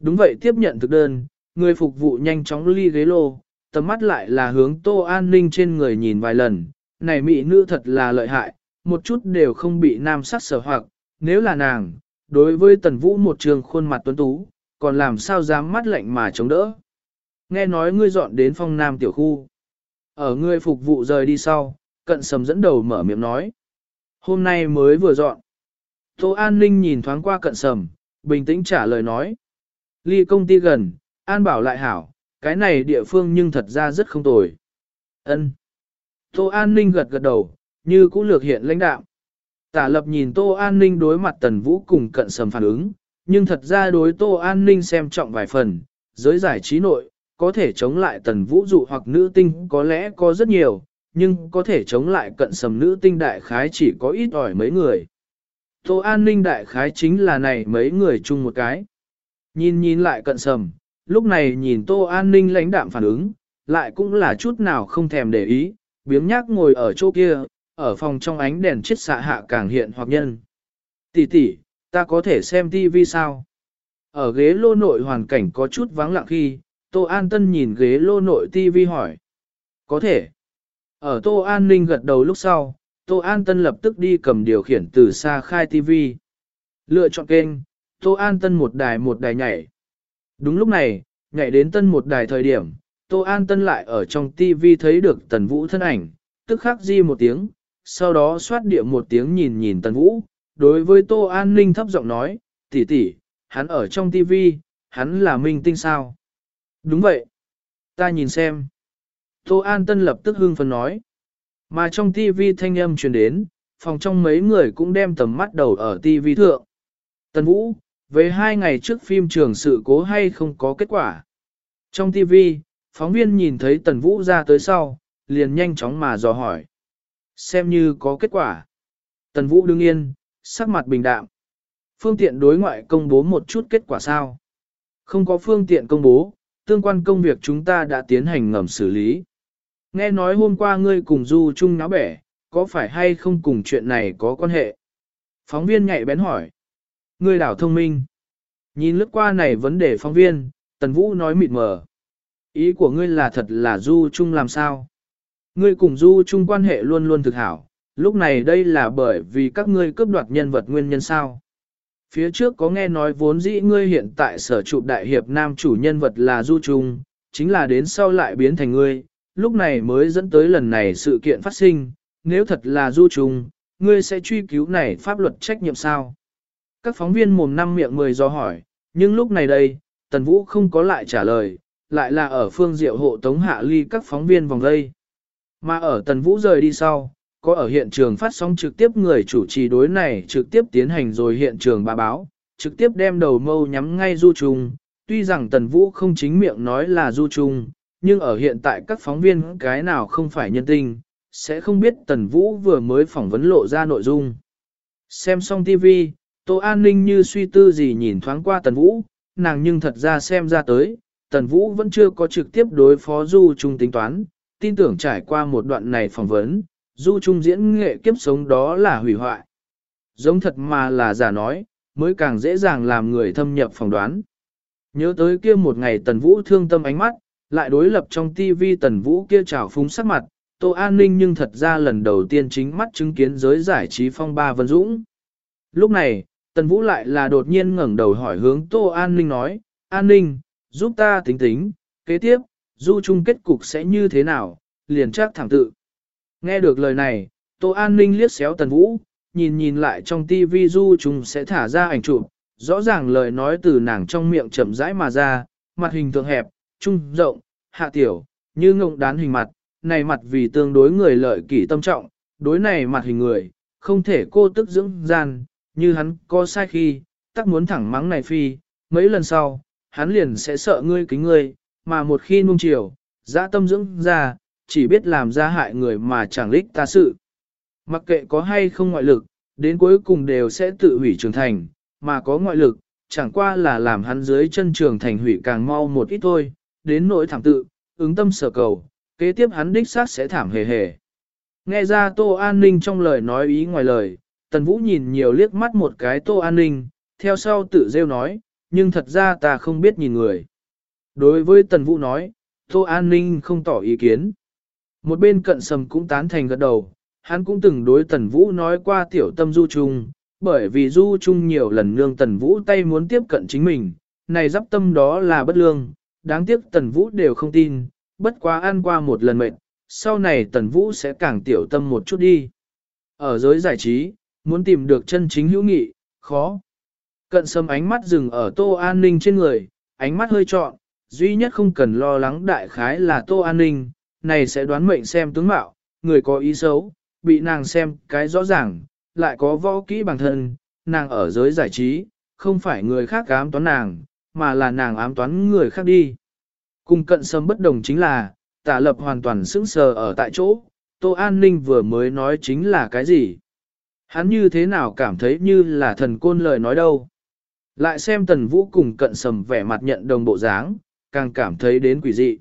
Đúng vậy tiếp nhận thực đơn, người phục vụ nhanh chóng ly ghế lô, tầm mắt lại là hướng tô an ninh trên người nhìn vài lần, này mỹ nữ thật là lợi hại, một chút đều không bị nam sắc sở hoặc, nếu là nàng, đối với tần vũ một trường khuôn mặt tuấn tú, còn làm sao dám mắt lạnh mà chống đỡ. Nghe nói ngươi dọn đến phong nam tiểu khu. Ở ngươi phục vụ rời đi sau, cận sầm dẫn đầu mở miệng nói. Hôm nay mới vừa dọn. Tô An Ninh nhìn thoáng qua cận sầm, bình tĩnh trả lời nói. Ly công ty gần, An bảo lại hảo, cái này địa phương nhưng thật ra rất không tồi. ân Tô An Ninh gật gật đầu, như cũng lược hiện lãnh đạo. Tả lập nhìn Tô An Ninh đối mặt Tần Vũ cùng cận sầm phản ứng, nhưng thật ra đối Tô An Ninh xem trọng vài phần, giới giải trí nội, có thể chống lại Tần Vũ dụ hoặc nữ tinh có lẽ có rất nhiều, nhưng có thể chống lại cận sầm nữ tinh đại khái chỉ có ít ỏi mấy người. Tô An Ninh đại khái chính là này mấy người chung một cái. Nhìn nhìn lại cận sầm, lúc này nhìn Tô An Ninh lãnh đạm phản ứng, lại cũng là chút nào không thèm để ý, biếng nhác ngồi ở chỗ kia, ở phòng trong ánh đèn chiết xạ hạ càng hiện hoặc nhân. Tỷ tỷ, ta có thể xem TV sao? Ở ghế lô nội hoàn cảnh có chút vắng lặng khi, Tô An Tân nhìn ghế lô nội TV hỏi. Có thể. Ở Tô An Ninh gật đầu lúc sau, Tô An Tân lập tức đi cầm điều khiển từ xa khai TV. Lựa chọn kênh, Tô An Tân một đài một đài nhảy. Đúng lúc này, nhảy đến tân một đài thời điểm, Tô An Tân lại ở trong TV thấy được Tần Vũ thân ảnh, tức khắc di một tiếng, sau đó xoát địa một tiếng nhìn nhìn Tần Vũ, đối với Tô An Ninh thấp giọng nói, tỷ tỷ, hắn ở trong TV, hắn là minh tinh sao? Đúng vậy. Ta nhìn xem. Tô An Tân lập tức hưng phấn nói. Mà trong TV thanh âm truyền đến, phòng trong mấy người cũng đem tầm mắt đầu ở TV thượng. Tần Vũ, về hai ngày trước phim trường sự cố hay không có kết quả. Trong TV, phóng viên nhìn thấy Tần Vũ ra tới sau, liền nhanh chóng mà dò hỏi. Xem như có kết quả. Tần Vũ đứng yên, sắc mặt bình đạm. Phương tiện đối ngoại công bố một chút kết quả sao? Không có phương tiện công bố, tương quan công việc chúng ta đã tiến hành ngầm xử lý. Nghe nói hôm qua ngươi cùng Du Trung náo bẻ, có phải hay không cùng chuyện này có quan hệ? Phóng viên nhạy bén hỏi. Ngươi đảo thông minh. Nhìn lướt qua này vấn đề phóng viên, Tần Vũ nói mịt mờ. Ý của ngươi là thật là Du Trung làm sao? Ngươi cùng Du Trung quan hệ luôn luôn thực hảo, lúc này đây là bởi vì các ngươi cướp đoạt nhân vật nguyên nhân sao? Phía trước có nghe nói vốn dĩ ngươi hiện tại sở trụ đại hiệp nam chủ nhân vật là Du Trung, chính là đến sau lại biến thành ngươi, lúc này mới dẫn tới lần này sự kiện phát sinh, nếu thật là du trung ngươi sẽ truy cứu này pháp luật trách nhiệm sao? Các phóng viên mồm năm miệng mười do hỏi, nhưng lúc này đây, Tần Vũ không có lại trả lời, lại là ở phương diệu hộ tống hạ ly các phóng viên vòng đây. Mà ở Tần Vũ rời đi sau, có ở hiện trường phát sóng trực tiếp người chủ trì đối này trực tiếp tiến hành rồi hiện trường bà báo, trực tiếp đem đầu mâu nhắm ngay du trùng. Tuy rằng Tần Vũ không chính miệng nói là du trùng, nhưng ở hiện tại các phóng viên cái nào không phải nhân tinh, sẽ không biết Tần Vũ vừa mới phỏng vấn lộ ra nội dung. Xem xong TV, Tô An Ninh như suy tư gì nhìn thoáng qua Tần Vũ, nàng nhưng thật ra xem ra tới, Tần Vũ vẫn chưa có trực tiếp đối phó Du Trung tính toán, tin tưởng trải qua một đoạn này phỏng vấn, Du Trung diễn nghệ kiếp sống đó là hủy hoại. Giống thật mà là giả nói, mới càng dễ dàng làm người thâm nhập phỏng đoán. Nhớ tới kia một ngày Tần Vũ thương tâm ánh mắt, lại đối lập trong TV Tần Vũ kia trào phúng sắc mặt, Tô An Ninh nhưng thật ra lần đầu tiên chính mắt chứng kiến giới giải trí phong ba Vân Dũng. Lúc này, Tần Vũ lại là đột nhiên ngẩng đầu hỏi hướng Tô An Ninh nói, An Ninh, giúp ta tính tính, kế tiếp, du chung kết cục sẽ như thế nào, liền chắc thẳng tự. Nghe được lời này, Tô An Ninh liếc xéo Tần Vũ, nhìn nhìn lại trong TV du chúng sẽ thả ra ảnh chụp, rõ ràng lời nói từ nàng trong miệng chậm rãi mà ra, mặt hình tượng hẹp, trung rộng, hạ tiểu, như ngộng đán hình mặt, này mặt vì tương đối người lợi kỷ tâm trọng, đối này mặt hình người, không thể cô tức dưỡng gian, như hắn có sai khi, tắc muốn thẳng mắng này phi, mấy lần sau, hắn liền sẽ sợ ngươi kính ngươi, mà một khi nuông chiều, dã tâm dưỡng ra, chỉ biết làm ra hại người mà chẳng lích ta sự. Mặc kệ có hay không ngoại lực, đến cuối cùng đều sẽ tự hủy trưởng thành, mà có ngoại lực, chẳng qua là làm hắn dưới chân trường thành hủy càng mau một ít thôi, đến nỗi thảm tự, ứng tâm sở cầu, kế tiếp hắn đích xác sẽ thảm hề hề. Nghe ra Tô An Ninh trong lời nói ý ngoài lời, Tần Vũ nhìn nhiều liếc mắt một cái Tô An Ninh, theo sau tự rêu nói, nhưng thật ra ta không biết nhìn người. Đối với Tần Vũ nói, Tô An Ninh không tỏ ý kiến. Một bên cận sầm cũng tán thành gật đầu, hắn cũng từng đối Tần Vũ nói qua tiểu tâm du trung, bởi vì du trung nhiều lần nương Tần Vũ tay muốn tiếp cận chính mình, này dắp tâm đó là bất lương, đáng tiếc Tần Vũ đều không tin, bất quá ăn qua một lần mệt, sau này Tần Vũ sẽ càng tiểu tâm một chút đi. Ở giới giải trí, muốn tìm được chân chính hữu nghị, khó. Cận sâm ánh mắt dừng ở Tô An Ninh trên người, ánh mắt hơi trọn, duy nhất không cần lo lắng đại khái là Tô An Ninh, này sẽ đoán mệnh xem tướng mạo, người có ý xấu, bị nàng xem cái rõ ràng, lại có võ kỹ bằng thân, nàng ở giới giải trí, không phải người khác ám toán nàng, mà là nàng ám toán người khác đi. Cùng cận sâm bất đồng chính là, tả lập hoàn toàn sững sờ ở tại chỗ, Tô An Ninh vừa mới nói chính là cái gì? Hắn như thế nào cảm thấy như là thần côn lời nói đâu? Lại xem tần vũ cùng cận sầm vẻ mặt nhận đồng bộ dáng, càng cảm thấy đến quỷ dị.